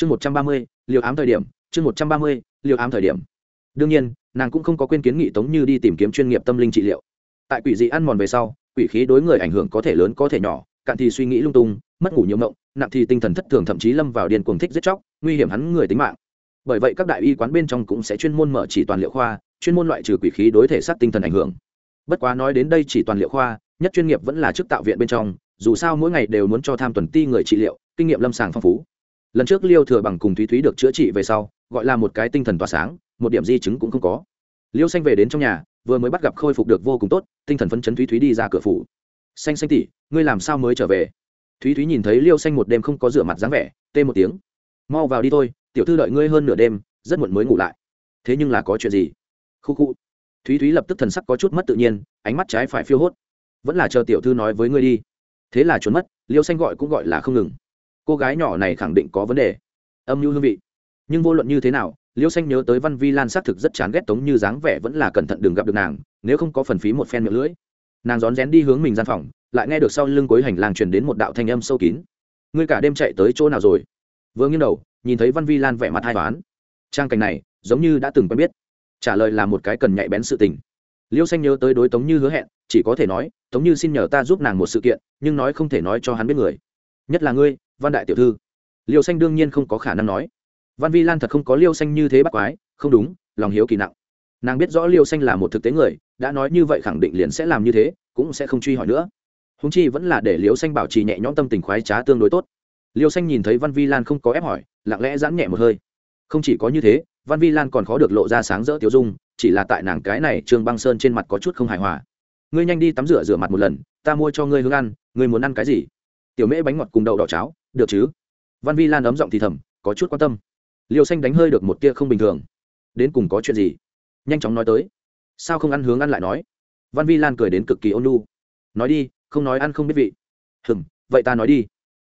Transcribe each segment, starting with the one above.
chương một trăm ba mươi, liều ám thời điểm, chương một trăm ba mươi, liều ám thời điểm. Đương nhiên, nàng cũng không có quên kiến nghị tống như đi tìm kiếm chuyên nghiệp tâm linh trị liệu. Tại quỷ dị ăn mòn về sau, quỷ khí đối người ảnh hưởng có thể lớn có thể nhỏ, cạn thì suy nghĩ lung tung, mất ngủ nhiều mộng, nặng thì tinh thần thất thường thậm chí lâm vào điên cuồng thích giết chóc, nguy hiểm hắn người tính mạng. Bởi vậy các đại y quán bên trong cũng sẽ chuyên môn mở chỉ toàn liệu khoa, chuyên môn loại trừ quỷ khí đối thể xác tinh thần ảnh hưởng. Bất quá nói đến đây chỉ toàn liệu khoa, nhất chuyên nghiệp vẫn là chức tạo viện bên trong, dù sao mỗi ngày đều muốn cho tham tuần ti người trị liệu, kinh nghiệm lâm sàng phong phú lần trước liêu thừa bằng cùng thúy thúy được chữa trị về sau, gọi là một cái tinh thần tỏa sáng, một điểm di chứng cũng không có. Liêu xanh về đến trong nhà, vừa mới bắt gặp khôi phục được vô cùng tốt, tinh thần phấn chấn thúy thúy đi ra cửa phủ. Xanh xanh tỉ ngươi làm sao mới trở về? Thúy thúy nhìn thấy liêu xanh một đêm không có rửa mặt dáng vẻ, tê một tiếng. Mau vào đi thôi, tiểu thư đợi ngươi hơn nửa đêm, rất muộn mới ngủ lại. Thế nhưng là có chuyện gì? Khu khu. Thúy thúy lập tức thần sắc có chút mất tự nhiên, ánh mắt trái phải phiêu hốt. Vẫn là chờ tiểu thư nói với ngươi đi. Thế là trốn mất, liêu xanh gọi cũng gọi là không ngừng cô gái nhỏ này khẳng định có vấn đề. Âm mưu hương vị. Nhưng vô luận như thế nào liêu xanh nhớ tới văn vi lan xác thực rất chán ghét tống như dáng vẻ vẫn là cẩn thận đừng gặp được nàng, nếu không có phần phí một phen miệng lưỡi. Nàng rón rén đi hướng mình gian phòng, lại nghe được sau lưng cuối hành lang truyền đến một đạo thanh âm sâu kín. Ngươi cả đêm chạy tới chỗ nào rồi? Vừa nghiêng đầu, nhìn thấy văn vi lan vẻ mặt hai toán trang cảnh này, giống như đã từng quen biết. Trả lời là một cái cần nhạy bén sự tình. Liêu xanh nhớ tới đối tống như hứa hẹn, chỉ có thể nói, tống như xin nhờ ta giúp nàng một sự kiện, nhưng nói không thể nói cho hắn biết người. Nhất là ngươi văn đại tiểu thư. Liêu xanh đương nhiên không có khả năng nói. Văn vi lan thật không có liêu xanh như thế bắt quái, không đúng, lòng hiếu kỳ nặng. Nàng biết rõ liêu xanh là một thực tế người, đã nói như vậy khẳng định liền sẽ làm như thế, cũng sẽ không truy hỏi nữa. Húng chi vẫn là để liêu xanh bảo trì nhẹ nhõm tâm tình khoái trá tương đối tốt. Liêu xanh nhìn thấy văn vi lan không có ép hỏi, lặng lẽ giãn nhẹ một hơi. Không chỉ có như thế, văn vi lan còn khó được lộ ra sáng rỡ tiêu dung, chỉ là tại nàng cái này trương băng sơn trên mặt có chút không hài hòa. Ngươi nhanh đi tắm rửa rửa mặt một lần, ta mua cho ngươi hương ăn, ngươi muốn ăn cái gì? Tiểu mễ bánh ngọt cùng đậu đỏ cháo được chứ? Văn vi lan ấm giọng thì thầm, có chút quan tâm. Liêu xanh đánh hơi được một tia không bình thường. Đến cùng có chuyện gì? Nhanh chóng nói tới. Sao không ăn hướng ăn lại nói? Văn vi lan cười đến cực kỳ ôn lu nói đi, không nói ăn không biết vị. Hừng vậy ta nói đi.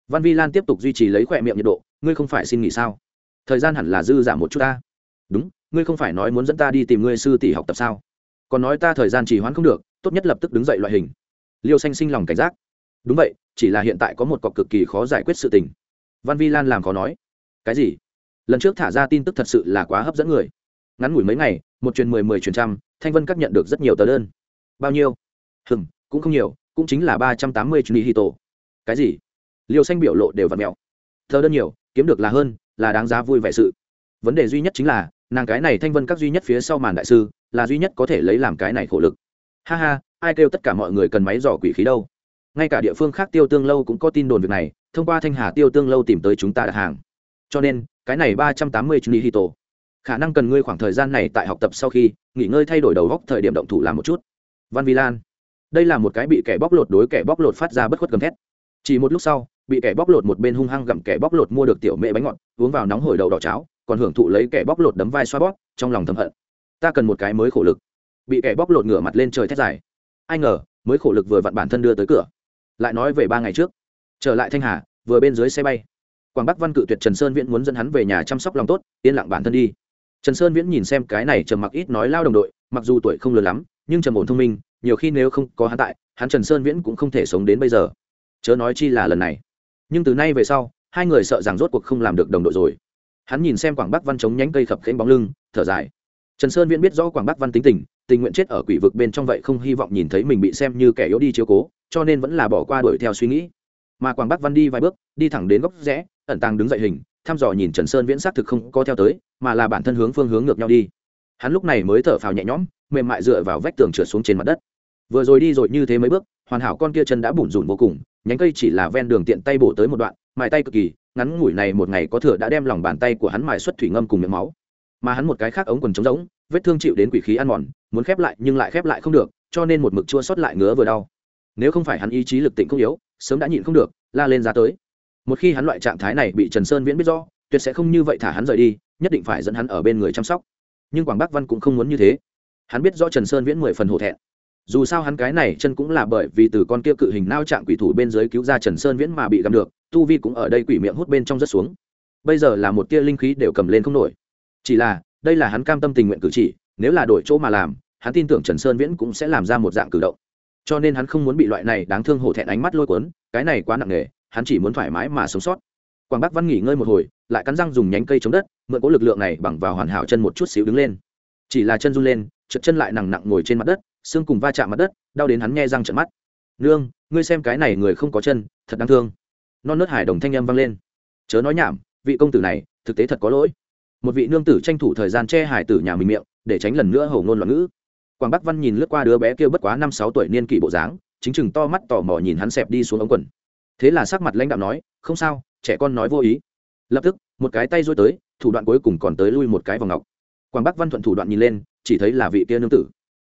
Văn vi lan tiếp tục duy trì lấy khỏe miệng nhiệt độ, ngươi không phải xin nghỉ sao? Thời gian hẳn là dư giảm một chút ta. Đúng, ngươi không phải nói muốn dẫn ta đi tìm ngươi sư tỷ học tập sao? Còn nói ta thời gian trì hoãn không được, tốt nhất lập tức đứng dậy loại hình. Liêu xanh sinh lòng cảnh giác đúng vậy, chỉ là hiện tại có một cọc cực kỳ khó giải quyết sự tình. Văn vi lan làm khó nói. Cái gì? Lần trước thả ra tin tức thật sự là quá hấp dẫn người. Ngắn ngủi mấy ngày, một truyền mười mười truyền trăm, thanh vân các nhận được rất nhiều tờ đơn. Bao nhiêu? Hừng cũng không nhiều, cũng chính là ba trăm tám mươi chuyến đi tổ cái gì? Liều xanh biểu lộ đều v ặ mẹo. Tờ đơn nhiều, kiếm được là hơn, là đáng giá vui vẻ sự. Vấn đề duy nhất chính là, nàng cái này thanh vân các duy nhất phía sau màn đại sư, là duy nhất có thể lấy làm cái này khổ lực. Ha ha, ai kêu tất cả mọi người cần máy dò quỷ khí đâu? Ngay cả địa phương khác tiêu tương lâu cũng có tin đồn việc này, thông qua thanh hà tiêu tương lâu tìm tới chúng ta đặt hàng. Cho nên, cái này ba trăm tám mươi chuni hito. Khả năng cần ngươi khoảng thời gian này tại học tập sau khi nghỉ ngơi thay đổi đầu góc thời điểm động thủ làm một chút. Văn vi lan. Đây là một cái bị kẻ bóc lột đối kẻ bóc lột phát ra bất khuất gầm thét. Chỉ một lúc sau, bị kẻ bóc lột một bên hung hăng gặm kẻ bóc lột mua được tiểu mễ bánh ngọt, uống vào nóng hổi đầu đỏ cháo, còn hưởng thụ lấy kẻ bóc lột đấm vai xoa bóp, trong lòng thầm hận. Ta cần một cái mới khổ lực. Bị kẻ bóc lột ngửa mặt lên trời thét dài. Ai ngờ, mới khổ lực vừa vặn bản thân đưa tới cửa lại nói về ba ngày trước. Trở lại thanh hà, vừa bên dưới xe bay. Quảng bắc văn cự tuyệt trần sơn viễn muốn dẫn hắn về nhà chăm sóc lòng tốt, yên lặng bản thân đi. Trần sơn viễn nhìn xem cái này trầm mặc ít nói lao đồng đội, mặc dù tuổi không lớn lắm, nhưng trầm ổn thông minh, nhiều khi nếu không có hắn tại, hắn trần sơn viễn cũng không thể sống đến bây giờ. Chớ nói chi là lần này. Nhưng từ nay về sau, hai người sợ rằng rốt cuộc không làm được đồng đội rồi. Hắn nhìn xem quảng bắc văn chống nhánh cây khập khênh bóng lưng, thở dài. Trần sơn viễn biết rõ quảng bắc văn tính tình tình nguyện chết ở quỷ vực bên trong vậy không hy vọng nhìn thấy mình bị xem như kẻ yếu đi chiếu cố, cho nên vẫn là bỏ qua đuổi theo suy nghĩ. Mà quảng bắc văn đi vài bước, đi thẳng đến góc rẽ, ẩn tàng đứng dậy hình, thăm dò nhìn trần sơn viễn xác thực không có theo tới, mà là bản thân hướng phương hướng ngược nhau đi. Hắn lúc này mới thở phào nhẹ nhõm, mềm mại dựa vào vách tường trượt xuống trên mặt đất. Vừa rồi đi rồi như thế mấy bước, hoàn hảo con kia chân đã bủn rủn vô cùng, nhánh cây chỉ là ven đường tiện tay bổ tới một đoạn, mài tay cực kỳ, ngắn ngủi này một ngày có thừa đã đem lòng bàn tay của hắn mài xuất thủy ngâm cùng miệng máu. Mà hắn một cái khác ống quần trống rỗng vết thương chịu đến quỷ khí ăn mòn, muốn khép lại nhưng lại khép lại không được, cho nên một mực chua sót lại ngứa vừa đau. Nếu không phải hắn ý chí lực tịnh không yếu, sớm đã nhịn không được, la lên ra tới. Một khi hắn loại trạng thái này bị trần sơn viễn biết rõ, tuyệt sẽ không như vậy thả hắn rời đi, nhất định phải dẫn hắn ở bên người chăm sóc. Nhưng quảng bắc văn cũng không muốn như thế. Hắn biết rõ trần sơn viễn mười phần hổ thẹn. Dù sao hắn cái này chân cũng là bởi vì từ con kia cự hình nao trạng quỷ thủ bên dưới cứu ra trần sơn viễn mà bị găm được, tu vi cũng ở đây quỷ miệng hút bên trong rất xuống. Bây giờ là một tia linh khí đều cầm lên không nổi. Chỉ là đây là hắn cam tâm tình nguyện cử chỉ, nếu là đổi chỗ mà làm, hắn tin tưởng trần sơn viễn cũng sẽ làm ra một dạng cử động. Cho nên hắn không muốn bị loại này đáng thương hổ thẹn ánh mắt lôi cuốn, cái này quá nặng nề, hắn chỉ muốn thoải mái mà sống sót. Quảng bắc văn nghỉ ngơi một hồi, lại cắn răng dùng nhánh cây chống đất, mượn cố lực lượng này bằng vào hoàn hảo chân một chút xíu đứng lên. Chỉ là chân run lên, trượt chân lại nặng nặng ngồi trên mặt đất, xương cùng va chạm mặt đất, đau đến hắn nghe răng trận mắt. Nương, ngươi xem cái này người không có chân, thật đáng thương. Non nớt hải đồng thanh âm vang lên. Chớ nói nhảm, vị công tử này, thực tế thật có lỗi một vị nương tử tranh thủ thời gian che hải tử nhà mình miệng, để tránh lần nữa hầu ngôn loạn ngữ. Quảng bắc văn nhìn lướt qua đứa bé kia bất quá năm sáu tuổi niên kỷ bộ dáng, chính chừng to mắt tò mò nhìn hắn xẹp đi xuống ống quần. Thế là sắc mặt lãnh đạo nói, không sao, trẻ con nói vô ý. Lập tức, một cái tay rối tới, thủ đoạn cuối cùng còn tới lui một cái vào ngọc. Quảng bắc văn thuận thủ đoạn nhìn lên, chỉ thấy là vị kia nương tử.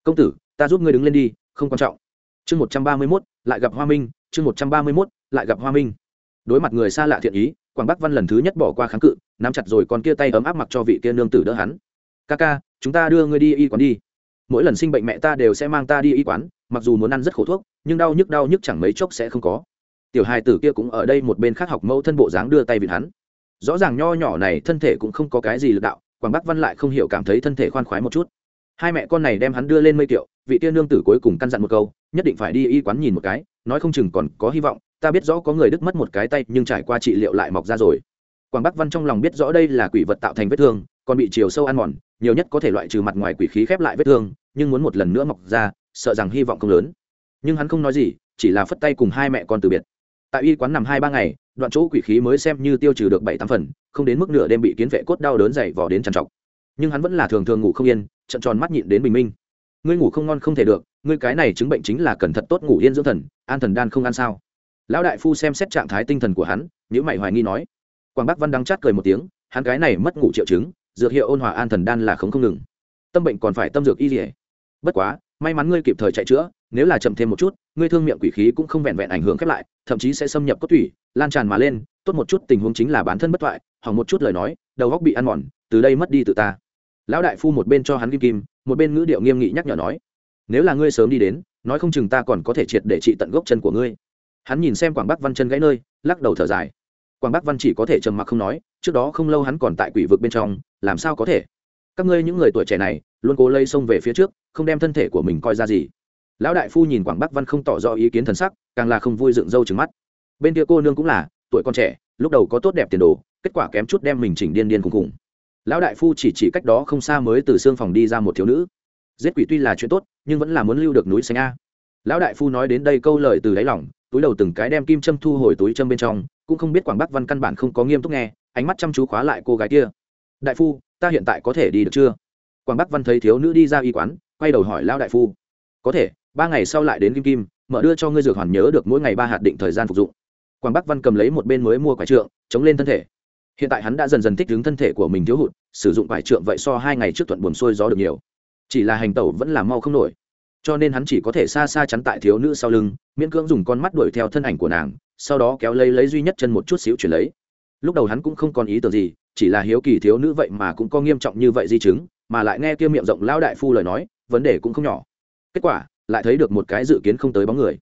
Công tử, ta giúp ngươi đứng lên đi, không quan trọng. Chương một trăm ba mươi mốt, lại gặp hoa minh, chương một trăm ba mươi mốt, lại gặp hoa minh. Đối mặt người xa lạ thiện ý quảng bắc văn lần thứ nhất bỏ qua kháng cự, nắm chặt rồi con kia tay ấm áp mặc cho vị kia nương tử đỡ hắn. Ca ca chúng ta đưa ngươi đi y quán đi. Mỗi lần sinh bệnh mẹ ta đều sẽ mang ta đi y quán, mặc dù muốn ăn rất khổ thuốc, nhưng đau nhức đau nhức chẳng mấy chốc sẽ không có. Tiểu hài tử kia cũng ở đây một bên khác học mẫu thân bộ dáng đưa tay vịt hắn. Rõ ràng nho nhỏ này thân thể cũng không có cái gì lực đạo, quảng bắc văn lại không hiểu cảm thấy thân thể khoan khoái một chút. Hai mẹ con này đem hắn đưa lên mây kiệu, vị tiên nương tử cuối cùng căn dặn một câu, nhất định phải đi y quán nhìn một cái, nói không chừng còn có hy vọng ta biết rõ có người đứt mất một cái tay, nhưng trải qua trị liệu lại mọc ra rồi. Quảng bắc văn trong lòng biết rõ đây là quỷ vật tạo thành vết thương, còn bị chiều sâu ăn mòn, nhiều nhất có thể loại trừ mặt ngoài quỷ khí khép lại vết thương, nhưng muốn một lần nữa mọc ra, sợ rằng hy vọng không lớn. Nhưng hắn không nói gì, chỉ là phất tay cùng hai mẹ con từ biệt. Tại y quán nằm hai ba ngày, đoạn chỗ quỷ khí mới xem như tiêu trừ được bảy tám phần, không đến mức nửa đêm bị kiến vệ cốt đau đớn dày vò đến trằn trọc. Nhưng hắn vẫn là thường thường ngủ không yên trận tròn mắt nhịn đến bình minh. Ngươi ngủ không ngon không thể được, ngươi cái này chứng bệnh chính là cẩn thận tốt ngủ yên dưỡng thần, an thần đan không ăn sao? Lão đại phu xem xét trạng thái tinh thần của hắn nếu mày hoài nghi nói. Quảng bắc văn đắng chát cười một tiếng, hắn cái này mất ngủ triệu chứng, dược hiệu ôn hòa an thần đan là không không ngừng. Tâm bệnh còn phải tâm dược y dỉa bất quá, may mắn ngươi kịp thời chạy chữa, nếu là chậm thêm một chút, ngươi thương miệng quỷ khí cũng không vẹn vẹn ảnh hưởng khép lại, thậm chí sẽ xâm nhập cốt tủy, lan tràn mà lên, tốt một chút tình huống chính là bản thân bất thoại hoặc một chút lời nói, đầu góc bị ăn mòn, từ đây mất đi tự ta. Lão đại phu một bên cho hắn kim kim, một bên ngữ điệu nghiêm nghị nhắc nhở nói, nếu là ngươi sớm đi đến, nói không chừng ta còn có thể triệt để trị tận gốc chân của ngươi hắn nhìn xem quảng bắc văn chân gãy nơi, lắc đầu thở dài. Quảng bắc văn chỉ có thể trầm mặc không nói, trước đó không lâu hắn còn tại quỷ vực bên trong, làm sao có thể? Các ngươi những người tuổi trẻ này, luôn cố lây xông về phía trước, không đem thân thể của mình coi ra gì. Lão đại phu nhìn quảng bắc văn không tỏ rõ ý kiến thần sắc, càng là không vui dựng râu trừng mắt. Bên kia cô nương cũng là, tuổi con trẻ, lúc đầu có tốt đẹp tiền đồ, kết quả kém chút đem mình chỉnh điên điên cùng cùng lão đại phu chỉ chỉ cách đó không xa mới từ xương phòng đi ra một thiếu nữ. Giết quỷ tuy là chuyện tốt, nhưng vẫn là muốn lưu được núi xanh a lão đại phu nói đến đây câu lời từ đáy lỏng túi đầu từng cái đem kim châm thu hồi túi châm bên trong, cũng không biết quảng bắc văn căn bản không có nghiêm túc nghe, ánh mắt chăm chú khóa lại cô gái kia. Đại phu, ta hiện tại có thể đi được chưa? Quảng bắc văn thấy thiếu nữ đi ra y quán, quay đầu hỏi lão đại phu. Có thể, ba ngày sau lại đến kim kim, mở đưa cho ngươi dược hoàn nhớ được mỗi ngày ba hạt định thời gian phục dụng. Quảng bắc văn cầm lấy một bên mới mua quả trượng, chống lên thân thể. Hiện tại hắn đã dần dần thích ứng thân thể của mình thiếu hụt, sử dụng vải trượng vậy so hai ngày trước thuận buồn xuôi gió được nhiều. Chỉ là hành tẩu vẫn là mau không nổi cho nên hắn chỉ có thể xa xa chắn tại thiếu nữ sau lưng, miễn cưỡng dùng con mắt đuổi theo thân ảnh của nàng, sau đó kéo lấy lấy duy nhất chân một chút xíu chuyển lấy. Lúc đầu hắn cũng không còn ý tưởng gì, chỉ là hiếu kỳ thiếu nữ vậy mà cũng có nghiêm trọng như vậy di chứng, mà lại nghe kia miệng rộng lão đại phu lời nói, vấn đề cũng không nhỏ. Kết quả, lại thấy được một cái dự kiến không tới bóng người.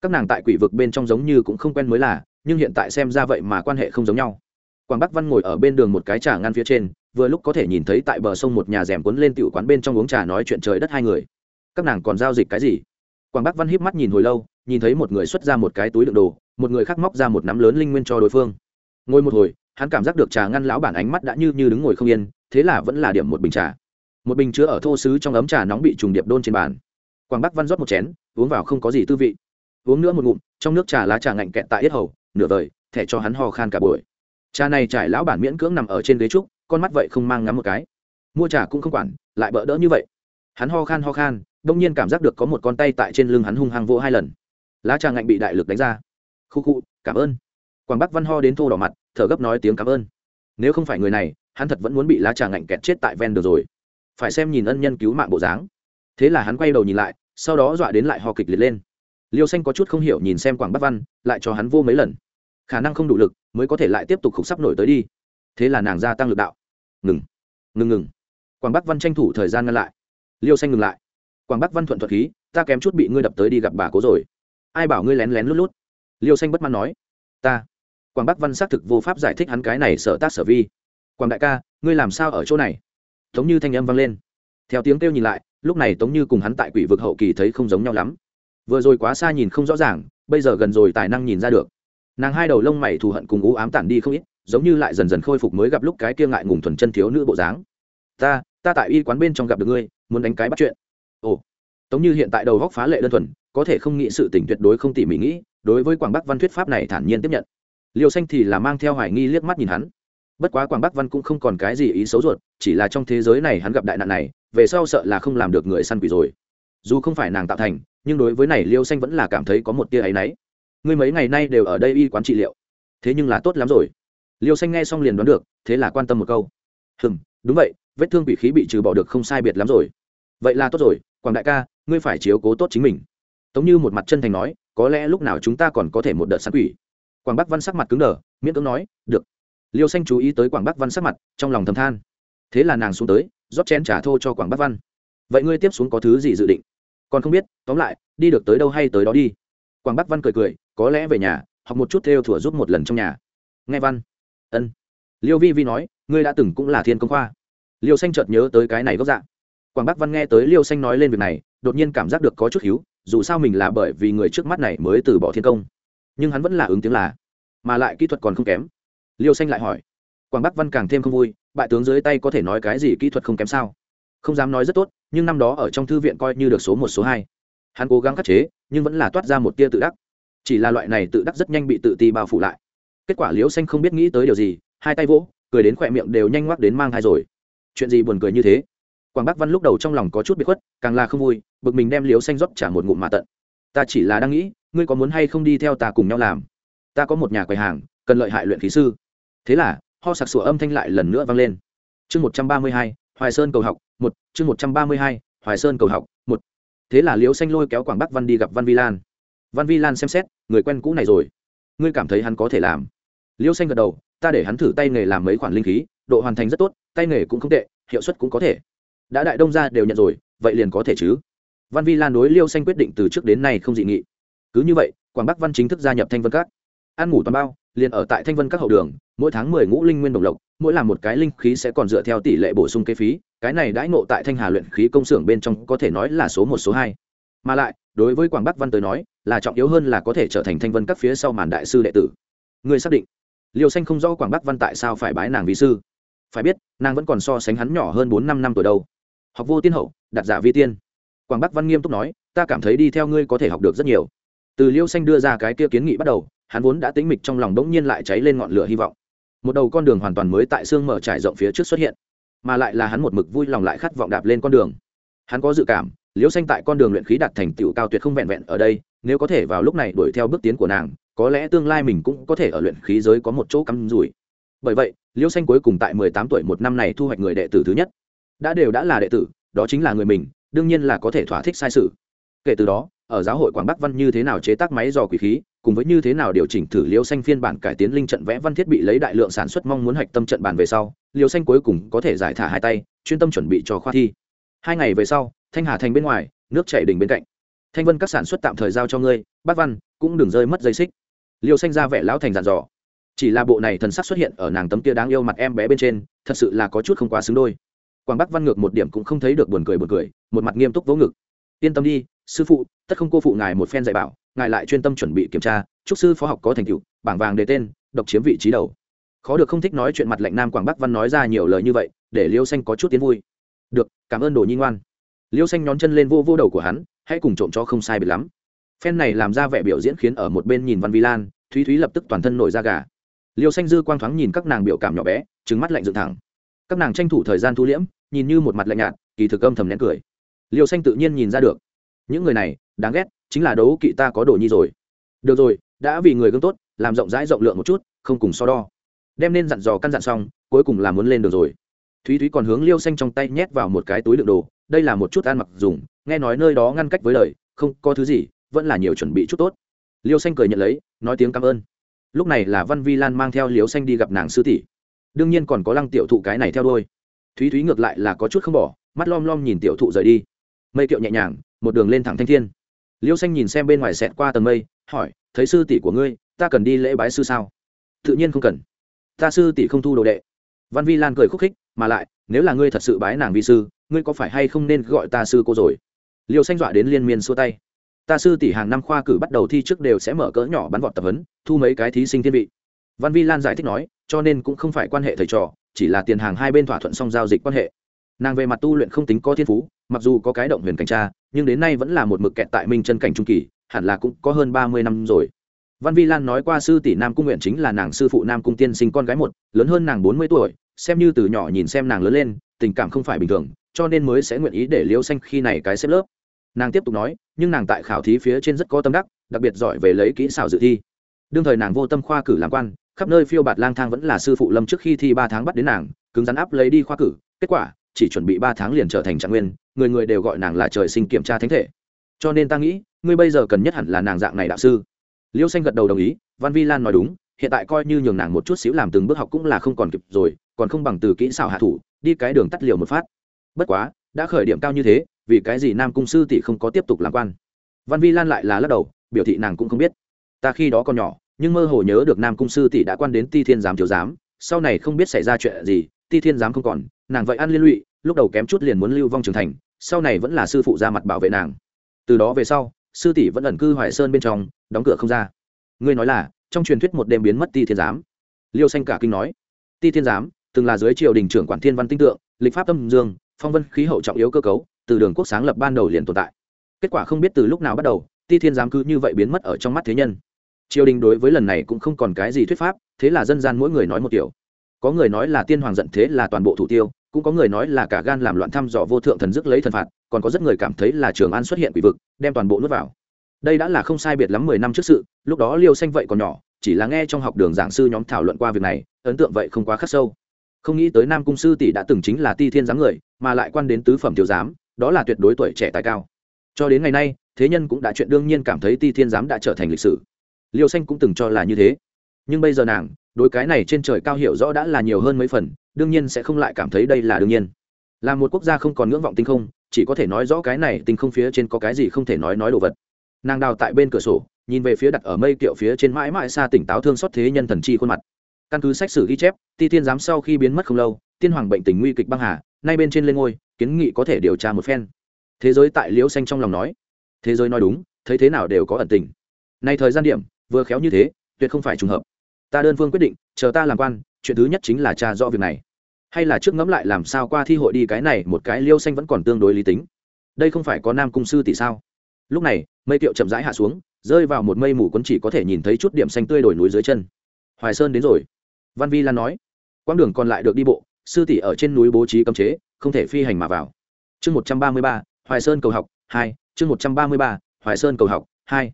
Các nàng tại quỷ vực bên trong giống như cũng không quen mới là, nhưng hiện tại xem ra vậy mà quan hệ không giống nhau. Quảng bắc văn ngồi ở bên đường một cái trà ngăn phía trên, vừa lúc có thể nhìn thấy tại bờ sông một nhà rèm cuốn lên tiểu quán bên trong uống trà nói chuyện trời đất hai người các nàng còn giao dịch cái gì? Quảng bắc văn híp mắt nhìn hồi lâu, nhìn thấy một người xuất ra một cái túi đựng đồ, một người khác móc ra một nắm lớn linh nguyên cho đối phương. Ngồi một hồi, hắn cảm giác được trà ngăn lão bản ánh mắt đã như như đứng ngồi không yên, thế là vẫn là điểm một bình trà. Một bình chứa ở thô sứ trong ấm trà nóng bị trùng điệp đôn trên bàn. Quảng bắc văn rót một chén, uống vào không có gì tư vị. Uống nữa một ngụm, trong nước trà lá trà ngạnh kẹt tại yết hầu, nửa vời, thẻ cho hắn ho khan cả buổi. Trà này trải lão bản miễn cưỡng nằm ở trên ghế trúc, con mắt vậy không mang ngắm một cái. Mua trà cũng không quản, lại bỡ đỡ như vậy. Hắn ho khan ho khan đông nhiên cảm giác được có một con tay tại trên lưng hắn hung hăng vỗ hai lần. Lá trà ngạnh bị đại lực đánh ra. Khu khu, cảm ơn. Quảng bắc văn ho đến thô đỏ mặt, thở gấp nói tiếng cảm ơn. Nếu không phải người này, hắn thật vẫn muốn bị lá trà ngạnh kẹt chết tại ven được rồi. Phải xem nhìn ân nhân cứu mạng bộ dáng. Thế là hắn quay đầu nhìn lại, sau đó dọa đến lại ho kịch liệt lên. Liêu xanh có chút không hiểu nhìn xem quảng bắc văn, lại cho hắn vô mấy lần. Khả năng không đủ lực, mới có thể lại tiếp tục khục sắp nổi tới đi. Thế là nàng gia tăng lực đạo. Ngừng. Ngừng ngừng. Quảng bắc văn tranh thủ thời gian ngăn lại. Liêu xanh ngừng lại quảng bắc văn thuận thuật khí, ta kém chút bị ngươi đập tới đi gặp bà cố rồi. Ai bảo ngươi lén lén lút lút? Liêu xanh bất mãn nói. Ta. Quảng bắc văn xác thực vô pháp giải thích hắn cái này sở tác sở vi. Quảng đại ca, ngươi làm sao ở chỗ này? Tống như thanh âm vang lên. Theo tiếng kêu nhìn lại, lúc này tống như cùng hắn tại quỷ vực hậu kỳ thấy không giống nhau lắm. Vừa rồi quá xa nhìn không rõ ràng, bây giờ gần rồi tài năng nhìn ra được. Nàng hai đầu lông mày thù hận cùng ú ám tản đi không ít, giống như lại dần dần khôi phục mới gặp lúc cái kia ngại ngùng thuần chân thiếu nữ bộ dáng. Ta ta tại y quán bên trong gặp được ngươi, muốn đánh cái bắt chuyện ồ, tống như hiện tại đầu góc phá lệ đơn thuần, có thể không nghĩ sự tỉnh tuyệt đối không tỉ mỉ nghĩ, đối với quảng bắc văn thuyết pháp này thản nhiên tiếp nhận. Liều xanh thì là mang theo hoài nghi liếc mắt nhìn hắn. Bất quá quảng bắc văn cũng không còn cái gì ý xấu ruột, chỉ là trong thế giới này hắn gặp đại nạn này, về sau sợ là không làm được người săn quỷ rồi. Dù không phải nàng tạo thành, nhưng đối với này liêu xanh vẫn là cảm thấy có một tia áy náy. Ngươi mấy ngày nay đều ở đây y quán trị liệu. Thế nhưng là tốt lắm rồi. Liêu xanh nghe xong liền đoán được, thế là quan tâm một câu. Hừm, đúng vậy, vết thương bị khí bị trừ bỏ được không sai biệt lắm rồi. Vậy là tốt rồi quảng đại ca, ngươi phải chiếu cố tốt chính mình. Tống như một mặt chân thành nói, có lẽ lúc nào chúng ta còn có thể một đợt săn quỷ. Quảng bắc văn sắc mặt cứng đờ, miễn cưỡng nói, được. Liêu xanh chú ý tới quảng bắc văn sắc mặt, trong lòng thầm than. Thế là nàng xuống tới, rót chén trả thô cho quảng bắc văn. Vậy ngươi tiếp xuống có thứ gì dự định? Còn không biết, tóm lại, đi được tới đâu hay tới đó đi. Quảng bắc văn cười cười, có lẽ về nhà, học một chút theo thủa giúp một lần trong nhà. Nghe văn. Ân. Liêu vi vi nói, ngươi đã từng cũng là thiên công khoa. Liêu xanh chợt nhớ tới cái này gốc dạng quảng bắc văn nghe tới liêu xanh nói lên việc này, đột nhiên cảm giác được có chút hiếu, dù sao mình là bởi vì người trước mắt này mới từ bỏ thiên công. Nhưng hắn vẫn là ứng tiếng là, mà lại kỹ thuật còn không kém. Liêu xanh lại hỏi, quảng bắc văn càng thêm không vui, bại tướng dưới tay có thể nói cái gì kỹ thuật không kém sao? Không dám nói rất tốt, nhưng năm đó ở trong thư viện coi như được số một, số hai. Hắn cố gắng khắc chế, nhưng vẫn là toát ra một tia tự đắc. Chỉ là loại này tự đắc rất nhanh bị tự ti bao phủ lại. Kết quả liễu xanh không biết nghĩ tới điều gì, hai tay vỗ, cười đến khỏe miệng đều nhanh ngoắc đến mang thai rồi. Chuyện gì buồn cười như thế? Quảng bắc văn lúc đầu trong lòng có chút bị khuất, càng là không vui, bực mình đem liễu xanh rót trả một ngụm mà tận. Ta chỉ là đang nghĩ, ngươi có muốn hay không đi theo ta cùng nhau làm? Ta có một nhà quầy hàng, cần lợi hại luyện khí sư. Thế là, ho sặc sủa âm thanh lại lần nữa vang lên. Chương một trăm ba mươi hai, hoài sơn cầu học, một, chương một trăm ba mươi hai, hoài sơn cầu học, một. Thế là liễu xanh lôi kéo quảng bắc văn đi gặp văn vi lan. Văn vi lan xem xét, người quen cũ này rồi. Ngươi cảm thấy hắn có thể làm? Liễu xanh gật đầu, ta để hắn thử tay nghề làm mấy khoản linh khí, độ hoàn thành rất tốt, tay nghề cũng không tệ, hiệu suất cũng có thể đã đại đông ra đều nhận rồi, vậy liền có thể chứ? Văn vi lan đối liêu xanh quyết định từ trước đến nay không dị nghị. Cứ như vậy, quảng bắc văn chính thức gia nhập thanh vân các. Ăn ngủ toàn bao, liền ở tại thanh vân các hậu đường, mỗi tháng mười ngũ linh nguyên đồng lộc, mỗi làm một cái linh khí sẽ còn dựa theo tỷ lệ bổ sung kế phí, cái này đãi ngộ tại thanh hà luyện khí công xưởng bên trong có thể nói là số một, số hai. Mà lại, đối với quảng bắc văn tới nói, là trọng yếu hơn là có thể trở thành thanh vân các phía sau màn đại sư đệ tử. Người xác định liều xanh không rõ quảng bắc văn tại sao phải bái nàng vì sư. Phải biết, nàng vẫn còn so sánh hắn nhỏ hơn bốn năm năm tuổi đâu học vô tiên hậu đặt giả vi tiên. Quảng bắc văn nghiêm túc nói, ta cảm thấy đi theo ngươi có thể học được rất nhiều. Từ liêu xanh đưa ra cái kia kiến nghị bắt đầu, hắn vốn đã tính mịch trong lòng đống nhiên lại cháy lên ngọn lửa hy vọng. Một đầu con đường hoàn toàn mới tại sương mở trải rộng phía trước xuất hiện, mà lại là hắn một mực vui lòng lại khát vọng đạp lên con đường. Hắn có dự cảm liễu xanh tại con đường luyện khí đạt thành tựu cao tuyệt không vẹn vẹn ở đây, nếu có thể vào lúc này đuổi theo bước tiến của nàng, có lẽ tương lai mình cũng có thể ở luyện khí giới có một chỗ cắm rủi. Bởi vậy liễu xanh cuối cùng tại mười tám tuổi một năm này thu hoạch người đệ tử thứ nhất đã đều đã là đệ tử, đó chính là người mình, đương nhiên là có thể thỏa thích sai sự. Kể từ đó, ở giáo hội quảng bắc văn như thế nào chế tác máy dò quỷ khí, cùng với như thế nào điều chỉnh thử liêu xanh phiên bản cải tiến linh trận vẽ văn thiết bị lấy đại lượng sản xuất mong muốn hạch tâm trận bàn về sau, liêu xanh cuối cùng có thể giải thả hai tay, chuyên tâm chuẩn bị cho khoa thi. Hai ngày về sau, thanh hà thành bên ngoài, nước chảy đỉnh bên cạnh. Thanh vân các sản xuất tạm thời giao cho ngươi, bác văn, cũng đừng rơi mất dây xích. Liêu xanh ra vẻ lão thành dàn dò. Chỉ là bộ này thần sắc xuất hiện ở nàng tấm kia đáng yêu mặt em bé bên trên, thật sự là có chút không quá xứng đôi quảng bắc văn ngược một điểm cũng không thấy được buồn cười buồn cười, một mặt nghiêm túc vỗ ngực. Yên tâm đi, sư phụ, tất không cô phụ ngài một phen dạy bảo, ngài lại chuyên tâm chuẩn bị kiểm tra, chúc sư phó học có thành tựu, bảng vàng đề tên, độc chiếm vị trí đầu. Khó được không thích nói chuyện mặt lạnh nam quảng bắc văn nói ra nhiều lời như vậy, để liêu xanh có chút tiến vui. Được, cảm ơn đồ nhi ngoan. Liêu xanh nhón chân lên vô vô đầu của hắn, hãy cùng trộm cho không sai biệt lắm. Phen này làm ra vẻ biểu diễn khiến ở một bên nhìn văn vi lan, thúy thúy lập tức toàn thân nổi da gà. Liêu xanh dư quang thoáng nhìn các nàng biểu cảm nhỏ bé trứng mắt lạnh dựng thẳng các nàng tranh thủ thời gian thu liễm, nhìn như một mặt lạnh nhạt, kỳ thực âm thầm nén cười. Liêu xanh tự nhiên nhìn ra được. Những người này, đáng ghét, chính là đấu kỵ ta có đồ nhi rồi. Được rồi, đã vì người gương tốt, làm rộng rãi rộng lượng một chút, không cùng so đo. Đem nên dặn dò căn dặn xong, cuối cùng là muốn lên được rồi. Thúy thúy còn hướng liêu xanh trong tay nhét vào một cái túi đựng đồ, đây là một chút ăn mặc dùng, nghe nói nơi đó ngăn cách với lời không có thứ gì, vẫn là nhiều chuẩn bị chút tốt. Liêu xanh cười nhận lấy, nói tiếng cảm ơn. Lúc này là văn vi lan mang theo liêu xanh đi gặp nàng sư tỷ đương nhiên còn có lăng tiểu thụ cái này theo đôi. Thúy thúy ngược lại là có chút không bỏ, mắt lom lom nhìn tiểu thụ rời đi. Mây kiệu nhẹ nhàng, một đường lên thẳng thanh thiên. Liêu xanh nhìn xem bên ngoài xẹt qua tầng mây, hỏi, thấy sư tỷ của ngươi, ta cần đi lễ bái sư sao? Tự nhiên không cần. Ta sư tỷ không thu đồ đệ. Văn vi lan cười khúc khích, mà lại, nếu là ngươi thật sự bái nàng vi sư, ngươi có phải hay không nên gọi ta sư cô rồi? Liêu xanh dọa đến liên miên xua tay. Ta sư tỷ hàng năm khoa cử bắt đầu thi trước đều sẽ mở cỡ nhỏ bắn vọt tập huấn, thu mấy cái thí sinh thiên vị văn vi lan giải thích nói, cho nên cũng không phải quan hệ thầy trò, chỉ là tiền hàng hai bên thỏa thuận xong giao dịch quan hệ. Nàng về mặt tu luyện không tính có thiên phú, mặc dù có cái động huyền cảnh tra, nhưng đến nay vẫn là một mực kẹt tại minh chân cảnh trung kỳ, hẳn là cũng có hơn ba mươi năm rồi. Văn vi lan nói qua sư tỷ nam cung nguyện chính là nàng sư phụ nam cung tiên sinh con gái một, lớn hơn nàng bốn mươi tuổi, xem như từ nhỏ nhìn xem nàng lớn lên, tình cảm không phải bình thường, cho nên mới sẽ nguyện ý để liễu xanh khi này cái xếp lớp. Nàng tiếp tục nói, nhưng nàng tại khảo thí phía trên rất có tâm đắc, đặc biệt giỏi về lấy kỹ xảo dự thi. Đương thời nàng vô tâm khoa cử làm quan khắp nơi phiêu bạt lang thang vẫn là sư phụ lâm trước khi thi ba tháng bắt đến nàng, cứng rắn áp lấy đi khoa cử, kết quả, chỉ chuẩn bị ba tháng liền trở thành trạng nguyên, người người đều gọi nàng là trời sinh kiểm tra thánh thể. Cho nên ta nghĩ, ngươi bây giờ cần nhất hẳn là nàng dạng này đạo sư. Liêu xanh gật đầu đồng ý, văn vi lan nói đúng, hiện tại coi như nhường nàng một chút xíu làm từng bước học cũng là không còn kịp rồi, còn không bằng từ kỹ xảo hạ thủ, đi cái đường tắt liều một phát. Bất quá, đã khởi điểm cao như thế, vì cái gì nam cung sư tỷ không có tiếp tục làm quan? Văn vi lan lại là lắc đầu, biểu thị nàng cũng không biết. Ta khi đó còn nhỏ nhưng mơ hồ nhớ được nam cung sư tỷ đã quan đến ti thiên giám thiếu giám, sau này không biết xảy ra chuyện gì, ti thiên giám không còn, nàng vậy ăn liên lụy, lúc đầu kém chút liền muốn lưu vong trưởng thành, sau này vẫn là sư phụ ra mặt bảo vệ nàng. Từ đó về sau, sư tỷ vẫn ẩn cư hoài sơn bên trong, đóng cửa không ra. Ngươi nói là, trong truyền thuyết một đêm biến mất ti thiên giám. Liêu xanh cả kinh nói, ti thiên giám, từng là dưới triều đình trưởng quản thiên văn tinh tượng, lịch pháp tâm dương, phong vân khí hậu trọng yếu cơ cấu, từ đường quốc sáng lập ban đầu liền tồn tại. Kết quả không biết từ lúc nào bắt đầu, ti thiên giám cứ như vậy biến mất ở trong mắt thế nhân triều đình đối với lần này cũng không còn cái gì thuyết pháp, thế là dân gian mỗi người nói một kiểu. Có người nói là tiên hoàng giận thế là toàn bộ thủ tiêu, cũng có người nói là cả gan làm loạn thăm dò vô thượng thần dứt lấy thần phạt, còn có rất người cảm thấy là trường an xuất hiện quỷ vực, đem toàn bộ nuốt vào. Đây đã là không sai biệt lắm mười năm trước sự, lúc đó liêu xanh vậy còn nhỏ, chỉ là nghe trong học đường giảng sư nhóm thảo luận qua việc này, ấn tượng vậy không quá khắc sâu. Không nghĩ tới nam cung sư tỷ đã từng chính là ti thiên giám người, mà lại quan đến tứ phẩm thiếu giám, đó là tuyệt đối tuổi trẻ tài cao. Cho đến ngày nay, thế nhân cũng đã chuyện đương nhiên cảm thấy ti thiên giám đã trở thành lịch sử liêu xanh cũng từng cho là như thế. Nhưng bây giờ nàng, đối cái này trên trời cao hiểu rõ đã là nhiều hơn mấy phần, đương nhiên sẽ không lại cảm thấy đây là đương nhiên. Là một quốc gia không còn ngưỡng vọng tinh không, chỉ có thể nói rõ cái này tinh không phía trên có cái gì không thể nói nói đồ vật. Nàng đào tại bên cửa sổ, nhìn về phía đặt ở mây kiệu phía trên mãi mãi xa tỉnh táo thương xót thế nhân thần chi khuôn mặt. Căn cứ sách sử ghi chép, ti thiên giám sau khi biến mất không lâu, tiên hoàng bệnh tình nguy kịch băng hà, nay bên trên lên ngôi, kiến nghị có thể điều tra một phen. Thế giới tại liễu xanh trong lòng nói. Thế giới nói đúng, thấy thế nào đều có ẩn tình. Nay thời gian điểm vừa khéo như thế, tuyệt không phải trùng hợp. Ta đơn phương quyết định, chờ ta làm quan, chuyện thứ nhất chính là tra rõ việc này. Hay là trước ngẫm lại làm sao qua thi hội đi cái này, một cái liêu xanh vẫn còn tương đối lý tính. Đây không phải có nam cung sư tỷ sao? Lúc này, mây kiệu chậm rãi hạ xuống, rơi vào một mây mù quấn chỉ có thể nhìn thấy chút điểm xanh tươi đổi núi dưới chân. Hoài sơn đến rồi. Văn vi lan nói. Quãng đường còn lại được đi bộ, sư tỷ ở trên núi bố trí cấm chế, không thể phi hành mà vào. Chương một trăm ba mươi ba, hoài sơn cầu học hai, chương một trăm ba mươi ba, hoài sơn cầu học hai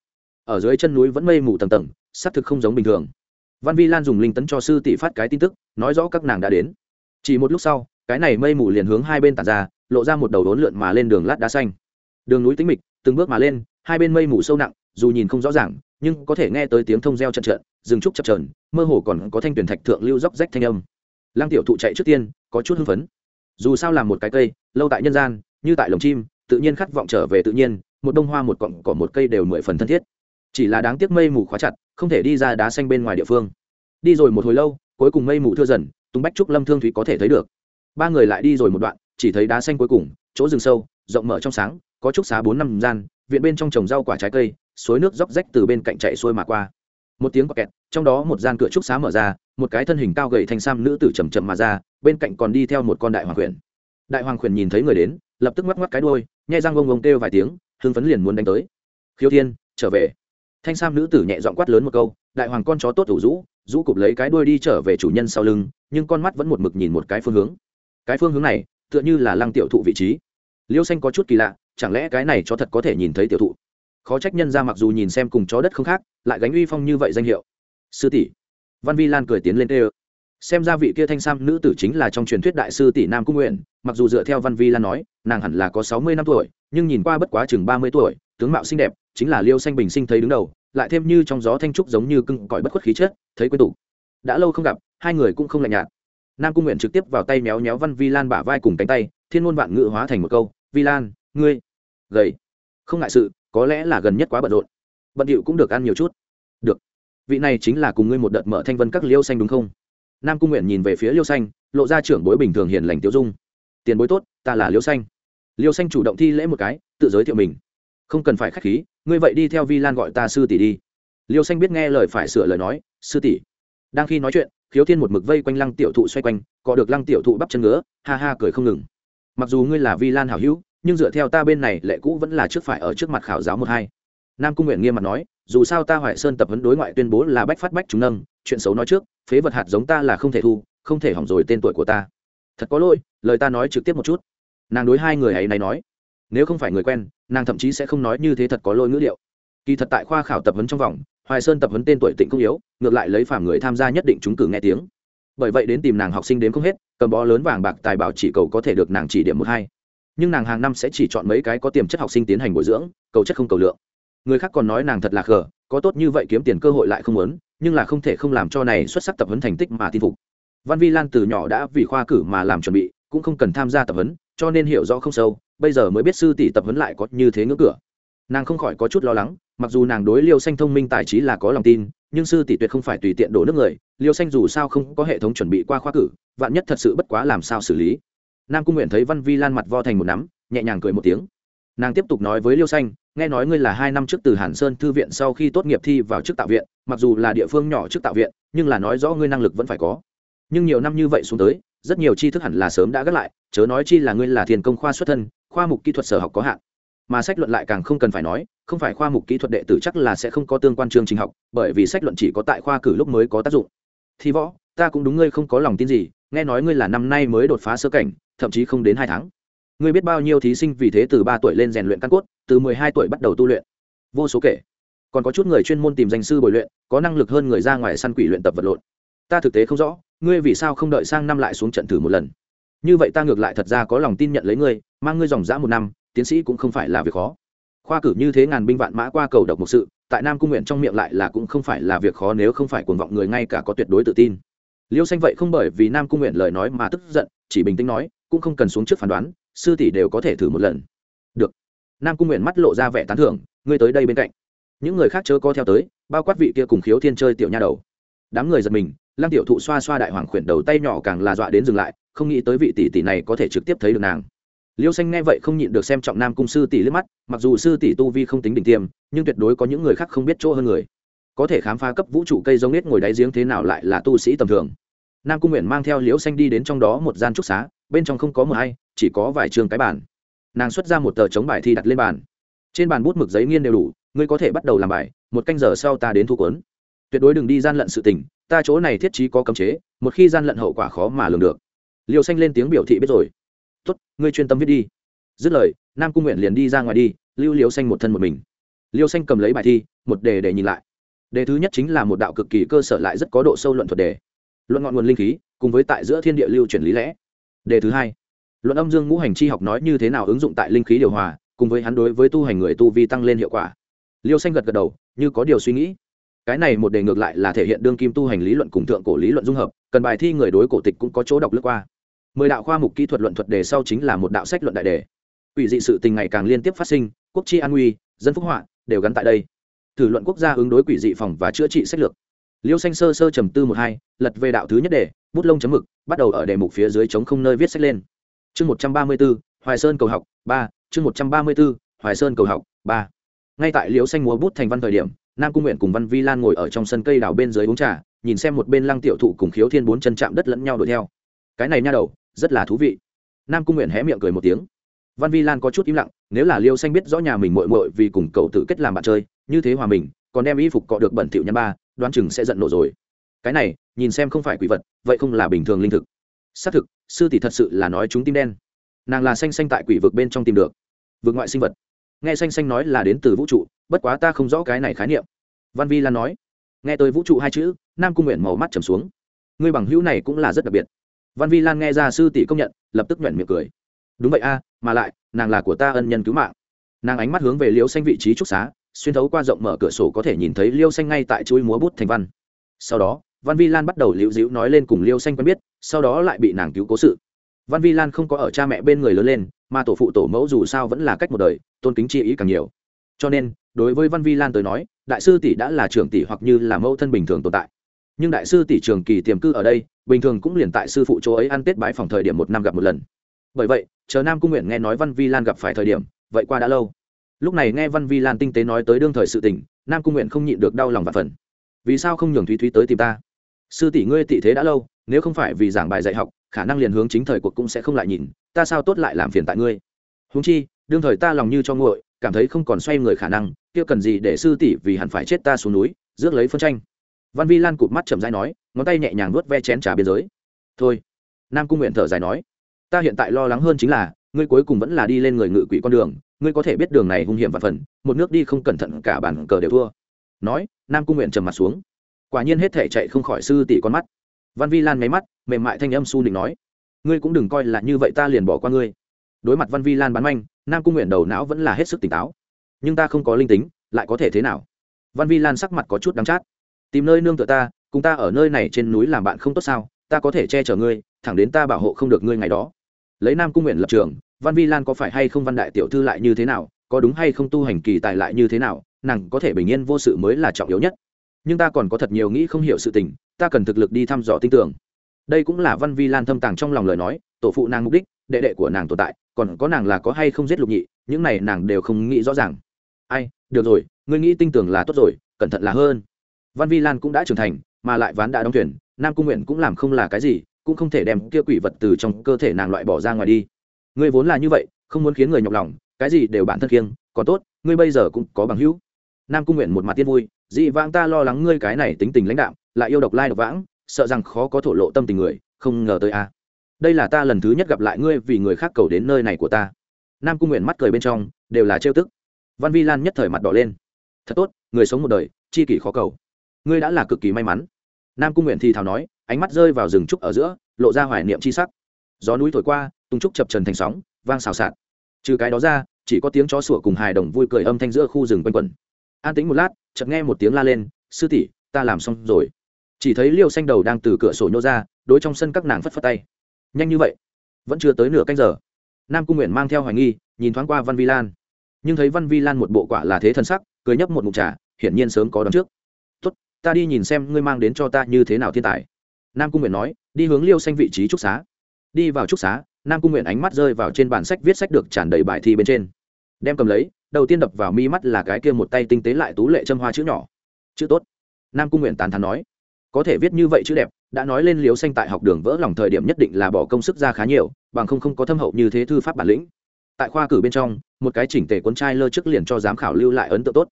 ở dưới chân núi vẫn mây mù tầng tầng, xác thực không giống bình thường. Văn vi lan dùng linh tấn cho sư tỷ phát cái tin tức, nói rõ các nàng đã đến. Chỉ một lúc sau, cái này mây mù liền hướng hai bên tàn ra, lộ ra một đầu đốn lượn mà lên đường lát đá xanh. Đường núi tính mịch, từng bước mà lên, hai bên mây mù sâu nặng, dù nhìn không rõ ràng, nhưng có thể nghe tới tiếng thông reo trận trận rừng trúc chập trờn mơ hồ còn có thanh tuyển thạch thượng lưu dốc rách thanh âm. Lăng tiểu thụ chạy trước tiên, có chút hưng phấn. Dù sao làm một cái cây, lâu tại nhân gian, như tại lồng chim, tự nhiên khát vọng trở về tự nhiên, một bông hoa một cọng cỏ một cây đều mười phần thân thiết chỉ là đáng tiếc mây mù khóa chặt không thể đi ra đá xanh bên ngoài địa phương. Đi rồi một hồi lâu cuối cùng mây mù thưa dần tùng bách trúc lâm thương thủy có thể thấy được. Ba người lại đi rồi một đoạn chỉ thấy đá xanh cuối cùng chỗ rừng sâu rộng mở trong sáng có trúc xá bốn năm gian viện bên trong trồng rau quả trái cây suối nước róc rách từ bên cạnh chạy xuôi mà qua. Một tiếng có kẹt trong đó một gian cửa trúc xá mở ra một cái thân hình cao gầy thanh sam nữ tử chầm chậm mà ra bên cạnh còn đi theo một con đại hoàng khuyển. Đại hoàng khuyển nhìn thấy người đến lập tức ngoắc ngoắc cái đuôi, nhai răng gông gông kêu vài tiếng hưng phấn liền muốn đánh tới. Khiêu thiên trở về thanh sam nữ tử nhẹ dọn quát lớn một câu, đại hoàng con chó tốt thủ rũ rũ cụp lấy cái đuôi đi trở về chủ nhân sau lưng, nhưng con mắt vẫn một mực nhìn một cái phương hướng. Cái phương hướng này, tựa như là lăng tiểu thụ vị trí. Liêu xanh có chút kỳ lạ, chẳng lẽ cái này cho thật có thể nhìn thấy tiểu thụ? Khó trách nhân ra mặc dù nhìn xem cùng chó đất không khác, lại gánh uy phong như vậy danh hiệu. Sư tỷ. Văn vi lan cười tiến lên tê ơ. Xem ra vị kia thanh sam nữ tử chính là trong truyền thuyết đại sư tỷ nam cung nguyện, mặc dù dựa theo văn vi lan nói, nàng hẳn là có sáu mươi năm tuổi, nhưng nhìn qua bất quá chừng ba mươi tuổi, tướng mạo xinh đẹp chính là liêu xanh bình sinh thấy đứng đầu, lại thêm như trong gió thanh trúc giống như cưng cõi bất khuất khí chết thấy quên tủ đã lâu không gặp, hai người cũng không lạnh nhạt. Nam cung nguyện trực tiếp vào tay méo méo văn vi lan bả vai cùng cánh tay, thiên ngôn vạn ngự hóa thành một câu, vi lan, ngươi gầy. Không ngại sự, có lẽ là gần nhất quá bận rộn. Bận điệu cũng được ăn nhiều chút. Được. Vị này chính là cùng ngươi một đợt mở thanh vân các liêu xanh đúng không? Nam cung nguyện nhìn về phía liêu xanh, lộ ra trưởng bối bình thường hiền lành tiêu dung. Tiền bối tốt, ta là liêu xanh. Liêu xanh chủ động thi lễ một cái, tự giới thiệu mình. Không cần phải k h á c h khí ngươi vậy đi theo vi lan gọi ta sư tỷ đi. Liêu xanh biết nghe lời phải sửa lời nói, sư tỷ. Đang khi nói chuyện, khiếu thiên một mực vây quanh lăng tiểu thụ xoay quanh, có được lăng tiểu thụ bắp chân ngứa, ha ha cười không ngừng. Mặc dù ngươi là vi lan hảo hữu, nhưng dựa theo ta bên này, lệ cũ vẫn là trước phải ở trước mặt khảo giáo một hai. Nam cung nguyện nghiêm mặt nói, dù sao ta hoài sơn tập huấn đối ngoại tuyên bố là bách phát bách chúng nâng, chuyện xấu nói trước, phế vật hạt giống ta là không thể thu, không thể hỏng rồi tên tuổi của ta. Thật có lỗi, lời ta nói trực tiếp một chút. Nàng đối hai người ấy này nói nếu không phải người quen, nàng thậm chí sẽ không nói như thế thật có lôi ngữ liệu kỳ thật tại khoa khảo tập huấn trong vòng, hoài sơn tập huấn tên tuổi tịnh không yếu, ngược lại lấy phàm người tham gia nhất định chúng cử nghe tiếng. Bởi vậy đến tìm nàng học sinh đến không hết, cầm bó lớn vàng bạc tài bảo chỉ cầu có thể được nàng chỉ điểm một hai. Nhưng nàng hàng năm sẽ chỉ chọn mấy cái có tiềm chất học sinh tiến hành bồi dưỡng, cầu chất không cầu lượng. Người khác còn nói nàng thật là gờ có tốt như vậy kiếm tiền cơ hội lại không muốn, nhưng là không thể không làm cho này xuất sắc tập huấn thành tích mà tin phục. Văn vi lan từ nhỏ đã vì khoa cử mà làm chuẩn bị cũng không cần tham gia tập huấn, cho nên hiểu rõ không sâu, bây giờ mới biết sư tỷ tập huấn lại có như thế ngưỡng cửa. Nàng không khỏi có chút lo lắng, mặc dù nàng đối liêu xanh thông minh tài trí là có lòng tin, nhưng sư tỷ tuyệt không phải tùy tiện đổ nước người, liêu xanh dù sao không có hệ thống chuẩn bị qua khoa cử, vạn nhất thật sự bất quá làm sao xử lý. Nam cung nguyện thấy văn vi lan mặt vo thành một nắm, nhẹ nhàng cười một tiếng. Nàng tiếp tục nói với liêu xanh, nghe nói ngươi là hai năm trước từ hàn sơn thư viện sau khi tốt nghiệp thi vào chức tạo viện, mặc dù là địa phương nhỏ chức tạo viện, nhưng là nói rõ ngươi năng lực vẫn phải có. Nhưng nhiều năm như vậy xuống tới rất nhiều tri thức hẳn là sớm đã gác lại, chớ nói chi là ngươi là thiền công khoa xuất thân, khoa mục kỹ thuật sở học có hạn. Mà sách luận lại càng không cần phải nói, không phải khoa mục kỹ thuật đệ tử chắc là sẽ không có tương quan chương trình học, bởi vì sách luận chỉ có tại khoa cử lúc mới có tác dụng. Thi võ, ta cũng đúng ngươi không có lòng tin gì, nghe nói ngươi là năm nay mới đột phá sơ cảnh, thậm chí không đến hai tháng. Ngươi biết bao nhiêu thí sinh vì thế từ ba tuổi lên rèn luyện căn cốt, từ mười hai tuổi bắt đầu tu luyện. Vô số kể. Còn có chút người chuyên môn tìm danh sư bồi luyện, có năng lực hơn người ra ngoài săn quỷ luyện tập vật lộn. Ta thực tế không rõ ngươi vì sao không đợi sang năm lại xuống trận thử một lần? Như vậy ta ngược lại thật ra có lòng tin nhận lấy ngươi, mang ngươi dòng dã một năm, tiến sĩ cũng không phải là việc khó. Khoa cử như thế ngàn binh vạn mã qua cầu độc một sự, tại nam cung nguyện trong miệng lại là cũng không phải là việc khó nếu không phải cuồng vọng người ngay cả có tuyệt đối tự tin. Liêu xanh vậy không bởi vì nam cung nguyện lời nói mà tức giận, chỉ bình tĩnh nói, cũng không cần xuống trước phán đoán, sư tỷ đều có thể thử một lần. Được. Nam cung nguyện mắt lộ ra vẻ tán thưởng, ngươi tới đây bên cạnh. Những người khác chớ có theo tới, bao quát vị kia cùng khiếu thiên chơi tiểu nha đầu. Đám người giật mình lăng tiểu thụ xoa xoa đại hoàng khuyển đầu tay nhỏ càng là dọa đến dừng lại, không nghĩ tới vị tỷ tỷ này có thể trực tiếp thấy được nàng. Liêu xanh nghe vậy không nhịn được xem trọng nam cung sư tỷ liếc mắt, mặc dù sư tỷ tu vi không tính đỉnh tiêm, nhưng tuyệt đối có những người khác không biết chỗ hơn người. Có thể khám phá cấp vũ trụ cây giống nết ngồi đáy giếng thế nào lại là tu sĩ tầm thường. Nam cung nguyện mang theo liễu xanh đi đến trong đó một gian trúc xá, bên trong không có mờ hay chỉ có vài trường cái bản nàng xuất ra một tờ chống bài thi đặt lên bàn. Trên bàn bút mực giấy nghiên đều đủ, ngươi có thể bắt đầu làm bài, một canh giờ sau ta đến thu cuốn tuyệt đối đừng đi gian lận sự tình, ta chỗ này thiết trí có cấm chế, một khi gian lận hậu quả khó mà lường được. Liêu xanh lên tiếng biểu thị biết rồi. Tốt, ngươi chuyên tâm viết đi. Dứt lời, nam cung nguyện liền đi ra ngoài đi, lưu liêu xanh một thân một mình. Liêu xanh cầm lấy bài thi, một đề để nhìn lại. Đề thứ nhất chính là một đạo cực kỳ cơ sở lại rất có độ sâu luận thuật đề. Luận ngọn nguồn linh khí, cùng với tại giữa thiên địa lưu chuyển lý lẽ. Đề thứ hai, luận âm dương ngũ hành chi học nói như thế nào ứng dụng tại linh khí điều hòa, cùng với hắn đối với tu hành người tu vi tăng lên hiệu quả. Liêu xanh gật gật đầu, như có điều suy nghĩ cái này một đề ngược lại là thể hiện đương kim tu hành lý luận cùng thượng cổ lý luận dung hợp, cần bài thi người đối cổ tịch cũng có chỗ đọc lướt qua. Mười đạo khoa mục kỹ thuật luận thuật đề sau chính là một đạo sách luận đại đề. Ủy dị sự tình ngày càng liên tiếp phát sinh, quốc chi an nguy, dân phúc họa đều gắn tại đây. Thử luận quốc gia ứng đối quỷ dị phòng và chữa trị sách lược. Liêu xanh sơ sơ trầm tư một hai, lật về đạo thứ nhất đề, bút lông chấm mực, bắt đầu ở đề mục phía dưới chống không nơi viết sách lên. Chương một trăm ba mươi b ố hoài sơn cầu học, ba, chương một trăm ba mươi b ố hoài sơn cầu học, ba. Ngay tại liễu xanh múa bút thành văn thời điểm nam cung nguyện cùng văn vi lan ngồi ở trong sân cây đào bên dưới uống trà, nhìn xem một bên lăng tiểu thụ cùng khiếu thiên bốn chân chạm đất lẫn nhau đuổi theo. Cái này nha đầu, rất là thú vị. Nam cung nguyện hé miệng cười một tiếng. Văn vi lan có chút im lặng, nếu là liêu xanh biết rõ nhà mình mội mội vì cùng cậu tự kết làm bạn chơi, như thế hòa mình, còn đem y phục cọ được bẩn thỉu nhăn ba, đoán chừng sẽ giận nổ rồi. Cái này, nhìn xem không phải quỷ vật, vậy không là bình thường linh thực. Xác thực, sư tỷ thật sự là nói chúng tim đen. Nàng là xanh xanh tại quỷ vực bên trong tìm được. Vực ngoại sinh vật nghe xanh xanh nói là đến từ vũ trụ, bất quá ta không rõ cái này khái niệm. Văn vi lan nói, nghe tới vũ trụ hai chữ, nam cung nguyện màu mắt trầm xuống. Ngươi bằng hữu này cũng là rất đặc biệt. Văn vi lan nghe ra sư tỷ công nhận, lập tức nhuận miệng cười. Đúng vậy a, mà lại, nàng là của ta ân nhân cứu mạng. Nàng ánh mắt hướng về liêu xanh vị trí trúc xá, xuyên thấu qua rộng mở cửa sổ có thể nhìn thấy liêu xanh ngay tại chuỗi múa bút thành văn. Sau đó, văn vi lan bắt đầu liễu dĩu nói lên cùng liêu xanh quen biết, sau đó lại bị nàng cứu cố sự văn vi lan không có ở cha mẹ bên người lớn lên, mà tổ phụ tổ mẫu dù sao vẫn là cách một đời, tôn kính chi ý càng nhiều. Cho nên, đối với văn vi lan tới nói, đại sư tỷ đã là trưởng tỷ hoặc như là mẫu thân bình thường tồn tại. Nhưng đại sư tỷ trường kỳ tiềm cư ở đây, bình thường cũng liền tại sư phụ chỗ ấy ăn tết bái phòng thời điểm một năm gặp một lần. Bởi vậy, chờ nam cung nguyện nghe nói văn vi lan gặp phải thời điểm, vậy qua đã lâu. Lúc này nghe văn vi lan tinh tế nói tới đương thời sự tình, nam cung nguyện không nhịn được đau lòng và phần vì sao không nhường thúy thúy tới tìm ta? Sư tỷ ngươi tị thế đã lâu, nếu không phải vì giảng bài dạy học khả năng liền hướng chính thời cuộc cũng sẽ không lại nhìn, ta sao tốt lại làm phiền tại ngươi? Húng chi, đương thời ta lòng như cho nguội, cảm thấy không còn xoay người khả năng, kia cần gì để sư tỷ vì hẳn phải chết ta xuống núi, rước lấy phân tranh. Văn vi lan cụp mắt chầm dai nói, ngón tay nhẹ nhàng nuốt ve chén trà biên giới. Thôi. Nam cung nguyện thở dài nói, ta hiện tại lo lắng hơn chính là, ngươi cuối cùng vẫn là đi lên người ngự quỷ con đường, ngươi có thể biết đường này hung hiểm và phần, một nước đi không cẩn thận cả bản cờ đều thua. Nói, nam cung nguyện trầm mặt xuống. Quả nhiên hết thể chạy không khỏi sư tỷ con mắt văn vi lan nháy mắt, mềm mại thanh âm su định nói, ngươi cũng đừng coi là như vậy, ta liền bỏ qua ngươi. Đối mặt văn vi lan bán manh, nam cung nguyện đầu não vẫn là hết sức tỉnh táo. Nhưng ta không có linh tính, lại có thể thế nào? Văn vi lan sắc mặt có chút đắng chát. Tìm nơi nương tựa ta, cùng ta ở nơi này trên núi làm bạn không tốt sao, ta có thể che chở ngươi, thẳng đến ta bảo hộ không được ngươi ngày đó. Lấy nam cung nguyện lập trường, văn vi lan có phải hay không văn đại tiểu thư lại như thế nào, có đúng hay không tu hành kỳ tài lại như thế nào, nàng có thể bình yên vô sự mới là trọng yếu nhất. Nhưng ta còn có thật nhiều nghĩ không hiểu sự tình ta cần thực lực đi thăm dò tin tưởng. Đây cũng là văn vi lan thâm tàng trong lòng lời nói, tổ phụ nàng mục đích, đệ đệ của nàng tồn tại, còn có nàng là có hay không giết lục nhị, những này nàng đều không nghĩ rõ ràng. Ai, được rồi, ngươi nghĩ tin tưởng là tốt rồi, cẩn thận là hơn. Văn vi lan cũng đã trưởng thành, mà lại ván đã đóng thuyền, nam cung nguyện cũng làm không là cái gì, cũng không thể đem kia quỷ vật từ trong cơ thể nàng loại bỏ ra ngoài đi. Ngươi vốn là như vậy, không muốn khiến người nhọc lòng, cái gì đều bản thân kiêng, còn tốt, ngươi bây giờ cũng có bằng hữu. Nam cung nguyện một mặt tiên vui dị vãng ta lo lắng ngươi cái này tính tình lãnh đạo lại yêu độc lai độc vãng, sợ rằng khó có thổ lộ tâm tình người, không ngờ tới a. À. Đây là ta lần thứ nhất gặp lại ngươi vì người khác cầu đến nơi này của ta. Nam cung nguyện mắt cười bên trong, đều là trêu tức. Văn vi lan nhất thời mặt đỏ lên. Thật tốt, người sống một đời, chi kỷ khó cầu. Ngươi đã là cực kỳ may mắn. Nam cung nguyện thì thào nói, ánh mắt rơi vào rừng trúc ở giữa, lộ ra hoài niệm c h i sắc. Gió núi thổi qua, tung trúc chập trần thành sóng, vang xào xạc. Trừ cái đó ra, chỉ có tiếng chó sủa cùng hài đồng vui cười âm thanh giữa khu rừng quanh quẩn. An tính một lát, chợt nghe một tiếng la lên, sư tỷ, ta làm xong rồi chỉ thấy liêu xanh đầu đang từ cửa sổ nhô ra, đối trong sân các nàng phất phất tay. Nhanh như vậy? Vẫn chưa tới nửa canh giờ. Nam cung nguyện mang theo hoài nghi, nhìn thoáng qua văn vi lan. Nhưng thấy văn vi lan một bộ quả là thế thân sắc, cười nhấp một mục trà, hiển nhiên sớm có đón trước. Tốt, ta đi nhìn xem ngươi mang đến cho ta như thế nào thiên tài. Nam cung nguyện nói, đi hướng liêu xanh vị trí trúc xá. Đi vào trúc xá, nam cung nguyện ánh mắt rơi vào trên bản sách viết sách được tràn đầy bài thi bên trên. Đem cầm lấy, đầu tiên đập vào mi mắt là cái kia một tay tinh tế lại tú lệ châm hoa chữ nhỏ. Chữ tốt. Nam cung nguyện tán thán nói có thể viết như vậy chữ đẹp, đã nói lên liếu xanh tại học đường vỡ lòng thời điểm nhất định là bỏ công sức ra khá nhiều, bằng không không có thâm hậu như thế thư pháp bản lĩnh. Tại khoa cử bên trong, một cái chỉnh tề cuốn trai lơ trước liền cho giám khảo lưu lại ấn tượng tốt.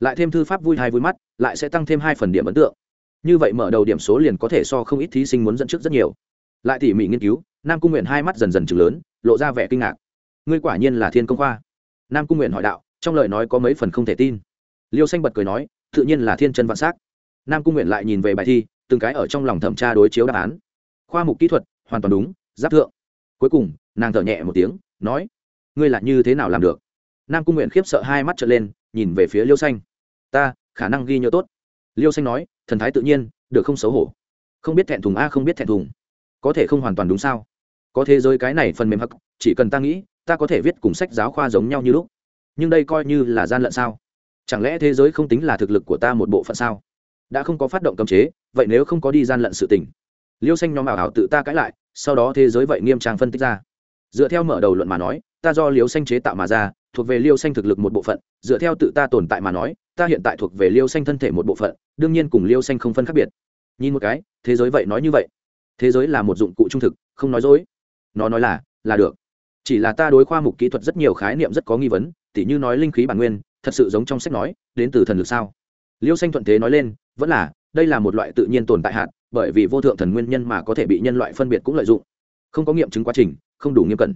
Lại thêm thư pháp vui hay vui mắt, lại sẽ tăng thêm hai phần điểm ấn tượng. Như vậy mở đầu điểm số liền có thể so không ít thí sinh muốn dẫn trước rất nhiều. Lại tỉ mỉ nghiên cứu, nam cung nguyện hai mắt dần dần chừng lớn, lộ ra vẻ kinh ngạc. Ngươi quả nhiên là thiên công khoa. Nam cung nguyện hỏi đạo, trong lời nói có mấy phần không thể tin. Liêu xanh bật cười nói, tự nhiên là thiên chân vạn s á c nam cung nguyện lại nhìn về bài thi, từng cái ở trong lòng thẩm tra đối chiếu đáp án. Khoa mục kỹ thuật, hoàn toàn đúng, giáp thượng. Cuối cùng, nàng thở nhẹ một tiếng, nói, ngươi là như thế nào làm được? Nam cung nguyện khiếp sợ hai mắt trở lên, nhìn về phía liêu xanh. Ta, khả năng ghi nhớ tốt. Liêu xanh nói, thần thái tự nhiên, được không xấu hổ. Không biết thẹn thùng a, không biết thẹn thùng. Có thể không hoàn toàn đúng sao? Có thế giới cái này phần mềm hắc, chỉ cần ta nghĩ, ta có thể viết cùng sách giáo khoa giống nhau như lúc. Nhưng đây coi như là gian lận sao? Chẳng lẽ thế giới không tính là thực lực của ta một bộ phận sao? Đã không có phát động cấm chế, vậy nếu không có đi gian lận sự tình. Liêu xanh nhóm ảo hảo tự ta cãi lại, sau đó thế giới vậy nghiêm trang phân tích ra. Dựa theo mở đầu luận mà nói, ta do liêu xanh chế tạo mà ra, thuộc về liêu xanh thực lực một bộ phận, dựa theo tự ta tồn tại mà nói, ta hiện tại thuộc về liêu xanh thân thể một bộ phận, đương nhiên cùng liêu xanh không phân khác biệt. Nhìn một cái, thế giới vậy nói như vậy. Thế giới là một dụng cụ trung thực, không nói dối. Nó nói là là được. Chỉ là ta đối khoa mục kỹ thuật rất nhiều khái niệm rất có nghi vấn, tỉ như nói linh khí bản nguyên, thật sự giống trong sách nói, đến từ thần lực sao? Liêu xanh thuận thế nói lên vẫn là, đây là một loại tự nhiên tồn tại hạn bởi vì vô thượng thần nguyên nhân mà có thể bị nhân loại phân biệt cũng lợi dụng. Không có nghiệm chứng quá trình, không đủ nghiêm cẩn.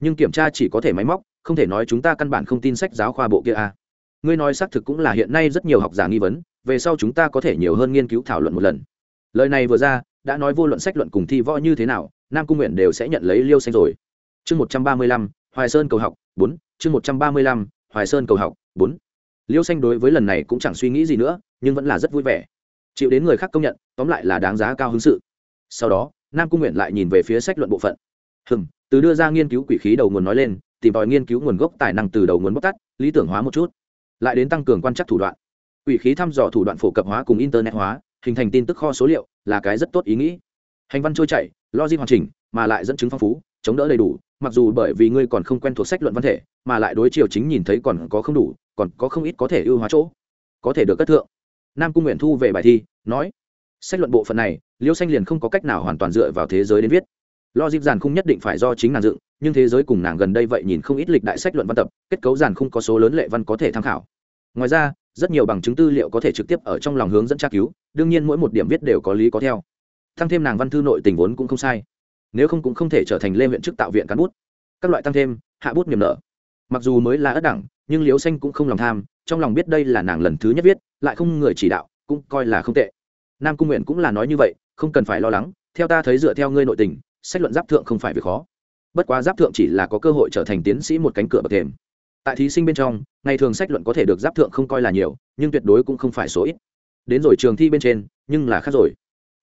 Nhưng kiểm tra chỉ có thể máy móc, không thể nói chúng ta căn bản không tin sách giáo khoa bộ kia a à. ngươi nói xác thực cũng là hiện nay rất nhiều học giả nghi vấn, về sau chúng ta có thể nhiều hơn nghiên cứu thảo luận một lần. Lời này vừa ra, đã nói vô luận sách luận cùng thi võ như thế nào, nam cung nguyện đều sẽ nhận lấy liêu xanh rồi. Chương một trăm ba mươi lăm, hoài sơn cầu học bốn, chương một trăm ba mươi lăm, hoài sơn cầu học bốn liêu xanh đối với lần này cũng chẳng suy nghĩ gì nữa, nhưng vẫn là rất vui vẻ. Chịu đến người khác công nhận, tóm lại là đáng giá cao hứng sự. Sau đó, nam cung nguyện lại nhìn về phía sách luận bộ phận. Hừm, từ đưa ra nghiên cứu quỷ khí đầu nguồn nói lên, tìm tòi nghiên cứu nguồn gốc tài năng từ đầu nguồn bóc tắt, lý tưởng hóa một chút. Lại đến tăng cường quan trắc thủ đoạn. Quỷ khí thăm dò thủ đoạn phổ cập hóa cùng internet hóa, hình thành tin tức kho số liệu, là cái rất tốt ý nghĩ. Hành văn trôi chảy, logic hoàn chỉnh, mà lại dẫn chứng phong phú, chống đỡ đầy đủ, mặc dù bởi vì ngươi còn không quen thuộc sách luận văn thể, mà lại đối chiều chính nhìn thấy còn có không đủ còn có không ít có thể ưu hóa chỗ, có thể được cất thượng. Nam cung nguyện thu về bài thi, nói, sách luận bộ phận này, liêu xanh liền không có cách nào hoàn toàn dựa vào thế giới đến viết. Logic giàn không nhất định phải do chính nàng dựng, nhưng thế giới cùng nàng gần đây vậy nhìn không ít lịch đại sách luận văn tập, kết cấu giàn không có số lớn lệ văn có thể tham khảo. Ngoài ra, rất nhiều bằng chứng tư liệu có thể trực tiếp ở trong lòng hướng dẫn tra cứu, đương nhiên mỗi một điểm viết đều có lý có theo. Tăng thêm nàng văn thư nội tình vốn cũng không sai. Nếu không cũng không thể trở thành lê huyện chức tạo viện cán bút. Các loại tăng thêm, hạ bút niềm nợ. Mặc dù mới là ất đẳng nhưng liễu xanh cũng không lòng tham, trong lòng biết đây là nàng lần thứ nhất viết, lại không người chỉ đạo, cũng coi là không tệ. Nam cung nguyện cũng là nói như vậy, không cần phải lo lắng, theo ta thấy dựa theo ngươi nội tình, sách luận giáp thượng không phải việc khó. Bất quá giáp thượng chỉ là có cơ hội trở thành tiến sĩ một cánh cửa bậc thềm. Tại thí sinh bên trong, ngày thường sách luận có thể được giáp thượng không coi là nhiều, nhưng tuyệt đối cũng không phải số ít. Đến rồi trường thi bên trên, nhưng là khác rồi.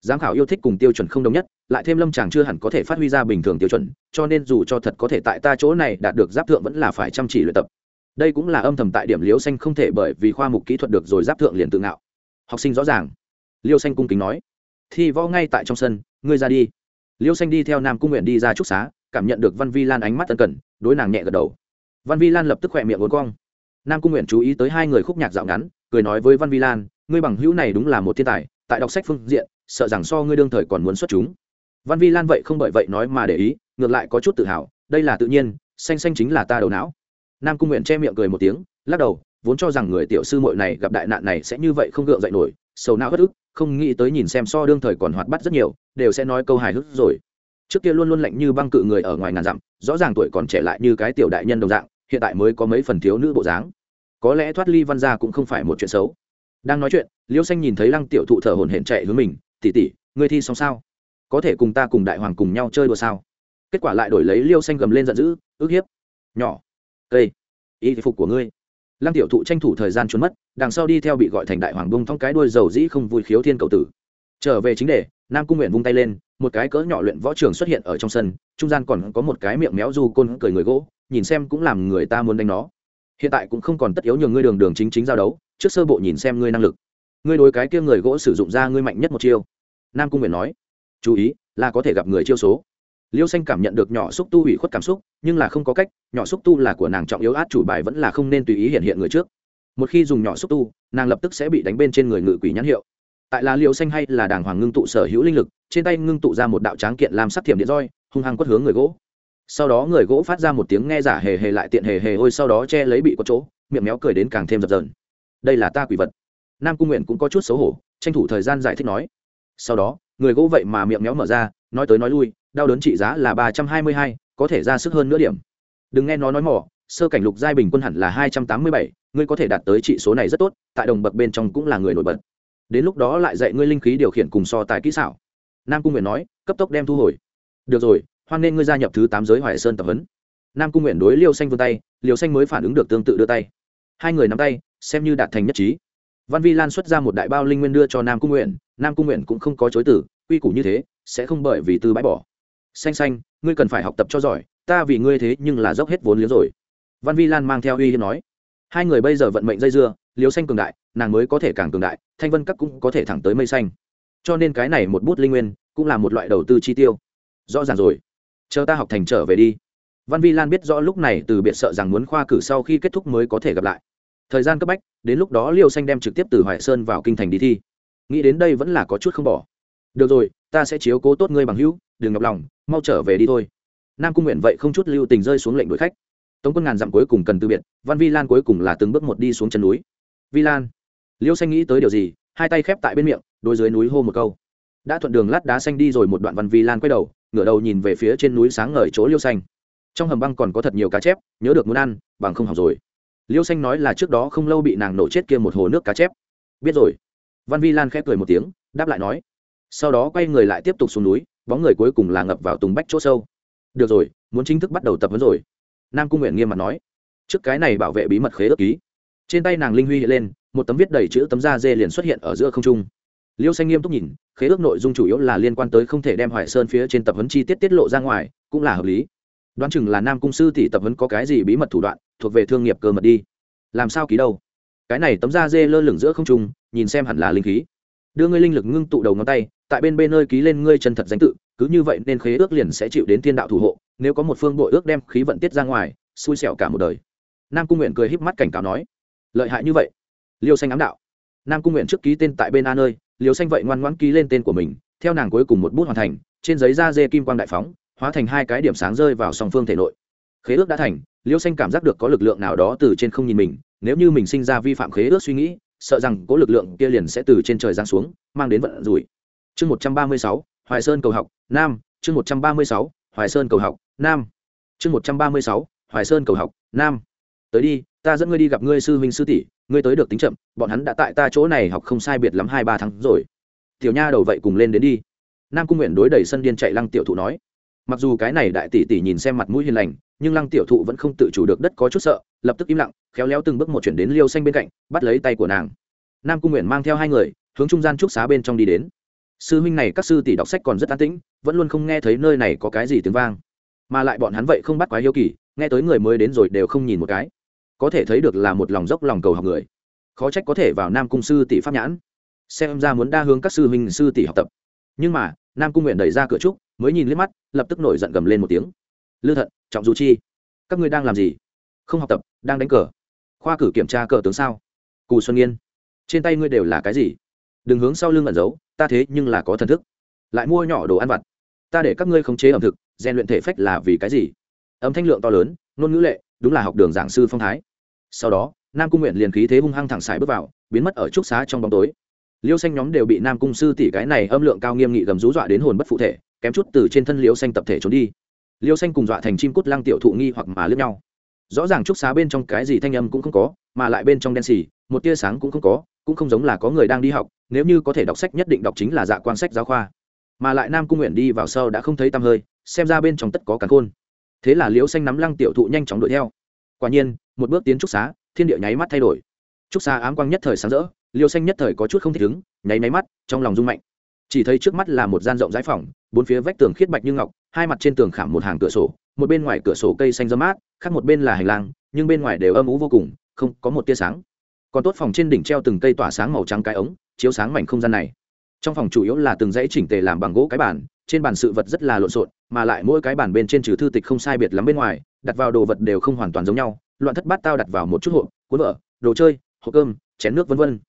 Giám khảo yêu thích cùng tiêu chuẩn không đồng nhất, lại thêm lâm chàng chưa hẳn có thể phát huy ra bình thường tiêu chuẩn, cho nên dù cho thật có thể tại ta chỗ này đạt được giáp thượng vẫn là phải chăm chỉ luyện tập đây cũng là âm thầm tại điểm liêu xanh không thể bởi vì khoa mục kỹ thuật được rồi giáp thượng liền tự ngạo. Học sinh rõ ràng. Liêu xanh cung kính nói, thi võ ngay tại trong sân, ngươi ra đi. Liêu xanh đi theo nam cung nguyện đi ra trúc xá, cảm nhận được văn vi lan ánh mắt tân cần, đối nàng nhẹ gật đầu. Văn vi lan lập tức khỏe miệng uốn cong. Nam cung nguyện chú ý tới hai người khúc nhạc dạo ngắn, cười nói với văn vi lan, ngươi bằng hữu này đúng là một thiên tài, tại đọc sách phương diện, sợ rằng so ngươi đương thời còn muốn xuất chúng. Văn vi lan vậy không bởi vậy nói mà để ý, ngược lại có chút tự hào, đây là tự nhiên, xanh xanh chính là ta đầu não nam cung nguyện che miệng cười một tiếng, lắc đầu, vốn cho rằng người tiểu sư muội này gặp đại nạn này sẽ như vậy không gượng dậy nổi, sầu não bất ức, không nghĩ tới nhìn xem so đương thời còn hoạt bát rất nhiều, đều sẽ nói câu hài hước rồi. Trước kia luôn luôn lạnh như băng cự người ở ngoài ngàn dặm, rõ ràng tuổi còn trẻ lại như cái tiểu đại nhân đồng dạng, hiện tại mới có mấy phần thiếu nữ bộ dáng. Có lẽ thoát ly văn gia cũng không phải một chuyện xấu. Đang nói chuyện, liêu xanh nhìn thấy lăng tiểu thụ thở hổn hển chạy hướng mình tỉ tỉ ngươi thi xong sao? Có thể cùng ta cùng đại hoàng cùng nhau chơi đùa sao? Kết quả lại đổi lấy liêu xanh gầm lên giận dữ, ức hiếp, nhỏ cây. Y phục của ngươi. Lăng tiểu thụ tranh thủ thời gian trốn mất, đằng sau đi theo bị gọi thành đại hoàng bông thong cái đuôi dầu dĩ không vui khiếu thiên cầu tử. Trở về chính đề, nam cung nguyện vung tay lên, một cái cỡ nhỏ luyện võ trường xuất hiện ở trong sân, trung gian còn có một cái miệng méo du côn cười người gỗ, nhìn xem cũng làm người ta muốn đánh nó. Hiện tại cũng không còn tất yếu nhường ngươi đường đường chính chính giao đấu, trước sơ bộ nhìn xem ngươi năng lực. Ngươi đối cái kia người gỗ sử dụng ra ngươi mạnh nhất một chiêu. Nam cung nguyện nói, chú ý, là có thể gặp người chiêu số liêu xanh cảm nhận được nhỏ xúc tu hủy khuất cảm xúc, nhưng là không có cách, nhỏ xúc tu là của nàng trọng yếu át chủ bài vẫn là không nên tùy ý hiện hiện người trước. Một khi dùng nhỏ xúc tu, nàng lập tức sẽ bị đánh bên trên người ngự quỷ nhãn hiệu. Tại là liêu xanh hay là đàng hoàng ngưng tụ sở hữu linh lực, trên tay ngưng tụ ra một đạo tráng kiện làm sắc thiểm điện roi, hung hăng quất hướng người gỗ. Sau đó người gỗ phát ra một tiếng nghe giả hề hề lại tiện hề hề ôi sau đó che lấy bị có chỗ, miệng méo cười đến càng thêm dập dờn. Đây là ta quỷ vật. Nam cung nguyện cũng có chút xấu hổ, tranh thủ thời gian giải thích nói. Sau đó, người gỗ vậy mà miệng méo mở ra nói tới nói lui, đau đớn trị giá là ba trăm hai mươi hai, có thể ra sức hơn nửa điểm. Đừng nghe nó nói mỏ, sơ cảnh lục giai bình quân hẳn là hai trăm tám mươi bảy, ngươi có thể đạt tới trị số này rất tốt, tại đồng bậc bên trong cũng là người nổi bật. Đến lúc đó lại dạy ngươi linh khí điều khiển cùng so tài kỹ xảo. Nam cung nguyện nói, cấp tốc đem thu hồi. Được rồi, hoan nên ngươi gia nhập thứ tám giới hoài sơn tập huấn. Nam cung nguyện đối liêu xanh vươn tay, liêu xanh mới phản ứng được tương tự đưa tay. Hai người nắm tay, xem như đạt thành nhất trí. Văn vi lan xuất ra một đại bao linh nguyên đưa cho nam cung nguyện nam cung nguyện cũng không có chối tử quy củ như thế sẽ không bởi vì tư bãi bỏ. Xanh xanh, ngươi cần phải học tập cho giỏi, ta vì ngươi thế nhưng là dốc hết vốn liếng rồi. Văn vi lan mang theo uy hiếp nói. Hai người bây giờ vận mệnh dây dưa liều xanh cường đại, nàng mới có thể càng cường đại, thanh vân các cũng có thể thẳng tới mây xanh. Cho nên cái này một bút linh nguyên, cũng là một loại đầu tư chi tiêu. Rõ ràng rồi. Chờ ta học thành trở về đi. Văn vi lan biết rõ lúc này từ biệt sợ rằng muốn khoa cử sau khi kết thúc mới có thể gặp lại. Thời gian cấp bách, đến lúc đó liêu xanh đem trực tiếp từ hoài sơn vào kinh thành đi thi. Nghĩ đến đây vẫn là có chút không bỏ. Được rồi ta sẽ chiếu cố tốt ngươi bằng hữu, đừng ngọc lòng, mau trở về đi thôi. Nam cung nguyện vậy không chút lưu tình rơi xuống lệnh đuổi khách. Tống quân ngàn dặm cuối cùng cần từ biệt, văn vi lan cuối cùng là từng bước một đi xuống chân núi. Vi lan. Liêu xanh nghĩ tới điều gì, hai tay khép tại bên miệng đôi dưới núi hô một câu. Đã thuận đường lát đá xanh đi rồi một đoạn văn vi lan quay đầu, ngửa đầu nhìn về phía trên núi sáng ngời chỗ liêu xanh. Trong hầm băng còn có thật nhiều cá chép, nhớ được muốn ăn, bằng không học rồi. Liêu xanh nói là trước đó không lâu bị nàng nổ chết kia một hồ nước cá chép. Biết rồi. Văn vi lan khép cười một tiếng, đáp lại nói sau đó quay người lại tiếp tục xuống núi, bóng người cuối cùng là ngập vào tùng bách chỗ sâu. Được rồi, muốn chính thức bắt đầu tập huấn rồi. Nam cung nguyện nghiêm mặt nói. Trước cái này bảo vệ bí mật khế ước ký. Trên tay nàng linh huy hiện lên, một tấm viết đầy chữ tấm da dê liền xuất hiện ở giữa không trung. Liêu xanh nghiêm túc nhìn, khế ước nội dung chủ yếu là liên quan tới không thể đem hoài sơn phía trên tập huấn chi tiết tiết lộ ra ngoài, cũng là hợp lý. Đoán chừng là nam cung sư tỷ tập huấn có cái gì bí mật thủ đoạn, thuộc về thương nghiệp cơ mật đi. Làm sao ký đâu? Cái này tấm da dê lơ lửng giữa không trung, nhìn xem hẳn là linh khí. Đưa ngươi linh lực ngưng tụ đầu ngón tay tại bên bên nơi ký lên ngươi chân thật danh tự, cứ như vậy nên khế ước liền sẽ chịu đến thiên đạo thủ hộ, nếu có một phương bội ước đem khí vận tiết ra ngoài, xui xẻo cả một đời. Nam cung nguyện cười híp mắt cảnh cáo nói. Lợi hại như vậy. Liêu xanh ám đạo. Nam cung nguyện trước ký tên tại bên a nơi, liêu xanh vậy ngoan ngoãn ký lên tên của mình, theo nàng cuối cùng một bút hoàn thành, trên giấy da dê kim quang đại phóng, hóa thành hai cái điểm sáng rơi vào song phương thể nội. Khế ước đã thành, liêu xanh cảm giác được có lực lượng nào đó từ trên không nhìn mình, nếu như mình sinh ra vi phạm khế ước suy nghĩ, sợ rằng có lực lượng kia liền sẽ từ trên trời giáng xuống, mang đến vận rủi chương một trăm ba mươi sáu, hoài sơn cầu học, nam. Chương một trăm ba mươi sáu, hoài sơn cầu học, nam. Chương một trăm ba mươi sáu, hoài sơn cầu học, nam. Tới đi, ta dẫn ngươi đi gặp ngươi sư huynh sư tỷ, ngươi tới được tính chậm, bọn hắn đã tại ta chỗ này học không sai biệt lắm hai ba tháng rồi. Tiểu nha đầu vậy cùng lên đến đi. Nam cung nguyện đối đầy sân điên chạy lăng tiểu thụ nói. Mặc dù cái này đại tỷ tỷ nhìn xem mặt mũi hiền lành, nhưng lăng tiểu thụ vẫn không tự chủ được đất có chút sợ, lập tức im lặng, khéo léo từng bước một chuyển đến liêu xanh bên cạnh, bắt lấy tay của nàng. Nam cung nguyện mang theo hai người, hướng trung gian trúc xá bên trong đi đến sư huynh này các sư tỷ đọc sách còn rất an tĩnh, vẫn luôn không nghe thấy nơi này có cái gì tiếng vang. Mà lại bọn hắn vậy không bắt quá yêu kỳ, nghe tới người mới đến rồi đều không nhìn một cái. Có thể thấy được là một lòng dốc lòng cầu học người. Khó trách có thể vào nam cung sư tỷ pháp nhãn. Xem ra muốn đa hướng các sư huynh sư tỷ học tập. Nhưng mà, nam cung nguyện đẩy ra cửa trúc, mới nhìn liếc mắt, lập tức nổi giận gầm lên một tiếng. Lư thận, trọng du chi, các ngươi đang làm gì? Không học tập, đang đánh cờ. Khoa cử kiểm tra cờ tướng sao? Cù xuân nghiên, trên tay ngươi đều là cái gì? Đừng hướng sau lưng ẩn giấu, ta thế nhưng là có thần thức. Lại mua nhỏ đồ ăn vặt. Ta để các ngươi khống chế ẩm thực, rèn luyện thể phách là vì cái gì? Âm thanh lượng to lớn, ngôn ngữ lệ, đúng là học đường giảng sư phong thái. Sau đó, nam cung nguyện liền khí thế hung hăng thẳng xài bước vào, biến mất ở trúc xá trong bóng tối. Liêu xanh nhóm đều bị nam cung sư tỷ cái này âm lượng cao nghiêm nghị gầm rú dọa đến hồn bất phụ thể, kém chút từ trên thân liêu xanh tập thể trốn đi. Liêu xanh cùng dọa thành chim cút lăng tiểu thụ nghi hoặc mà lướt nhau rõ ràng trúc xá bên trong cái gì thanh âm cũng không có, mà lại bên trong đen xì, một tia sáng cũng không có, cũng không giống là có người đang đi học, nếu như có thể đọc sách nhất định đọc chính là dạ quan sách giáo khoa. Mà lại nam cung nguyện đi vào sau đã không thấy tăm hơi, xem ra bên trong tất có cả khôn. Thế là liễu xanh nắm lăng tiểu thụ nhanh chóng đuổi theo. Quả nhiên, một bước tiến trúc xá, thiên địa nháy mắt thay đổi. Trúc xá ám quang nhất thời sáng rỡ liêu xanh nhất thời có chút không thích ứng, nháy máy mắt, trong lòng rung mạnh chỉ thấy trước mắt là một gian rộng rãi phòng, bốn phía vách tường khiết bạch như ngọc, hai mặt trên tường khảm một hàng cửa sổ, một bên ngoài cửa sổ cây xanh dơ mát, khác một bên là hành lang, nhưng bên ngoài đều âm ú vô cùng, không có một tia sáng. Còn tốt phòng trên đỉnh treo từng cây tỏa sáng màu trắng cái ống, chiếu sáng mảnh không gian này. Trong phòng chủ yếu là từng dãy chỉnh tề làm bằng gỗ cái bản trên bàn sự vật rất là lộn xộn, mà lại mỗi cái bản bên trên trừ thư tịch không sai biệt lắm bên ngoài, đặt vào đồ vật đều không hoàn toàn giống nhau, loạn thất bát tao đặt vào một chút hộp, cuốn vợ đồ chơi, hộp cơm, chén nước vân vân.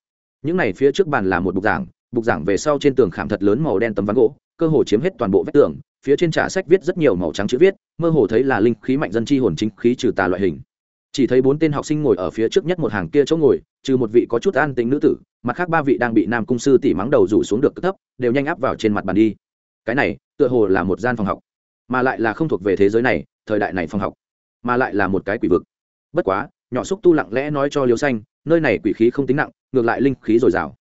Những này phía trước bàn là một bục giảng bục giảng về sau trên tường khảm thật lớn màu đen tấm ván gỗ, cơ hồ chiếm hết toàn bộ vách tường, phía trên trả sách viết rất nhiều màu trắng chữ viết, mơ hồ thấy là linh khí mạnh dân chi hồn chính khí trừ tà loại hình. Chỉ thấy bốn tên học sinh ngồi ở phía trước nhất một hàng kia chỗ ngồi, trừ một vị có chút an tính nữ tử, mặt khác ba vị đang bị nam cung sư tỉ mắng đầu rủ xuống được thấp, đều nhanh áp vào trên mặt bàn đi. Cái này, tựa hồ là một gian phòng học, mà lại là không thuộc về thế giới này, thời đại này phòng học, mà lại là một cái quỷ vực. Bất quá, nhỏ xúc tu lặng lẽ nói cho liêu xanh, nơi này quỷ khí không tính nặng, ngược lại linh khí dồi dào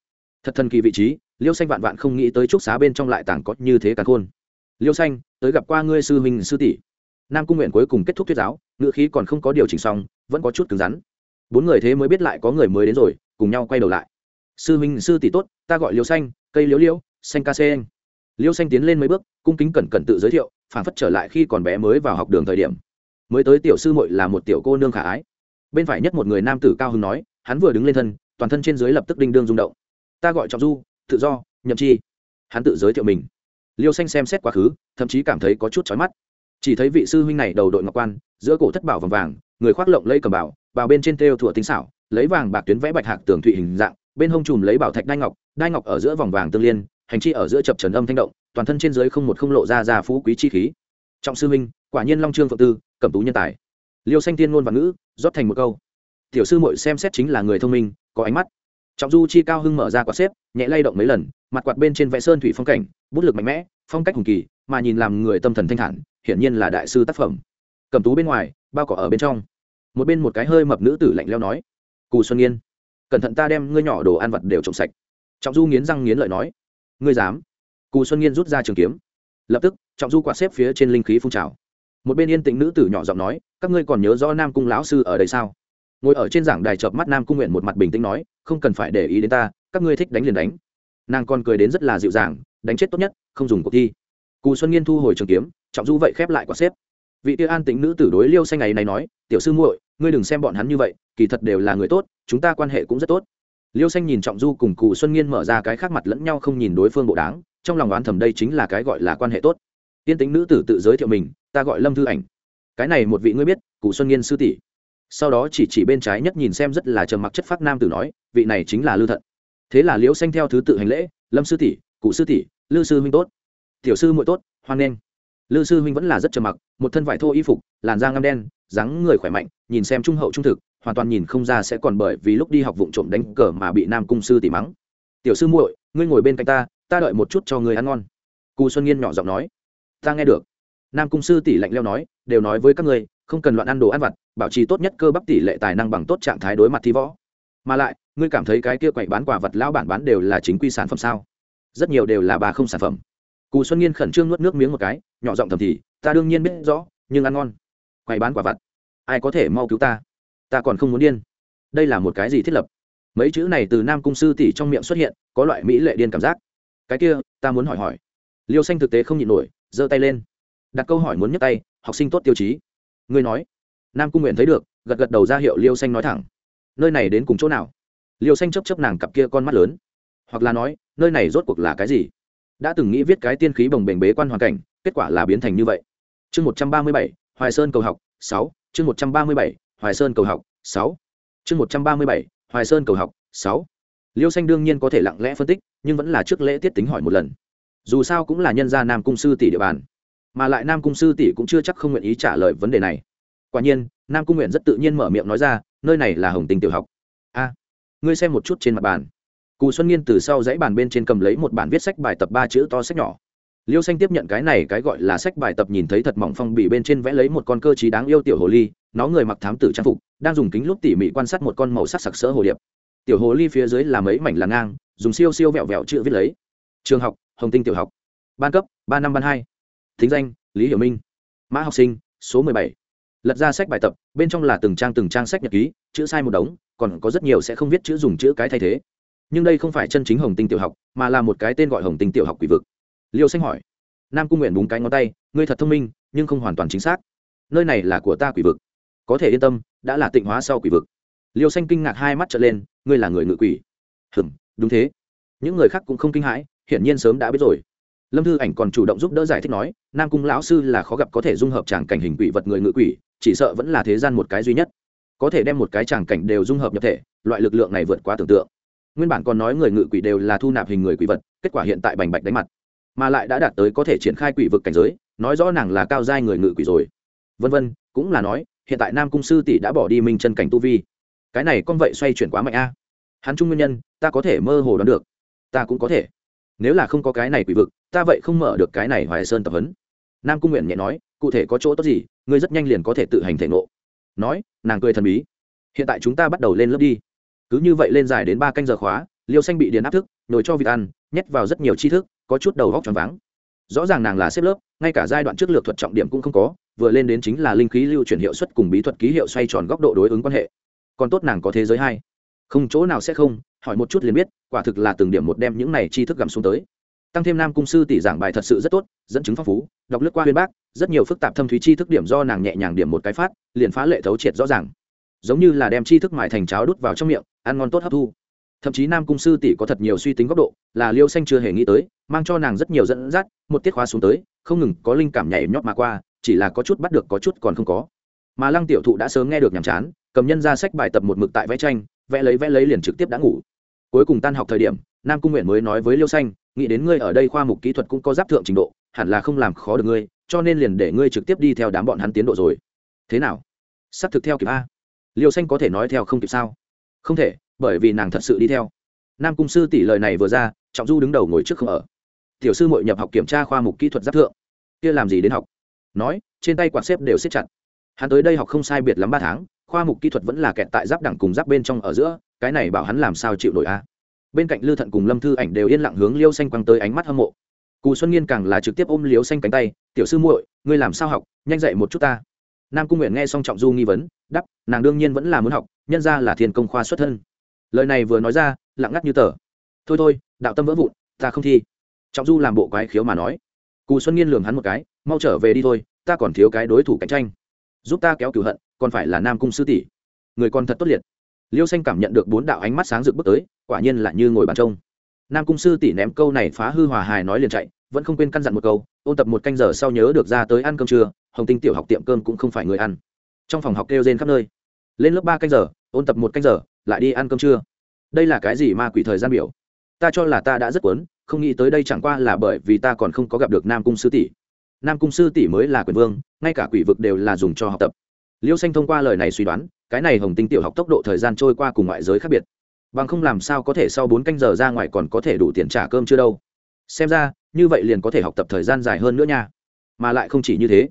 thật thần kỳ vị trí, liêu xanh vạn vạn không nghĩ tới trúc xá bên trong lại tảng có như thế cả khôn. Liêu xanh, tới gặp qua ngươi sư huynh, sư tỷ. Nam cung nguyện cuối cùng kết thúc thuyết giáo, ngữ khí còn không có điều chỉnh xong, vẫn có chút cứng rắn. Bốn người thế mới biết lại có người mới đến rồi, cùng nhau quay đầu lại. Sư huynh, sư tỷ tốt, ta gọi liêu xanh, cây liễu liễu xanh ca xê anh. Liêu xanh tiến lên mấy bước, cung kính cẩn cẩn tự giới thiệu, phản phất trở lại khi còn bé mới vào học đường thời điểm. Mới tới tiểu sư muội là một tiểu cô nương khả ái. Bên phải nhất một người nam tử cao hưng nói, hắn vừa đứng lên thân, toàn thân trên dưới lập tức đinh đương rung động ta gọi trọng du, tự do, nhậm chi. Hắn tự giới thiệu mình. Liêu xanh xem xét quá khứ, thậm chí cảm thấy có chút chói mắt. Chỉ thấy vị sư huynh này đầu đội ngọc quan, giữa cổ thất bảo vàng vàng, người khoác lộng lấy cầm bảo, vào bên trên têu thủa tinh xảo, lấy vàng bạc tuyến vẽ bạch hạc tường thụy hình dạng, bên hông chùm lấy bảo thạch đai ngọc đai ngọc ở giữa vòng vàng tương liên, hành chi ở giữa chập trần âm thanh động, toàn thân trên dưới không một không lộ ra ra phú quý chi khí. Trọng sư huynh, quả nhiên long trương phượng tư, cẩm tú nhân tài. Liêu xanh tiên ngôn và ngữ, rót thành một câu. Tiểu sư muội xem xét chính là người thông minh, có ánh mắt trọng du chi cao hưng mở ra quạt xếp, nhẹ lay động mấy lần, mặt quạt bên trên vẽ sơn thủy phong cảnh, bút lực mạnh mẽ, phong cách hùng kỳ, mà nhìn làm người tâm thần thanh thản, hiển nhiên là đại sư tác phẩm. Cầm tú bên ngoài, bao cỏ ở bên trong. Một bên một cái hơi mập nữ tử lạnh leo nói, cù xuân nghiên, cẩn thận ta đem ngươi nhỏ đồ ăn vật đều trộm sạch. Trọng du nghiến răng nghiến lợi nói, ngươi dám? Cù xuân nghiên rút ra trường kiếm. Lập tức, trọng du quạt xếp phía trên linh khí phun trào. Một bên yên tĩnh nữ tử nhỏ giọng nói, các ngươi còn nhớ rõ nam cung lão sư ở đây sao? Ngồi ở trên giảng đài chợp mắt nam cung nguyện một mặt bình tĩnh nói, không cần phải để ý đến ta, các ngươi thích đánh liền đánh. Nàng còn cười đến rất là dịu dàng, đánh chết tốt nhất, không dùng cuộc thi. Cù xuân nghiên thu hồi trường kiếm, trọng du vậy khép lại quả xếp. Vị tiêu an tính nữ tử đối liêu xanh ngày này nói, tiểu sư muội, ngươi đừng xem bọn hắn như vậy, kỳ thật đều là người tốt, chúng ta quan hệ cũng rất tốt. Liêu xanh nhìn trọng du cùng cù xuân nghiên mở ra cái khác mặt lẫn nhau không nhìn đối phương bộ đáng, trong lòng đoán thầm đây chính là cái gọi là quan hệ tốt. Tiên tính nữ tử tự giới thiệu mình, ta gọi lâm thư ảnh. Cái này một vị ngươi biết, Cù xuân nghiên sư tỷ sau đó chỉ chỉ bên trái nhất nhìn xem rất là trầm mặc chất phác nam tử nói, vị này chính là lưu thận. Thế là liễu xanh theo thứ tự hành lễ, lâm sư tỷ, cụ sư tỷ, lư sư huynh tốt, tiểu sư muội tốt, hoan nghênh. Lư sư huynh vẫn là rất trầm mặc, một thân vải thô y phục, làn da ngăm đen, dáng người khỏe mạnh, nhìn xem trung hậu trung thực, hoàn toàn nhìn không ra sẽ còn bởi vì lúc đi học vụng trộm đánh cờ mà bị nam cung sư tỷ mắng. Tiểu sư muội, ngươi ngồi bên cạnh ta ta đợi một chút cho người ăn ngon. Cù xuân nghiên nhỏ giọng nói. Ta nghe được nam cung sư tỷ lạnh leo nói đều nói với các ngươi không cần loạn ăn đồ ăn vặt bảo trì tốt nhất cơ bắp tỷ lệ tài năng bằng tốt trạng thái đối mặt thi võ. Mà lại ngươi cảm thấy cái kia quậy bán quả vật lão bản bán đều là chính quy sản phẩm sao? Rất nhiều đều là bà không sản phẩm. Cù xuân nghiên khẩn trương nuốt nước miếng một cái nhỏ giọng thầm thì ta đương nhiên biết rõ nhưng ăn ngon. Quậy bán quả vật, ai có thể mau cứu ta? Ta còn không muốn điên. Đây là một cái gì thiết lập? Mấy chữ này từ nam cung sư tỷ trong miệng xuất hiện có loại mỹ lệ điên cảm giác. Cái kia ta muốn hỏi hỏi. Liêu xanh thực tế không nhịn nổi giơ tay lên đặt câu hỏi muốn nhấc tay, học sinh tốt tiêu chí. Ngươi nói. Nam cung nguyện thấy được, gật gật đầu ra hiệu liêu xanh nói thẳng. Nơi này đến cùng chỗ nào? Liêu xanh chấp chấp nàng cặp kia con mắt lớn. Hoặc là nói, nơi này rốt cuộc là cái gì? Đã từng nghĩ viết cái tiên khí bồng bềnh bế quan hoàn cảnh, kết quả là biến thành như vậy. Chương một trăm ba mươi bảy, hoài sơn cầu học, sáu. Chương một trăm ba mươi bảy, hoài sơn cầu học, sáu. Chương một trăm ba mươi bảy, hoài sơn cầu học, sáu. Liêu xanh đương nhiên có thể lặng lẽ phân tích, nhưng vẫn là trước lễ tiết tính hỏi một lần. Dù sao cũng là nhân gia nam cung sư tỷ địa bàn mà lại nam cung sư tỷ cũng chưa chắc không nguyện ý trả lời vấn đề này. Quả nhiên, nam cung nguyện rất tự nhiên mở miệng nói ra, nơi này là hồng tình tiểu học. A, ngươi xem một chút trên mặt bàn. Cù xuân nghiên từ sau dãy bàn bên trên cầm lấy một bản viết sách bài tập ba chữ to sách nhỏ. Liêu xanh tiếp nhận cái này cái gọi là sách bài tập nhìn thấy thật mỏng phong bì bên trên vẽ lấy một con cơ t đáng yêu tiểu hồ ly, nó người mặc thám tử trang phục, đang dùng kính lúc tỉ mỉ quan sát một con màu sắc sặc sỡ hồ điệp. Tiểu hồ ly phía dưới là mấy mảnh là ngang, dùng siêu siêu vẹo vẹo chữ viết lấy. Trường học, hồng tinh tiểu học. Ban cấp, ba năm ban hai thính danh, lý hiểu minh. Mã học sinh, số mười bảy. Lật ra sách bài tập, bên trong là từng trang từng trang sách nhật ký, chữ sai một đống, còn có rất nhiều sẽ không viết chữ dùng chữ cái thay thế. Nhưng đây không phải chân chính hồng tinh tiểu học, mà là một cái tên gọi hồng tinh tiểu học quỷ vực. Liêu xanh hỏi. Nam cung nguyện búng cái ngón tay, ngươi thật thông minh, nhưng không hoàn toàn chính xác. Nơi này là của ta quỷ vực. Có thể yên tâm, đã là tịnh hóa sau quỷ vực. Liêu xanh kinh ngạc hai mắt trở lên, ngươi là người ngự quỷ. Hừm, đúng thế. Những người khác cũng không kinh hãi, hiển nhiên sớm đã biết rồi lâm thư ảnh còn chủ động giúp đỡ giải thích nói, nam cung lão sư là khó gặp có thể dung hợp tràng cảnh hình quỷ vật người ngự quỷ, chỉ sợ vẫn là thế gian một cái duy nhất. Có thể đem một cái tràng cảnh đều dung hợp nhập thể, loại lực lượng này vượt quá tưởng tượng. Nguyên bản còn nói người ngự quỷ đều là thu nạp hình người quỷ vật, kết quả hiện tại bành bạch đánh mặt. Mà lại đã đạt tới có thể triển khai quỷ vực cảnh giới, nói rõ nàng là cao giai người ngự quỷ rồi. Vân vân, cũng là nói, hiện tại nam cung sư tỷ đã bỏ đi minh chân cảnh tu vi. Cái này con vậy xoay chuyển quá mạnh a. Hắn chung nguyên nhân, ta có thể mơ hồ đoán được. Ta cũng có thể nếu là không có cái này quỷ vực ta vậy không mở được cái này hoài sơn tập huấn. Nam cung nguyện nhẹ nói cụ thể có chỗ tốt gì ngươi rất nhanh liền có thể tự hành thể ngộ. Nói nàng cười thần bí. Hiện tại chúng ta bắt đầu lên lớp đi. Cứ như vậy lên dài đến ba canh giờ khóa liêu xanh bị điền áp thức nồi cho vịt ăn nhét vào rất nhiều tri thức có chút đầu góc tròn váng. Rõ ràng nàng là xếp lớp ngay cả giai đoạn trước lược thuật trọng điểm cũng không có vừa lên đến chính là linh khí lưu chuyển hiệu suất cùng bí thuật ký hiệu xoay tròn góc độ đối ứng quan hệ. Còn tốt nàng có thế giới hai, không chỗ nào sẽ không hỏi một chút liền biết, quả thực là từng điểm một đem những này tri thức gặm xuống tới. Tăng thêm nam cung sư tỷ giảng bài thật sự rất tốt, dẫn chứng phong phú, đọc lướt qua huyên bác, rất nhiều phức tạp thâm thúy tri thức điểm do nàng nhẹ nhàng điểm một cái phát, liền phá lệ thấu triệt rõ ràng. Giống như là đem tri thức mài thành cháo đút vào trong miệng, ăn ngon tốt hấp thu. Thậm chí nam cung sư tỷ có thật nhiều suy tính góc độ, là liêu xanh chưa hề nghĩ tới, mang cho nàng rất nhiều dẫn dắt, một tiết khóa xuống tới, không ngừng có linh cảm nhảy nhót mà qua, chỉ là có chút bắt được có chút còn không có. Mà lăng tiểu thụ đã sớm nghe được nhàm chán, cầm nhân ra sách bài tập một mực tại vẽ tranh, vẽ lấy vẽ lấy liền trực tiếp đã ngủ cuối cùng tan học thời điểm, nam cung nguyện mới nói với liêu xanh, nghĩ đến ngươi ở đây khoa mục kỹ thuật cũng có giáp thượng trình độ, hẳn là không làm khó được ngươi, cho nên liền để ngươi trực tiếp đi theo đám bọn hắn tiến độ rồi. Thế nào? Sắp thực theo kịp a? Liêu xanh có thể nói theo không kịp sao? Không thể, bởi vì nàng thật sự đi theo. Nam cung sư tỷ lời này vừa ra, trọng du đứng đầu ngồi trước không ở. Tiểu sư mội nhập học kiểm tra khoa mục kỹ thuật giáp thượng. Kia làm gì đến học? Nói, trên tay quạt xếp đều xếp chặt. Hắn tới đây học không sai biệt lắm ba tháng khoa mục kỹ thuật vẫn là kẹt tại giáp đẳng cùng giáp bên trong ở giữa, cái này bảo hắn làm sao chịu nổi a? Bên cạnh lư thận cùng lâm thư ảnh đều yên lặng hướng liêu xanh quăng tới ánh mắt hâm mộ. Cù xuân nghiên càng là trực tiếp ôm liêu xanh cánh tay, tiểu sư muội, ngươi làm sao học? Nhanh dậy một chút ta. Nam cung nguyện nghe xong trọng du nghi vấn đắp nàng đương nhiên vẫn là muốn học, nhân ra là thiên công khoa xuất thân. Lời này vừa nói ra, lặng ngắt như tờ. Thôi thôi, đạo tâm vỡ vụn, ta không thi. Trọng du làm bộ quái khiếu mà nói. Cù xuân nghiên lường hắn một cái, mau trở về đi thôi, ta còn thiếu cái đối thủ cạnh tranh. Giúp ta kéo cửu hận còn phải là nam cung sư tỷ. Người còn thật tốt liệt. Liêu xanh cảm nhận được bốn đạo ánh mắt sáng rực bước tới, quả nhiên là như ngồi bàn trông. Nam cung sư tỷ ném câu này phá hư hòa hài nói liền chạy, vẫn không quên căn dặn một câu, ôn tập một canh giờ sau nhớ được ra tới ăn cơm trưa, hồng tinh tiểu học tiệm cơm cũng không phải người ăn. Trong phòng học kêu rên khắp nơi. Lên lớp ba canh giờ, ôn tập một canh giờ, lại đi ăn cơm trưa. Đây là cái gì ma quỷ thời gian biểu? Ta cho là ta đã rất cuốn, không nghĩ tới đây chẳng qua là bởi vì ta còn không có gặp được nam cung sư tỷ. Nam cung sư tỷ mới là quyền vương, ngay cả quỷ vực đều là dùng cho học tập liêu xanh thông qua lời này suy đoán, cái này hồng tinh tiểu học tốc độ thời gian trôi qua cùng ngoại giới khác biệt. Bằng không làm sao có thể sau bốn canh giờ ra ngoài còn có thể đủ tiền trả cơm chưa đâu. Xem ra, như vậy liền có thể học tập thời gian dài hơn nữa nha. Mà lại không chỉ như thế.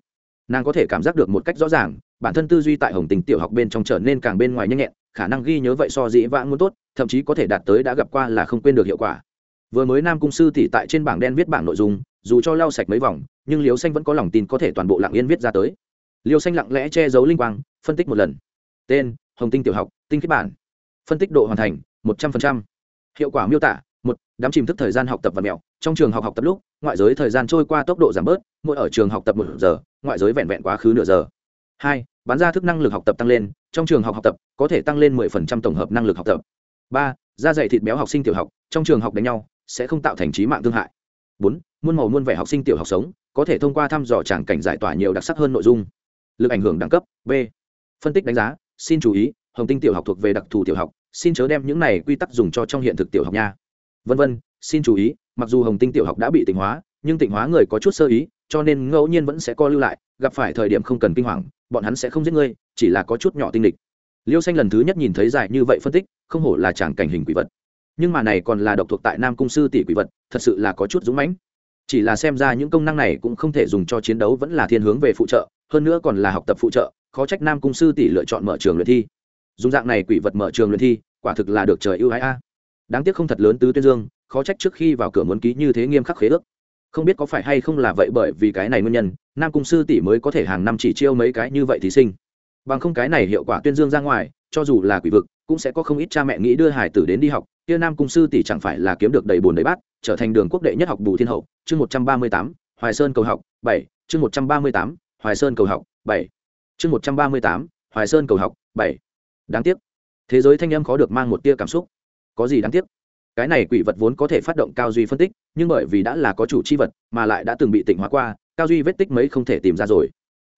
Nàng có thể cảm giác được một cách rõ ràng, bản thân tư duy tại hồng tình tiểu học bên trong trở nên càng bên ngoài nhanh nhẹn, khả năng ghi nhớ vậy so dĩ vãng muốn tốt, thậm chí có thể đạt tới đã gặp qua là không quên được hiệu quả. Vừa mới nam cung sư tỷ tại trên bảng đen viết bảng nội dung, dù cho lau sạch mấy vòng, nhưng liều xanh vẫn có lòng tin có thể toàn bộ lặng yên viết ra tới. Liêu xanh lặng lẽ che giấu linh quang, phân tích một lần. Tên, hồng tinh tiểu học, tinh kết bản. Phân tích độ hoàn thành, một trăm linh hiệu quả miêu tả, một, đám chìm thức thời gian học tập và mẹo. Trong trường học học tập lúc, ngoại giới thời gian trôi qua tốc độ giảm bớt, mỗi ở trường học tập một giờ, ngoại giới vẹn vẹn quá khứ nửa giờ. Hai, bán ra thức năng lực học tập tăng lên, trong trường học học tập có thể tăng lên 10% tổng hợp năng lực học tập. Ba, da dày thịt béo học sinh tiểu học, trong trường học đánh nhau, sẽ không tạo thành trí mạng thương hại. Bốn, muôn màu muôn vẻ học sinh tiểu học sống, có thể thông qua thăm dò tràng cảnh giải tỏa nhiều đặc sắc hơn nội dung lực ảnh hưởng đẳng cấp, b. Phân tích đánh giá, xin chú ý, hồng tinh tiểu học thuộc về đặc thù tiểu học, xin chớ đem những này quy tắc dùng cho trong hiện thực tiểu học nha. Vân vân, xin chú ý, mặc dù hồng tinh tiểu học đã bị tịnh hóa, nhưng tịnh hóa người có chút sơ ý, cho nên ngẫu nhiên vẫn sẽ co lưu lại, gặp phải thời điểm không cần kinh hoàng, bọn hắn sẽ không giết ngươi, chỉ là có chút nhỏ tinh địch liêu xanh lần thứ nhất nhìn thấy dài như vậy phân tích, không hổ là chàng cảnh hình quỷ vật. Nhưng mà này còn là độc thuộc tại nam cung sư tỷ quỷ vật, thật sự là có chút dũng mãnh. Chỉ là xem ra những công năng này cũng không thể dùng cho chiến đấu vẫn là thiên hướng về phụ trợ hơn nữa còn là học tập phụ trợ, khó trách nam cung sư tỷ lựa chọn mở trường luyện thi. Dùng dạng này quỷ vật mở trường luyện thi, quả thực là được trời ưu ái a. Đáng tiếc không thật lớn tứ tuyên dương, khó trách trước khi vào cửa muốn ký như thế nghiêm khắc khế ước. Không biết có phải hay không là vậy bởi vì cái này nguyên nhân, nam cung sư tỷ mới có thể hàng năm chỉ chiêu mấy cái như vậy thí sinh. Bằng không cái này hiệu quả tuyên dương ra ngoài, cho dù là quỷ vực, cũng sẽ có không ít cha mẹ nghĩ đưa hải tử đến đi học, kia nam cung sư tỷ chẳng phải là kiếm được đầy bồn đầy bát, trở thành đường quốc đệ nhất học bù thiên hậu, chương một trăm ba mươi tám, hoài sơn cầu học, bảy, chương một trăm ba mươi tám hoài sơn cầu học, bảy. Chương một trăm ba mươi tám, hoài sơn cầu học, bảy. Đáng tiếc. Thế giới thanh âm khó được mang một tia cảm xúc. Có gì đáng tiếc? Cái này quỷ vật vốn có thể phát động cao duy phân tích, nhưng bởi vì đã là có chủ chi vật, mà lại đã từng bị tỉnh hóa qua, cao duy vết tích mấy không thể tìm ra rồi.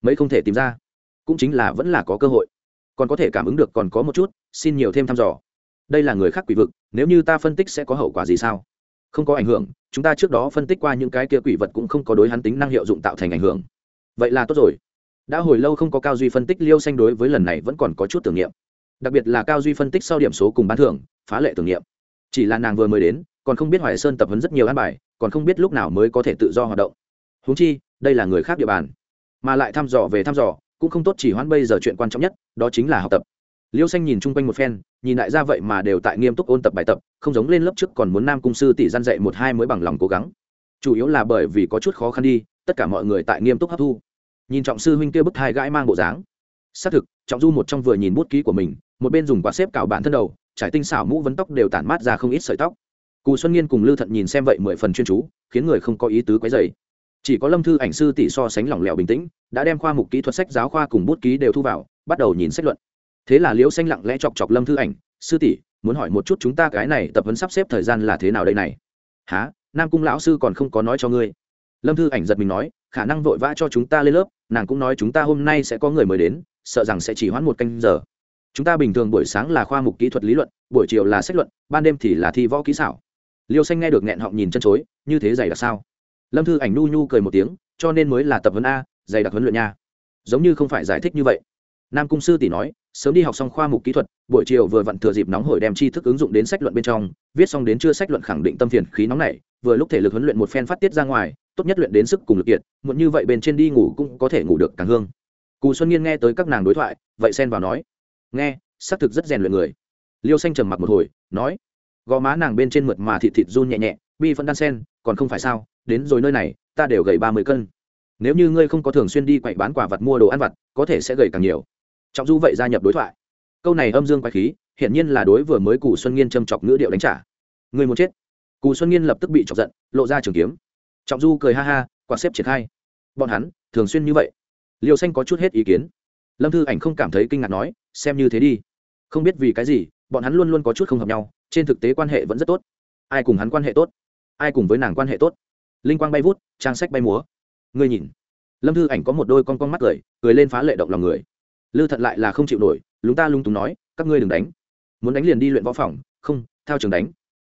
Mấy không thể tìm ra. Cũng chính là vẫn là có cơ hội. Còn có thể cảm ứng được còn có một chút, xin nhiều thêm thăm dò. Đây là người khác quỷ vực, nếu như ta phân tích sẽ có hậu quả gì sao? Không có ảnh hưởng, chúng ta trước đó phân tích qua những cái kia quỷ vật cũng không có đối hắn tính năng hiệu dụng tạo thành ảnh hưởng vậy là tốt rồi. Đã hồi lâu không có cao duy phân tích liêu xanh đối với lần này vẫn còn có chút tưởng niệm. Đặc biệt là cao duy phân tích sau điểm số cùng bán thưởng, phá lệ tưởng niệm. Chỉ là nàng vừa mới đến, còn không biết hoài sơn tập huấn rất nhiều an bài, còn không biết lúc nào mới có thể tự do hoạt động. Húng chi, đây là người khác địa bàn. Mà lại thăm dò về thăm dò, cũng không tốt chỉ hoãn bây giờ chuyện quan trọng nhất, đó chính là học tập. Liêu xanh nhìn chung quanh một phen, nhìn lại ra vậy mà đều tại nghiêm túc ôn tập bài tập, không giống lên lớp trước còn muốn nam cung sư tỷ gian dạy một hai mới bằng lòng cố gắng. Chủ yếu là bởi vì có chút khó khăn đi tất cả mọi người tại nghiêm túc hấp thu. Nhìn trọng sư huynh kia bức hai gãi mang bộ dáng. Xác thực, trọng du một trong vừa nhìn bút ký của mình, một bên dùng quạt xếp cào bản thân đầu, trải tinh xảo mũ vấn tóc đều tản mát ra không ít sợi tóc. Cù xuân nghiên cùng lưu thận nhìn xem vậy mười phần chuyên chú, khiến người không có ý tứ quấy dày chỉ có lâm thư ảnh sư tỷ so sánh lỏng lẻo bình tĩnh, đã đem khoa mục kỹ thuật sách giáo khoa cùng bút ký đều thu vào, bắt đầu nhìn sách luận. Thế là liễu xanh lặng lẽ chọc chọc lâm thư ảnh, sư tỷ, muốn hỏi một chút chúng ta cái này tập huấn sắp xếp thời gian là thế nào đây này? Há nam cung lão sư còn không có nói cho ngươi lâm thư ảnh giật mình nói, khả năng vội vã cho chúng ta lên lớp, nàng cũng nói chúng ta hôm nay sẽ có người mới đến, sợ rằng sẽ chỉ hoãn một canh giờ. Chúng ta bình thường buổi sáng là khoa mục kỹ thuật lý luận, buổi chiều là sách luận, ban đêm thì là thi võ kỹ xảo. Liêu xanh nghe được nghẹn họng nhìn chân chối, như thế dày đặc sao? Lâm thư ảnh nu nhu cười một tiếng, cho nên mới là tập vấn a, dày đặc huấn luyện nha. Giống như không phải giải thích như vậy. Nam cung sư tỷ nói, sớm đi học xong khoa mục kỹ thuật, buổi chiều vừa vặn thừa dịp nóng hổi đem tri thức ứng dụng đến sách luận bên trong, viết xong đến chưa sách luận khẳng định tâm phiền khí nóng này vừa lúc thể lực huấn luyện một phen phát tiết ra ngoài tốt nhất luyện đến sức cùng lực kiệt, muộn như vậy bên trên đi ngủ cũng có thể ngủ được càng hương. Cù xuân nghiên nghe tới các nàng đối thoại, vậy xen vào nói, nghe, xác thực rất rèn luyện người. Liêu xanh trầm mặc một hồi, nói, gò má nàng bên trên mượt mà thịt thịt run nhẹ nhẹ, bi phân đan sen, còn không phải sao, đến rồi nơi này, ta đều gầy ba mươi cân. Nếu như ngươi không có thường xuyên đi quậy bán quả vật mua đồ ăn vặt, có thể sẽ gầy càng nhiều. Trọng du vậy gia nhập đối thoại. Câu này âm dương quái khí, hiển nhiên là đối vừa mới cù xuân nghiên châm chọc ngữ điệu đánh trả. Người muốn chết? Cù xuân nghiên lập tức bị chọc giận, lộ ra trường kiếm trọng du cười ha ha, quạt xếp triển khai. Bọn hắn, thường xuyên như vậy. Liều xanh có chút hết ý kiến. Lâm thư ảnh không cảm thấy kinh ngạc nói, xem như thế đi. Không biết vì cái gì, bọn hắn luôn luôn có chút không hợp nhau, trên thực tế quan hệ vẫn rất tốt. Ai cùng hắn quan hệ tốt? Ai cùng với nàng quan hệ tốt? Linh quang bay vút, trang sách bay múa. Ngươi nhìn. Lâm thư ảnh có một đôi con con mắt cười cười lên phá lệ động lòng người. Lư thận lại là không chịu nổi, lúng ta lung túng nói, các ngươi đừng đánh. Muốn đánh liền đi luyện võ phòng, không, thao trường đánh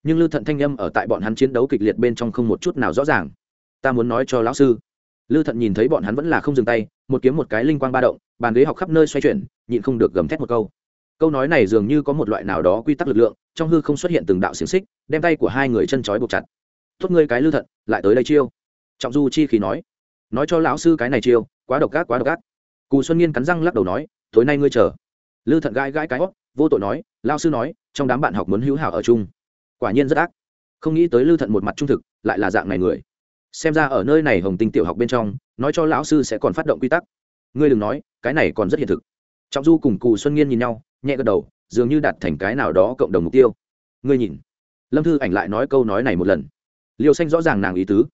nhưng lư thận thanh â m ở tại bọn hắn chiến đấu kịch liệt bên trong không một chút nào rõ ràng. Ta muốn nói cho lão sư. Lư thận nhìn thấy bọn hắn vẫn là không dừng tay, một kiếm một cái linh quang ba động, bàn ghế học khắp nơi xoay chuyển, nhịn không được gầm thét một câu. Câu nói này dường như có một loại nào đó quy tắc lực lượng, trong hư không xuất hiện từng đạo xiềng xích, đem tay của hai người chân trói buộc chặt. Tốt ngươi cái lư thận, lại tới đây chiêu. Trọng du chi khí nói. Nói cho lão sư cái này chiêu, quá độc ác, quá độc ác. Cù xuân nghiên cắn răng lắc đầu nói, tối nay ngươi chờ. Lư thận gãi gãi cái hót, vô tội nói lao sư nói, trong đám bạn học muốn hữu hảo ở chung quả nhiên rất ác. Không nghĩ tới lưu thận một mặt trung thực, lại là dạng này người. Xem ra ở nơi này hồng tinh tiểu học bên trong, nói cho lão sư sẽ còn phát động quy tắc. Ngươi đừng nói, cái này còn rất hiện thực. Trọng du cùng cù xuân nghiên nhìn nhau, nhẹ gật đầu, dường như đạt thành cái nào đó cộng đồng mục tiêu. Ngươi nhìn. Lâm thư ảnh lại nói câu nói này một lần. Liêu xanh rõ ràng nàng ý tứ.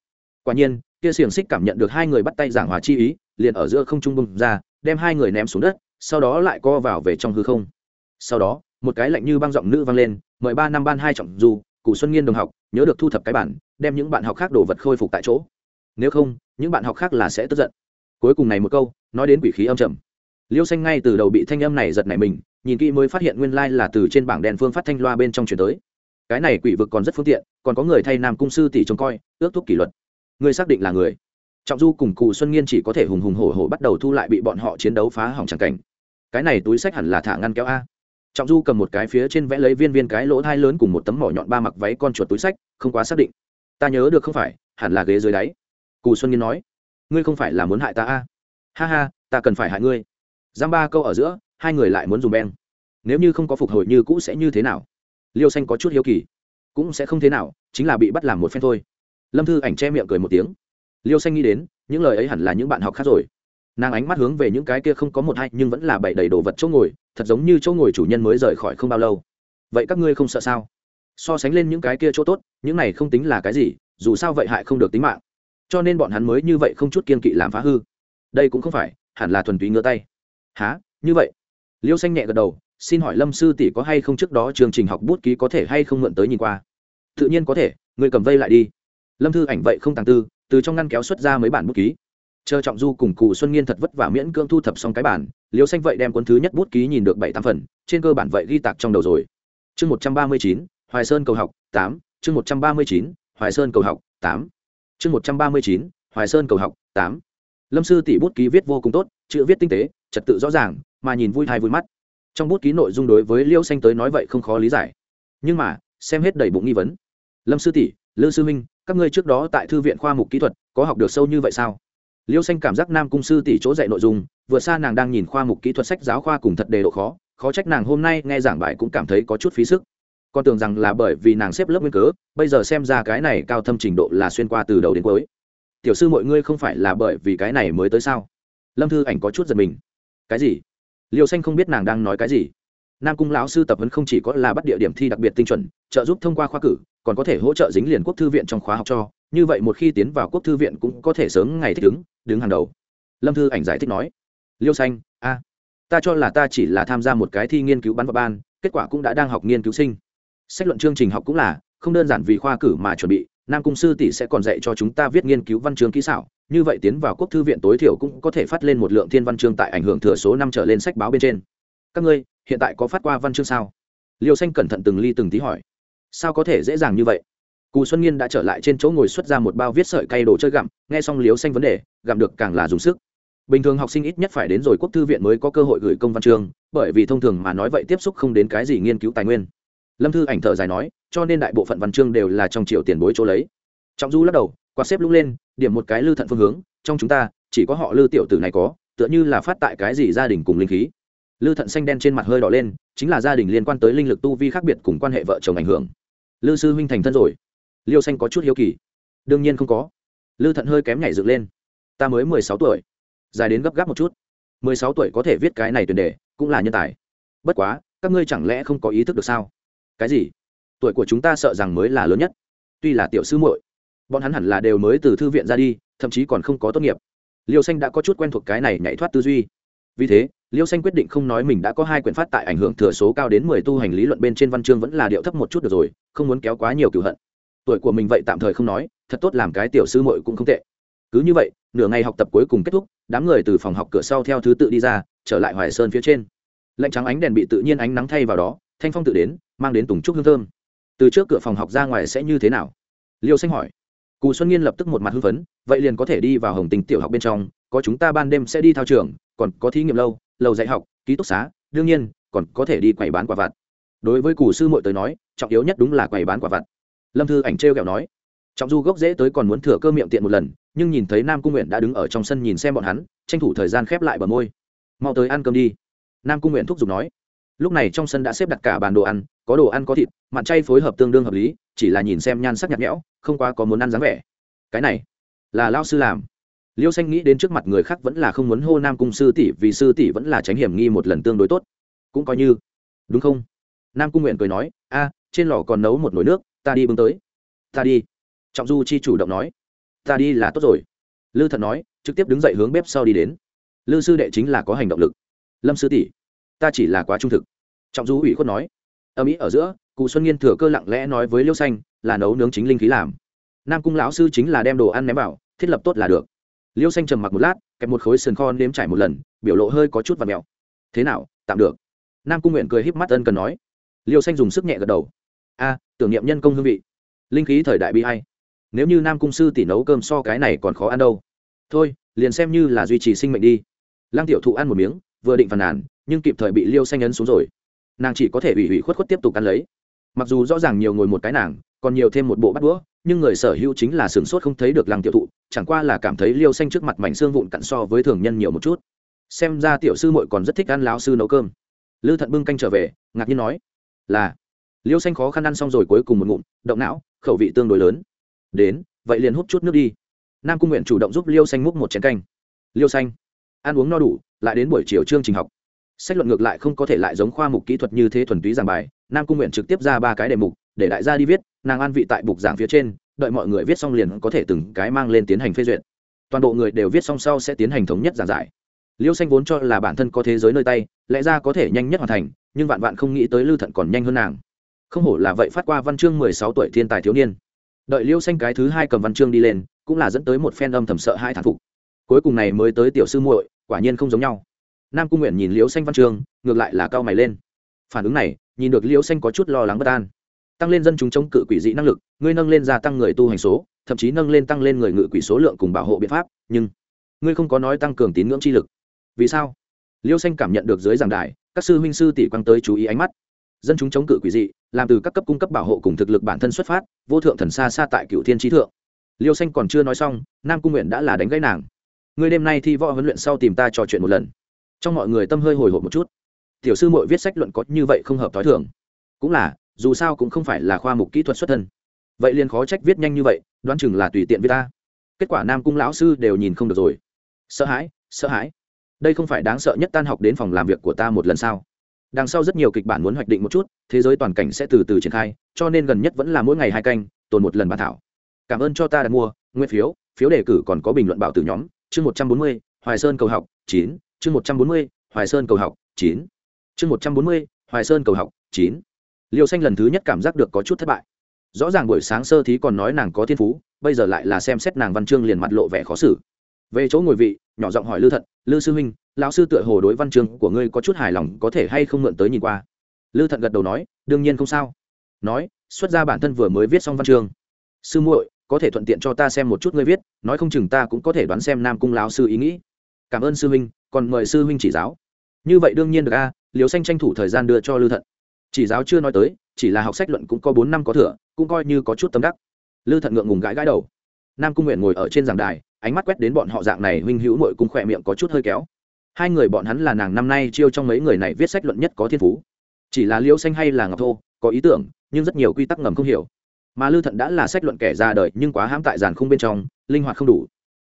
Quả nhiên, kia xiềng xích cảm nhận được hai người bắt tay giảng hòa chi ý, liền ở giữa không trung bông ra, đem hai người ném xuống đất, sau đó lại co vào về trong hư không. Sau đó, một cái lạnh như băng giọng nữ vang lên mời ba năm ban hai trọng du cụ xuân nghiên đồng học, nhớ được thu thập cái bản, đem những bạn học khác đồ vật khôi phục tại chỗ. Nếu không, những bạn học khác là sẽ tức giận. Cuối cùng này một câu, nói đến quỷ khí âm trầm. Liêu xanh ngay từ đầu bị thanh âm này giật nảy mình, nhìn kỹ mới phát hiện nguyên lai là từ trên bảng đèn phương phát thanh loa bên trong chuyển tới. Cái này quỷ vực còn rất phương tiện, còn có người thay nam cung sư tỷ trông coi, ước thúc kỷ luật. Người xác định là người. Trọng du cùng cụ xuân nghiên chỉ có thể hùng hùng hổ hổ bắt đầu thu lại bị bọn họ chiến đấu phá hỏng tràng cảnh. Cái này túi sách hẳn là thả ngăn kéo a trọng du cầm một cái phía trên vẽ lấy viên viên cái lỗ thai lớn cùng một tấm mỏ nhọn ba mặc váy con chuột túi sách, không quá xác định. Ta nhớ được không phải, hẳn là ghế dưới đáy. Cù xuân nghiên nói, ngươi không phải là muốn hại ta a ha ha, ta cần phải hại ngươi. Giam ba câu ở giữa, hai người lại muốn dùng beng. Nếu như không có phục hồi như cũ sẽ như thế nào? Liêu xanh có chút hiếu kỳ. Cũng sẽ không thế nào, chính là bị bắt làm một phen thôi. Lâm thư ảnh che miệng cười một tiếng. Liêu xanh nghĩ đến, những lời ấy hẳn là những bạn học khác rồi. Nàng ánh mắt hướng về những cái kia không có một hay nhưng vẫn là bày đầy đồ vật chỗ ngồi thật giống như chỗ ngồi chủ nhân mới rời khỏi không bao lâu. Vậy các ngươi không sợ sao? So sánh lên những cái kia chỗ tốt, những này không tính là cái gì, dù sao vậy hại không được tính mạng. Cho nên bọn hắn mới như vậy không chút kiên kỵ làm phá hư. Đây cũng không phải, hẳn là thuần túy ngứa tay. Há như vậy? Liêu xanh nhẹ gật đầu, xin hỏi lâm sư tỷ có hay không trước đó chương trình học bút ký có thể hay không mượn tới nhìn qua? Tự nhiên có thể người cầm vây lại đi. Lâm thư ảnh vậy không tàng tư, từ trong ngăn kéo xuất ra mấy bản bút ký chờ trọng du cùng cụ xuân nghiên thật vất vả miễn cưỡng thu thập xong cái bản liều xanh vậy đem cuốn thứ nhất bút ký nhìn được bảy tám phần, trên cơ bản vậy ghi tạc trong đầu rồi. Chương một trăm ba mươi chín, hoài sơn cầu học, tám, chương một trăm ba mươi chín, hoài sơn cầu học, tám. Chương một trăm ba mươi chín, hoài sơn cầu học, tám. Lâm sư tỷ bút ký viết vô cùng tốt, chữ viết tinh tế, trật tự rõ ràng, mà nhìn vui thai vui mắt. Trong bút ký nội dung đối với liêu xanh tới nói vậy không khó lý giải. Nhưng mà, xem hết đầy bụng nghi vấn. Lâm sư tỷ, lư sư minh các ngươi trước đó tại thư viện khoa mục kỹ thuật, có học được sâu như vậy sao? Liêu xanh cảm giác nam cung sư tỷ chỗ dạy nội dung, vừa xa nàng đang nhìn khoa mục kỹ thuật sách giáo khoa cùng thật đề độ khó khó trách nàng hôm nay nghe giảng bài cũng cảm thấy có chút phí sức. Con tưởng rằng là bởi vì nàng xếp lớp nguyên cớ, bây giờ xem ra cái này cao thâm trình độ là xuyên qua từ đầu đến cuối. Tiểu sư mọi ngươi không phải là bởi vì cái này mới tới sao? Lâm thư ảnh có chút giật mình. Cái gì? Liêu xanh không biết nàng đang nói cái gì. Nam cung lão sư tập huấn không chỉ có là bắt địa điểm thi đặc biệt tinh chuẩn, trợ giúp thông qua khoa cử, còn có thể hỗ trợ dính liền quốc thư viện trong khóa học cho như vậy một khi tiến vào quốc thư viện cũng có thể sớm ngày thích ứng, đứng hàng đầu. Lâm thư ảnh giải thích nói, liêu xanh, a, ta cho là ta chỉ là tham gia một cái thi nghiên cứu bắn vào ban, kết quả cũng đã đang học nghiên cứu sinh. Sách luận chương trình học cũng là, không đơn giản vì khoa cử mà chuẩn bị, nam cung sư tỷ sẽ còn dạy cho chúng ta viết nghiên cứu văn chương kỹ xảo, như vậy tiến vào quốc thư viện tối thiểu cũng có thể phát lên một lượng thiên văn chương tại ảnh hưởng thừa số năm trở lên sách báo bên trên. Các ngươi, hiện tại có phát qua văn chương sao? Liêu xanh cẩn thận từng ly từng tí hỏi. Sao có thể dễ dàng như vậy? Cù xuân nghiên đã trở lại trên chỗ ngồi xuất ra một bao viết sợi cây đồ chơi gặm, nghe xong liếu xanh vấn đề, gặm được càng là dùng sức. Bình thường học sinh ít nhất phải đến rồi quốc thư viện mới có cơ hội gửi công văn chương bởi vì thông thường mà nói vậy tiếp xúc không đến cái gì nghiên cứu tài nguyên. Lâm thư ảnh thở dài nói, cho nên đại bộ phận văn chương đều là trong triệu tiền bối chỗ lấy. Trọng du lắc đầu, quạt xếp lúc lên, điểm một cái lư thận phương hướng, trong chúng ta, chỉ có họ lư tiểu tử này có, tựa như là phát tại cái gì gia đình cùng linh khí. Lư thận xanh đen trên mặt hơi đỏ lên, chính là gia đình liên quan tới linh lực tu vi khác biệt cùng quan hệ vợ chồng ảnh hưởng. Lư sư huynh thành thân rồi liêu xanh có chút hiếu kỳ. Đương nhiên không có. Lư thận hơi kém nhảy dựng lên. Ta mới mười sáu tuổi. Dài đến gấp gáp một chút. Mười sáu tuổi có thể viết cái này tuyển đề, cũng là nhân tài. Bất quá, các ngươi chẳng lẽ không có ý thức được sao? Cái gì? Tuổi của chúng ta sợ rằng mới là lớn nhất. Tuy là tiểu sư muội, bọn hắn hẳn là đều mới từ thư viện ra đi, thậm chí còn không có tốt nghiệp. Liêu xanh đã có chút quen thuộc cái này nhảy thoát tư duy. Vì thế, liêu xanh quyết định không nói mình đã có hai quyển phát tại ảnh hưởng thừa số cao đến mười tu hành lý luận bên trên văn chương vẫn là điệu thấp một chút được rồi, không muốn kéo quá nhiều cửu hận tuổi của mình vậy tạm thời không nói, thật tốt làm cái tiểu sư muội cũng không tệ. Cứ như vậy, nửa ngày học tập cuối cùng kết thúc, đám người từ phòng học cửa sau theo thứ tự đi ra, trở lại hoài sơn phía trên. Lạnh trắng ánh đèn bị tự nhiên ánh nắng thay vào đó, thanh phong tự đến, mang đến tùng trúc hương thơm. Từ trước cửa phòng học ra ngoài sẽ như thế nào? Liêu xanh hỏi. Cù xuân nghiên lập tức một mặt hưng phấn, vậy liền có thể đi vào hồng tình tiểu học bên trong, có chúng ta ban đêm sẽ đi thao trường, còn có thí nghiệm lâu, lầu dạy học, ký túc xá, đương nhiên, còn có thể đi quầy bán quả vặt. Đối với cù sư mội tới nói, trọng yếu nhất đúng là quầy bán quả vặt lâm thư ảnh t r kẹo nói, trọng du gốc dễ tới còn muốn thừa cơ miệng tiện một lần, nhưng nhìn thấy nam cung nguyện đã đứng ở trong sân nhìn xem bọn hắn, tranh thủ thời gian khép lại bờ môi. Mau tới ăn cơm đi. Nam cung nguyện thúc giục nói, lúc này trong sân đã xếp đặt cả bàn đồ ăn, có đồ ăn có thịt, mặn chay phối hợp tương đương hợp lý, chỉ là nhìn xem nhan sắc nhạt nhẽo, không quá có muốn ăn dáng vẻ. Cái này là lao sư làm. Liêu xanh nghĩ đến trước mặt người khác vẫn là không muốn hô nam cung sư tỷ, vì sư tỷ vẫn là tránh hiểm nghi một lần tương đối tốt. Cũng coi như, đúng không? Nam cung nguyện cười nói, a, trên lò còn nấu một nồi nước ta đi bưng tới. Ta đi. Trọng du chi chủ động nói. Ta đi là tốt rồi. Lư thật nói, trực tiếp đứng dậy hướng bếp sau đi đến. Lư sư đệ chính là có hành động lực. Lâm sư tỷ, ta chỉ là quá trung thực. Trọng du ủy khuất nói. Âm ý ở giữa cụ xuân nghiên thừa cơ lặng lẽ nói với liêu xanh, là nấu nướng chính linh khí làm. Nam cung lão sư chính là đem đồ ăn ném vào, thiết lập tốt là được. Liêu xanh trầm mặc một lát, kẹp một khối sườn kho nếm trải một lần, biểu lộ hơi có chút và mẹo. Thế nào, tạm được. Nam cung nguyện cười híp mắt ân cần nói. Liêu xanh dùng sức nhẹ gật đầu. A tưởng niệm nhân công hương vị. Linh khí thời đại bi hay nếu như nam cung sư tỷ nấu cơm so cái này còn khó ăn đâu. Thôi, liền xem như là duy trì sinh mệnh đi. Lăng tiểu thụ ăn một miếng, vừa định phàn nàn, nhưng kịp thời bị liêu xanh ấn xuống rồi. Nàng chỉ có thể ủy ủy khuất khuất tiếp tục ăn lấy. Mặc dù rõ ràng nhiều ngồi một cái nàng, còn nhiều thêm một bộ bắt đũa, nhưng người sở hữu chính là sửng sốt không thấy được lăng tiểu thụ, chẳng qua là cảm thấy liêu xanh trước mặt mảnh xương vụn cặn so với thường nhân nhiều một chút. Xem ra tiểu sư muội còn rất thích ăn lão sư nấu cơm. Lư thận bưng canh trở về, ngạc nhiên nói, là liêu xanh khó khăn ăn xong rồi cuối cùng một ngụm, động não, khẩu vị tương đối lớn. Đến, vậy liền hút chút nước đi. Nam cung nguyện chủ động giúp liêu xanh múc một chén canh. Liêu xanh, ăn uống no đủ, lại đến buổi chiều chương trình học. Sách luận ngược lại không có thể lại giống khoa mục kỹ thuật như thế thuần túy giảng bài, nam cung nguyện trực tiếp ra ba cái đề mục, để đại gia đi viết, nàng an vị tại bục giảng phía trên, đợi mọi người viết xong liền có thể từng cái mang lên tiến hành phê duyệt. Toàn bộ người đều viết xong sau sẽ tiến hành thống nhất giảng giải. Liêu xanh vốn cho là bản thân có thế giới nơi tay, lẽ ra có thể nhanh nhất hoàn thành, nhưng vạn vạn không nghĩ tới lưu thận còn nhanh hơn nàng không hổ là vậy phát qua văn chương mười sáu tuổi thiên tài thiếu niên. Đợi liêu xanh cái thứ hai cầm văn chương đi lên, cũng là dẫn tới một phen âm thầm sợ hai thản phục. Cuối cùng này mới tới tiểu sư muội, quả nhiên không giống nhau. Nam cung nguyện nhìn liêu xanh văn chương, ngược lại là cao mày lên. Phản ứng này, nhìn được liêu xanh có chút lo lắng bất an. Tăng lên dân chúng chống cự quỷ dị năng lực, ngươi nâng lên gia tăng người tu hành số, thậm chí nâng lên tăng lên người ngự quỷ số lượng cùng bảo hộ biện pháp, nhưng ngươi không có nói tăng cường tín ngưỡng chi lực. Vì sao? Liêu xanh cảm nhận được dưới giảng đài, các sư huynh sư tỷ quang tới chú ý ánh mắt dân chúng chống cự quỷ dị, làm từ các cấp cung cấp bảo hộ cùng thực lực bản thân xuất phát, vô thượng thần xa xa tại cựu thiên trí thượng. Liêu xanh còn chưa nói xong, nam cung nguyện đã là đánh gãy nàng. Người đêm nay thi võ huấn luyện sau tìm ta trò chuyện một lần. Trong mọi người tâm hơi hồi hộp một chút. Tiểu sư mội viết sách luận có như vậy không hợp t h ó i thường. Cũng là, dù sao cũng không phải là khoa mục kỹ thuật xuất thân. Vậy liền khó trách viết nhanh như vậy, đoán chừng là tùy tiện với ta. Kết quả nam cung lão sư đều nhìn không được rồi. Sợ hãi sợ hãi. Đây không phải đáng sợ nhất tan học đến phòng làm việc của ta một lần sao? Đằng sau rất nhiều kịch bản muốn hoạch định một chút, thế giới toàn cảnh sẽ từ từ triển khai, cho nên gần nhất vẫn là mỗi ngày hai canh, tồn một lần bàn thảo. Cảm ơn cho ta đặt mua nguyên phiếu phiếu đề cử còn có bình luận bảo từ nhóm, chương một trăm bốn mươi, hoài sơn cầu học, chín, chương một trăm bốn mươi, hoài sơn cầu học, chín, chương một trăm bốn mươi, hoài sơn cầu học, chín. Liêu xanh lần thứ nhất cảm giác được có chút thất bại. Rõ ràng buổi sáng sơ thí còn nói nàng có thiên phú, bây giờ lại là xem xét nàng văn chương liền mặt lộ vẻ khó xử. Về chỗ ngồi vị, nhỏ giọng hỏi lư thận, lư sư huynh lão sư tựa hồ đối văn chương của ngươi có chút hài lòng, có thể hay không mượn tới nhìn qua? Lư thận gật đầu nói, đương nhiên không sao. Nói, xuất ra bản thân vừa mới viết xong văn chương. Sư muội, có thể thuận tiện cho ta xem một chút ngươi viết, nói không chừng ta cũng có thể đoán xem nam cung lão sư ý nghĩ. Cảm ơn sư huynh, còn mời sư huynh chỉ giáo. Như vậy đương nhiên được a liều xanh tranh thủ thời gian đưa cho lư thận. Chỉ giáo chưa nói tới, chỉ là học sách luận cũng có bốn năm có thừa, cũng coi như có chút tâm đắc. Lư thận ngượng ngùng gãi gãi đầu. Nam cung nguyện ngồi ở trên giảng đài, ánh mắt quét đến bọn họ dạng này, huynh hữu mội cũng khỏe miệng có chút hơi kéo hai người bọn hắn là nàng năm nay chiêu trong mấy người này viết sách luận nhất có thiên phú. Chỉ là liễu xanh hay là ngọc thô, có ý tưởng, nhưng rất nhiều quy tắc ngầm không hiểu. Mà lư thận đã là sách luận kẻ ra đời, nhưng quá hãm tại giàn khung bên trong, linh hoạt không đủ.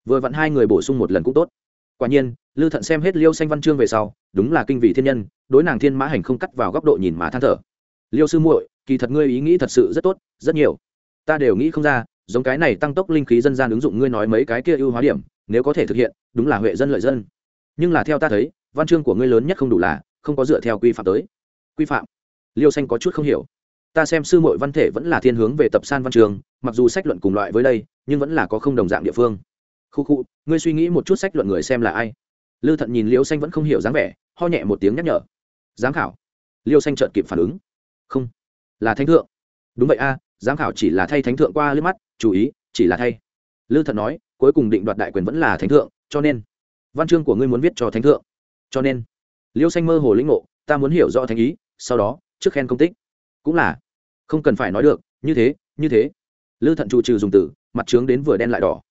Vừa vặn hai người bổ sung một lần cũng tốt. Quả nhiên, lư thận xem hết liêu xanh văn chương về sau, đúng là kinh vị thiên nhân, đối nàng thiên mã hành không cắt vào góc độ nhìn mà than thở. Liêu sư muội, kỳ thật ngươi ý nghĩ thật sự rất tốt, rất nhiều. Ta đều nghĩ không ra, giống cái này tăng tốc linh khí dân gian ứng dụng ngươi nói mấy cái kia ưu hóa điểm, nếu có thể thực hiện, đúng là huệ dân lợi dân nhưng là theo ta thấy, văn chương của ngươi lớn nhất không đủ là, không có dựa theo quy phạm tới. Quy phạm? Liêu xanh có chút không hiểu. Ta xem sư mội văn thể vẫn là thiên hướng về tập san văn trường, mặc dù sách luận cùng loại với đây, nhưng vẫn là có không đồng dạng địa phương. Khu khu, ngươi suy nghĩ một chút sách luận người xem là ai? Lư thận nhìn liêu xanh vẫn không hiểu dáng vẻ, ho nhẹ một tiếng nhắc nhở. Giám khảo. Liêu xanh trợn kịp phản ứng. Không, là thánh thượng. Đúng vậy a, giám khảo chỉ là thay thánh thượng qua liếc mắt, chú ý, chỉ là thay. Lư thận nói, cuối cùng định đoạt đại quyền vẫn là thánh thượng, cho nên văn chương của ngươi muốn viết cho thánh thượng. Cho nên, liêu xanh mơ hồ lĩnh ngộ, ta muốn hiểu rõ thánh ý, sau đó, trước khen công tích. Cũng là, không cần phải nói được, như thế như thế. Lư thận trụ trừ dùng từ, mặt trướng đến vừa đen lại đỏ.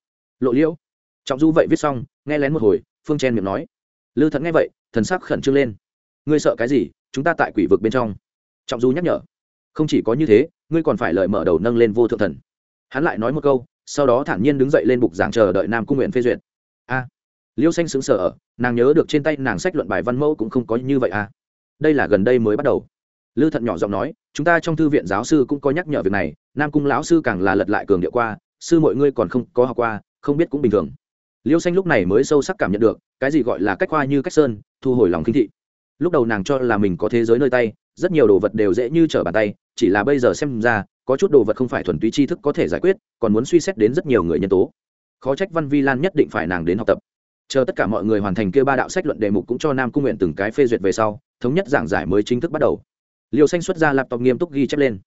Lộ liễu trọng du vậy viết xong, nghe lén một hồi, phương chen miệng nói. Lư thận nghe vậy, thần sắc khẩn trương lên. Ngươi sợ cái gì, chúng ta tại quỷ vực bên trong. Trọng du nhắc nhở. Không chỉ có như thế, ngươi còn phải lời mở đầu nâng lên vô thượng thần. Hắn lại nói một câu, sau đó thản nhiên đứng dậy lên bục giảng chờ đợi nam cung nguyện phê duyệt. A liêu xanh xứng sở nàng nhớ được trên tay nàng sách luận bài văn mẫu cũng không có như vậy à? đây là gần đây mới bắt đầu. Lư thận nhỏ giọng nói, chúng ta trong thư viện giáo sư cũng có nhắc nhở việc này, nam cung lão sư càng là lật lại cường điệu qua, sư mọi ngươi còn không có học qua, không biết cũng bình thường. Liêu xanh lúc này mới sâu sắc cảm nhận được, cái gì gọi là cách khoa như cách sơn, thu hồi lòng khinh thị. Lúc đầu nàng cho là mình có thế giới nơi tay, rất nhiều đồ vật đều dễ như trở bàn tay, chỉ là bây giờ xem ra, có chút đồ vật không phải thuần túy tri thức có thể giải quyết, còn muốn suy xét đến rất nhiều người nhân tố. Khó trách văn vi lan nhất định phải nàng đến học tập chờ tất cả mọi người hoàn thành kia ba đạo sách luận đề mục cũng cho nam cung nguyện từng cái phê duyệt về sau, thống nhất giảng giải mới chính thức bắt đầu. Liều xanh xuất ra laptop nghiêm túc ghi chép lên.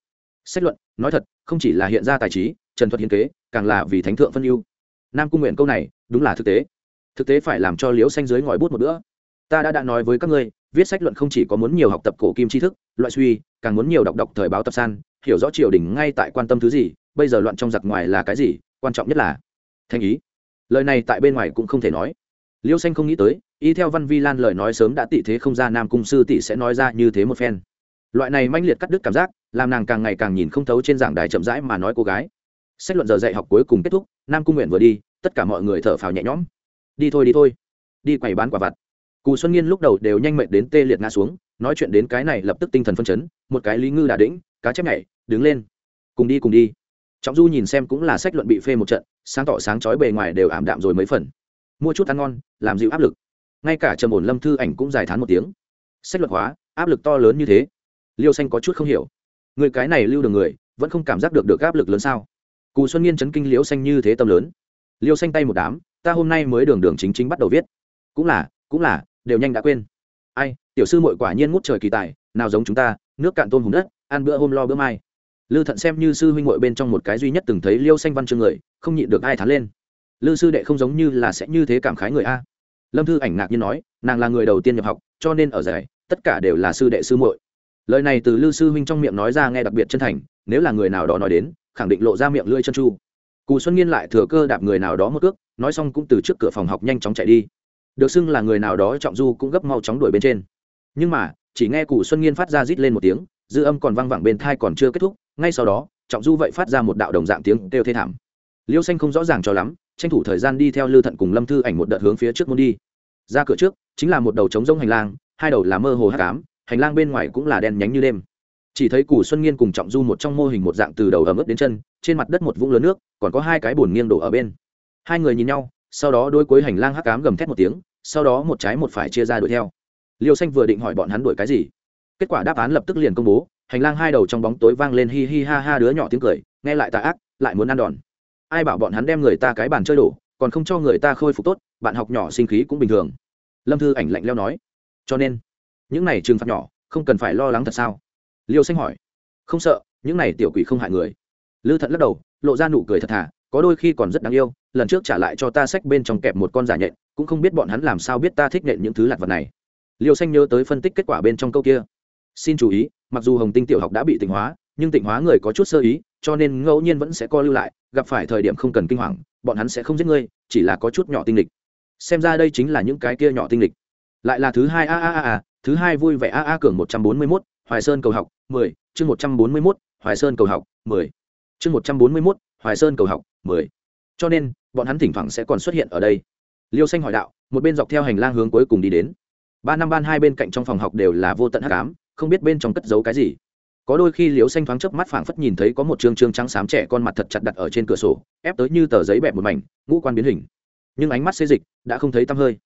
Sách luận, nói thật, không chỉ là hiện ra tài trí, trần thuật hiến kế, càng là vì thánh thượng phân ưu. Nam cung nguyện câu này, đúng là thực tế. Thực tế phải làm cho liễu xanh dưới ngòi bút một bữa. Ta đã đã nói với các ngươi, viết sách luận không chỉ có muốn nhiều học tập cổ kim tri thức, loại suy, càng muốn nhiều đọc đọc thời báo tập san, hiểu rõ triều đình ngay tại quan tâm thứ gì, bây giờ loạn trong giặc ngoài là cái gì, quan trọng nhất là thanh ý. Lời này tại bên ngoài cũng không thể nói liêu xanh không nghĩ tới, y theo văn vi lan lời nói sớm đã tị thế không ra nam cung sư tỷ sẽ nói ra như thế một phen. Loại này manh liệt cắt đứt cảm giác, làm nàng càng ngày càng nhìn không thấu trên giảng đài chậm rãi mà nói cô gái. Sách luận giờ dạy học cuối cùng kết thúc, nam cung nguyện vừa đi, tất cả mọi người thở phào nhẹ nhõm. Đi thôi đi thôi. Đi quầy bán quả vặt. Cù xuân nghiên lúc đầu đều nhanh mệnh đến tê liệt ngã xuống, nói chuyện đến cái này lập tức tinh thần phân chấn, một cái lý ngư đà đĩnh, cá chép nhảy, đứng lên. Cùng đi cùng đi. Trọng du nhìn xem cũng là sách luận bị phê một trận, sáng tỏ sáng chói bề ngoài đều ảm đạm rồi mấy phần mua chút ăn ngon, làm dịu áp lực. Ngay cả trầm ổn lâm thư ảnh cũng giải thán một tiếng. Sách luật hóa, áp lực to lớn như thế. Liêu xanh có chút không hiểu. Người cái này lưu Đường người, vẫn không cảm giác được được áp lực lớn sao? Cù xuân nghiên chấn kinh liễu xanh như thế tâm lớn. Liêu xanh tay một đám, ta hôm nay mới đường đường chính chính bắt đầu viết. Cũng là cũng là, đều nhanh đã quên. Ai, tiểu sư mội quả nhiên ngút trời kỳ tài, nào giống chúng ta, nước cạn tôm hùm đất, ăn bữa hôm lo bữa mai. Lư thận xem như sư huynh mội bên trong một cái duy nhất từng thấy liêu xanh văn chương người, không nhịn được ai thán lên lư sư đệ không giống như là sẽ như thế cảm khái người a. Lâm thư ảnh ngạc nhiên nói, nàng là người đầu tiên nhập học, cho nên ở giải, tất cả đều là sư đệ sư muội. Lời này từ lư sư huynh trong miệng nói ra nghe đặc biệt chân thành, nếu là người nào đó nói đến, khẳng định lộ ra miệng lưỡi chân chu. Cù xuân nghiên lại thừa cơ đạp người nào đó một cước, nói xong cũng từ trước cửa phòng học nhanh chóng chạy đi. Được xưng là người nào đó trọng du cũng gấp mau chóng đuổi bên trên. Nhưng mà, chỉ nghe cù xuân nghiên phát ra rít lên một tiếng, dư âm còn văng vẳng bên thai còn chưa kết thúc, ngay sau đó, trọng du vậy phát ra một đạo đồng dạng tiếng kêu thê thảm. Liêu xanh không rõ ràng cho lắm tranh thủ thời gian đi theo lư thận cùng lâm thư ảnh một đợt hướng phía trước muốn đi. Ra cửa trước, chính là một đầu trống rông hành lang, hai đầu là mơ hồ hát cám hành lang bên ngoài cũng là đen nhánh như đêm. Chỉ thấy cù xuân nghiên cùng trọng du một trong mô hình một dạng từ đầu ẩm ướt đến chân, trên mặt đất một vũng lớn nước, còn có hai cái bồn nghiêng đổ ở bên. Hai người nhìn nhau, sau đó đôi cuối hành lang hắc cám gầm thét một tiếng, sau đó một trái một phải chia ra đuổi theo. Liêu xanh vừa định hỏi bọn hắn đuổi cái gì, kết quả đáp án lập tức liền công bố, hành lang hai đầu trong bóng tối vang lên hi hi ha ha đứa nhỏ tiếng cười, nghe lại tà ác, lại muốn ăn đòn ai bảo bọn hắn đem người ta cái bàn chơi đổ, còn không cho người ta khôi phục tốt, bạn học nhỏ sinh khí cũng bình thường. Lâm thư ảnh lạnh leo nói. Cho nên, những này trừng phạt nhỏ, không cần phải lo lắng thật sao? Liêu xanh hỏi. Không sợ, những này tiểu quỷ không hại người. Lư thận lắc đầu, lộ ra nụ cười thật thà, có đôi khi còn rất đáng yêu, lần trước trả lại cho ta sách bên trong kẹp một con giả nhện, cũng không biết bọn hắn làm sao biết ta thích nhện những thứ lặt vật này. Liêu xanh nhớ tới phân tích kết quả bên trong câu kia. Xin chú ý, mặc dù hồng tinh tiểu học đã bị tỉnh hóa, nhưng tỉnh hóa người có chút sơ ý cho nên ngẫu nhiên vẫn sẽ co lưu lại, gặp phải thời điểm không cần kinh hoàng, bọn hắn sẽ không giết ngươi, chỉ là có chút nhỏ tinh lịch xem ra đây chính là những cái kia nhỏ tinh lịch lại là thứ hai a a a a, thứ hai vui vẻ a a cường một trăm bốn mươi mốt, hoài sơn cầu học, mười, chương một trăm bốn mươi mốt, hoài sơn cầu học, mười. Chương một trăm bốn mươi mốt, hoài sơn cầu học, mười. Cho nên, bọn hắn thỉnh thoảng sẽ còn xuất hiện ở đây. Liêu xanh hỏi đạo, một bên dọc theo hành lang hướng cuối cùng đi đến. Ba năm ban hai bên cạnh trong phòng học đều là vô tận hắc ám, không biết bên trong cất giấu cái gì có đôi khi liếu xanh thoáng chớp mắt phảng phất nhìn thấy có một trương trương trắng xám trẻ con mặt thật chặt đặt ở trên cửa sổ, ép tới như tờ giấy bẹp một mảnh, ngũ quan biến hình. Nhưng ánh mắt xê dịch, đã không thấy tăm hơi.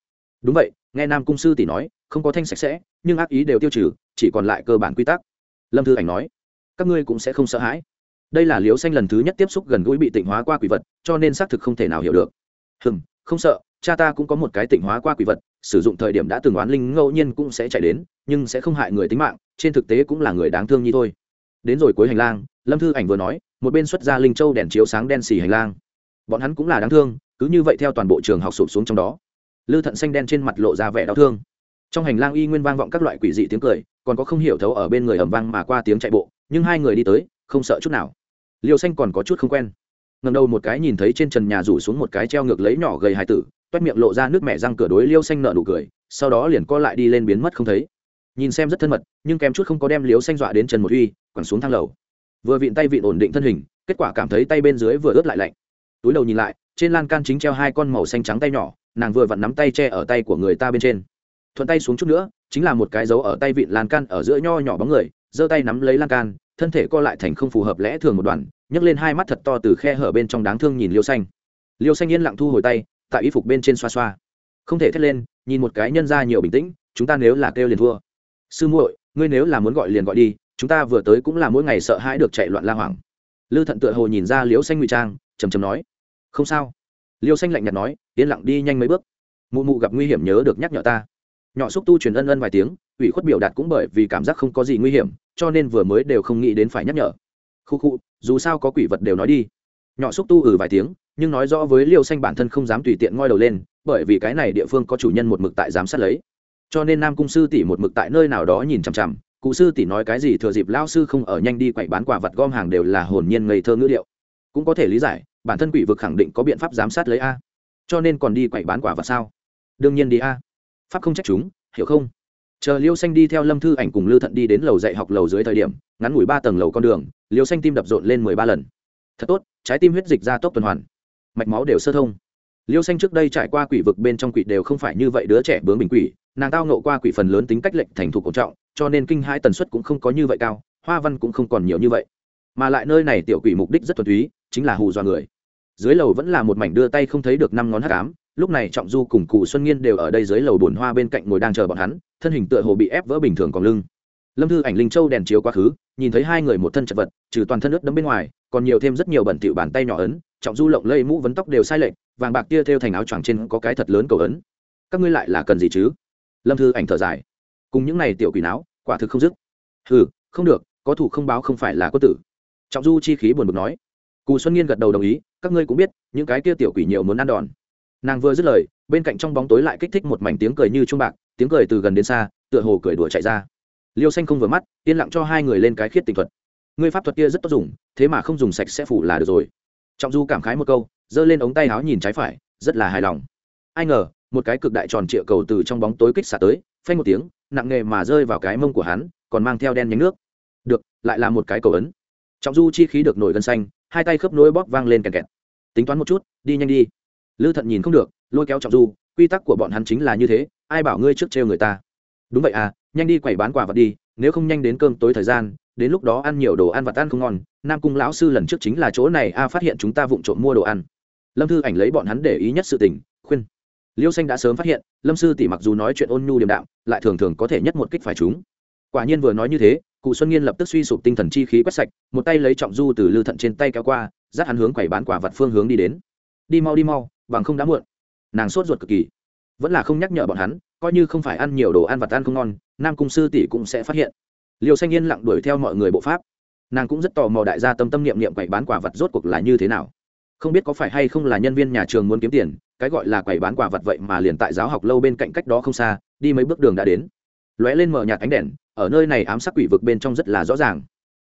Đúng vậy, nghe nam cung sư tỷ nói, không có thanh sạch sẽ, nhưng ác ý đều tiêu trừ, chỉ còn lại cơ bản quy tắc. Lâm thư ảnh nói, các ngươi cũng sẽ không sợ hãi. Đây là liếu xanh lần thứ nhất tiếp xúc gần gũi bị tịnh hóa qua quỷ vật, cho nên xác thực không thể nào hiểu được. Hừng không sợ, cha ta cũng có một cái tịnh hóa qua quỷ vật sử dụng thời điểm đã từng oán linh ngẫu nhiên cũng sẽ chạy đến, nhưng sẽ không hại người tính mạng, trên thực tế cũng là người đáng thương như thôi. Đến rồi cuối hành lang, lâm thư ảnh vừa nói, một bên xuất ra linh châu đèn chiếu sáng đen xì hành lang. Bọn hắn cũng là đáng thương, cứ như vậy theo toàn bộ trường học sụp xuống trong đó. Lư thận xanh đen trên mặt lộ ra vẻ đau thương. Trong hành lang y nguyên vang vọng các loại quỷ dị tiếng cười, còn có không hiểu thấu ở bên người ẩm vang mà qua tiếng chạy bộ, nhưng hai người đi tới, không sợ chút nào. Liều xanh còn có chút không quen. Ngầm đầu một cái nhìn thấy trên trần nhà rủ xuống một cái treo ngược lấy nhỏ gầy hai tử toét miệng lộ ra nước mẹ răng cửa đối liêu xanh nợ nụ cười, sau đó liền co lại đi lên biến mất không thấy. Nhìn xem rất thân mật, nhưng kém chút không có đem liêu xanh dọa đến trần một uy, quẳng xuống thang lầu. Vừa vịn tay vịn ổn định thân hình, kết quả cảm thấy tay bên dưới vừa ướt lại lạnh. Túi đầu nhìn lại, trên lan can chính treo hai con màu xanh trắng tay nhỏ, nàng vừa vặn nắm tay che ở tay của người ta bên trên. Thuận tay xuống chút nữa, chính là một cái dấu ở tay vịn lan can ở giữa nho nhỏ bóng người, giơ tay nắm lấy lan can, thân thể co lại thành không phù hợp lẽ thường một đoàn nhấc lên hai mắt thật to từ khe hở bên trong đáng thương nhìn liêu xanh. Liêu xanh yên lặng thu hồi tay tại y phục bên trên xoa xoa. Không thể thét lên, nhìn một cái nhân ra nhiều bình tĩnh, chúng ta nếu là kêu liền thua. Sư muội, ngươi nếu là muốn gọi liền gọi đi, chúng ta vừa tới cũng là mỗi ngày sợ hãi được chạy loạn la hoảng. Lư thận tựa hồ nhìn ra liễu xanh ngụy trang chầm chầm nói, không sao. Liêu xanh lạnh nhạt nói, yên lặng đi nhanh mấy bước. Mụ mụ gặp nguy hiểm nhớ được nhắc nhở ta. Nhỏ xúc tu truyền ân ân vài tiếng, ủy khuất biểu đạt cũng bởi vì cảm giác không có gì nguy hiểm, cho nên vừa mới đều không nghĩ đến phải nhắc nhở. Khu khu, dù sao có quỷ vật đều nói đi. Nhỏ xúc tu ừ vài tiếng nhưng nói rõ với liêu xanh bản thân không dám tùy tiện ngoi đầu lên, bởi vì cái này địa phương có chủ nhân một mực tại giám sát lấy. Cho nên nam cung sư tỷ một mực tại nơi nào đó nhìn chằm chằm, cụ sư tỷ nói cái gì thừa dịp lao sư không ở nhanh đi quậy bán quả vật gom hàng đều là hồn nhiên ngây thơ ngữ liệu. Cũng có thể lý giải, bản thân quỷ vực khẳng định có biện pháp giám sát lấy a. Cho nên còn đi quậy bán quả vật sao? Đương nhiên đi a. Pháp không trách chúng, hiểu không? Chờ liêu xanh đi theo lâm thư ảnh cùng lưu thận đi đến lầu dạy học lầu dưới thời điểm, ngắn ngủi ba tầng lầu con đường, liêu xanh tim đập rộn lên mười ba lần. Thật tốt, trái tim huyết dịch ra tốc tuần hoàn mạch máu đều sơ thông. Liêu xanh trước đây trải qua quỷ vực bên trong quỷ đều không phải như vậy, đứa trẻ bướng bình quỷ, nàng tao nộ qua quỷ phần lớn tính cách lệnh thành thục cổ trọng, cho nên kinh hai tần suất cũng không có như vậy cao, hoa văn cũng không còn nhiều như vậy. Mà lại nơi này tiểu quỷ mục đích rất thuần túy, chính là hù dọa người. Dưới lầu vẫn là một mảnh đưa tay không thấy được năm ngón hát cám lúc này trọng du cùng cụ xuân nghiên đều ở đây dưới lầu bồn hoa bên cạnh ngồi đang chờ bọn hắn, thân hình tựa hồ bị ép vỡ bình thường còn lưng. Lâm thư ảnh linh châu đèn chiếu quá khứ, nhìn thấy hai người một thân chật vật, trừ toàn thân ướt đấm bên ngoài, còn nhiều thêm rất nhiều bẩn tịu bàn tay nhỏ ấn trọng du lộng lây mũ vấn tóc đều sai lệch, vàng bạc tia thêu thành áo choàng trên có cái thật lớn cầu ấn. Các ngươi lại là cần gì chứ? Lâm thư ảnh thở dài. Cùng những này tiểu quỷ não, quả thực không dứt. Ừ không được, có thủ không báo không phải là có tử. Trọng du chi khí buồn bực nói. Cù xuân nghiên gật đầu đồng ý, các ngươi cũng biết, những cái kia tiểu quỷ nhiều muốn ăn đòn. Nàng vừa dứt lời, bên cạnh trong bóng tối lại kích thích một mảnh tiếng cười như trung bạc, tiếng cười từ gần đến xa, tựa hồ cười đùa chạy ra. Liêu xanh không vừa mắt, yên lặng cho hai người lên cái khiết tình thuật. Ngươi pháp thuật kia rất tốt dùng, thế mà không dùng sạch sẽ phủ là được rồi trọng du cảm khái một câu, giơ lên ống tay áo nhìn trái phải, rất là hài lòng. Ai ngờ, một cái cực đại tròn trịa cầu từ trong bóng tối kích xả tới, phanh một tiếng, nặng nghề mà rơi vào cái mông của hắn, còn mang theo đen nhánh nước. Được, lại là một cái cầu ấn. Trọng du chi khí được nổi gân xanh, hai tay khớp nối bóp vang lên kèn kẹt. Tính toán một chút, đi nhanh đi. Lư thận nhìn không được, lôi kéo trọng du, quy tắc của bọn hắn chính là như thế, ai bảo ngươi trước trêu người ta? Đúng vậy à nhanh đi quẩy bán quả vật đi, nếu không nhanh đến cơm tối thời gian, đến lúc đó ăn nhiều đồ ăn vật ăn không ngon, nam cung lão sư lần trước chính là chỗ này, a, phát hiện chúng ta vụng trộm mua đồ ăn. Lâm thư ảnh lấy bọn hắn để ý nhất sự tình, khuyên. Liêu xanh đã sớm phát hiện, lâm sư tỷ mặc dù nói chuyện ôn nhu điềm đạm, lại thường thường có thể nhất một kích phải chúng. Quả nhiên vừa nói như thế, cụ xuân nghiên lập tức suy sụp tinh thần chi khí quét sạch, một tay lấy trọng du từ lư thận trên tay kéo qua, dắt hắn hướng quẩy bán quả vật phương hướng đi đến. Đi mau đi mau, bằng không đã muộn. Nàng sốt ruột cực kỳ. Vẫn là không nhắc nhở bọn hắn, coi như không phải ăn nhiều đồ ăn vặt ăn không ngon nam cung sư tỷ cũng sẽ phát hiện. Liều xanh yên lặng đuổi theo mọi người bộ pháp. Nàng cũng rất tò mò đại gia tâm tâm niệm niệm quầy bán quả vật rốt cuộc là như thế nào. Không biết có phải hay không là nhân viên nhà trường muốn kiếm tiền, cái gọi là quầy bán quả vật vậy mà liền tại giáo học lâu bên cạnh cách đó không xa, đi mấy bước đường đã đến. Lóe lên mở nhạt ánh đèn, ở nơi này ám sắc quỷ vực bên trong rất là rõ ràng.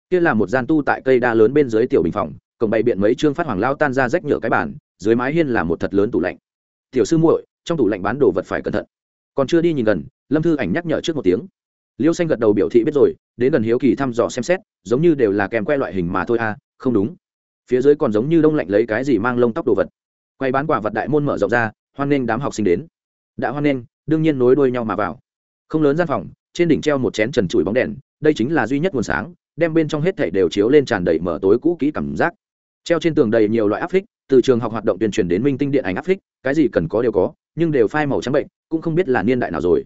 Kia là một gian tu tại cây đa lớn bên dưới tiểu bình phòng, cổng bày biện mấy chương phát hoàng lao tan ra rách nhựa cái bàn, dưới mái hiên là một thật lớn tủ lạnh. Tiểu sư muội, trong tủ lạnh bán đồ vật phải cẩn thận. Còn chưa đi nhìn gần lâm thư ảnh nhắc nhở trước một tiếng. Liêu xanh gật đầu biểu thị biết rồi, đến gần hiếu kỳ thăm dò xem xét, giống như đều là kèm que loại hình mà thôi à không đúng. Phía dưới còn giống như đông lạnh lấy cái gì mang lông tóc đồ vật. Quay bán quả vật đại môn mở rộng ra, hoan nghênh đám học sinh đến. Đã hoan nghênh, đương nhiên nối đuôi nhau mà vào. Không lớn gian phòng, trên đỉnh treo một chén trần trụi bóng đèn, đây chính là duy nhất nguồn sáng, đem bên trong hết thảy đều chiếu lên tràn đầy mở tối cũ kỹ cảm giác. Treo trên tường đầy nhiều loại áp phích, từ trường học hoạt động tuyên truyền đến minh tinh điện ảnh áp phích, cái gì cần có đều có, nhưng đều phai màu trắng bệnh, cũng không biết là niên đại nào rồi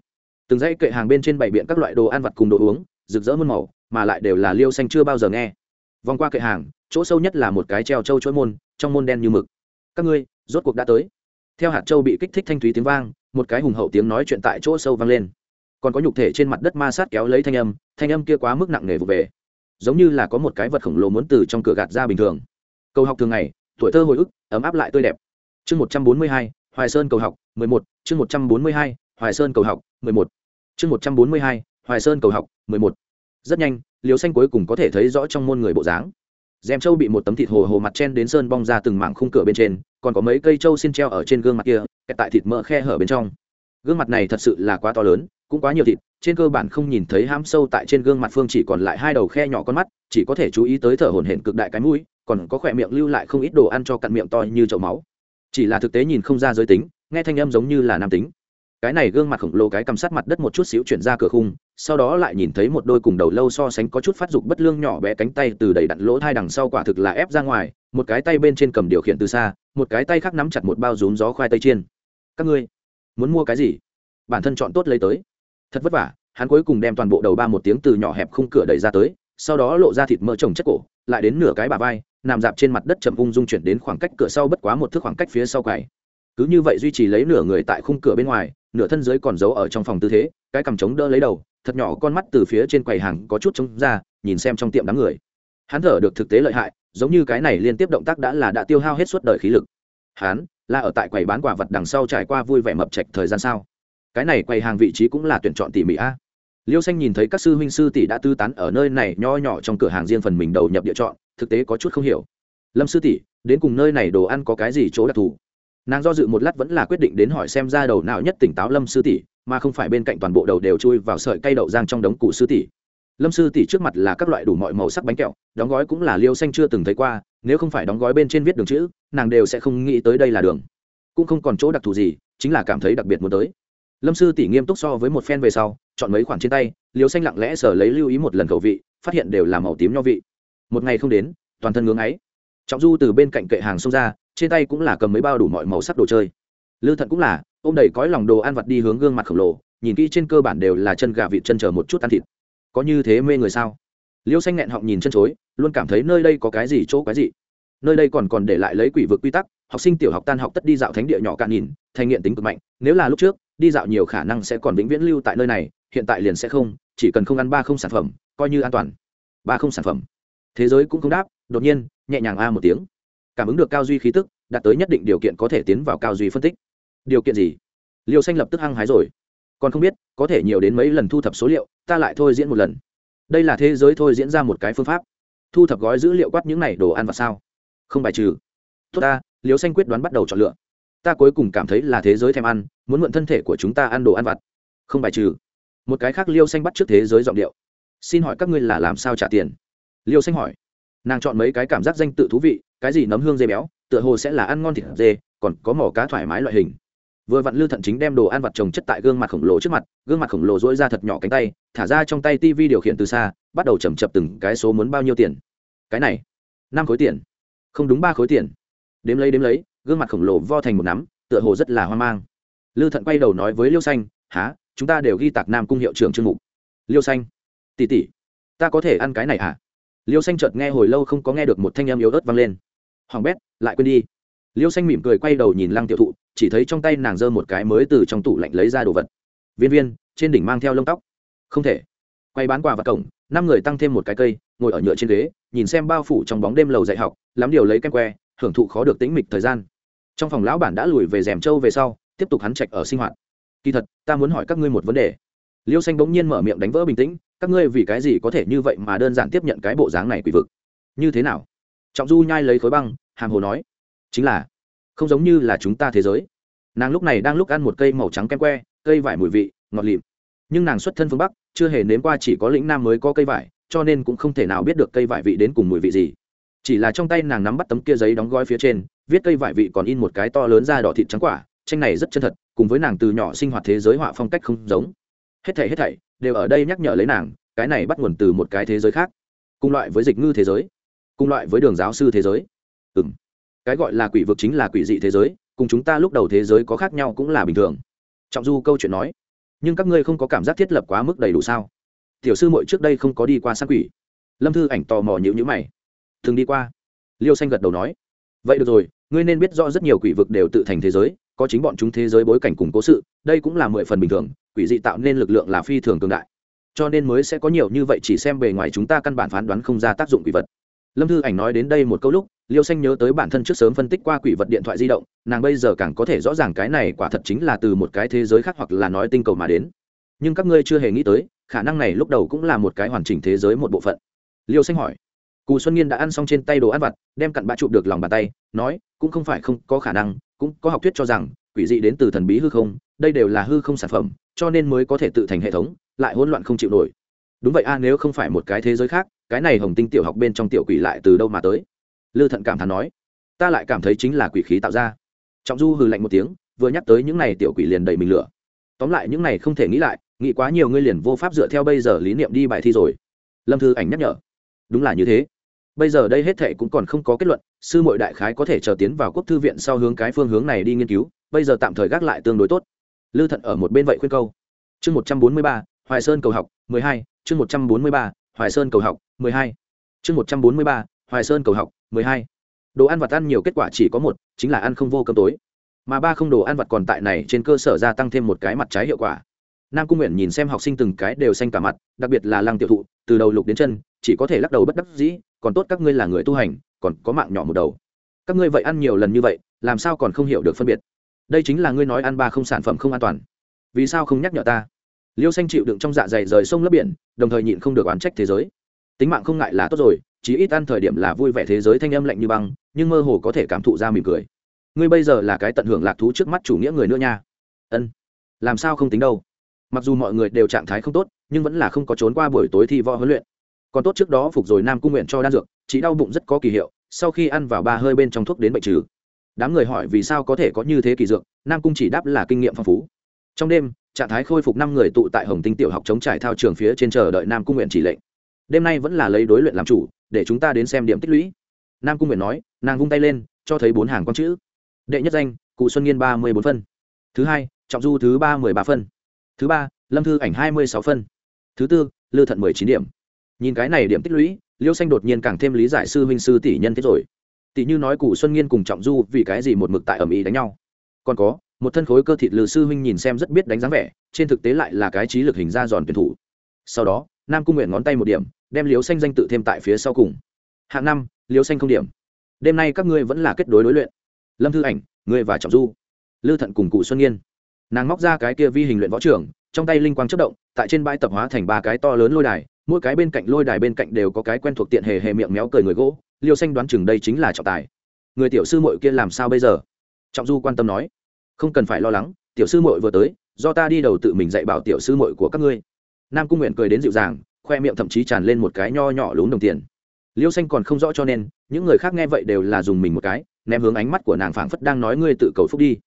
từng dãy kệ hàng bên trên bảy biện các loại đồ ăn vặt cùng đồ uống, rực rỡ muôn màu, mà lại đều là liêu xanh chưa bao giờ nghe. Vòng qua kệ hàng, chỗ sâu nhất là một cái treo trâu chuỗi môn, trong môn đen như mực. Các ngươi, rốt cuộc đã tới. Theo hạt châu bị kích thích thanh thúy tiếng vang, một cái hùng hậu tiếng nói chuyện tại chỗ sâu vang lên. Còn có nhục thể trên mặt đất ma sát kéo lấy thanh âm thanh âm kia quá mức nặng nề vụ về. Giống như là có một cái vật khổng lồ muốn từ trong cửa gạt ra bình thường. Cầu học thường ngày, tuổi thơ hồi ức, ấm áp lại tươi đẹp. Chương một trăm bốn mươi hai, hoài sơn cầu học mười một, chương một trăm bốn mươi hai, hoài sơn cầu học mười một chương một trăm bốn mươi hai, hoài sơn cầu học, mười một. Rất nhanh liều xanh cuối cùng có thể thấy rõ trong môn người bộ dáng. Dèm trâu bị một tấm thịt hồ hồ mặt chen đến sơn bong ra từng mảng khung cửa bên trên, còn có mấy cây trâu xin treo ở trên gương mặt kia, kẹt tại thịt mỡ khe hở bên trong. Gương mặt này thật sự là quá to lớn, cũng quá nhiều thịt, trên cơ bản không nhìn thấy ham sâu tại trên gương mặt phương chỉ còn lại hai đầu khe nhỏ con mắt, chỉ có thể chú ý tới thở hổn hển cực đại cái mũi, còn có khỏe miệng lưu lại không ít đồ ăn cho cặn miệng to như chậu máu. Chỉ là thực tế nhìn không ra giới tính, nghe thanh âm giống như là nam tính cái này gương mặt khổng lồ cái cầm sát mặt đất một chút xíu chuyển ra cửa khung, sau đó lại nhìn thấy một đôi cùng đầu lâu so sánh có chút phát dục bất lương nhỏ bé cánh tay từ đầy đặn lỗ thai đằng sau quả thực là ép ra ngoài, một cái tay bên trên cầm điều khiển từ xa, một cái tay khác nắm chặt một bao rúm gió khoai tây chiên. Các ngươi muốn mua cái gì? Bản thân chọn tốt lấy tới. Thật vất vả, hắn cuối cùng đem toàn bộ đầu ba một tiếng từ nhỏ hẹp khung cửa đẩy ra tới, sau đó lộ ra thịt mỡ trồng chất cổ, lại đến nửa cái bà vai, nằm dạp trên mặt đất chậm ung dung chuyển đến khoảng cách cửa sau bất quá một thước khoảng cách phía sau cày cứ như vậy duy trì lấy nửa người tại khung cửa bên ngoài nửa thân dưới còn giấu ở trong phòng tư thế, cái cằm trống đỡ lấy đầu, thật nhỏ con mắt từ phía trên quầy hàng có chút trống ra, nhìn xem trong tiệm đám người. Hắn thở được thực tế lợi hại, giống như cái này liên tiếp động tác đã là đã tiêu hao hết suốt đời khí lực. Hắn là ở tại quầy bán quả vật đằng sau trải qua vui vẻ mập trạch thời gian sao? Cái này quầy hàng vị trí cũng là tuyển chọn tỉ mỉ a. Liêu xanh nhìn thấy các sư huynh sư tỷ đã tư tán ở nơi này, nho nhỏ trong cửa hàng riêng phần mình đầu nhập địa chọn, thực tế có chút không hiểu. Lâm sư tỷ, đến cùng nơi này đồ ăn có cái gì chỗ đặc thù? Nàng do dự một lát vẫn là quyết định đến hỏi xem ra đầu nào nhất tỉnh táo lâm sư tỷ, mà không phải bên cạnh toàn bộ đầu đều chui vào sợi cây đậu giang trong đống cụ sư tỷ. Lâm sư tỷ trước mặt là các loại đủ mọi màu sắc bánh kẹo, đóng gói cũng là liêu xanh chưa từng thấy qua, nếu không phải đóng gói bên trên viết đường chữ, nàng đều sẽ không nghĩ tới đây là đường. Cũng không còn chỗ đặc thù gì, chính là cảm thấy đặc biệt muốn tới. Lâm sư tỷ nghiêm túc so với một phen về sau, chọn mấy khoản trên tay, liêu xanh lặng lẽ sở lấy lưu ý một lần khẩu vị, phát hiện đều là màu tím nho vị. Một ngày không đến, toàn thân ngưỡng ấy trọng du từ bên cạnh kệ hàng xông ra trên tay cũng là cầm mấy bao đủ mọi màu sắc đồ chơi. Lư thận cũng là, ôm đầy cõi lòng đồ ăn vặt đi hướng gương mặt khổng lồ, nhìn kỹ trên cơ bản đều là chân gà vịt chân chờ một chút ăn thịt. Có như thế mê người sao? Liêu xanh nghẹn họng nhìn chân chối, luôn cảm thấy nơi đây có cái gì chỗ cái gì nơi đây còn còn để lại lấy quỷ vực quy tắc, học sinh tiểu học tan học tất đi dạo thánh địa nhỏ cạn nhìn thành nghiện tính cực mạnh, nếu là lúc trước, đi dạo nhiều khả năng sẽ còn vĩnh viễn lưu tại nơi này, hiện tại liền sẽ không, chỉ cần không ăn ba không sản phẩm, coi như an toàn. Ba không sản phẩm. Thế giới cũng không đáp, đột nhiên, nhẹ nhàng a một tiếng cảm ứng được cao duy khí tức, đạt tới nhất định điều kiện có thể tiến vào cao duy phân tích. Điều kiện gì? Liêu xanh lập tức hăng hái rồi. Còn không biết, có thể nhiều đến mấy lần thu thập số liệu, ta lại thôi diễn một lần. Đây là thế giới thôi diễn ra một cái phương pháp. Thu thập gói dữ liệu quát những này đồ ăn và sao? Không bài trừ. Tốt ta, liêu xanh quyết đoán bắt đầu chọn lựa. Ta cuối cùng cảm thấy là thế giới thèm ăn, muốn mượn thân thể của chúng ta ăn đồ ăn vặt. Không bài trừ. Một cái khác liêu xanh bắt trước thế giới giọng điệu. Xin hỏi các ngươi là làm sao trả tiền? Liêu xanh hỏi nàng chọn mấy cái cảm giác danh tự thú vị, cái gì nấm hương dê béo, tựa hồ sẽ là ăn ngon thịt dê, còn có mỏ cá thoải mái loại hình. Vừa vặn lư thận chính đem đồ ăn vặt trồng chất tại gương mặt khổng lồ trước mặt, gương mặt khổng lồ dỗi ra thật nhỏ cánh tay, thả ra trong tay tivi điều khiển từ xa, bắt đầu chầm chập từng cái số muốn bao nhiêu tiền. Cái này, năm khối tiền. Không đúng ba khối tiền. Đếm lấy đếm lấy, gương mặt khổng lồ vo thành một nắm, tựa hồ rất là hoang mang. Lư thận quay đầu nói với liêu xanh há chúng ta đều ghi tạc nam cung hiệu trưởng chương mục. Liêu xanh tỉ tỉ ta có thể ăn cái này à? Liêu xanh chợt nghe hồi lâu không có nghe được một thanh âm yếu ớt vang lên. Hoàng bét, lại quên đi. Liêu xanh mỉm cười quay đầu nhìn lăng tiểu thụ, chỉ thấy trong tay nàng giơ một cái mới từ trong tủ lạnh lấy ra đồ vật. Viên viên, trên đỉnh mang theo lông tóc. Không thể. Quay bán quà vào cổng, năm người tăng thêm một cái cây, ngồi ở nhựa trên ghế, nhìn xem bao phủ trong bóng đêm lầu dạy học, lắm điều lấy kem que, hưởng thụ khó được tĩnh mịch thời gian. Trong phòng lão bản đã lùi về rèm trâu về sau, tiếp tục hắn trạch ở sinh hoạt. Kỳ thật, ta muốn hỏi các ngươi một vấn đề. Liêu xanh bỗng nhiên mở miệng đánh vỡ bình tĩnh các ngươi vì cái gì có thể như vậy mà đơn giản tiếp nhận cái bộ dáng này quỷ vực? Như thế nào? Trọng du nhai lấy khối băng, hàm hồ nói, chính là, không giống như là chúng ta thế giới. Nàng lúc này đang lúc ăn một cây màu trắng kem que, cây vải mùi vị, ngọt lịm. Nhưng nàng xuất thân phương bắc, chưa hề nếm qua chỉ có lĩnh nam mới có cây vải, cho nên cũng không thể nào biết được cây vải vị đến cùng mùi vị gì. Chỉ là trong tay nàng nắm bắt tấm kia giấy đóng gói phía trên, viết cây vải vị còn in một cái to lớn ra đỏ thịt trắng quả, tranh này rất chân thật, cùng với nàng từ nhỏ sinh hoạt thế giới họa phong cách không giống hết thảy hết thảy, đều ở đây nhắc nhở lấy nàng, cái này bắt nguồn từ một cái thế giới khác, cùng loại với dịch ngư thế giới, cùng loại với đường giáo sư thế giới. Ừ m cái gọi là quỷ vực chính là quỷ dị thế giới, cùng chúng ta lúc đầu thế giới có khác nhau cũng là bình thường. Trọng du câu chuyện nói, nhưng các ngươi không có cảm giác thiết lập quá mức đầy đủ sao? Tiểu sư mội trước đây không có đi qua sát quỷ. Lâm thư ảnh tò mò nhữ nhữ mày. Thường đi qua. Liêu xanh gật đầu nói, vậy được rồi, ngươi nên biết rõ rất nhiều quỷ vực đều tự thành thế giới có chính bọn chúng thế giới bối cảnh cùng cố sự, đây cũng là mười phần bình thường, quỷ dị tạo nên lực lượng là phi thường cường đại. Cho nên mới sẽ có nhiều như vậy chỉ xem bề ngoài chúng ta căn bản phán đoán không ra tác dụng quỷ vật. Lâm thư ảnh nói đến đây một câu lúc, liêu xanh nhớ tới bản thân trước sớm phân tích qua quỷ vật điện thoại di động, nàng bây giờ càng có thể rõ ràng cái này quả thật chính là từ một cái thế giới khác hoặc là nói tinh cầu mà đến. Nhưng các ngươi chưa hề nghĩ tới, khả năng này lúc đầu cũng là một cái hoàn chỉnh thế giới một bộ phận. Liêu xanh hỏi. Cù xuân nghiên đã ăn xong trên tay đồ ăn vặt, đem cặn bã chụp được lòng bàn tay, nói, cũng không phải không có khả năng cũng có học thuyết cho rằng, quỷ dị đến từ thần bí hư không, đây đều là hư không sản phẩm, cho nên mới có thể tự thành hệ thống, lại hỗn loạn không chịu nổi. Đúng vậy a, nếu không phải một cái thế giới khác, cái này hồng tinh tiểu học bên trong tiểu quỷ lại từ đâu mà tới? Lư thận cảm thán nói. Ta lại cảm thấy chính là quỷ khí tạo ra. Trọng du hừ lạnh một tiếng, vừa nhắc tới những này tiểu quỷ liền đầy mình lửa. Tóm lại những này không thể nghĩ lại, nghĩ quá nhiều ngươi liền vô pháp dựa theo bây giờ lý niệm đi bài thi rồi. Lâm thư ảnh nhắc nhở. Đúng là như thế. Bây giờ đây hết thệ cũng còn không có kết luận sư mội đại khái có thể chờ tiến vào quốc thư viện sau hướng cái phương hướng này đi nghiên cứu, bây giờ tạm thời gác lại tương đối tốt. Lư thận ở một bên vậy khuyên câu. Chương một trăm bốn mươi ba, hoài sơn cầu học, mười hai, chương một trăm bốn mươi ba, hoài sơn cầu học, mười hai. Chương một trăm bốn mươi ba, hoài sơn cầu học, mười hai. Đồ ăn vặt ăn nhiều kết quả chỉ có một, chính là ăn không vô cơm tối. Mà ba không đồ ăn vặt còn tại này trên cơ sở gia tăng thêm một cái mặt trái hiệu quả. Nam cung nguyện nhìn xem học sinh từng cái đều xanh cả mặt, đặc biệt là lăng tiểu thụ, từ đầu lục đến chân, chỉ có thể lắc đầu bất đắc dĩ còn tốt các ngươi là người tu hành, còn có mạng nhỏ một đầu. Các ngươi vậy ăn nhiều lần như vậy, làm sao còn không hiểu được phân biệt? Đây chính là ngươi nói ăn ba không sản phẩm không an toàn. Vì sao không nhắc nhở ta? Liêu xanh chịu đựng trong dạ dày rời sông lấp biển, đồng thời nhịn không được oán trách thế giới. Tính mạng không ngại là tốt rồi chỉ ít ăn thời điểm là vui vẻ thế giới thanh âm lạnh như băng, nhưng mơ hồ có thể cảm thụ ra mỉm cười. Ngươi bây giờ là cái tận hưởng lạc thú trước mắt chủ nghĩa người nữa nha. Ân. Làm sao không tính đâu? Mặc dù mọi người đều trạng thái không tốt, nhưng vẫn là không có trốn qua buổi tối thi võ huấn luyện còn tốt trước đó phục rồi nam cung nguyện cho đan dược, chỉ đau bụng rất có kỳ hiệu, sau khi ăn vào ba hơi bên trong thuốc đến bệnh trừ. Đám người hỏi vì sao có thể có như thế kỳ dược, nam cung chỉ đáp là kinh nghiệm phong phú. Trong đêm, trạng thái khôi phục năm người tụ tại hồng tinh tiểu học chống trải thao trường phía trên chờ đợi nam cung nguyện chỉ lệnh. Đêm nay vẫn là lấy đối luyện làm chủ, để chúng ta đến xem điểm tích lũy. Nam cung nguyện nói, nàng vung tay lên, cho thấy bốn hàng con chữ. Đệ nhất danh, cụ xuân nghiên ba mươi bốn phân. Thứ hai, trọng du thứ ba mười ba phân. Thứ ba, lâm thư ảnh hai mươi sáu phân. Thứ tư, lư thận mười chín điểm nhìn cái này điểm tích lũy, liêu xanh đột nhiên càng thêm lý giải sư huynh sư tỷ nhân thế rồi. Tỷ như nói cụ xuân nghiên cùng trọng du vì cái gì một mực tại ẩm ý đánh nhau. Còn có, một thân khối cơ thịt lừ sư huynh nhìn xem rất biết đánh dáng vẻ, trên thực tế lại là cái trí lực hình ra giòn tuyển thủ. Sau đó, nam cung nguyện ngón tay một điểm, đem liêu xanh danh tự thêm tại phía sau cùng. Hạng năm, liêu xanh không điểm. Đêm nay các ngươi vẫn là kết đối đối luyện. Lâm thư ảnh, ngươi và trọng du. Lư thận cùng cụ xuân nghiên. Nàng móc ra cái kia vi hình luyện võ trưởng, trong tay linh quang chất động, tại trên bãi tập hóa thành ba cái to lớn lôi đài mỗi cái bên cạnh lôi đài bên cạnh đều có cái quen thuộc tiện hề hề miệng méo cười người gỗ, liêu xanh đoán chừng đây chính là trọng tài. Người tiểu sư mội kia làm sao bây giờ? Trọng du quan tâm nói. Không cần phải lo lắng, tiểu sư mội vừa tới, do ta đi đầu tự mình dạy bảo tiểu sư mội của các ngươi. Nam cung nguyện cười đến dịu dàng, khoe miệng thậm chí tràn lên một cái nho nhỏ lún đồng tiền. Liêu xanh còn không rõ cho nên, những người khác nghe vậy đều là dùng mình một cái, ném hướng ánh mắt của nàng phảng phất đang nói ngươi tự cầu phúc đi.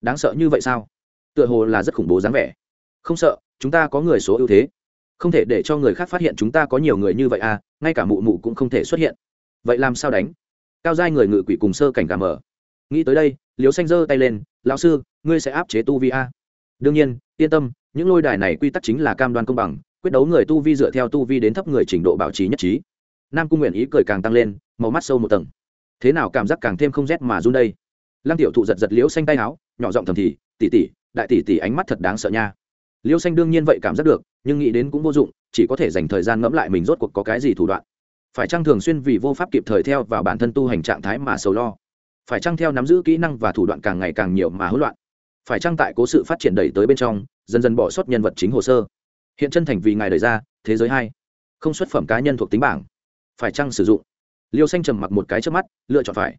Đáng sợ như vậy sao? Tựa hồ là rất khủng bố dáng vẻ. Không sợ, chúng ta có người số ưu thế không thể để cho người khác phát hiện chúng ta có nhiều người như vậy à ngay cả mụ mụ cũng không thể xuất hiện. Vậy làm sao đánh? Cao giai người ngự quỷ cùng sơ cảnh gà mở nghĩ tới đây liều xanh giơ tay lên, lão sư, ngươi sẽ áp chế tu vi a đương nhiên, yên tâm, những lôi đài này quy tắc chính là cam đoan công bằng, quyết đấu người tu vi dựa theo tu vi đến thấp người trình độ bảo trì nhất trí. Nam cung nguyện ý cười càng tăng lên, màu mắt sâu một tầng. Thế nào cảm giác càng thêm không rét mà run đây? Lăng tiểu thụ giật giật liễu xanh tay áo, nhỏ giọng thầm thì tỉ tỉ đại tỷ tỷ ánh mắt thật đáng sợ nha. Liễu xanh đương nhiên vậy cảm giác được nhưng nghĩ đến cũng vô dụng, chỉ có thể dành thời gian ngẫm lại mình rốt cuộc có cái gì thủ đoạn. Phải chăng thường xuyên vì vô pháp kịp thời theo vào bản thân tu hành trạng thái mà sầu lo? Phải chăng theo nắm giữ kỹ năng và thủ đoạn càng ngày càng nhiều mà hỗn loạn? Phải chăng tại cố sự phát triển đẩy tới bên trong, dần dần bỏ sót nhân vật chính hồ sơ? Hiện chân thành vì ngài đời ra, thế giới hai. Không xuất phẩm cá nhân thuộc tính bảng. Phải chăng sử dụng? Liêu xanh trầm mặc một cái trước mắt, lựa chọn phải.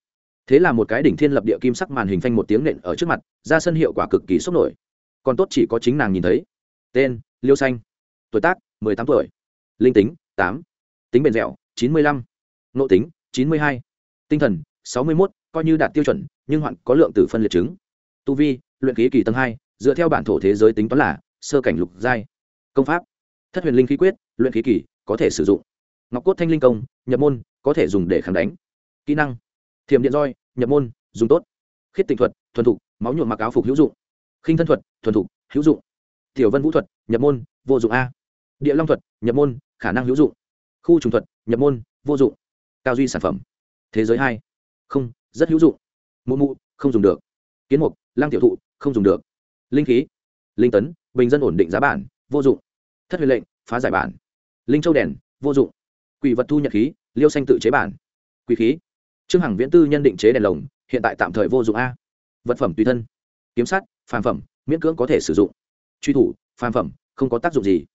Thế là một cái đỉnh thiên lập địa kim sắc màn hình phanh một tiếng nện ở trước mặt, ra sân hiệu quả cực kỳ sốc nổi. Còn tốt chỉ có chính nàng nhìn thấy. Tên, liêu xanh tuổi tác, mười tám tuổi. Linh tính, tám. Tính bền dẻo, chín mươi lăm. Nội tính, chín mươi hai. Tinh thần, sáu mươi mốt, coi như đạt tiêu chuẩn, nhưng hoạn có lượng tử phân liệt chứng. Tu vi, luyện khí kỳ tầng hai, dựa theo bản thổ thế giới tính toán là sơ cảnh lục giai. Công pháp, thất huyền linh khí quyết, luyện khí kỳ, có thể sử dụng. Ngọc cốt thanh linh công, nhập môn, có thể dùng để kháng đánh. Kỹ năng thiềm điện roi, nhập môn, dùng tốt. Khiết tịnh thuật, thuần thục, máu nhuộm mặc áo phục hữu dụng. Khinh thân thuật, thuần thục, hữu dụng. Tiểu vân vũ thuật, nhập môn, vô dụng a địa long thuật, nhập môn, khả năng hữu dụng. Khu trùng thuật, nhập môn, vô dụng. Cao duy sản phẩm, thế giới hai. Không, rất hữu dụng. Mụ mụ, không dùng được. Kiến mục lang tiểu thụ, không dùng được. Linh khí, linh tấn, bình dân ổn định giá bản, vô dụng. Thất huyền lệnh, phá giải bản. Linh châu đèn, vô dụng. Quỷ vật thu nhật khí, liêu xanh tự chế bản. Quỷ khí. Trương hằng viễn tư nhân định chế đèn lồng, hiện tại tạm thời vô dụng a. Vật phẩm tùy thân. Kiếm sắt, phàm phẩm, miễn cưỡng có thể sử dụng. Truy thủ, phàm phẩm, không có tác dụng gì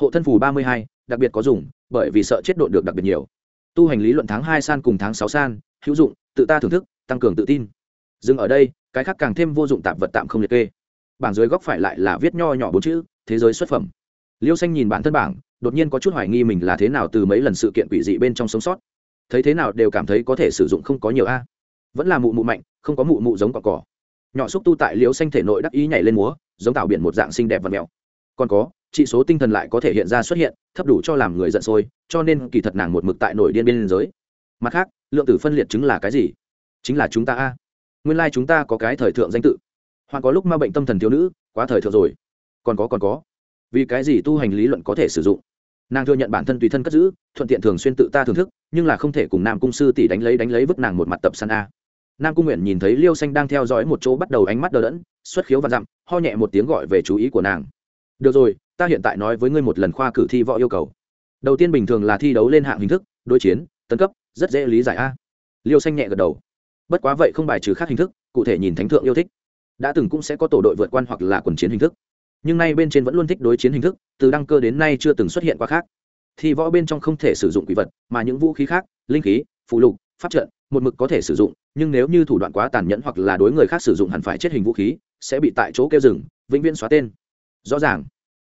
hộ thân phù ba mươi hai, đặc biệt có dùng, bởi vì sợ chết độn được đặc biệt nhiều. Tu hành lý luận tháng hai san cùng tháng sáu san, hữu dụng, tự ta thưởng thức, tăng cường tự tin. Dừng ở đây, cái khác càng thêm vô dụng tạp vật tạm không liệt kê. Bảng dưới góc phải lại là viết nho nhỏ bốn chữ, thế giới xuất phẩm. Liêu xanh nhìn bản thân bảng, đột nhiên có chút hoài nghi mình là thế nào từ mấy lần sự kiện quỷ dị bên trong sống sót. Thấy thế nào đều cảm thấy có thể sử dụng không có nhiều a. Vẫn là mụ mụ mạnh, không có mụ mụ giống cỏ cỏ nhỏ xúc tu tại liêu xanh thể nội đắc ý nhảy lên múa, giống tạo biển một dạng xinh đẹp và mèo còn có trị số tinh thần lại có thể hiện ra xuất hiện, thấp đủ cho làm người giận sôi, cho nên kỳ thật nàng một mực tại nổi điên biên giới. Mặt khác, lượng tử phân liệt chứng là cái gì? Chính là chúng ta a. Nguyên lai、like、chúng ta có cái thời thượng danh tự. Hoặc có lúc ma bệnh tâm thần thiếu nữ, quá thời thượng rồi. Còn có còn có. Vì cái gì tu hành lý luận có thể sử dụng? Nàng thừa nhận bản thân tùy thân cất giữ, thuận tiện thường xuyên tự ta thưởng thức, nhưng là không thể cùng nam cung sư tỷ đánh lấy đánh lấy vứt nàng một mặt tập săn a. Nam cung nguyện nhìn thấy liêu xanh đang theo dõi một chỗ bắt đầu ánh mắt đờ đẫn, xuất khiếu và dặm, ho nhẹ một tiếng gọi về chú ý của nàng. Được rồi ta hiện tại nói với ngươi một lần khoa cử thi võ yêu cầu. Đầu tiên bình thường là thi đấu lên hạng hình thức, đối chiến, tấn cấp, rất dễ lý giải a. Liêu xanh nhẹ gật đầu. Bất quá vậy không bài trừ khác hình thức, cụ thể nhìn thánh thượng yêu thích. Đã từng cũng sẽ có tổ đội vượt quan hoặc là quần chiến hình thức. Nhưng nay bên trên vẫn luôn thích đối chiến hình thức, từ đăng cơ đến nay chưa từng xuất hiện qua khác. Thì võ bên trong không thể sử dụng quỷ vật, mà những vũ khí khác, linh khí phụ lục, pháp trận, một mực có thể sử dụng, nhưng nếu như thủ đoạn quá tàn nhẫn hoặc là đối người khác sử dụng hẳn phải chết hình vũ khí, sẽ bị tại chỗ kêu rừng vĩnh viễn xóa tên. Rõ ràng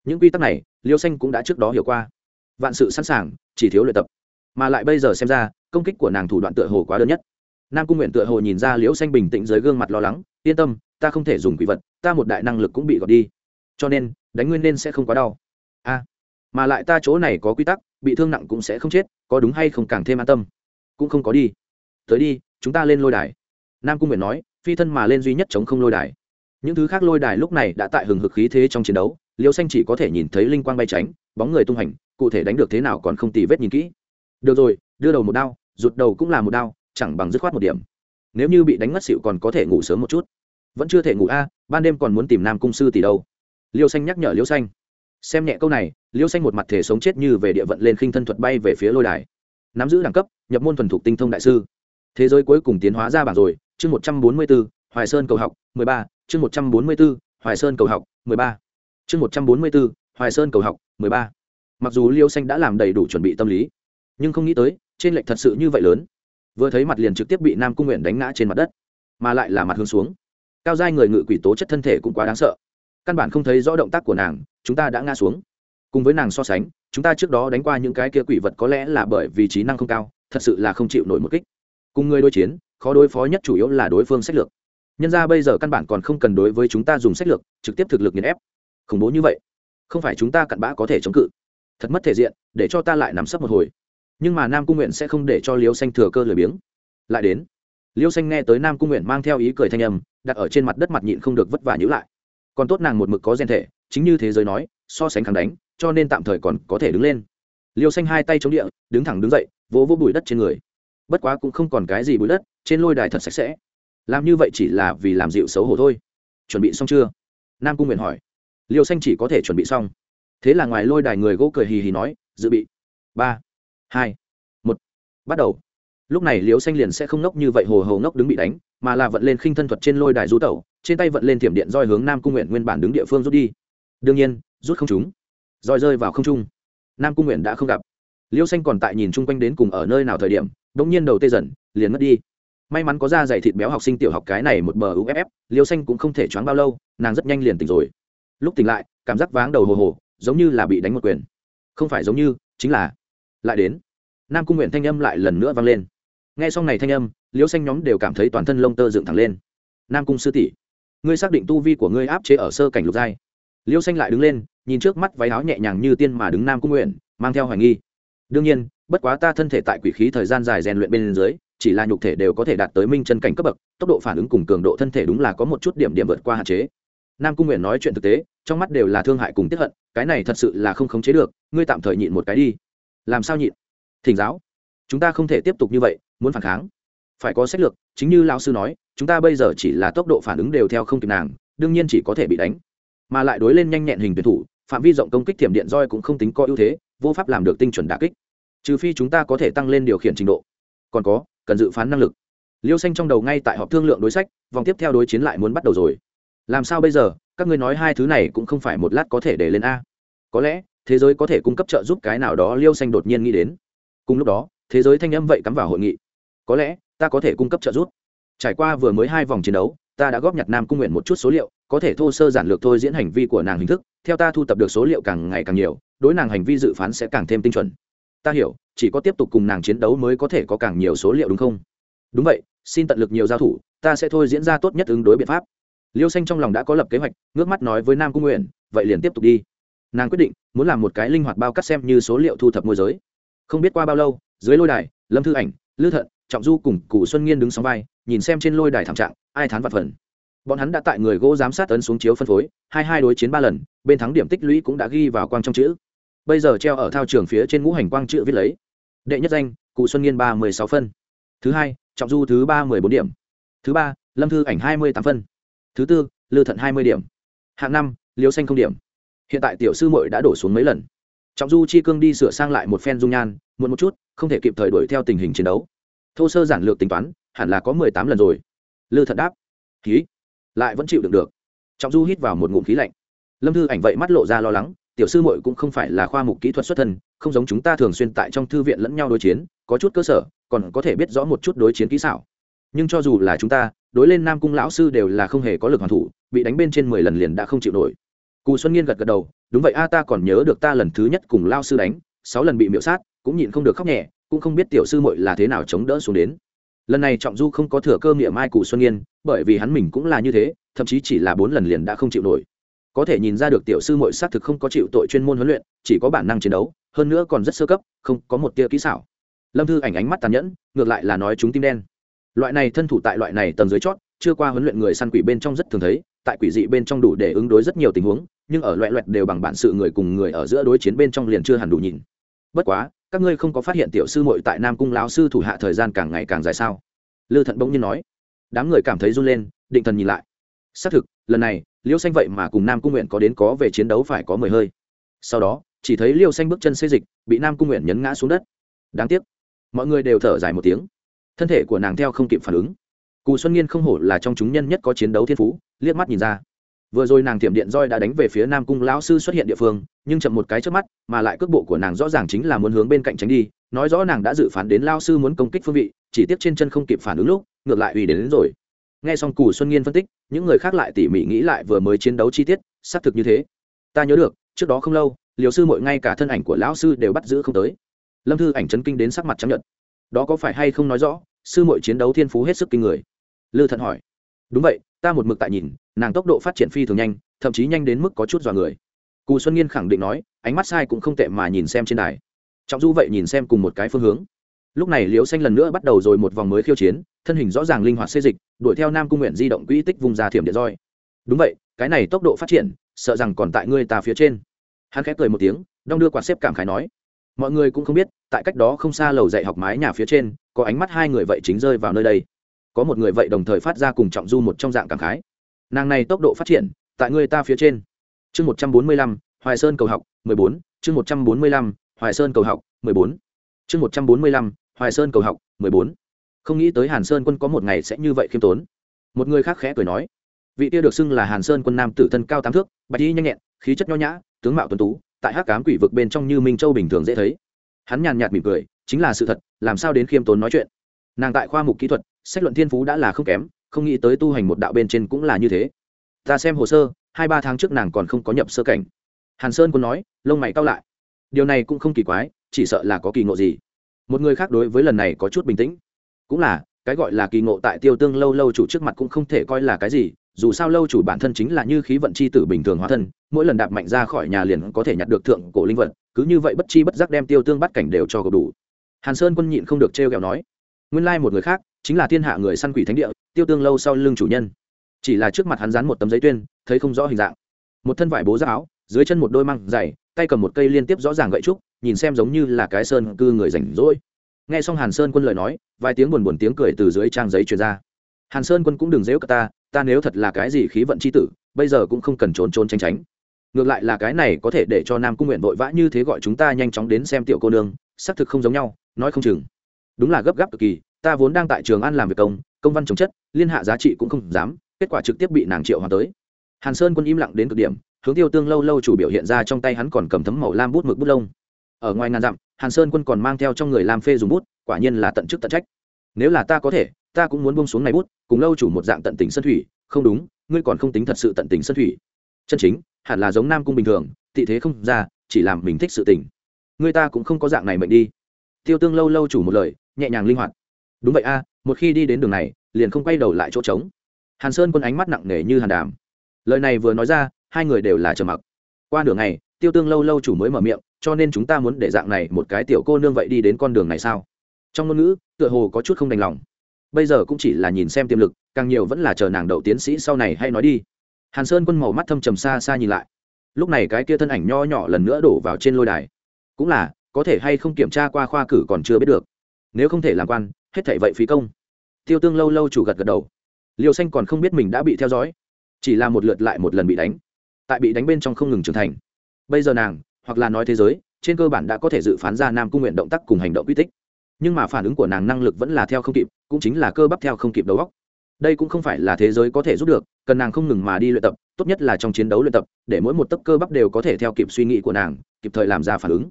những quy tắc này, liêu xanh cũng đã trước đó hiểu qua. Vạn sự sẵn sàng, chỉ thiếu luyện tập. Mà lại bây giờ xem ra, công kích của nàng thủ đoạn tựa hồ quá đơn nhất. Nam cung nguyện tựa hồ nhìn ra liễu xanh bình tĩnh dưới gương mặt lo lắng, yên tâm, ta không thể dùng quỷ vật, ta một đại năng lực cũng bị gọt đi. Cho nên, đánh nguyên nên sẽ không quá đau. A, mà lại ta chỗ này có quy tắc, bị thương nặng cũng sẽ không chết, có đúng hay không càng thêm an tâm. Cũng không có đi. Tới đi, chúng ta lên lôi đài. Nam cung nguyện nói, phi thân mà lên duy nhất chống không lôi đài. Những thứ khác lôi đài lúc này đã tại hừng hực khí thế trong chiến đấu liêu xanh chỉ có thể nhìn thấy linh quang bay tránh, bóng người tung hành, cụ thể đánh được thế nào còn không tì vết nhìn kỹ. Được rồi, đưa đầu một đao, rụt đầu cũng là một đao, chẳng bằng dứt khoát một điểm. Nếu như bị đánh ngất xịu còn có thể ngủ sớm một chút. Vẫn chưa thể ngủ a, ban đêm còn muốn tìm nam cung sư tỷ đâu. Liêu xanh nhắc nhở liêu xanh. Xem nhẹ câu này, liêu xanh một mặt thể sống chết như về địa vận lên khinh thân thuật bay về phía lôi đài. Nắm giữ đẳng cấp, nhập môn thuần thục tinh thông đại sư. Thế giới cuối cùng tiến hóa ra bảng rồi, chương một trăm bốn mươi bốn hoài sơn cầu học, mười ba, chương một trăm bốn mươi bốn hoài sơn cầu học, mười ba chương một trăm bốn mươi bốn hoài sơn cầu học, mười ba. Mặc dù liêu xanh đã làm đầy đủ chuẩn bị tâm lý, nhưng không nghĩ tới, trên lệnh thật sự như vậy lớn. Vừa thấy mặt liền trực tiếp bị nam cung nguyện đánh ngã trên mặt đất, mà lại là mặt hướng xuống. Cao giai người ngự quỷ tố chất thân thể cũng quá đáng sợ. Căn bản không thấy rõ động tác của nàng, chúng ta đã ngã xuống. Cùng với nàng so sánh, chúng ta trước đó đánh qua những cái kia quỷ vật có lẽ là bởi vì trí năng không cao, thật sự là không chịu nổi một kích. Cùng người đối chiến, khó đối phó nhất chủ yếu là đối phương sách lược. Nhân ra bây giờ căn bản còn không cần đối với chúng ta dùng sách lược, trực tiếp thực lực nghiền ép khủng bố như vậy, không phải chúng ta cặn bã có thể chống cự. Thật mất thể diện, để cho ta lại nắm sấp một hồi. Nhưng mà nam cung nguyện sẽ không để cho liêu xanh thừa cơ lười biếng. Lại đến, liêu xanh nghe tới nam cung nguyện mang theo ý cười thanh âm, đặt ở trên mặt đất mặt nhịn không được vất vả nhữ lại. Còn tốt nàng một mực có gen thể, chính như thế giới nói, so sánh kháng đánh, cho nên tạm thời còn có thể đứng lên. Liêu xanh hai tay chống địa, đứng thẳng đứng dậy, vỗ vỗ bụi đất trên người. Bất quá cũng không còn cái gì bụi đất, trên lôi đài thật sạch sẽ. Làm như vậy chỉ là vì làm dịu xấu hổ thôi. Chuẩn bị xong chưa? Nam cung nguyện hỏi liêu xanh chỉ có thể chuẩn bị xong. Thế là ngoài lôi đài người gỗ cười hì hì nói, dự bị. Ba, hai, một, bắt đầu. Lúc này liêu xanh liền sẽ không ngốc như vậy hồ hồ ngốc đứng bị đánh, mà là vận lên khinh thân thuật trên lôi đài rú tẩu, trên tay vận lên thiểm điện roi hướng nam cung nguyện nguyên bản đứng địa phương rút đi. Đương nhiên, rút không trúng. Roi rơi vào không trung. Nam cung nguyện đã không gặp. Liêu xanh còn tại nhìn chung quanh đến cùng ở nơi nào thời điểm đ ỗ n g nhiên đầu tê dần, liền mất đi. May mắn có da dày thịt béo học sinh tiểu học cái này một bờ uff liêu xanh cũng không thể choáng bao lâu, nàng rất nhanh liền tỉnh rồi lúc tỉnh lại, cảm giác váng đầu hồ hồ, giống như là bị đánh một quyền. Không phải giống như, chính là lại đến. Nam cung nguyện thanh âm lại lần nữa vang lên. Nghe xong này thanh âm, liễu xanh nhóm đều cảm thấy toàn thân lông tơ dựng thẳng lên. Nam cung sư tỷ, ngươi xác định tu vi của ngươi áp chế ở sơ cảnh lục giai. Liêu xanh lại đứng lên, nhìn trước mắt váy áo nhẹ nhàng như tiên mà đứng nam cung nguyện, mang theo hoài nghi. Đương nhiên, bất quá ta thân thể tại quỷ khí thời gian dài rèn luyện bên dưới, chỉ là nhục thể đều có thể đạt tới minh chân cảnh cấp bậc, tốc độ phản ứng cùng cường độ thân thể đúng là có một chút điểm điểm vượt qua hạn chế nam cung nguyện nói chuyện thực tế, trong mắt đều là thương hại cùng tiếp hận, cái này thật sự là không khống chế được, ngươi tạm thời nhịn một cái đi. Làm sao nhịn? Thỉnh giáo. Chúng ta không thể tiếp tục như vậy, muốn phản kháng. Phải có sách lược, chính như lão sư nói, chúng ta bây giờ chỉ là tốc độ phản ứng đều theo không kịp nàng, đương nhiên chỉ có thể bị đánh. Mà lại đối lên nhanh nhẹn hình tuyển thủ, phạm vi rộng công kích thiểm điện roi cũng không tính có ưu thế, vô pháp làm được tinh chuẩn đà kích. Trừ phi chúng ta có thể tăng lên điều khiển trình độ. Còn có, cần dự phán năng lực. Liêu xanh trong đầu ngay tại họp thương lượng đối sách, vòng tiếp theo đối chiến lại muốn bắt đầu rồi làm sao bây giờ? Các ngươi nói hai thứ này cũng không phải một lát có thể để lên a. Có lẽ, thế giới có thể cung cấp trợ giúp cái nào đó liêu xanh đột nhiên nghĩ đến. Cùng lúc đó, thế giới thanh âm vậy cắm vào hội nghị. Có lẽ, ta có thể cung cấp trợ giúp. Trải qua vừa mới hai vòng chiến đấu, ta đã góp nhặt nam cung nguyện một chút số liệu, có thể thô sơ giản lược thôi diễn hành vi của nàng hình thức. Theo ta thu tập được số liệu càng ngày càng nhiều, đối nàng hành vi dự phán sẽ càng thêm tinh chuẩn. Ta hiểu, chỉ có tiếp tục cùng nàng chiến đấu mới có thể có càng nhiều số liệu đúng không? Đúng vậy, xin tận lực nhiều giao thủ, ta sẽ thôi diễn ra tốt nhất ứng đối biện pháp liêu xanh trong lòng đã có lập kế hoạch, ngước mắt nói với nam cung nguyện, vậy liền tiếp tục đi. Nàng quyết định, muốn làm một cái linh hoạt bao cắt xem như số liệu thu thập môi giới. Không biết qua bao lâu, dưới lôi đài, lâm thư ảnh, lư thận, trọng du cùng cụ xuân nghiên đứng sóng vai, nhìn xem trên lôi đài thảm trạng, ai thán vặt phần. Bọn hắn đã tại người gỗ giám sát ấn xuống chiếu phân phối, hai hai đối chiến ba lần, bên thắng điểm tích lũy cũng đã ghi vào quang trong chữ. Bây giờ treo ở thao trường phía trên ngũ hành quang chữ viết lấy. Đệ nhất danh cụ xuân nghiên ba mươi sáu phân. Thứ hai, trọng du thứ ba mươi bốn điểm. Thứ ba, lâm thư ảnh hai mươi tám phân thứ tư, lư thận hai mươi điểm. Hạng năm liêu xanh không điểm. Hiện tại tiểu sư mội đã đổ xuống mấy lần. Trọng du chi cương đi sửa sang lại một phen dung nhan, muộn một chút, không thể kịp thời đuổi theo tình hình chiến đấu. Thô sơ giản lược tính toán, hẳn là có mười tám lần rồi. Lư thận đáp khí lại vẫn chịu đựng được. Trọng du hít vào một ngụm khí lạnh. Lâm thư ảnh vậy mắt lộ ra lo lắng, tiểu sư muội cũng không phải là khoa mục kỹ thuật xuất thân, không giống chúng ta thường xuyên tại trong thư viện lẫn nhau đối chiến, có chút cơ sở, còn có thể biết rõ một chút đối chiến kỹ xảo. Nhưng cho dù là chúng ta đối lên nam cung lão sư đều là không hề có lực hoàn thủ, bị đánh bên trên mười lần liền đã không chịu nổi. Cù xuân nghiên gật gật đầu, đúng vậy, a, ta còn nhớ được ta lần thứ nhất cùng lao sư đánh, sáu lần bị miễu sát, cũng nhịn không được khóc nhẹ, cũng không biết tiểu sư muội là thế nào chống đỡ xuống đến. Lần này trọng du không có thừa cơ miệng mai cù xuân nghiên, bởi vì hắn mình cũng là như thế, thậm chí chỉ là bốn lần liền đã không chịu nổi. Có thể nhìn ra được tiểu sư mội xác thực không có chịu tội chuyên môn huấn luyện, chỉ có bản năng chiến đấu, hơn nữa còn rất sơ cấp, không có một tia kỹ xảo. Lâm thư ảnh ánh mắt tàn nhẫn, ngược lại là nói chúng tim đen loại này thân thủ tại loại này tầng dưới chót, chưa qua huấn luyện người săn quỷ bên trong rất thường thấy, tại quỷ dị bên trong đủ để ứng đối rất nhiều tình huống, nhưng ở loại loẹt đều bằng bản sự người cùng người ở giữa đối chiến bên trong liền chưa hẳn đủ nhìn. Bất quá, các ngươi không có phát hiện tiểu sư mội tại nam cung lão sư thủ hạ thời gian càng ngày càng dài sao? Lư thận bỗng nhiên nói. Đám người cảm thấy run lên, định thần nhìn lại. Xác thực, lần này, liêu xanh vậy mà cùng nam cung nguyện có đến có về chiến đấu phải có mười hơi. Sau đó, chỉ thấy liêu xanh bước chân xê dịch, bị nam cung nguyện nhấn ngã xuống đất. Đáng tiếc, mọi người đều thở dài một tiếng thân thể của nàng theo không kịp phản ứng. Cù xuân nghiên không hổ là trong chúng nhân nhất có chiến đấu thiên phú liếc mắt nhìn ra. Vừa rồi nàng tiệm điện roi đã đánh về phía nam cung lão sư xuất hiện địa phương nhưng chậm một cái trước mắt mà lại cước bộ của nàng rõ ràng chính là muốn hướng bên cạnh tránh đi nói rõ nàng đã dự phán đến lao sư muốn công kích phương vị chỉ tiếc trên chân không kịp phản ứng lúc ngược lại ủy đến, đến rồi. Nghe xong cù xuân nghiên phân tích những người khác lại tỉ mỉ nghĩ lại vừa mới chiến đấu chi tiết xác thực như thế. Ta nhớ được trước đó không lâu liều sư mội ngay cả thân ảnh của lão sư đều bắt giữ không tới. Lâm thư ảnh chấn kinh đến sắc mặt chấp nhận đó có phải hay không nói rõ, sư mội chiến đấu thiên phú hết sức kinh người. Lư thận hỏi. Đúng vậy, ta một mực tại nhìn, nàng tốc độ phát triển phi thường nhanh, thậm chí nhanh đến mức có chút dọa người. Cù xuân nghiên khẳng định nói, ánh mắt sai cũng không tệ mà nhìn xem trên đài. Trọng du vậy nhìn xem cùng một cái phương hướng. Lúc này liễu xanh lần nữa bắt đầu rồi một vòng mới khiêu chiến, thân hình rõ ràng linh hoạt xê dịch, đuổi theo nam cung nguyện di động quỹ tích vùng ra thiểm điện roi. Đúng vậy, cái này tốc độ phát triển, sợ rằng còn tại ngươi ta phía trên. Hắn khép cười một tiếng, đong đưa quạt xếp cảm khái nói mọi người cũng không biết, tại cách đó không xa lầu dạy học mái nhà phía trên, có ánh mắt hai người vậy chính rơi vào nơi đây. Có một người vậy đồng thời phát ra cùng trọng du một trong dạng cảm khái. Nàng này tốc độ phát triển, tại người ta phía trên. Chương một trăm bốn mươi lăm, hoài sơn cầu học, mười bốn. Chương một trăm bốn mươi lăm, hoài sơn cầu học, mười bốn. Chương một trăm bốn mươi lăm, hoài sơn cầu học, mười bốn. Không nghĩ tới hàn sơn quân có một ngày sẽ như vậy khiêm tốn. Một người khác khẽ cười nói, vị kia được xưng là hàn sơn quân nam tử thân cao tám thước, bạch y nhanh nhẹn, khí chất nho nhã, tướng mạo tuấn tú tại hắc cám quỷ vực bên trong như minh châu bình thường dễ thấy hắn nhàn nhạt mỉm cười chính là sự thật làm sao đến khiêm tốn nói chuyện nàng tại khoa mục kỹ thuật sách luận thiên phú đã là không kém không nghĩ tới tu hành một đạo bên trên cũng là như thế ta xem hồ sơ hai ba tháng trước nàng còn không có nhập sơ cảnh hàn sơn quân nói lông mày cao lại điều này cũng không kỳ quái chỉ sợ là có kỳ ngộ gì một người khác đối với lần này có chút bình tĩnh cũng là cái gọi là kỳ ngộ tại tiêu tương lâu lâu chủ trước mặt cũng không thể coi là cái gì dù sao lâu chủ bản thân chính là như khí vận c h i tử bình thường hóa thân, mỗi lần đạp mạnh ra khỏi nhà liền có thể nhặt được thượng cổ linh vật, cứ như vậy bất chi bất giác đem tiêu tương bắt cảnh đều cho gộp đủ. Hàn sơn quân nhịn không được t r e o nói, nguyên lai một người khác chính là thiên hạ người săn quỷ thánh địa, tiêu tương lâu sau lưng chủ nhân. Chỉ là trước mặt hắn dán một tấm giấy tuyên, thấy không rõ hình dạng. Một thân vải bố giáp áo, dưới chân một đôi măng dày, tay cầm một cây liên tiếp rõ ràng gậy trúc, nhìn xem giống như là cái sơn cư người rảnh rỗi. Nghe xong hàn sơn quân lời nói, vài tiếng buồn buồn tiếng cười từ dưới trang giấy truyền ra. Hàn sơn quân cũng đừng dễu cả ta ta nếu thật là cái gì khí vận c h i tử, bây giờ cũng không cần trốn trốn tránh tránh. Ngược lại là cái này có thể để cho nam cung nguyện vội vã như thế gọi chúng ta nhanh chóng đến xem tiểu cô nương, xác thực không giống nhau, nói không chừng. Đúng là gấp gáp cực kỳ, ta vốn đang tại trường an làm việc công công văn chống chất, liên hạ giá trị cũng không dám, kết quả trực tiếp bị nàng triệu hoàn tới. Hàn sơn quân im lặng đến cực điểm, hướng tiêu tương lâu lâu chủ biểu hiện ra trong tay hắn còn cầm thấm màu lam bút mực bút lông. Ở ngoài ngàn dặm, hàn sơn quân còn mang theo trong người làm phê dùng bút, quả nhiên là tận chức tận trách. Nếu là ta có thể ta cũng muốn bông xuống này bút, cùng lâu chủ một dạng tận tình sân thủy. Không đúng, ngươi còn không tính thật sự tận tình sân thủy. Chân chính, hẳn là giống nam cung bình thường, tị thế không ra, chỉ làm mình thích sự tình. Ngươi ta cũng không có dạng này mệnh đi. Tiêu tương lâu lâu chủ một lời, nhẹ nhàng linh hoạt. Đúng vậy a, một khi đi đến đường này, liền không quay đầu lại chỗ trống. Hàn sơn quân ánh mắt nặng nề như hàn đàm. Lời này vừa nói ra, hai người đều là trầm mặc. Qua đường này, tiêu tương lâu lâu chủ mới mở miệng, cho nên chúng ta muốn để dạng này một cái tiểu cô nương vậy đi đến con đường này sao? Trong ngôn ngữ, tựa hồ có chút không đành lòng bây giờ cũng chỉ là nhìn xem tiềm lực, càng nhiều vẫn là chờ nàng đậu tiến sĩ sau này hay nói đi. Hàn sơn quân màu mắt thâm trầm xa xa nhìn lại. Lúc này cái kia thân ảnh nho nhỏ lần nữa đổ vào trên lôi đài. Cũng là, có thể hay không kiểm tra qua khoa cử còn chưa biết được. Nếu không thể làm quan, hết thảy vậy phí công. Tiêu tương lâu lâu chủ gật gật đầu. Liêu xanh còn không biết mình đã bị theo dõi, chỉ là một lượt lại một lần bị đánh. Tại bị đánh bên trong không ngừng trưởng thành. Bây giờ nàng, hoặc là nói thế giới, trên cơ bản đã có thể dự phán ra nam cung nguyện động tác cùng hành động quy tích nhưng mà phản ứng của nàng năng lực vẫn là theo không kịp, cũng chính là cơ bắp theo không kịp đầu góc đây cũng không phải là thế giới có thể giúp được, cần nàng không ngừng mà đi luyện tập, tốt nhất là trong chiến đấu luyện tập, để mỗi một tấc cơ bắp đều có thể theo kịp suy nghĩ của nàng, kịp thời làm ra phản ứng.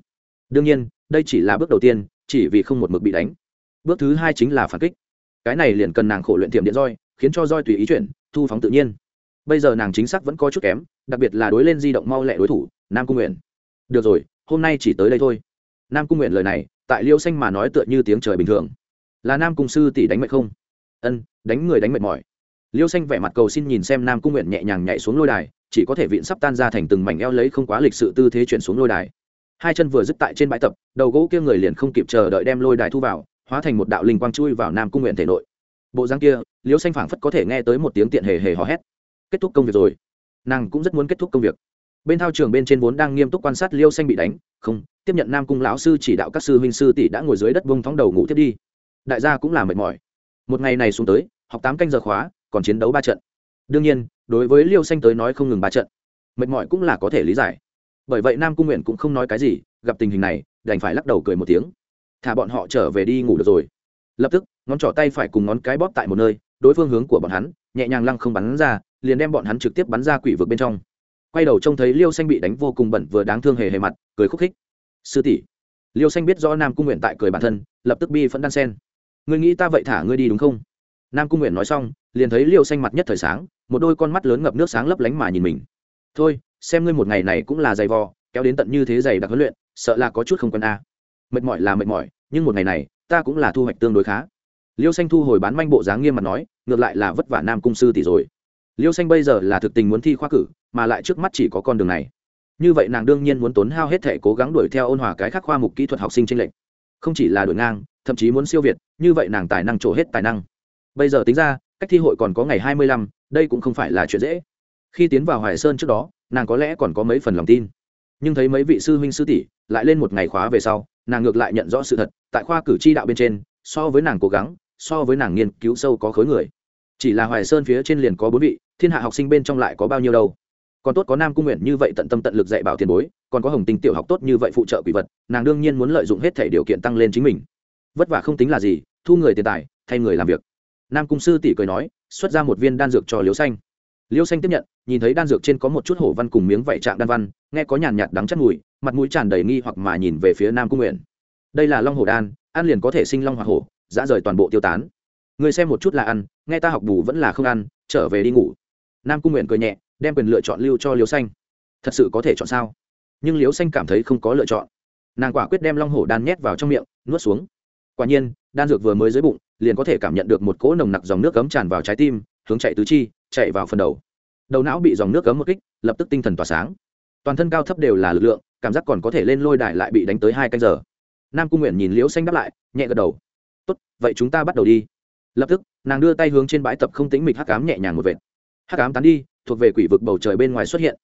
Đương nhiên, đây chỉ là bước đầu tiên, chỉ vì không một mực bị đánh. Bước thứ hai chính là phản kích. Cái này liền cần nàng khổ luyện tiềm điện roi, khiến cho roi tùy ý chuyển, thu phóng tự nhiên. Bây giờ nàng chính xác vẫn có chút kém, đặc biệt là đối lên di động mau lẹ đối thủ, nam cung nguyện. Được rồi, hôm nay chỉ tới đây thôi. Nam cung nguyện lời này tại liêu xanh mà nói tựa như tiếng trời bình thường. Là nam cung sư tỷ đánh mệt không? Ân, đánh người đánh mệt mỏi. Liêu xanh vẻ mặt cầu xin nhìn xem nam cung nguyện nhẹ nhàng nhảy xuống lôi đài, chỉ có thể vịn sắp tan ra thành từng mảnh eo lấy không quá lịch sự tư thế chuyển xuống lôi đài. Hai chân vừa dứt tại trên bãi tập, đầu gỗ kia người liền không kịp chờ đợi đem lôi đài thu vào, hóa thành một đạo linh quang chui vào nam cung nguyện thể nội. Bộ răng kia, liêu xanh phảng phất có thể nghe tới một tiếng tiện hề hề hò hét. Kết thúc công việc rồi. Nàng cũng rất muốn kết thúc công việc bên thao trường bên trên vốn đang nghiêm túc quan sát liêu xanh bị đánh, không, tiếp nhận nam cung lão sư chỉ đạo các sư huynh sư tỷ đã ngồi dưới đất vông thóng đầu ngủ thiết đi. Đại gia cũng là mệt mỏi. Một ngày này xuống tới, học tám canh giờ khóa, còn chiến đấu ba trận. Đương nhiên, đối với liêu xanh tới nói không ngừng ba trận. Mệt mỏi cũng là có thể lý giải. Bởi vậy nam cung nguyện cũng không nói cái gì, gặp tình hình này, đành phải lắc đầu cười một tiếng. Thả bọn họ trở về đi ngủ được rồi. Lập tức, ngón trỏ tay phải cùng ngón cái bóp tại một nơi, đối phương hướng của bọn hắn, nhẹ nhàng lăng không bắn ra, liền đem bọn hắn trực tiếp bắn ra quỷ vực bên trong quay đầu trông thấy liêu xanh bị đánh vô cùng bẩn, vừa đáng thương hề hề mặt, cười khúc khích. Sư tỷ. Liêu xanh biết rõ nam cung nguyện tại cười bản thân, lập tức bi phẫn đan sen. Ngươi nghĩ ta vậy thả ngươi đi đúng không? Nam cung nguyện nói xong, liền thấy liêu xanh mặt nhất thời sáng, một đôi con mắt lớn ngập nước sáng lấp lánh mà nhìn mình. Thôi, xem ngươi một ngày này cũng là dày vò, kéo đến tận như thế dày đặc huấn luyện, sợ là có chút không quân a. Mệt mỏi là mệt mỏi, nhưng một ngày này, ta cũng là thu hoạch tương đối khá. Liêu xanh thu hồi bán manh bộ dáng nghiêm mặt nói, ngược lại là vất vả nam cung sư tỷ rồi liêu xanh bây giờ là thực tình muốn thi khoa cử, mà lại trước mắt chỉ có con đường này. Như vậy nàng đương nhiên muốn tốn hao hết thể cố gắng đuổi theo ôn hòa cái khác khoa mục kỹ thuật học sinh trên lệnh không chỉ là đuổi ngang, thậm chí muốn siêu việt, như vậy nàng tài năng trổ hết tài năng. Bây giờ tính ra, cách thi hội còn có ngày hai mươi lăm, đây cũng không phải là chuyện dễ. Khi tiến vào hoài sơn trước đó, nàng có lẽ còn có mấy phần lòng tin. Nhưng thấy mấy vị sư huynh sư tỷ lại lên một ngày khóa về sau, nàng ngược lại nhận rõ sự thật, tại khoa cử tri đạo bên trên, so với nàng cố gắng, so với nàng nghiên cứu sâu có khối người chỉ là hoài sơn phía trên liền có bốn vị, thiên hạ học sinh bên trong lại có bao nhiêu đâu. Còn tốt có nam cung nguyện như vậy tận tâm tận lực dạy bảo tiền bối, còn có hồng tình tiểu học tốt như vậy phụ trợ quỷ vật, nàng đương nhiên muốn lợi dụng hết thể điều kiện tăng lên chính mình. Vất vả không tính là gì, thu người tiền tài, thay người làm việc. Nam cung sư tỷ cười nói, xuất ra một viên đan dược cho liễu xanh. Liễu xanh tiếp nhận, nhìn thấy đan dược trên có một chút hổ văn cùng miếng vảy trạng đan văn, nghe có nhàn nhạt đắng chất mùi, mặt mũi tràn đầy nghi hoặc mà nhìn về phía nam cung nguyện. Đây là long hổ đan, ăn liền có thể sinh long hoa hổ dã rời toàn bộ tiêu tán người xem một chút là ăn, nghe ta học bù vẫn là không ăn, trở về đi ngủ. Nam cung nguyện cười nhẹ, đem quyền lựa chọn lưu cho liều xanh. Thật sự có thể chọn sao? Nhưng liều xanh cảm thấy không có lựa chọn. Nàng quả quyết đem long hổ đan nhét vào trong miệng, nuốt xuống. Quả nhiên, đan dược vừa mới dưới bụng, liền có thể cảm nhận được một cỗ nồng nặc dòng nước cấm tràn vào trái tim, hướng chạy tứ chi, chạy vào phần đầu. Đầu não bị dòng nước cấm một kích, lập tức tinh thần tỏa sáng. Toàn thân cao thấp đều là lực lượng, cảm giác còn có thể lên lôi đài lại bị đánh tới hai canh giờ. Nam cung nguyện nhìn liễu xanh đáp lại, nhẹ gật đầu. Tốt, vậy chúng ta bắt đầu đi lập tức, nàng đưa tay hướng trên bãi tập không tính mịch hắc cám nhẹ nhàng một vệt. Hắc cám tán đi, thuộc về quỷ vực bầu trời bên ngoài xuất hiện.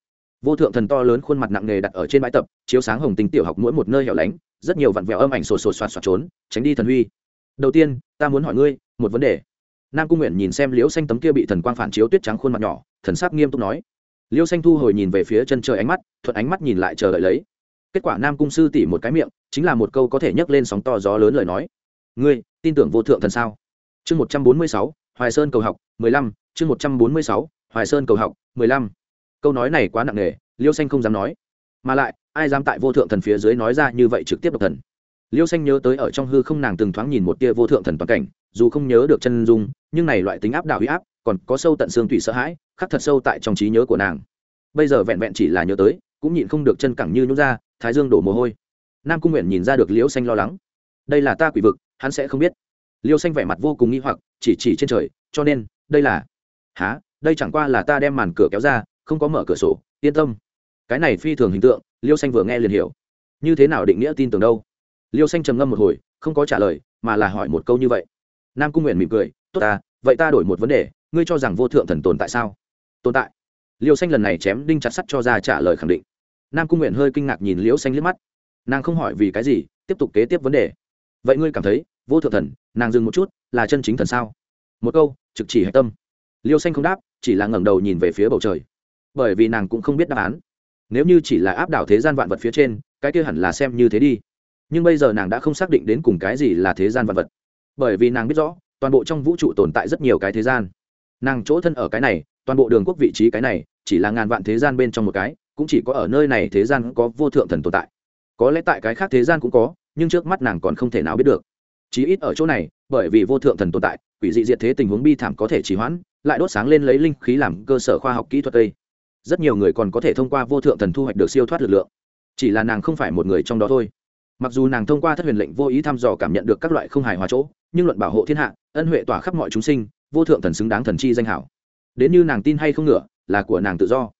Vô thượng thần to lớn khuôn mặt nặng nề đặt ở trên bãi tập, chiếu sáng hồng tình tiểu học mỗi một nơi hẻo lánh, rất nhiều vặn vẹo âm ảnh sột sột soạt soạt trốn, tránh đi thần huy. Đầu tiên, ta muốn hỏi ngươi một vấn đề. Nam cung nguyện nhìn xem liễu xanh tấm kia bị thần quang phản chiếu tuyết trắng khuôn mặt nhỏ, thần sắc nghiêm túc nói. Liễu xanh thu hồi nhìn về phía chân trời ánh mắt, thuận ánh mắt nhìn lại chờ đợi lấy. Kết quả nam cung sư tỉ một cái miệng, chính là một câu có thể nhấc lên sóng to gió lớn lời nói. Ngươi, tin tưởng vô thượng thần sao? Chương một trăm bốn mươi sáu, hoài sơn cầu học mười lăm, chương một trăm bốn mươi sáu, hoài sơn cầu học mười lăm. Câu nói này quá nặng nề, liêu xanh không dám nói. Mà lại, ai dám tại vô thượng thần phía dưới nói ra như vậy trực tiếp độc thần? Liêu xanh nhớ tới ở trong hư không nàng từng thoáng nhìn một tia vô thượng thần toàn cảnh, dù không nhớ được chân dung, nhưng này loại tính áp đảo huy áp, còn có sâu tận xương tủy sợ hãi, khắc thật sâu tại trong trí nhớ của nàng. Bây giờ vẹn vẹn chỉ là nhớ tới, cũng nhịn không được chân cẳng như nhút ra, thái dương đổ mồ hôi. Nam cung nguyện nhìn ra được liêu xanh lo lắng. Đây là ta quỷ vực, hắn sẽ không biết liêu xanh vẻ mặt vô cùng nghi hoặc, chỉ chỉ trên trời, cho nên, đây là, há, đây chẳng qua là ta đem màn cửa kéo ra, không có mở cửa sổ, yên tâm. Cái này phi thường hình tượng, liêu xanh vừa nghe liền hiểu. Như thế nào định nghĩa tin tưởng đâu? Liêu xanh trầm ngâm một hồi, không có trả lời, mà là hỏi một câu như vậy. Nam cung nguyện mỉm cười, tốt ta, vậy ta đổi một vấn đề, ngươi cho rằng vô thượng thần tồn tại sao? Tồn tại. Liêu xanh lần này chém đinh chặt sắt cho ra trả lời khẳng định. Nam cung nguyện hơi kinh ngạc nhìn Liêu xanh liếc mắt. Nàng không hỏi vì cái gì, tiếp tục kế tiếp vấn đề. Vậy ngươi cảm thấy vô thượng thần, nàng dừng một chút, là chân chính thần sao? Một câu, trực chỉ hạch tâm. Liêu xanh không đáp, chỉ là ngẩng đầu nhìn về phía bầu trời. Bởi vì nàng cũng không biết đáp án. Nếu như chỉ là áp đảo thế gian vạn vật phía trên, cái kia hẳn là xem như thế đi. Nhưng bây giờ nàng đã không xác định đến cùng cái gì là thế gian vạn vật. Bởi vì nàng biết rõ, toàn bộ trong vũ trụ tồn tại rất nhiều cái thế gian. Nàng chỗ thân ở cái này, toàn bộ đường quốc vị trí cái này, chỉ là ngàn vạn thế gian bên trong một cái, cũng chỉ có ở nơi này thế gian có vô thượng thần tồn tại. Có lẽ tại cái khác thế gian cũng có, nhưng trước mắt nàng còn không thể nào biết được chí ít ở chỗ này, bởi vì vô thượng thần tồn tại, quỷ dị diệt thế tình huống bi thảm có thể trì hoãn, lại đốt sáng lên lấy linh khí làm cơ sở khoa học kỹ thuật tây rất nhiều người còn có thể thông qua vô thượng thần thu hoạch được siêu thoát lực lượng. Chỉ là nàng không phải một người trong đó thôi. Mặc dù nàng thông qua thất huyền lệnh vô ý thăm dò cảm nhận được các loại không hài hòa chỗ, nhưng luận bảo hộ thiên hạ, ân huệ tỏa khắp mọi chúng sinh, vô thượng thần xứng đáng thần chi danh hảo. Đến như nàng tin hay không ngựa, là của nàng tự do.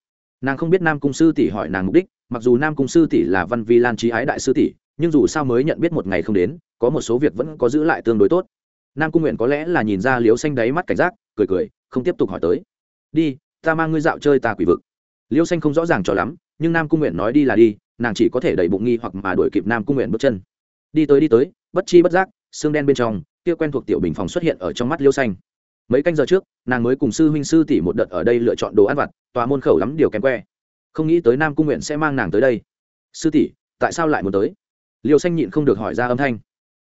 Nàng không biết nam cung sư tỷ hỏi nàng mục đích, mặc dù nam cung sư tỷ là văn vi lan trí ái đại sư tỷ, nhưng dù sao mới nhận biết một ngày không đến có một số việc vẫn có giữ lại tương đối tốt. Nam cung nguyện có lẽ là nhìn ra liếu xanh đáy mắt cảnh giác, cười cười, không tiếp tục hỏi tới. Đi, ta mang ngươi dạo chơi ta quỷ vực. Liêu xanh không rõ ràng cho lắm, nhưng nam cung nguyện nói đi là đi, nàng chỉ có thể đẩy bụng nghi hoặc mà đuổi kịp nam cung nguyện bước chân. Đi tới đi tới, bất chi bất giác, xương đen bên trong, kia quen thuộc tiểu bình phòng xuất hiện ở trong mắt liêu xanh. Mấy canh giờ trước, nàng mới cùng sư huynh sư tỷ một đợt ở đây lựa chọn đồ ăn vặt, tòa môn khẩu lắm điều kém que. Không nghĩ tới nam cung nguyện sẽ mang nàng tới đây. Sư tỷ, tại sao lại muốn tới? Liêu xanh nhịn không được hỏi ra âm thanh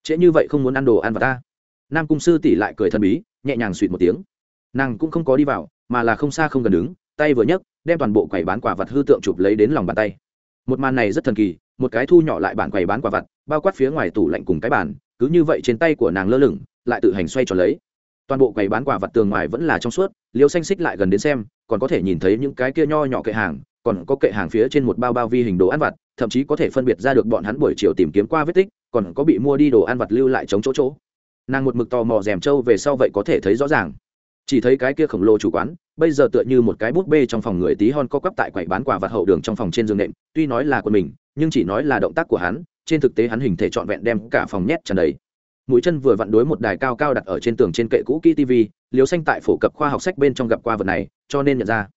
trễ như vậy không muốn ăn đồ ăn vào ta nam cung sư tỷ lại cười thần bí nhẹ nhàng suỵt một tiếng nàng cũng không có đi vào mà là không xa không gần đứng tay vừa nhấc đem toàn bộ quầy bán quả vật hư tượng chụp lấy đến lòng bàn tay một màn này rất thần kỳ một cái thu nhỏ lại bản quầy bán quả vật bao quát phía ngoài tủ lạnh cùng cái bàn cứ như vậy trên tay của nàng lơ lửng lại tự hành xoay tròn lấy toàn bộ quầy bán quả vật tường ngoài vẫn là trong suốt liêu xanh xích lại gần đến xem còn có thể nhìn thấy những cái kia nho nhỏ kệ hàng còn có kệ hàng phía trên một bao bao vi hình đồ ăn vặt thậm chí có thể phân biệt ra được bọn hắn buổi chiều tìm kiếm qua vết tích còn có bị mua đi đồ ăn vặt lưu lại chống chỗ chỗ. Nàng một mực tò mò rèm trâu về sau vậy có thể thấy rõ ràng. Chỉ thấy cái kia khổng lồ chủ quán, bây giờ tựa như một cái bút bê trong phòng người tí hon co quắp tại quầy bán quả vặt hậu đường trong phòng trên giường nệm, tuy nói là của mình, nhưng chỉ nói là động tác của hắn, trên thực tế hắn hình thể trọn vẹn đem cả phòng nhét tràn đầy. Mũi chân vừa vặn đối một đài cao cao đặt ở trên tường trên kệ cũ kỹ tv liều xanh tại phổ cập khoa học sách bên trong gặp qua vật này, cho nên nhận ra.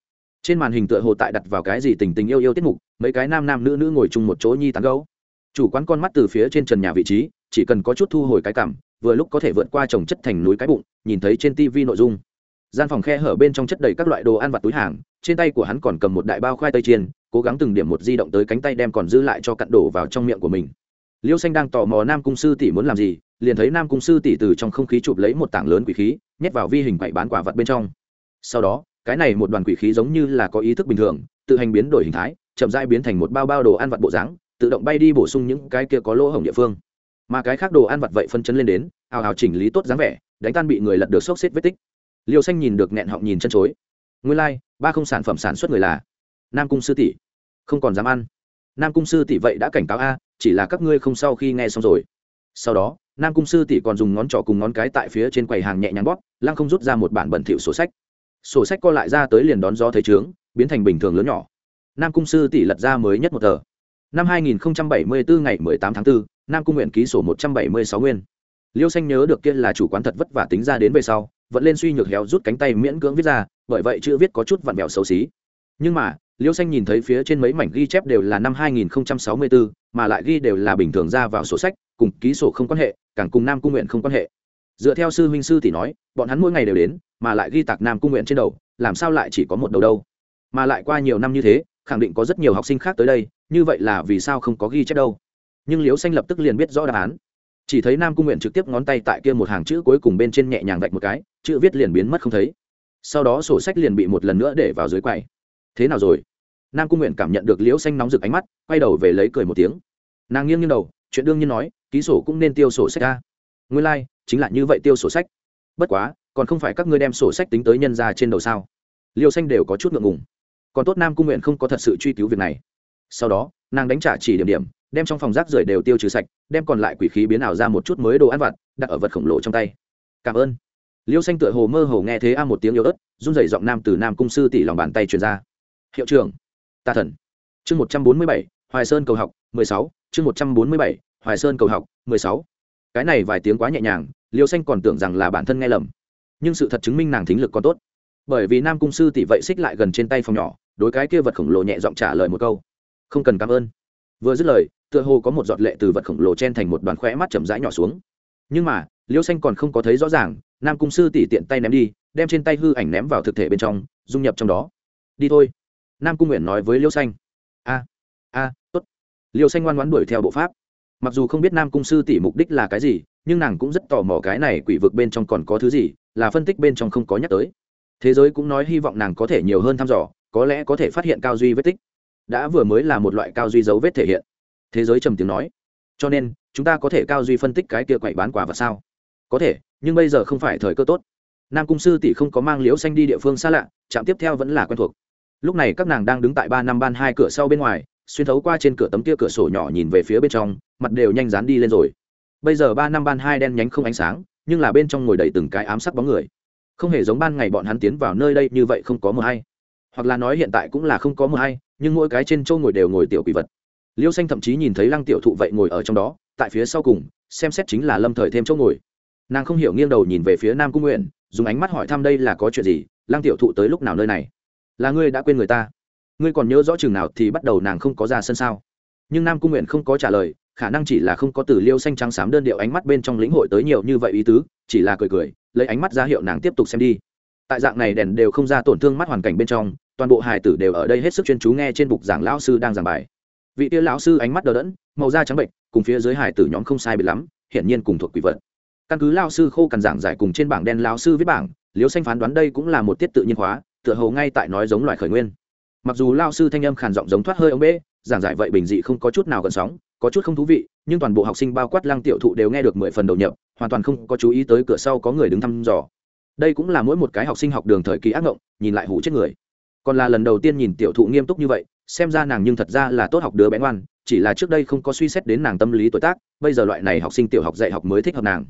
Trên màn hình tựa hồ tại đặt vào cái gì tình tình yêu yêu tiết mục, mấy cái nam nam nữ nữ ngồi chung một chỗ nhi tán gấu chủ quán con mắt từ phía trên trần nhà vị trí, chỉ cần có chút thu hồi cái cảm, vừa lúc có thể vượt qua trồng chất thành núi cái bụng, nhìn thấy trên tv nội dung. Gian phòng khe hở bên trong chất đầy các loại đồ ăn vặt túi hàng, trên tay của hắn còn cầm một đại bao khoai tây chiên, cố gắng từng điểm một di động tới cánh tay đem còn dư lại cho cặn đổ vào trong miệng của mình. Liêu xanh đang tò mò nam cung sư tỷ muốn làm gì, liền thấy nam cung sư tỷ từ trong không khí chụp lấy một tảng lớn quỷ khí, nhét vào vi hình quậy bán quả vật bên trong. Sau đó, cái này một đoàn quỷ khí giống như là có ý thức bình thường, tự hành biến đổi hình thái, chậm rãi biến thành một bao bao đồ ăn vặt bộ dáng tự động bay đi bổ sung những cái kia có lỗ hổng địa phương. Mà cái khác đồ ăn vặt vậy phân chấn lên đến hào hào chỉnh lý tốt dáng vẻ đánh tan bị người lật được xốc xếp vết tích. Liêu xanh nhìn được nghẹn họng nhìn chân chối. Nguyên lai、like, ba không sản phẩm sản xuất người là nam cung sư tỷ. Không còn dám ăn. Nam cung sư tỷ vậy đã cảnh cáo a chỉ là các ngươi không sau khi nghe xong rồi. Sau đó nam cung sư tỷ còn dùng ngón trỏ cùng ngón cái tại phía trên quầy hàng nhẹ nhàng bóp lăng không rút ra một bản bẩn thỉu sổ sách. Sổ sách co lại ra tới liền đón gió thấy trướng biến thành bình thường lớn nhỏ. Nam cung sư tỷ lật ra mới nhất một tờ năm 2074 ngày 18 tháng 4, nam cung nguyện ký sổ 176 nguyên. Liêu xanh nhớ được kia là chủ quán thật vất vả tính ra đến về sau vẫn lên suy nhược héo rút cánh tay miễn cưỡng viết ra bởi vậy chữ viết có chút vặn vẹo xấu xí. Nhưng mà liêu xanh nhìn thấy phía trên mấy mảnh ghi chép đều là năm 2064, mà lại ghi đều là bình thường ra vào sổ sách cùng ký sổ không quan hệ càng cùng nam cung nguyện không quan hệ. Dựa theo sư huynh sư thì nói bọn hắn mỗi ngày đều đến mà lại ghi tạc nam cung nguyện trên đầu làm sao lại chỉ có một đầu đâu? Mà lại qua nhiều năm như thế khẳng định có rất nhiều học sinh khác tới đây như vậy là vì sao không có ghi chép đâu? Nhưng liễu xanh lập tức liền biết rõ đáp án. Chỉ thấy nam cung nguyện trực tiếp ngón tay tại kia một hàng chữ cuối cùng bên trên nhẹ nhàng vạch một cái chữ viết liền biến mất không thấy. Sau đó sổ sách liền bị một lần nữa để vào dưới quầy. Thế nào rồi? Nam cung nguyện cảm nhận được liễu xanh nóng rực ánh mắt quay đầu về lấy cười một tiếng. Nàng nghiêng nghiêng đầu chuyện đương nhiên nói ký sổ cũng nên tiêu sổ sách ra nguyên lai、like, chính là như vậy tiêu sổ sách. Bất quá còn không phải các ngươi đem sổ sách tính tới nhân ra trên đầu sao? Liêu xanh đều có chút ngượng ngùng còn tốt nam cung nguyện không có thật sự truy cứu việc này sau đó nàng đánh trả chỉ điểm điểm đem trong phòng rác rưởi đều tiêu trừ sạch đem còn lại quỷ khí biến ảo ra một chút mới đồ ăn vặt đặt ở vật khổng lồ trong tay cảm ơn liêu xanh tựa hồ mơ hồ nghe thế a một tiếng yếu ớt run rẩy giọng nam từ nam cung sư tỷ lòng bàn tay truyền ra hiệu trưởng ta thần chương một trăm bốn mươi bảy hoài sơn cầu học mười sáu chương một trăm bốn mươi bảy hoài sơn cầu học mười sáu cái này vài tiếng quá nhẹ nhàng liêu xanh còn tưởng rằng là bản thân nghe lầm nhưng sự thật chứng minh nàng thính lực còn tốt bởi vì nam cung sư tỷ vậy xích lại gần trên tay phòng nhỏ đối cái kia vật khổng lồ nhẹ giọng trả lời một câu. Không cần cảm ơn. Vừa dứt lời, tựa hồ có một giọt lệ từ vật khổng lồ chen thành một đoàn khóe mắt chậm rãi nhỏ xuống. Nhưng mà, liêu xanh còn không có thấy rõ ràng, nam cung sư tỷ tiện tay ném đi, đem trên tay hư ảnh ném vào thực thể bên trong, dung nhập trong đó. Đi thôi. Nam cung nguyện nói với liêu xanh. A a, tốt. Liêu xanh ngoan ngoãn đuổi theo bộ pháp. Mặc dù không biết nam cung sư tỷ mục đích là cái gì, nhưng nàng cũng rất tò mò cái này quỷ vực bên trong còn có thứ gì, là phân tích bên trong không có nhắc tới. Thế giới cũng nói hy vọng nàng có thể nhiều hơn thăm dò có lẽ có thể phát hiện cao duy vết tích. Đã vừa mới là một loại cao duy dấu vết thể hiện. Thế giới trầm tiếng nói. Cho nên, chúng ta có thể cao duy phân tích cái kia quậy bán quả và sao? Có thể, nhưng bây giờ không phải thời cơ tốt. Nam cung sư tỷ không có mang liễu xanh đi địa phương xa lạ, trạm tiếp theo vẫn là quen thuộc. Lúc này các nàng đang đứng tại ba năm ban hai cửa sau bên ngoài, xuyên thấu qua trên cửa tấm kia cửa sổ nhỏ nhìn về phía bên trong, mặt đều nhanh dán đi lên rồi. Bây giờ ba năm ban hai đen nhánh không ánh sáng, nhưng là bên trong ngồi đầy từng cái ám sắc bóng người. Không hề giống ban ngày bọn hắn tiến vào nơi đây như vậy không có mờ hay hoặc là nói hiện tại cũng là không có mờ hay nhưng mỗi cái trên châu ngồi đều ngồi tiểu quỷ vật. Liêu xanh thậm chí nhìn thấy lăng tiểu thụ vậy ngồi ở trong đó, tại phía sau cùng, xem xét chính là lâm thời thêm chỗ ngồi. Nàng không hiểu nghiêng đầu nhìn về phía nam cung nguyện, dùng ánh mắt hỏi thăm đây là có chuyện gì, lăng tiểu thụ tới lúc nào nơi này? Là ngươi đã quên người ta? Ngươi còn nhớ rõ chừng nào thì bắt đầu nàng không có ra sân sao? Nhưng nam cung nguyện không có trả lời, khả năng chỉ là không có từ liêu xanh trắng xám đơn điệu ánh mắt bên trong lĩnh hội tới nhiều như vậy ý tứ, chỉ là cười cười, lấy ánh mắt ra hiệu nàng tiếp tục xem đi. Tại dạng này đèn đều không ra tổn thương mắt hoàn cảnh bên trong toàn bộ hài tử đều ở đây hết sức chuyên chú nghe trên bục giảng lão sư đang giảng bài. Vị tia lão sư ánh mắt đờ đẫn, màu da trắng bệnh, cùng phía dưới hài tử nhóm không sai biệt lắm, hiển nhiên cùng thuộc quỷ vật. Căn cứ lao sư khô cằn giảng giải cùng trên bảng đen lão sư viết bảng, liễu xanh phán đoán đây cũng là một tiết tự nhiên hóa, tựa hồ ngay tại nói giống loại khởi nguyên. Mặc dù lao sư thanh âm khàn giọng giống thoát hơi ông bê giảng giải vậy bình dị không có chút nào gần sóng, có chút không thú vị, nhưng toàn bộ học sinh bao quát lăng tiểu thụ đều nghe được mười phần đầu nhập, hoàn toàn không có chú ý tới cửa sau có người đứng thăm dò. Đây cũng là mỗi một cái học sinh học đường thời kỳ ác ngộng, nhìn lại hủ chết người còn là lần đầu tiên nhìn tiểu thụ nghiêm túc như vậy, xem ra nàng nhưng thật ra là tốt học đứa bé ngoan, chỉ là trước đây không có suy xét đến nàng tâm lý tuổi tác, bây giờ loại này học sinh tiểu học dạy học mới thích hợp nàng.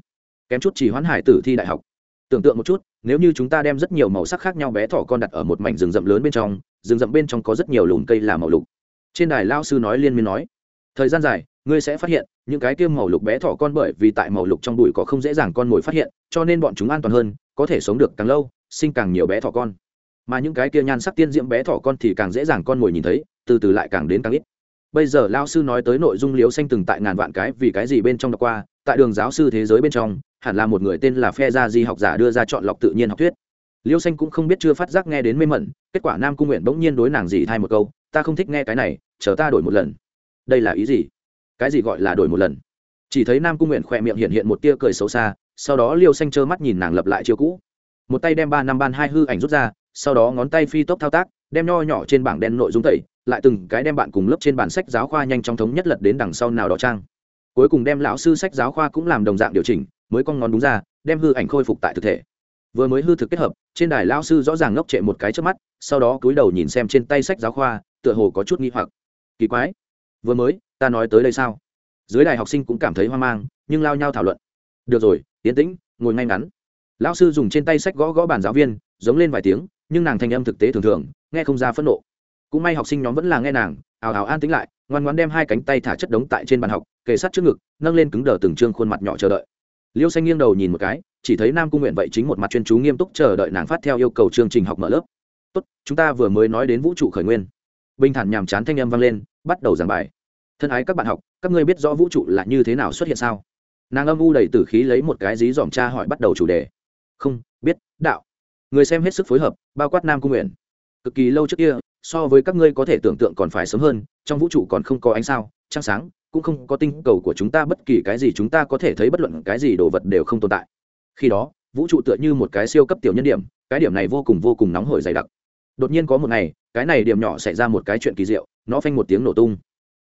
Kém chút chỉ hoãn hải tử thi đại học. Tưởng tượng một chút, nếu như chúng ta đem rất nhiều màu sắc khác nhau bé thỏ con đặt ở một mảnh rừng rậm lớn bên trong, rừng rậm bên trong có rất nhiều lùn cây là màu lục. Trên đài lao sư nói liên miên nói, thời gian dài, ngươi sẽ phát hiện, những cái kia màu lục bé thỏ con bởi vì tại màu lục trong bụi có không dễ dàng con mồi phát hiện, cho nên bọn chúng an toàn hơn, có thể sống được càng lâu, sinh càng nhiều bé thỏ con mà những cái kia nhan sắc tiên diễm bé thỏ con thì càng dễ dàng con mồi nhìn thấy, từ từ lại càng đến càng ít. Bây giờ lao sư nói tới nội dung liếu xanh từng tại ngàn vạn cái vì cái gì bên trong đọc qua, tại đường giáo sư thế giới bên trong, hẳn là một người tên là phe gia di học giả đưa ra chọn lọc tự nhiên học thuyết. Liêu xanh cũng không biết chưa phát giác nghe đến mê mẩn, kết quả nam cung nguyện bỗng nhiên đối nàng gì thay một câu, ta không thích nghe cái này, chờ ta đổi một lần. Đây là ý gì? Cái gì gọi là đổi một lần? Chỉ thấy nam cung nguyện khỏe miệng hiện hiện một tia cười xấu xa, sau đó liêu xanh trơ mắt nhìn nàng lập lại chiêu cũ. Một tay đem ba năm ban hai hư ảnh rút ra sau đó ngón tay phi tốc thao tác, đem nho nhỏ trên bảng đen nội dung tẩy, lại từng cái đem bạn cùng lớp trên bản sách giáo khoa nhanh chóng thống nhất lật đến đằng sau nào đó trang. Cuối cùng đem lão sư sách giáo khoa cũng làm đồng dạng điều chỉnh, mới con ngón đúng ra, đem hư ảnh khôi phục tại thực thể. Vừa mới hư thực kết hợp, trên đài lão sư rõ ràng ngốc trệ một cái trước mắt, sau đó cúi đầu nhìn xem trên tay sách giáo khoa, tựa hồ có chút nghi hoặc. Kỳ quái. Vừa mới, ta nói tới đây sao? Dưới đài học sinh cũng cảm thấy hoang mang, nhưng lao nhau thảo luận. Được rồi, tiến tĩnh, ngồi ngay ngắn. Lão sư dùng trên tay sách gõ gõ bàn giáo viên, giống lên vài tiếng nhưng nàng thanh âm thực tế thường thường, nghe không ra phẫn nộ. Cũng may học sinh nhóm vẫn là nghe nàng, ào ào an tính lại, ngoan ngoan đem hai cánh tay thả chất đống tại trên bàn học, kề sát trước ngực, nâng lên cứng đờ từng trương khuôn mặt nhỏ chờ đợi. Liêu xanh nghiêng đầu nhìn một cái, chỉ thấy nam cung nguyện vậy chính một mặt chuyên chú nghiêm túc chờ đợi nàng phát theo yêu cầu chương trình học mở lớp. Tốt, chúng ta vừa mới nói đến vũ trụ khởi nguyên. Bình thản nhàm chán thanh âm vang lên, bắt đầu giảng bài. Thân ái các bạn học, các ngươi biết rõ vũ trụ là như thế nào xuất hiện sao? Nàng âm u đầy tử khí lấy một cái dí dòm tra hỏi bắt đầu chủ đề. Không, biết, đạo người xem hết sức phối hợp, bao quát nam cung nguyện cực kỳ lâu trước kia, so với các ngươi có thể tưởng tượng còn phải sớm hơn, trong vũ trụ còn không có ánh sao, trăng sáng, cũng không có tinh cầu của chúng ta, bất kỳ cái gì chúng ta có thể thấy bất luận cái gì đồ vật đều không tồn tại. Khi đó, vũ trụ tựa như một cái siêu cấp tiểu nhân điểm, cái điểm này vô cùng vô cùng nóng hổi dày đặc. Đột nhiên có một ngày, cái này điểm nhỏ xảy ra một cái chuyện kỳ diệu, nó phanh một tiếng nổ tung.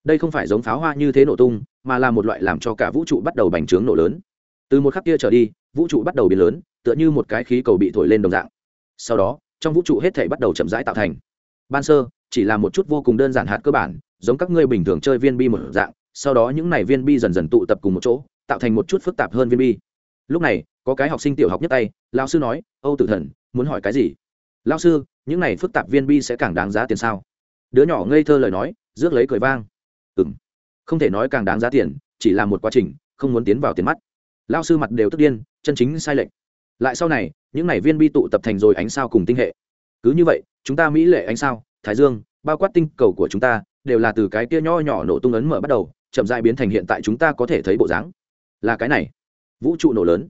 Đây không phải giống pháo hoa như thế nổ tung, mà là một loại làm cho cả vũ trụ bắt đầu bành trướng nổ lớn. Từ một khắc kia trở đi, vũ trụ bắt đầu biến lớn tựa như một cái khí cầu bị thổi lên đồng dạng. Sau đó, trong vũ trụ hết thể bắt đầu chậm rãi tạo thành. Ban sơ, chỉ là một chút vô cùng đơn giản hạt cơ bản, giống các ngươi bình thường chơi viên bi một dạng, sau đó những này viên bi dần dần tụ tập cùng một chỗ, tạo thành một chút phức tạp hơn viên bi. Lúc này, có cái học sinh tiểu học nhất tay lao sư nói, âu tử thần, muốn hỏi cái gì? Lao sư, những này phức tạp viên bi sẽ càng đáng giá tiền sao? Đứa nhỏ ngây thơ lời nói, rước lấy cười vang. Ừ m không thể nói càng đáng giá tiền, chỉ là một quá trình, không muốn tiến vào tiền mắt. Lao sư mặt đều tức điên, chân chính sai lệch lại sau này, những này viên bi tụ tập thành rồi ánh sao cùng tinh hệ. Cứ như vậy, chúng ta mỹ lệ ánh sao, thái dương, bao quát tinh cầu của chúng ta, đều là từ cái kia nho nhỏ nổ tung ấn mở bắt đầu, chậm dại biến thành hiện tại chúng ta có thể thấy bộ dáng. Là cái này. Vũ trụ nổ lớn.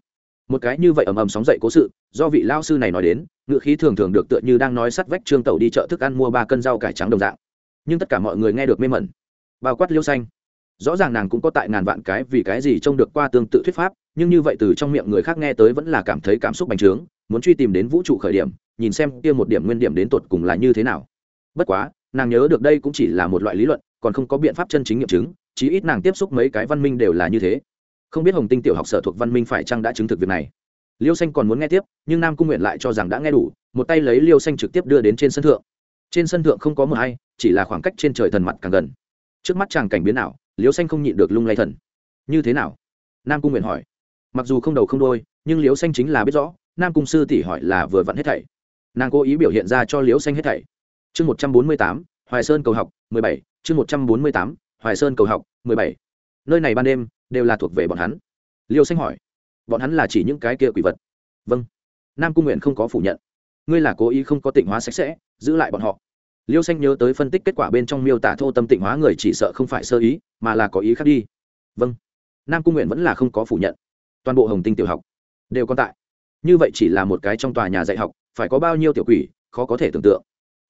Một cái như vậy ầm ầm sóng dậy cố sự, do vị lao sư này nói đến ngự khí thường thường được tựa như đang nói sắt vách trương tẩu đi chợ thức ăn mua ba cân rau cải trắng đồng dạng. Nhưng tất cả mọi người nghe được mê mẩn. Bao quát liêu xanh. Rõ ràng nàng cũng có tại ngàn vạn cái vì cái gì trông được qua tương tự thuyết pháp nhưng như vậy từ trong miệng người khác nghe tới vẫn là cảm thấy cảm xúc bành trướng, muốn truy tìm đến vũ trụ khởi điểm, nhìn xem kia một điểm nguyên điểm đến tột cùng là như thế nào. Bất quá, nàng nhớ được đây cũng chỉ là một loại lý luận, còn không có biện pháp chân chính nghiệm chứng, chí ít nàng tiếp xúc mấy cái văn minh đều là như thế. Không biết hồng tinh tiểu học sở thuộc văn minh phải chăng đã chứng thực việc này. Liêu xanh còn muốn nghe tiếp, nhưng nam cung nguyện lại cho rằng đã nghe đủ, một tay lấy liêu xanh trực tiếp đưa đến trên sân thượng. Trên sân thượng không có mờ hay chỉ là khoảng cách trên trời thần mặt càng gần. Trước mắt chàng cảnh biến nào liêu xanh không nhịn được lung lay thần. Như thế nào? Nam cung nguyện hỏi mặc dù không đầu không đôi nhưng liễu xanh chính là biết rõ, nam cung sư tỷ hỏi là vừa vặn hết thảy. Nàng cố ý biểu hiện ra cho liễu xanh hết thảy. Chương một trăm bốn mươi tám, hoài sơn cầu học, mười bảy. Chương một trăm bốn mươi tám, hoài sơn cầu học, mười bảy. Nơi này ban đêm, đều là thuộc về bọn hắn. Liêu xanh hỏi, bọn hắn là chỉ những cái kia quỷ vật? Vâng. Nam cung nguyện không có phủ nhận. Ngươi là cố ý không có tịnh hóa sạch sẽ, giữ lại bọn họ. Liêu xanh nhớ tới phân tích kết quả bên trong miêu tả thô tâm tịnh hóa người chỉ sợ không phải sơ ý, mà là có ý khác đi. Vâng. Nam cung nguyện vẫn là không có phủ nhận toàn bộ hồng tinh tiểu học đều còn tại. Như vậy chỉ là một cái trong tòa nhà dạy học, phải có bao nhiêu tiểu quỷ, khó có thể tưởng tượng.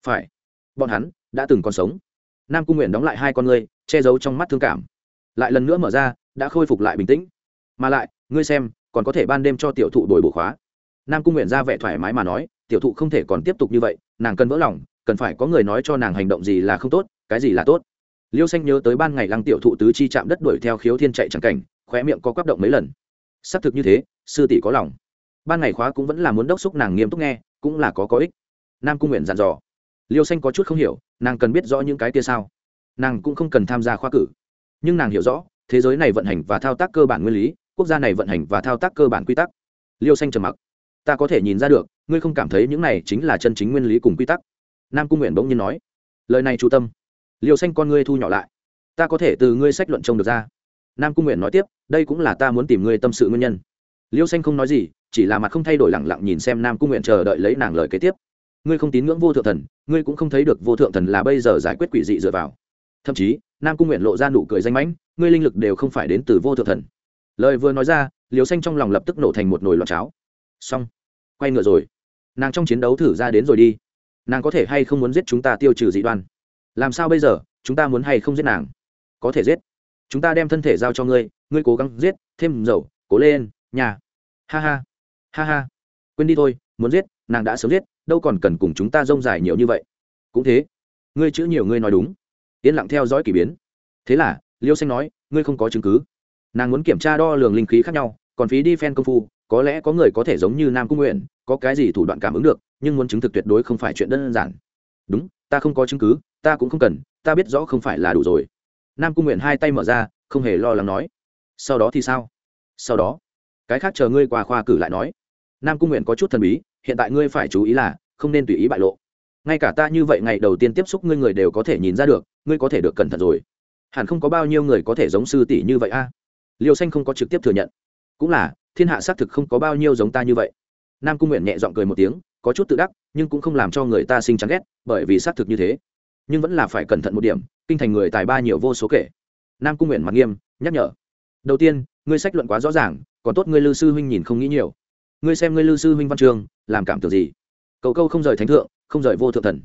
Phải, bọn hắn đã từng còn sống. Nam cung nguyện đóng lại hai con ngươi, che giấu trong mắt thương cảm. Lại lần nữa mở ra, đã khôi phục lại bình tĩnh. Mà lại, ngươi xem, còn có thể ban đêm cho tiểu thụ đổi bổ khóa. Nam cung nguyện ra vẻ thoải mái mà nói, tiểu thụ không thể còn tiếp tục như vậy, nàng cần vỡ lòng, cần phải có người nói cho nàng hành động gì là không tốt, cái gì là tốt. Liêu xanh nhớ tới ban ngày lăng tiểu thụ tứ chi chạm đất đuổi theo khiếu thiên chạy chẳng cảnh, khóe miệng có quắp động mấy lần xác thực như thế, sư tỷ có lòng. Ban ngày khóa cũng vẫn là muốn đốc xúc nàng nghiêm túc nghe, cũng là có có ích. Nam cung nguyện dặn dò. Liêu xanh có chút không hiểu, nàng cần biết rõ những cái kia sao? Nàng cũng không cần tham gia khoa cử. Nhưng nàng hiểu rõ, thế giới này vận hành và thao tác cơ bản nguyên lý, quốc gia này vận hành và thao tác cơ bản quy tắc. Liêu xanh trầm mặc. Ta có thể nhìn ra được, ngươi không cảm thấy những này chính là chân chính nguyên lý cùng quy tắc. Nam cung nguyện bỗng nhiên nói. Lời này chú tâm. Liêu xanh con ngươi thu nhỏ lại. Ta có thể từ ngươi sách luận trông được ra nam cung nguyện nói tiếp, đây cũng là ta muốn tìm ngươi tâm sự nguyên nhân. Liêu xanh không nói gì, chỉ là mặt không thay đổi lẳng lặng nhìn xem nam cung nguyện chờ đợi lấy nàng lời kế tiếp. Ngươi không tín ngưỡng vô thượng thần, ngươi cũng không thấy được vô thượng thần là bây giờ giải quyết quỷ dị dựa vào. Thậm chí, nam cung nguyện lộ ra nụ cười danh mãnh, ngươi linh lực đều không phải đến từ vô thượng thần. Lời vừa nói ra liều xanh trong lòng lập tức nổ thành một nồi lọt cháo. Xong, quay ngựa rồi. Nàng trong chiến đấu thử ra đến rồi đi. Nàng có thể hay không muốn giết chúng ta tiêu trừ dị đoan? Làm sao bây giờ, chúng ta muốn hay không giết nàng? Có thể giết chúng ta đem thân thể giao cho ngươi ngươi cố gắng giết, thêm dầu, cố lên, nhà. Ha ha ha ha. Quên đi thôi, muốn giết, nàng đã sớm giết, đâu còn cần cùng chúng ta rông dài nhiều như vậy. Cũng thế. Ngươi chữ nhiều ngươi nói đúng. Yên lặng theo dõi k ỳ biến. Thế là, liêu xanh nói, ngươi không có chứng cứ. Nàng muốn kiểm tra đo lường linh khí khác nhau, còn phí đi phen công phu, có lẽ có người có thể giống như nam cung nguyện, có cái gì thủ đoạn cảm ứng được, nhưng muốn chứng thực tuyệt đối không phải chuyện đơn giản. Đúng, ta không có chứng cứ, ta cũng không cần, ta biết rõ không phải là đủ rồi nam cung nguyện hai tay mở ra, không hề lo lắng nói, sau đó thì sao? Sau đó, cái khác chờ ngươi qua khoa cử lại nói. Nam cung nguyện có chút thần bí, hiện tại ngươi phải chú ý là, không nên tùy ý bại lộ. Ngay cả ta như vậy ngày đầu tiên tiếp xúc ngươi người đều có thể nhìn ra được, ngươi có thể được cẩn thận rồi. Hẳn không có bao nhiêu người có thể giống sư tỷ như vậy a. À? liêu xanh không có trực tiếp thừa nhận. Cũng là, thiên hạ xác thực không có bao nhiêu giống ta như vậy. Nam cung nguyện nhẹ g i ọ n g cười một tiếng, có chút tự đắc, nhưng cũng không làm cho người ta sinh chán ghét, bởi vì xác thực như thế nhưng vẫn là phải cẩn thận một điểm, kinh thành người tài ba nhiều vô số kể. Nam cung nguyện mặt nghiêm, nhắc nhở. Đầu tiên, ngươi sách luận quá rõ ràng, còn tốt ngươi lư sư huynh nhìn không nghĩ nhiều. Ngươi xem ngươi lư sư huynh văn trường làm cảm tưởng gì? Cậu câu không rời thánh thượng, không rời vô thượng thần.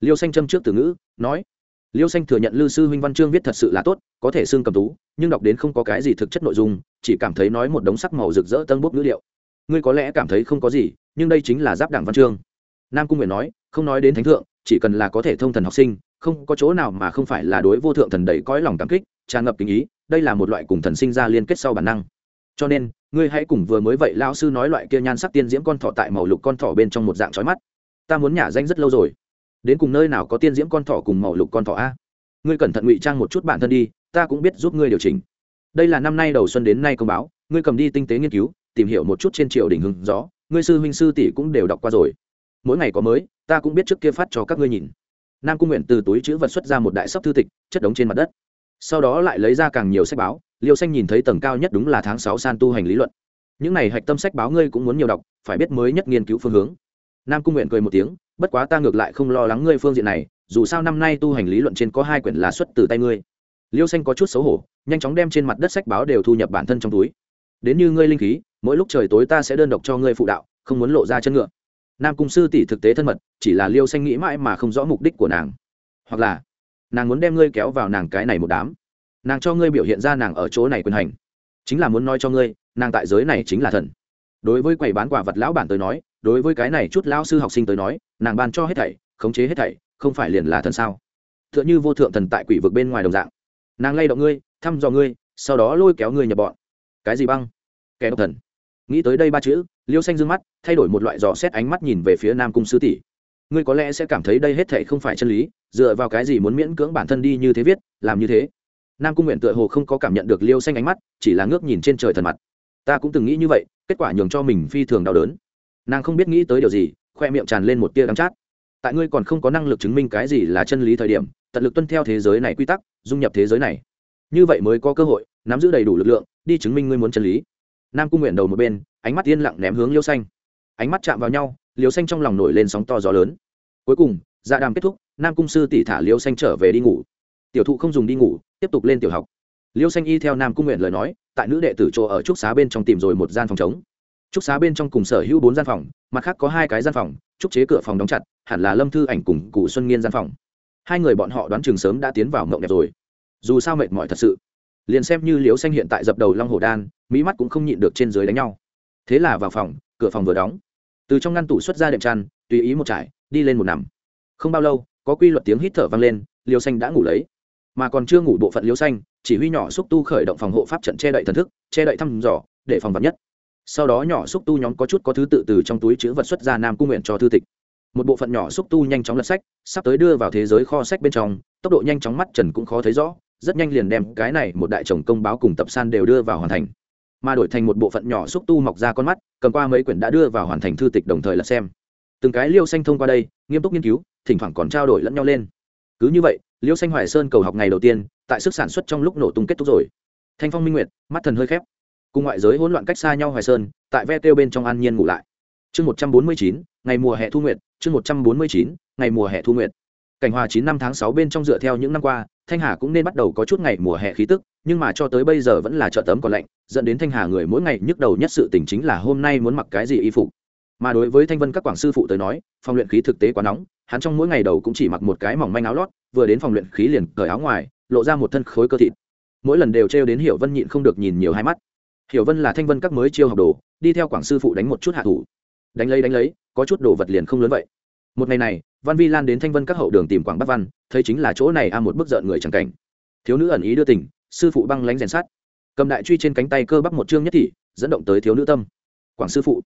Liêu xanh châm trước từ ngữ, nói. Liêu xanh thừa nhận lư sư huynh văn chương viết thật sự là tốt, có thể xương cầm tú, nhưng đọc đến không có cái gì thực chất nội dung, chỉ cảm thấy nói một đống sắc màu rực rỡ tân bốc ngữ liệu. Ngươi có lẽ cảm thấy không có gì, nhưng đây chính là giáp đảng văn chương. Nam cung nguyện nói, không nói đến thánh thượng, chỉ cần là có thể thông thần học sinh không có chỗ nào mà không phải là đối vô thượng thần đầy cõi lòng cảm kích, tràn ngập tình ý, đây là một loại cùng thần sinh ra liên kết sau bản năng. Cho nên, ngươi hãy cùng vừa mới vậy lão sư nói loại kia nhan sắc tiên diễm con thỏ tại màu lục con thỏ bên trong một dạng chói mắt. Ta muốn nhả danh rất lâu rồi. Đến cùng nơi nào có tiên diễm con thỏ cùng màu lục con thỏ a? Ngươi cẩn thận ngụy trang một chút bản thân đi, ta cũng biết giúp ngươi điều chỉnh. Đây là năm nay đầu xuân đến nay công báo, ngươi cầm đi tinh tế nghiên cứu, tìm hiểu một chút trên triều đình hưng gió, ngươi sư huynh sư tỷ cũng đều đọc qua rồi. Mỗi ngày có mới, ta cũng biết trước kia phát cho các ngươi nhìn nam cung nguyện từ túi chữ vật xuất ra một đại sấp thư tịch, chất đống trên mặt đất. Sau đó lại lấy ra càng nhiều sách báo, liêu xanh nhìn thấy tầng cao nhất đúng là tháng sáu san tu hành lý luận. Những này hạch tâm sách báo ngươi cũng muốn nhiều đọc, phải biết mới nhất nghiên cứu phương hướng. Nam cung nguyện cười một tiếng, bất quá ta ngược lại không lo lắng ngươi phương diện này, dù sao năm nay tu hành lý luận trên có hai quyển lá xuất từ tay ngươi. Liêu xanh có chút xấu hổ, nhanh chóng đem trên mặt đất sách báo đều thu nhập bản thân trong túi. Đến như ngươi linh khí, mỗi lúc trời tối ta sẽ đơn độc cho ngươi phụ đạo, không muốn lộ ra chân ngựa nam cung sư tỷ thực tế thân mật, chỉ là liêu xanh nghĩ mãi mà không rõ mục đích của nàng. Hoặc là, nàng muốn đem ngươi kéo vào nàng cái này một đám. Nàng cho ngươi biểu hiện ra nàng ở chỗ này quyền hành. Chính là muốn nói cho ngươi, nàng tại giới này chính là thần. Đối với quầy bán quả vật lão bản tới nói, đối với cái này chút lão sư học sinh tới nói, nàng ban cho hết thảy, khống chế hết thảy, không phải liền là thần sao? T h ư ợ n h ư vô thượng thần tại quỷ vực bên ngoài đồng dạng. Nàng lay động ngươi, thăm dò ngươi, sau đó lôi kéo ngươi nhập bọn. Cái gì băng? Kẻ độc thần. Nghĩ tới đây ba chữ liêu xanh d ư ơ n g mắt, thay đổi một loại dò xét ánh mắt nhìn về phía nam cung sư tỷ. Ngươi có lẽ sẽ cảm thấy đây hết thảy không phải chân lý, dựa vào cái gì muốn miễn cưỡng bản thân đi như thế viết, làm như thế? Nam cung nguyện tựa hồ không có cảm nhận được liêu xanh ánh mắt, chỉ là ngước nhìn trên trời thần mặt. Ta cũng từng nghĩ như vậy, kết quả nhường cho mình phi thường đau đớn. Nàng không biết nghĩ tới điều gì, khoe miệng tràn lên một tia đắng chát. Tại ngươi còn không có năng lực chứng minh cái gì là chân lý thời điểm, tận lực tuân theo thế giới này quy tắc, dung nhập thế giới này. Như vậy mới có cơ hội, nắm giữ đầy đủ lực lượng, đi chứng minh ngươi muốn chân lý. Nam cung nguyện đầu một bên ánh mắt yên lặng ném hướng liêu xanh. Ánh mắt chạm vào nhau, liêu xanh trong lòng nổi lên sóng to gió lớn. Cuối cùng dạ đàm kết thúc, nam cung sư tỷ thả liêu xanh trở về đi ngủ. Tiểu thụ không dùng đi ngủ, tiếp tục lên tiểu học. Liêu xanh y theo nam cung nguyện lời nói, tại nữ đệ tử chỗ ở trúc xá bên trong tìm rồi một gian phòng chống trúc xá bên trong cùng sở hữu bốn gian phòng, mặt khác có hai cái gian phòng, trúc chế cửa phòng đóng chặt, hẳn là lâm thư ảnh cùng cụ xuân nghiên gian phòng. Hai người bọn họ đoán chừng sớm đã tiến vào mộng đẹp rồi. Dù sao mệt mỏi thật sự. Liền xem như liêu xanh hiện tại dập đầu long hồ đan, mỹ mắt cũng không nhịn được trên dưới đánh nhau thế là vào phòng, cửa phòng vừa đóng. Từ trong ngăn tủ xuất ra đệm chăn, tùy ý một trải, đi lên một nằm. Không bao lâu, có quy luật tiếng hít thở vang lên, liêu xanh đã ngủ lấy. Mà còn chưa ngủ bộ phận liêu xanh, chỉ huy nhỏ xúc tu khởi động phòng hộ pháp trận che đậy thần thức, che đậy thăm dò, để phòng vật nhất. Sau đó nhỏ xúc tu nhóm có chút có thứ tự từ trong túi chữ vật xuất ra nam cung nguyện cho thư tịch. Một bộ phận nhỏ xúc tu nhanh chóng lật sách, sắp tới đưa vào thế giới kho sách bên trong, tốc độ nhanh chóng mắt trần cũng khó thấy rõ, rất nhanh liền đem cái này một đại chồng công báo cùng tập san đều đưa vào hoàn thành mà đổi thành một bộ phận nhỏ xúc tu mọc ra con mắt, cầm qua mấy quyển đã đưa vào hoàn thành thư tịch đồng thời là xem. Từng cái liêu xanh thông qua đây, nghiêm túc nghiên cứu, thỉnh thoảng còn trao đổi lẫn nhau lên. Cứ như vậy, liêu xanh hoài sơn cầu học ngày đầu tiên, tại sức sản xuất trong lúc nổ tung kết thúc rồi. Thanh phong minh nguyệt, mắt thần hơi khép. Cùng ngoại giới hỗn loạn cách xa nhau hoài sơn, tại ve tiêu bên trong an nhiên ngủ lại. Chương một trăm bốn mươi chín, ngày mùa hè thu nguyệt, chương một trăm bốn mươi chín, ngày mùa hè thu nguyệt. Cảnh hòa chín năm tháng sáu bên trong dựa theo những năm qua thanh hà cũng nên bắt đầu có chút ngày mùa hè khí tức, nhưng mà cho tới bây giờ vẫn là chợ tấm còn lạnh, dẫn đến thanh hà người mỗi ngày nhức đầu nhất sự tình chính là hôm nay muốn mặc cái gì y phục. Mà đối với thanh vân các quảng sư phụ tới nói, phòng luyện khí thực tế quá nóng, hắn trong mỗi ngày đầu cũng chỉ mặc một cái mỏng manh áo lót, vừa đến phòng luyện khí liền cởi áo ngoài, lộ ra một thân khối cơ thịt. Mỗi lần đều trêu đến hiểu vân nhịn không được nhìn nhiều hai mắt. Hiểu vân là thanh vân các mới chiêu học đồ, đi theo quảng sư phụ đánh một chút hạ thủ. Đánh lấy đánh lấy, có chút đồ vật liền không lớn vậy. Một ngày này văn vi lan đến thanh vân các hậu đường tìm quảng bắc văn, thấy chính là chỗ này a, một bức rợn người chẳng cảnh. Thiếu nữ ẩn ý đưa tình, sư phụ băng lánh rèn sát cầm đại truy trên cánh tay cơ bắp một chương nhất thị, dẫn động tới thiếu nữ tâm. Quảng sư phụ.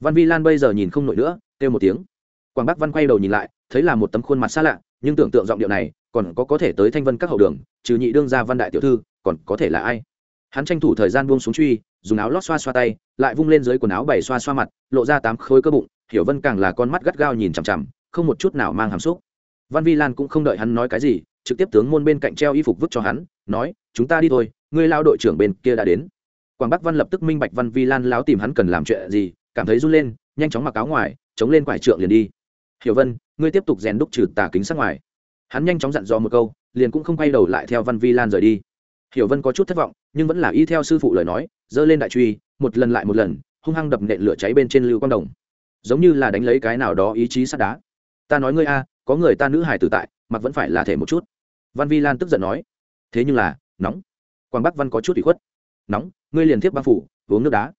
Văn vi lan bây giờ nhìn không nổi nữa, kêu một tiếng. Quảng bắc văn quay đầu nhìn lại, thấy là một tấm khuôn mặt xa lạ, nhưng tưởng tượng giọng điệu này, còn có có thể tới thanh vân các hậu đường, trừ nhị đương gia văn đại tiểu thư, còn có thể là ai? Hắn tranh thủ thời gian buông xuống truy, dùng áo lót xoa xoa tay, lại vung lên dưới quần áo bày xoa xoa mặt, lộ ra tám khối cơ bụng, hiểu vân càng là con mắt gắt gao nhìn chằm chằm không một chút nào mang hàm xúc. Văn vi lan cũng không đợi hắn nói cái gì, trực tiếp tướng môn bên cạnh treo y phục vứt cho hắn, nói, chúng ta đi thôi, ngươi lao đội trưởng bên kia đã đến. Quảng bắc văn lập tức minh bạch văn vi lan láo tìm hắn cần làm chuyện gì, cảm thấy run lên, nhanh chóng mặc áo ngoài, chống lên quải trượng liền đi. Hiểu vân, ngươi tiếp tục rèn đúc trừ tà kính sát ngoài. Hắn nhanh chóng dặn dò một câu, liền cũng không quay đầu lại theo văn vi lan rời đi. Hiểu vân có chút thất vọng, nhưng vẫn là y theo sư phụ lời nói giơ lên đại truy, một lần lại một lần, hung hăng đập nện lửa cháy bên trên lưu quang đồng. Giống như là đánh lấy cái nào đó ý chí sắt đá ta nói ngươi a, có người ta nữ hải tử tại, mặc vẫn phải là thể một chút. Văn vi lan tức giận nói. Thế nhưng là, nóng. Quảng bắc văn có chút bị khuất. Nóng, ngươi liền tiếp băng phủ, uống nước đá.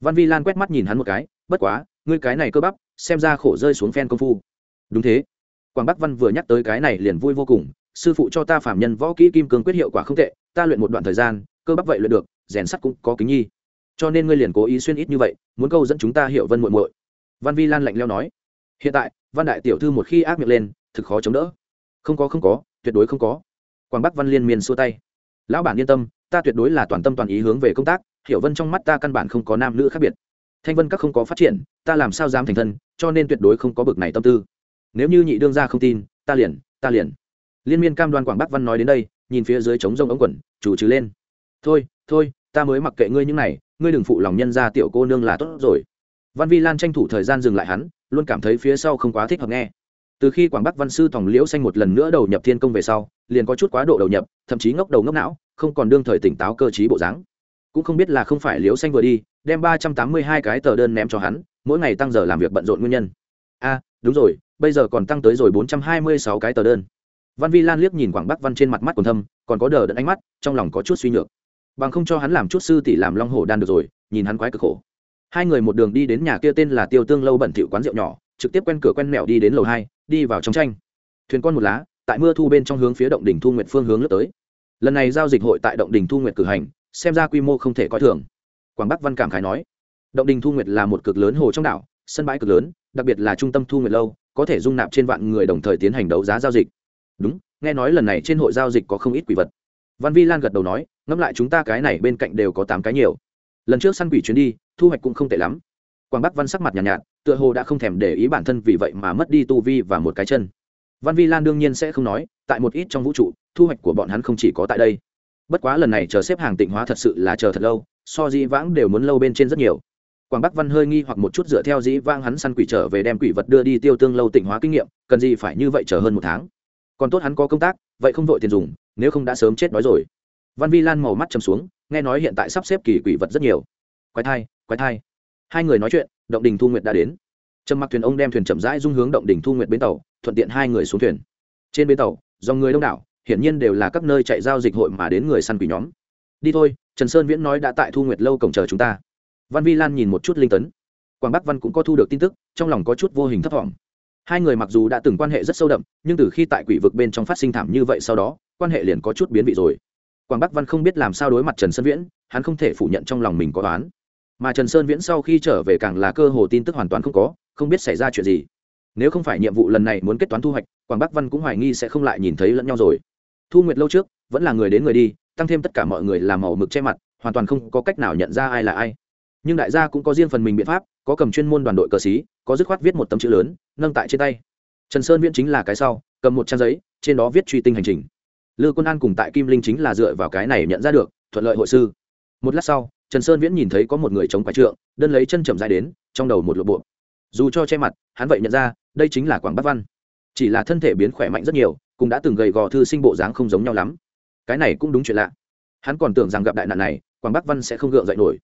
Văn vi lan quét mắt nhìn hắn một cái, bất quá, ngươi cái này cơ bắp, xem ra khổ rơi xuống phen công phu. Đúng thế. Quảng bắc văn vừa nhắc tới cái này liền vui vô cùng, sư phụ cho ta phạm nhân võ kỹ kim cương quyết hiệu quả không tệ, ta luyện một đoạn thời gian, cơ bắp vậy luyện được, rèn sắt cũng có kính nhi. Cho nên ngươi liền cố ý xuyên ít như vậy, muốn câu dẫn chúng ta hiểu vân muội muội. Văn vi lan lạnh leo nói. Hiện tại văn đại tiểu thư một khi ác miệng lên, thực khó chống đỡ. Không có không có, tuyệt đối không có. Quảng bắc văn liên miên xua tay. Lão bản yên tâm, ta tuyệt đối là toàn tâm toàn ý hướng về công tác, hiểu vân trong mắt ta căn bản không có nam nữ khác biệt. Thanh vân các không có phát triển, ta làm sao dám thành thân, cho nên tuyệt đối không có bực này tâm tư. Nếu như nhị đương gia không tin, ta liền ta liền. Liên miên cam đoan quảng bắc văn nói đến đây, nhìn phía dưới trống rông ống quần, chủ trừ lên. Thôi thôi, ta mới mặc kệ ngươi những này, ngươi đừng phụ lòng nhân ra tiểu cô nương là tốt rồi văn vi lan tranh thủ thời gian dừng lại hắn, luôn cảm thấy phía sau không quá thích hợp nghe. Từ khi quảng bắc văn sư tòng liễu xanh một lần nữa đầu nhập thiên công về sau, liền có chút quá độ đầu nhập, thậm chí ngốc đầu ngốc não, không còn đương thời tỉnh táo cơ t bộ dáng. Cũng không biết là không phải liễu xanh vừa đi, đem ba trăm tám mươi hai cái tờ đơn ném cho hắn, mỗi ngày tăng giờ làm việc bận rộn nguyên nhân. A, đúng rồi, bây giờ còn tăng tới rồi bốn trăm hai mươi sáu cái tờ đơn. Văn vi lan liếc nhìn quảng bắc văn trên mặt mắt còn thâm, còn có đờ đẫn ánh mắt, trong lòng có chút suy nhược. Bằng không cho hắn làm chút sư tỷ làm long hổ đan được rồi, nhìn hắn quái cực khổ hai người một đường đi đến nhà kia tên là tiêu tương lâu bẩn thỉu quán rượu nhỏ, trực tiếp quen cửa quen mẹo đi đến lầu hai, đi vào trong tranh. Thuyền con một lá, tại mưa thu bên trong hướng phía động đỉnh thu nguyệt phương hướng lướt tới. Lần này giao dịch hội tại động đỉnh thu nguyệt cử hành, xem ra quy mô không thể coi thường. Quảng bắc văn cảm khái nói, động đình thu nguyệt là một cực lớn hồ trong đảo, sân bãi cực lớn, đặc biệt là trung tâm thu nguyệt lâu, có thể dung nạp trên vạn người đồng thời tiến hành đấu giá giao dịch. Đúng, nghe nói lần này trên hội giao dịch có không ít quỷ vật. Văn vi lan gật đầu nói, ngẫm lại chúng ta cái này bên cạnh đều có tám cái nhiều lần trước săn quỷ chuyến đi thu hoạch cũng không tệ lắm. Quảng bắc văn sắc mặt nhàn nhạt, nhạt tựa hồ đã không thèm để ý bản thân vì vậy mà mất đi tu vi và một cái chân. Văn vi lan đương nhiên sẽ không nói tại một ít trong vũ trụ thu hoạch của bọn hắn không chỉ có tại đây. Bất quá lần này chờ xếp hàng tịnh hóa thật sự là chờ thật lâu so dĩ vãng đều muốn lâu bên trên rất nhiều. Quảng bắc văn hơi nghi hoặc một chút dựa theo dĩ vãng hắn săn quỷ trở về đem quỷ vật đưa đi tiêu tương lâu tịnh hóa kinh nghiệm cần gì phải như vậy chờ hơn một tháng. Còn tốt hắn có công tác vậy không vội tiền dùng nếu không đã sớm chết đói rồi. Văn vi lan màu mắt chầm xuống nghe nói hiện tại sắp xếp kỳ quỷ vật rất nhiều. Quái thai quái thai. Hai người nói chuyện, động đình thu nguyệt đã đến. Trầm mặc thuyền ông đem thuyền chậm rãi dung hướng động đình thu nguyệt bến tàu, thuận tiện hai người xuống thuyền. Trên bến tàu, dòng người đông đảo, hiển nhiên đều là các nơi chạy giao dịch hội mà đến người săn quỷ nhóm. Đi thôi, trần sơn viễn nói đã tại thu nguyệt lâu cổng chờ chúng ta. Văn vi lan nhìn một chút linh tấn. Quảng bắc văn cũng có thu được tin tức, trong lòng có chút vô hình thấp t hai người mặc dù đã từng quan hệ rất sâu đậm, nhưng từ khi tại quỷ vực bên trong phát sinh thảm như vậy sau đó, quan hệ liền có chút biến vị rồi quảng bắc văn không biết làm sao đối mặt trần sơn viễn, hắn không thể phủ nhận trong lòng mình có toán mà trần sơn viễn sau khi trở về càng là cơ hồ tin tức hoàn toàn không có, không biết xảy ra chuyện gì. Nếu không phải nhiệm vụ lần này muốn kết toán thu hoạch, quảng bắc văn cũng hoài nghi sẽ không lại nhìn thấy lẫn nhau rồi. Thu nguyệt lâu trước, vẫn là người đến người đi, tăng thêm tất cả mọi người làm màu mực che mặt, hoàn toàn không có cách nào nhận ra ai là ai. Nhưng đại gia cũng có riêng phần mình biện pháp, có cầm chuyên môn đoàn đội cờ xí, có dứt khoát viết một tấm chữ lớn, nâng tại trên tay. Trần sơn viễn chính là cái sau, cầm một trang giấy, trên đó viết truy tinh hành trình lư quân an cùng tại kim linh chính là dựa vào cái này nhận ra được, thuận lợi hội sư. Một lát sau, trần sơn viễn nhìn thấy có một người chống quái trượng, đơn lấy chân chậm dài đến, trong đầu một lộp bộ. Dù cho che mặt, hắn vậy nhận ra, đây chính là quảng bắc văn. Chỉ là thân thể biến khỏe mạnh rất nhiều, cũng đã từng gầy gò thư sinh bộ dáng không giống nhau lắm. Cái này cũng đúng chuyện lạ. Hắn còn tưởng rằng gặp đại nạn này, quảng bắc văn sẽ không gượng dậy nổi.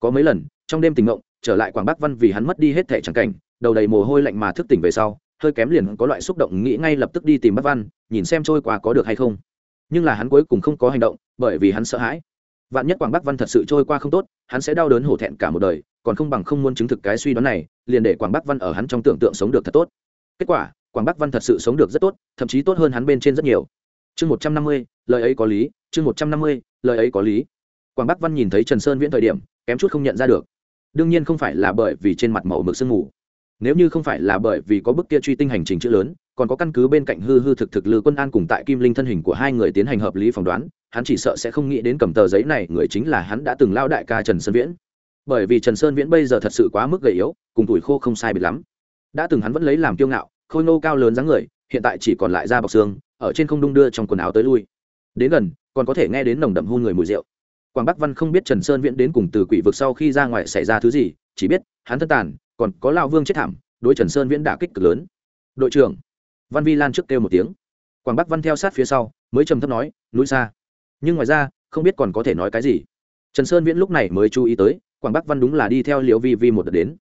Có mấy lần, trong đêm tình mộng, trở lại quảng bắc văn vì hắn mất đi hết thẻ trắng cảnh, đầu đầy mồ hôi lạnh mà thức tỉnh về sau, hơi kém liền có loại xúc động nghĩ ngay lập tức đi tìm bắc văn, nhìn xem trôi qua có được hay không nhưng là hắn cuối cùng không có hành động, bởi vì hắn sợ hãi. Vạn nhất quảng bắc văn thật sự trôi qua không tốt, hắn sẽ đau đớn hổ thẹn cả một đời, còn không bằng không muốn chứng thực cái suy đoán này, liền để quảng bắc văn ở hắn trong tưởng tượng sống được thật tốt. Kết quả, quảng bắc văn thật sự sống được rất tốt, thậm chí tốt hơn hắn bên trên rất nhiều. Chương một trăm năm mươi, lời ấy có lý, chương một trăm năm mươi, lời ấy có lý. Quảng bắc văn nhìn thấy trần sơn viễn thời điểm, kém chút không nhận ra được. Đương nhiên không phải là bởi vì trên mặt màu mực sương mù nếu như không phải là bởi vì có bức kia truy tinh hành trình chữ lớn, còn có căn cứ bên cạnh hư hư thực thực lư quân an cùng tại kim linh thân hình của hai người tiến hành hợp lý phỏng đoán, hắn chỉ sợ sẽ không nghĩ đến cầm tờ giấy này, người chính là hắn đã từng lao đại ca trần sơn viễn. Bởi vì trần sơn viễn bây giờ thật sự quá mức gầy yếu, cùng tuổi khô không sai biệt lắm. Đã từng hắn vẫn lấy làm kiêu ngạo, khôi nô cao lớn dáng người, hiện tại chỉ còn lại da bọc xương, ở trên không đung đưa trong quần áo tới lui. Đến gần, còn có thể nghe đến nồng đậm hôn người mùi rượu. Quảng bắc văn không biết trần sơn viễn đến cùng từ quỷ vực sau khi ra ngoài xảy ra thứ gì, chỉ biết, hắn thân tàn còn có lao vương chết thảm, đối trần sơn viễn đả kích cực lớn. Đội trưởng, văn vi lan trước kêu một tiếng. Quảng bắc văn theo sát phía sau, mới trầm thấp nói, núi xa. Nhưng ngoài ra, không biết còn có thể nói cái gì. Trần sơn viễn lúc này mới chú ý tới, quảng bắc văn đúng là đi theo liễu vi vi một đợt đến.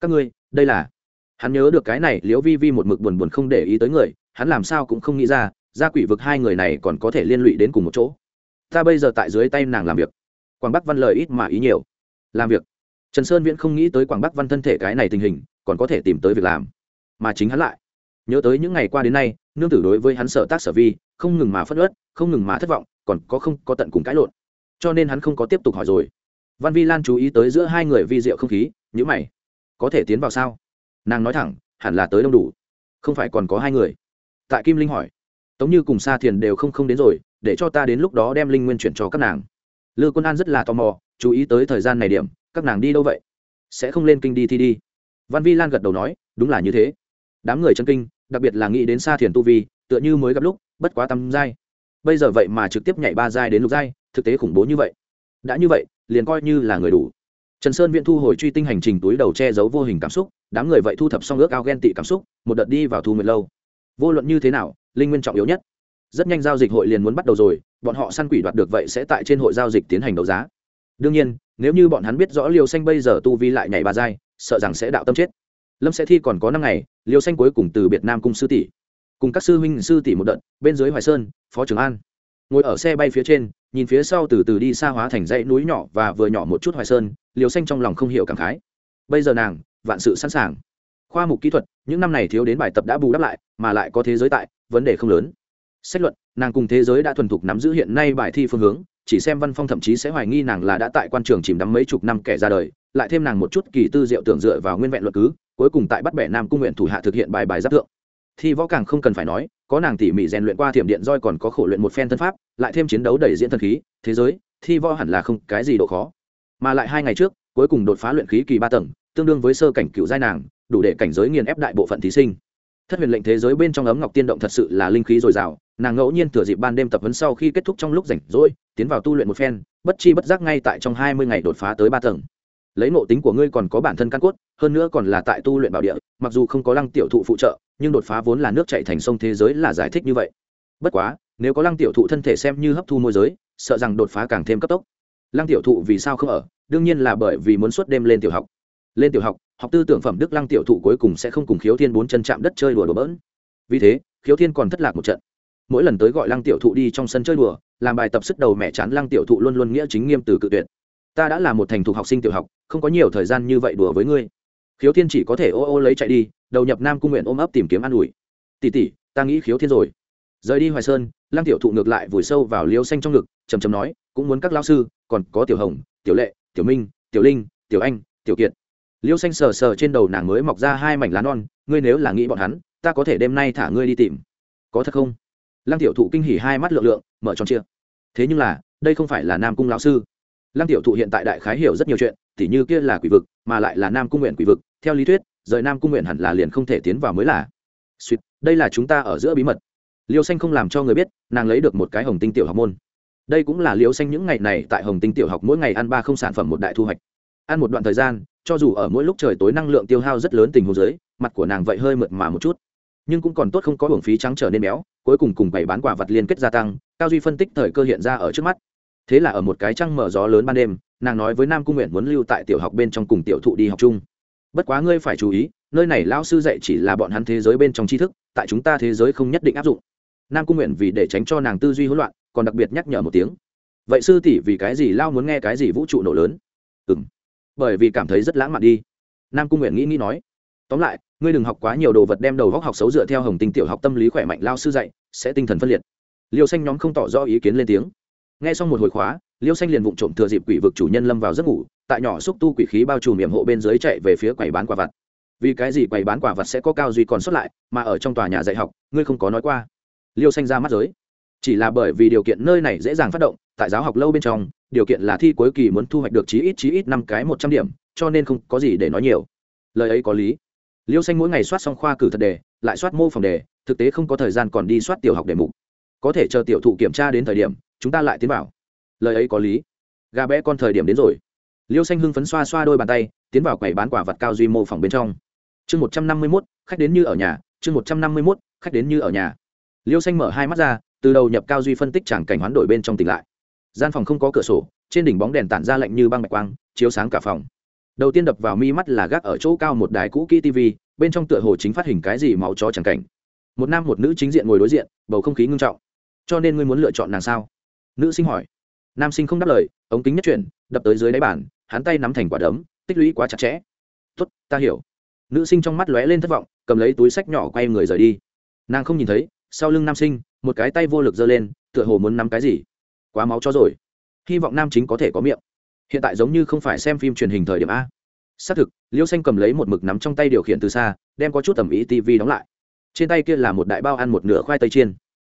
Các ngươi, đây là hắn nhớ được cái này, liễu vi vi một mực buồn buồn không để ý tới người, hắn làm sao cũng không nghĩ ra ra quỷ vực hai người này còn có thể liên lụy đến cùng một chỗ. Ta bây giờ tại dưới tay nàng làm việc. Quảng bắc văn lời ít mà ý nhiều. Làm việc trần sơn viễn không nghĩ tới quảng bắc văn thân thể cái này tình hình, còn có thể tìm tới việc làm. Mà chính hắn lại. Nhớ tới những ngày qua đến nay, nương tử đối với hắn sở tác sở vi, không ngừng mà phất ớt không ngừng mà thất vọng, còn có không có tận cùng cãi lộn. Cho nên hắn không có tiếp tục hỏi rồi. Văn vi lan chú ý tới giữa hai người vi diệu không khí nhữ mày. Có thể tiến vào sao? Nàng nói thẳng, hẳn là tới đông đủ. Không phải còn có hai người. Tại kim linh hỏi. Tống như cùng sa thiền đều không không đến rồi, để cho ta đến lúc đó đem linh nguyên chuyển cho các nàng. Lư quân an rất là tò mò, chú ý tới thời gian này điểm các nàng đi đâu vậy? Sẽ không lên kinh đi thi đi. Văn vi lan gật đầu nói, đúng là như thế. Đám người chân kinh, đặc biệt là nghĩ đến sa thiền tu vi, tựa như mới gặp lúc, bất quá tăm giai. Bây giờ vậy mà trực tiếp nhảy ba giai đến lục giai, thực tế khủng bố như vậy. Đã như vậy, liền coi như là người đủ. Trần sơn viện thu hồi truy tinh hành trình túi đầu che giấu vô hình cảm xúc, đám người vậy thu thập xong ước ao ghen tị cảm xúc, một đợt đi vào thu nguyệt lâu. Vô luận như thế nào, linh nguyên trọng yếu nhất. Rất nhanh giao dịch hội liền muốn bắt đầu rồi, bọn họ săn quỷ đoạt được vậy sẽ tại trên hội giao dịch tiến hành đấu giá. Đương nhiên nếu như bọn hắn biết rõ liều xanh bây giờ tu vi lại nhảy bà dai sợ rằng sẽ đạo tâm chết. Lâm sẽ thi còn có năm ngày liều xanh cuối cùng từ Biệt nam cung sư tỷ. Cùng các sư huynh sư tỷ một đợt, bên dưới hoài sơn, phó Trưởng an. Ngồi ở xe bay phía trên, nhìn phía sau từ từ đi xa hóa thành dãy núi nhỏ và vừa nhỏ một chút hoài sơn liều xanh trong lòng không hiểu cảm khái. Bây giờ nàng, vạn sự sẵn sàng. Khoa mục kỹ thuật, những năm này thiếu đến bài tập đã bù đắp lại, mà lại có thế giới tại, vấn đề không lớn. Xét luận, nàng cùng thế giới đã thuần thục nắm giữ hiện nay bài thi phương hướng chỉ xem văn phong thậm chí sẽ hoài nghi nàng là đã tại quan trường chìm đắm mấy chục năm kẻ ra đời, lại thêm nàng một chút kỳ tư diệu tưởng dựa vào nguyên vẹn luật cứ, cuối cùng tại bắt bẻ nam cung nguyện thủ hạ thực hiện bài bài giáp thượng. Thi võ càng không cần phải nói, có nàng tỉ mỉ rèn luyện qua thiểm điện roi còn có khổ luyện một phen thân pháp, lại thêm chiến đấu đẩy diễn thần khí, thế giới, thi võ hẳn là không cái gì độ khó. Mà lại hai ngày trước, cuối cùng đột phá luyện khí kỳ ba tầng, tương đương với sơ cảnh cựu giai nàng, đủ để cảnh giới nghiền ép đại bộ phận thí sinh. Thất huyền lệnh thế giới bên trong ấm ngọc tiên động thật sự là linh khí dồi dào nàng ngẫu nhiên thừa dịp ban đêm tập huấn sau khi kết thúc trong lúc rảnh rỗi, tiến vào tu luyện một phen, bất chi bất giác ngay tại trong hai mươi ngày đột phá tới ba tầng. Lấy nộ tính của ngươi còn có bản thân căn cốt, hơn nữa còn là tại tu luyện bảo địa, mặc dù không có lăng tiểu thụ phụ trợ, nhưng đột phá vốn là nước chạy thành sông thế giới là giải thích như vậy. Bất quá, nếu có lăng tiểu thụ thân thể xem như hấp thu môi giới, sợ rằng đột phá càng thêm cấp tốc. Lăng tiểu thụ vì sao không ở? Đương nhiên là bởi vì muốn suốt đêm lên tiểu học. Lên tiểu học học tư tưởng phẩm đức lăng tiểu thụ cuối cùng sẽ không cùng khiếu thiên bốn chân chạm đất chơi đùa đùa bỡn. Vì thế, khiếu thiên còn thất lạc một trận mỗi lần tới gọi lăng tiểu thụ đi trong sân chơi đùa, làm bài tập sức đầu mẹ chán lăng tiểu thụ luôn luôn nghĩa chính nghiêm từ cự tuyệt. Ta đã là một thành thục học sinh tiểu học, không có nhiều thời gian như vậy đùa với ngươi. Khiếu thiên chỉ có thể ô ô lấy chạy đi, đầu nhập nam cung nguyện ôm ấp tìm kiếm an ủi. Tỉ tỉ ta nghĩ khiếu thiên rồi. Rời đi hoài sơn, lăng tiểu thụ ngược lại vùi sâu vào liêu xanh trong ngực chầm chầm nói, cũng muốn các lao sư, còn có tiểu hồng, tiểu lệ, tiểu minh, tiểu linh, tiểu anh, tiểu kiệt. Liêu xanh sờ sờ trên đầu nàng mới mọc ra hai mảnh lá non, ngươi nếu là nghĩ bọn hắn, ta có thể đêm nay thả ngươi đi tìm. Có thật không? Lăng tiểu thụ kinh hỉ hai mắt lượng lượng, mở tròn chia thế nhưng là, đây không phải là nam cung lão sư. Lăng tiểu thụ hiện tại đại khái hiểu rất nhiều chuyện, tỉ như kia là quỷ vực, mà lại là nam cung nguyện quỷ vực. Theo lý thuyết, rời nam cung nguyện hẳn là liền không thể tiến vào mới là. Suýt đây là chúng ta ở giữa bí mật. Liêu xanh không làm cho người biết, nàng lấy được một cái hồng tinh tiểu học môn. Đây cũng là liêu xanh những ngày này tại hồng tinh tiểu học mỗi ngày ăn ba không sản phẩm một đại thu hoạch. Ăn một đoạn thời gian, cho dù ở mỗi lúc trời tối năng lượng tiêu hao rất lớn tình hồ dưới, mặt của nàng vậy hơi mượt mà một chút nhưng cũng còn tốt không có hưởng phí trắng trở nên béo, cuối cùng cùng bảy bán quả vật liên kết gia tăng, cao duy phân tích thời cơ hiện ra ở trước mắt. Thế là ở một cái trăng mở gió lớn ban đêm, nàng nói với nam cung nguyện muốn lưu tại tiểu học bên trong cùng tiểu thụ đi học chung. Bất quá ngươi phải chú ý, nơi này lão sư dạy chỉ là bọn hắn thế giới bên trong tri thức, tại chúng ta thế giới không nhất định áp dụng. Nam cung nguyện vì để tránh cho nàng tư duy hỗn loạn, còn đặc biệt nhắc nhở một tiếng. Vậy sư tỷ vì cái gì lao muốn nghe cái gì vũ trụ nổ lớn? Ừ m bởi vì cảm thấy rất lãng mạn đi. Nam cung nguyện nghĩ nghĩ nói. Tóm lại ngươi đừng học quá nhiều đồ vật đem đầu góc học xấu dựa theo hồng tinh tiểu học tâm lý khỏe mạnh lao sư dạy, sẽ tinh thần phân liệt. Liêu xanh nhóm không tỏ rõ ý kiến lên tiếng. Nghe xong một hồi khóa, liêu xanh liền vụng trộm thừa dịp quỷ vực chủ nhân lâm vào giấc ngủ, tại nhỏ xúc tu quỷ khí bao trùm hiểm hộ bên dưới chạy về phía quầy bán quả vặt. Vì cái gì quầy bán quả vặt sẽ có cao duy còn xuất lại, mà ở trong tòa nhà dạy học, ngươi không có nói qua? Liêu xanh ra mắt giới. Chỉ là bởi vì điều kiện nơi này dễ dàng phát động, tại giáo học lâu bên trong, điều kiện là thi cuối kỳ muốn thu hoạch được chí ít chí ít năm cái một trăm điểm, cho nên không có gì để nói nhiều. Lời ấy có lý liêu xanh mỗi ngày soát xong khoa cử thật đề, lại soát mô phòng đề, thực tế không có thời gian còn đi soát tiểu học đề mục. Có thể chờ tiểu thụ kiểm tra đến thời điểm, chúng ta lại tiến vào. Lời ấy có lý. Gà bé con thời điểm đến rồi. Liêu xanh hưng phấn xoa xoa đôi bàn tay, tiến vào quầy bán quả vật cao duy mô phòng bên trong. Chương một trăm năm mươi mốt, khách đến như ở nhà. Chương một trăm năm mươi mốt, khách đến như ở nhà. Liêu xanh mở hai mắt ra, từ đầu nhập cao duy phân tích tràng cảnh hoán đổi bên trong tỉnh lại. Gian phòng không có cửa sổ, trên đỉnh bóng đèn tản ra lạnh như băng bạch quang, chiếu sáng cả phòng đầu tiên đập vào mi mắt là gác ở chỗ cao một đài cũ kỹ tv bên trong tựa hồ chính phát hình cái gì máu chó chẳng cảnh. Một nam một nữ chính diện ngồi đối diện, bầu không khí ngưng trọng. Cho nên ngươi muốn lựa chọn nàng sao? Nữ sinh hỏi. Nam sinh không đáp lời, ống kính nhất chuyển, đập tới dưới đáy bàn, hắn tay nắm thành quả đấm, tích lũy quá chặt chẽ. Tốt, ta hiểu. Nữ sinh trong mắt lóe lên thất vọng, cầm lấy túi sách nhỏ quay người rời đi. Nàng không nhìn thấy, sau lưng nam sinh, một cái tay vô lực giơ lên, tựa hồ muốn nắm cái gì. Quá máu cho rồi. Hy vọng nam chính có thể có miệng hiện tại giống như không phải xem phim truyền hình thời điểm a. Xác thực, liêu xanh cầm lấy một mực nắm trong tay điều khiển từ xa, đem có chút tầm ý tv đóng lại. Trên tay kia là một đại bao ăn một nửa khoai tây chiên.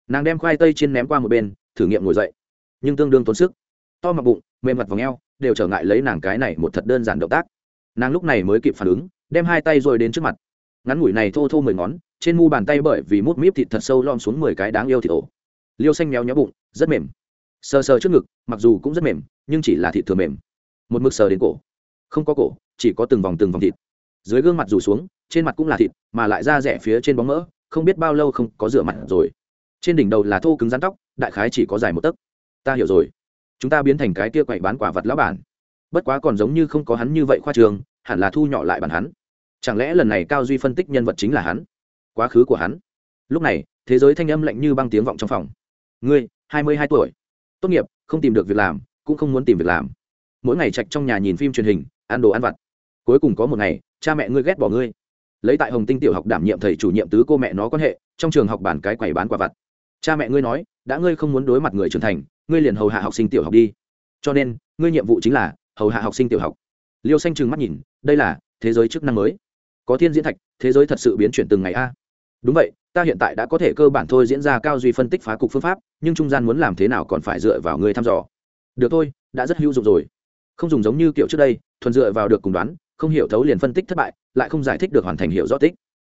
Nàng đem khoai tây chiên ném qua một bên, thử nghiệm ngồi dậy. Nhưng tương đương tốn sức. To mặc bụng, mềm mặt v ò n g e o đều trở ngại lấy nàng cái này một thật đơn giản động tác. Nàng lúc này mới kịp phản ứng, đem hai tay rồi đến trước mặt. Ngắn ngủi này thô thô mười ngón, trên mu bàn tay bởi vì mút míp thịt thật sâu lom xuống mười cái đáng yêu thịt ổ. Liêu xanh méo nhó bụng, rất mềm sờ sờ trước ngực, mặc dù cũng rất mềm, nhưng chỉ là thịt thừa mềm. Một mực sờ đến cổ. Không có cổ, chỉ có từng vòng từng vòng thịt. Dưới gương mặt rủ xuống, trên mặt cũng là thịt, mà lại da rẻ phía trên bóng mỡ, không biết bao lâu không có rửa mặt rồi. Trên đỉnh đầu là thô cứng rắn tóc, đại khái chỉ có dài một tấc. Ta hiểu rồi. Chúng ta biến thành cái kia quậy bán quả vật lão bản. Bất quá còn giống như không có hắn như vậy khoa trường, hẳn là thu nhỏ lại bản hắn. Chẳng lẽ lần này cao duy phân tích nhân vật chính là hắn? Quá khứ của hắn. Lúc này, thế giới thanh âm lạnh như băng tiếng vọng trong phòng. Ngươi, hai mươi hai tuổi tốt nghiệp, không tìm được việc làm, cũng không muốn tìm việc làm. Mỗi ngày trạch trong nhà nhìn phim truyền hình, ăn đồ ăn vặt. Cuối cùng có một ngày, cha mẹ ngươi ghét bỏ ngươi. Lấy tại hồng tinh tiểu học đảm nhiệm thầy chủ nhiệm tứ cô mẹ nó quan hệ, trong trường học bản cái quầy bán quả vặt. Cha mẹ ngươi nói, đã ngươi không muốn đối mặt người trưởng thành, ngươi liền hầu hạ học sinh tiểu học đi. Cho nên, ngươi nhiệm vụ chính là hầu hạ học sinh tiểu học. Liêu xanh trừng mắt nhìn, đây là thế giới chức năng mới. Có thiên diễn thạch, thế giới thật sự biến chuyển từng ngày a. Đúng vậy ta hiện tại đã có thể cơ bản thôi diễn ra cao duy phân tích phá cục phương pháp, nhưng trung gian muốn làm thế nào còn phải dựa vào người thăm dò. Được thôi, đã rất hữu dụng rồi. Không dùng giống như kiểu trước đây, thuần dựa vào được cùng đoán, không hiểu thấu liền phân tích thất bại, lại không giải thích được hoàn thành hiệu rõ tích.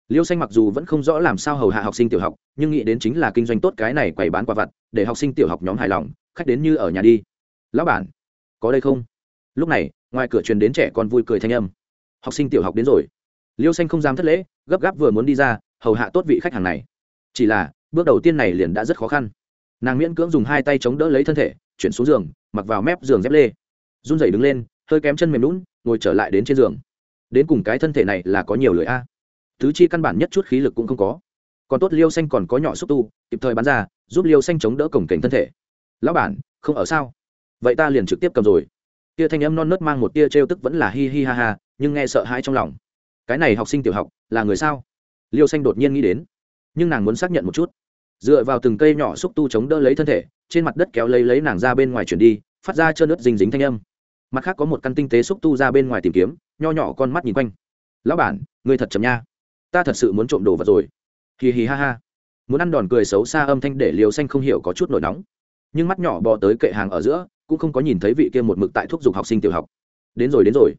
Liêu xanh mặc dù vẫn không rõ làm sao hầu hạ học sinh tiểu học, nhưng nghĩ đến chính là kinh doanh tốt cái này quầy bán quả vặt, để học sinh tiểu học nhóm hài lòng, khách đến như ở nhà đi. Lão bản, có đây không? Lúc này, ngoài cửa truyền đến trẻ con vui cười thanh âm. Học sinh tiểu học đến rồi. Liêu xanh không dám thất lễ, gấp gáp vừa muốn đi ra hầu hạ tốt vị khách hàng này. Chỉ là, bước đầu tiên này liền đã rất khó khăn. Nàng miễn cưỡng dùng hai tay chống đỡ lấy thân thể, chuyển xuống giường, mặc vào mép giường dép lê. Run rẩy đứng lên, hơi kém chân mềm lún ngồi trở lại đến trên giường. Đến cùng cái thân thể này là có nhiều lưỡi a. Tứ chi căn bản nhất chút khí lực cũng không có. Còn tốt liêu xanh còn có nhỏ xúc tu, kịp thời bắn ra, giúp liêu xanh chống đỡ cổng cảnh thân thể. Lão bản, không ở sao? Vậy ta liền trực tiếp cầm rồi. Tia thanh âm non nớt mang một tia trêu tức vẫn là hi hi ha ha, nhưng nghe sợ hãi trong lòng. Cái này học sinh tiểu học, là người sao? Liêu xanh đột nhiên nghĩ đến. Nhưng nàng muốn xác nhận một chút. Dựa vào từng cây nhỏ xúc tu chống đỡ lấy thân thể, trên mặt đất kéo lấy lấy nàng ra bên ngoài chuyển đi, phát ra trơn ướt dinh dính thanh âm. Mặt khác có một căn tinh tế xúc tu ra bên ngoài tìm kiếm, nho nhỏ con mắt nhìn quanh. Lão bản người thật chậm nha. Ta thật sự muốn trộm đồ vật rồi. Hì hì ha ha. Muốn ăn đòn cười xấu xa âm thanh để liều xanh không hiểu có chút nổi nóng. Nhưng mắt nhỏ bò tới kệ hàng ở giữa, cũng không có nhìn thấy vị kia một mực tại thuốc dục học sinh tiểu học. Đến rồi đến rồi.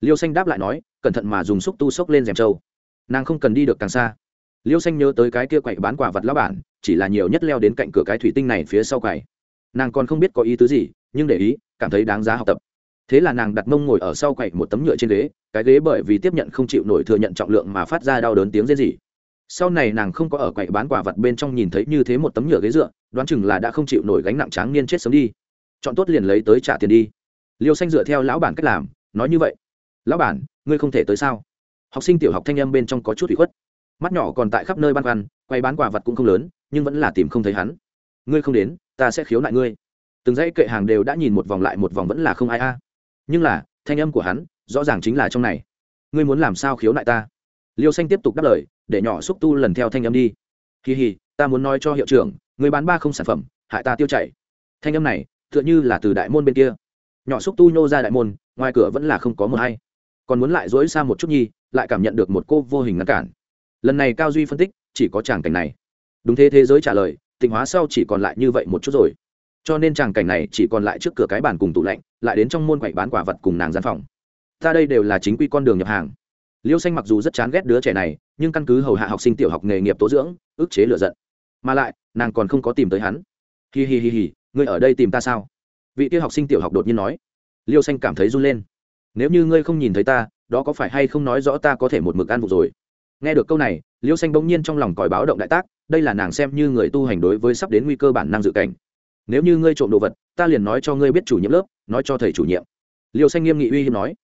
Liêu xanh đáp lại nói, cẩn thận mà dùng xúc tu xốc lên rèm trâu nàng không cần đi được càng xa. Liêu xanh nhớ tới cái kia quậy bán quả vật lão bản, chỉ là nhiều nhất leo đến cạnh cửa cái thủy tinh này phía sau quầy nàng còn không biết có ý tứ gì, nhưng để ý, cảm thấy đáng giá học tập. Thế là nàng đặt mông ngồi ở sau quậy một tấm nhựa trên ghế, cái ghế bởi vì tiếp nhận không chịu nổi thừa nhận trọng lượng mà phát ra đau đớn tiếng rên rỉ. Sau này nàng không có ở quậy bán quả vật bên trong nhìn thấy như thế một tấm nhựa ghế dựa, đoán chừng là đã không chịu nổi gánh nặng tráng niên chết sớm đi. Chọn tốt liền lấy tới trả tiền đi. Liêu xanh dựa theo lão bản cách làm, nói như vậy. Lão bản, ngươi không thể tới sao? Học sinh tiểu học thanh âm bên trong có chút bị khuất. Mắt nhỏ còn tại khắp nơi băn khoăn, quay bán quả vật cũng không lớn, nhưng vẫn là tìm không thấy hắn. Ngươi không đến, ta sẽ khiếu nại ngươi. Từng dãy kệ hàng đều đã nhìn một vòng lại một vòng vẫn là không ai a. Nhưng là, thanh âm của hắn, rõ ràng chính là trong này. Ngươi muốn làm sao khiếu nại ta? Liêu xanh tiếp tục đáp lời, để nhỏ xúc tu lần theo thanh âm đi. Kỳ hì, ta muốn nói cho hiệu trưởng người bán ba không sản phẩm, hại ta tiêu chảy. Thanh âm này, tựa như là từ đại môn bên kia. Nhỏ xúc tu nhô ra đại môn, ngoài cửa vẫn là không có một hay còn muốn lại dối xa một chút nhi lại cảm nhận được một cô vô hình ngăn cản. Lần này cao duy phân tích, chỉ có tràng cảnh này. Đúng thế thế giới trả lời, tịnh hóa sau chỉ còn lại như vậy một chút rồi. Cho nên tràng cảnh này chỉ còn lại trước cửa cái bàn cùng tủ lạnh, lại đến trong môn quậy bán quả vật cùng nàng gian phòng. Ta đây đều là chính quy con đường nhập hàng. Liêu xanh mặc dù rất chán ghét đứa trẻ này, nhưng căn cứ hầu hạ học sinh tiểu học nghề nghiệp tố dưỡng, ức chế lựa giận. Mà lại, nàng còn không có tìm tới hắn. Hi hi hi hi, ngươi ở đây tìm ta sao? Vị kia học sinh tiểu học đột nhiên nói. Liêu xanh cảm thấy run lên. Nếu như ngươi không nhìn thấy ta đó có phải hay không nói rõ ta có thể một mực ăn vụ rồi? Nghe được câu này, liêu xanh bỗng nhiên trong lòng còi báo động đại tác, đây là nàng xem như người tu hành đối với sắp đến nguy cơ bản năng dự cảnh. Nếu như ngươi trộm đồ vật, ta liền nói cho ngươi biết chủ nhiệm lớp, nói cho thầy chủ nhiệm. Liêu xanh nghiêm nghị uy hiếm nói,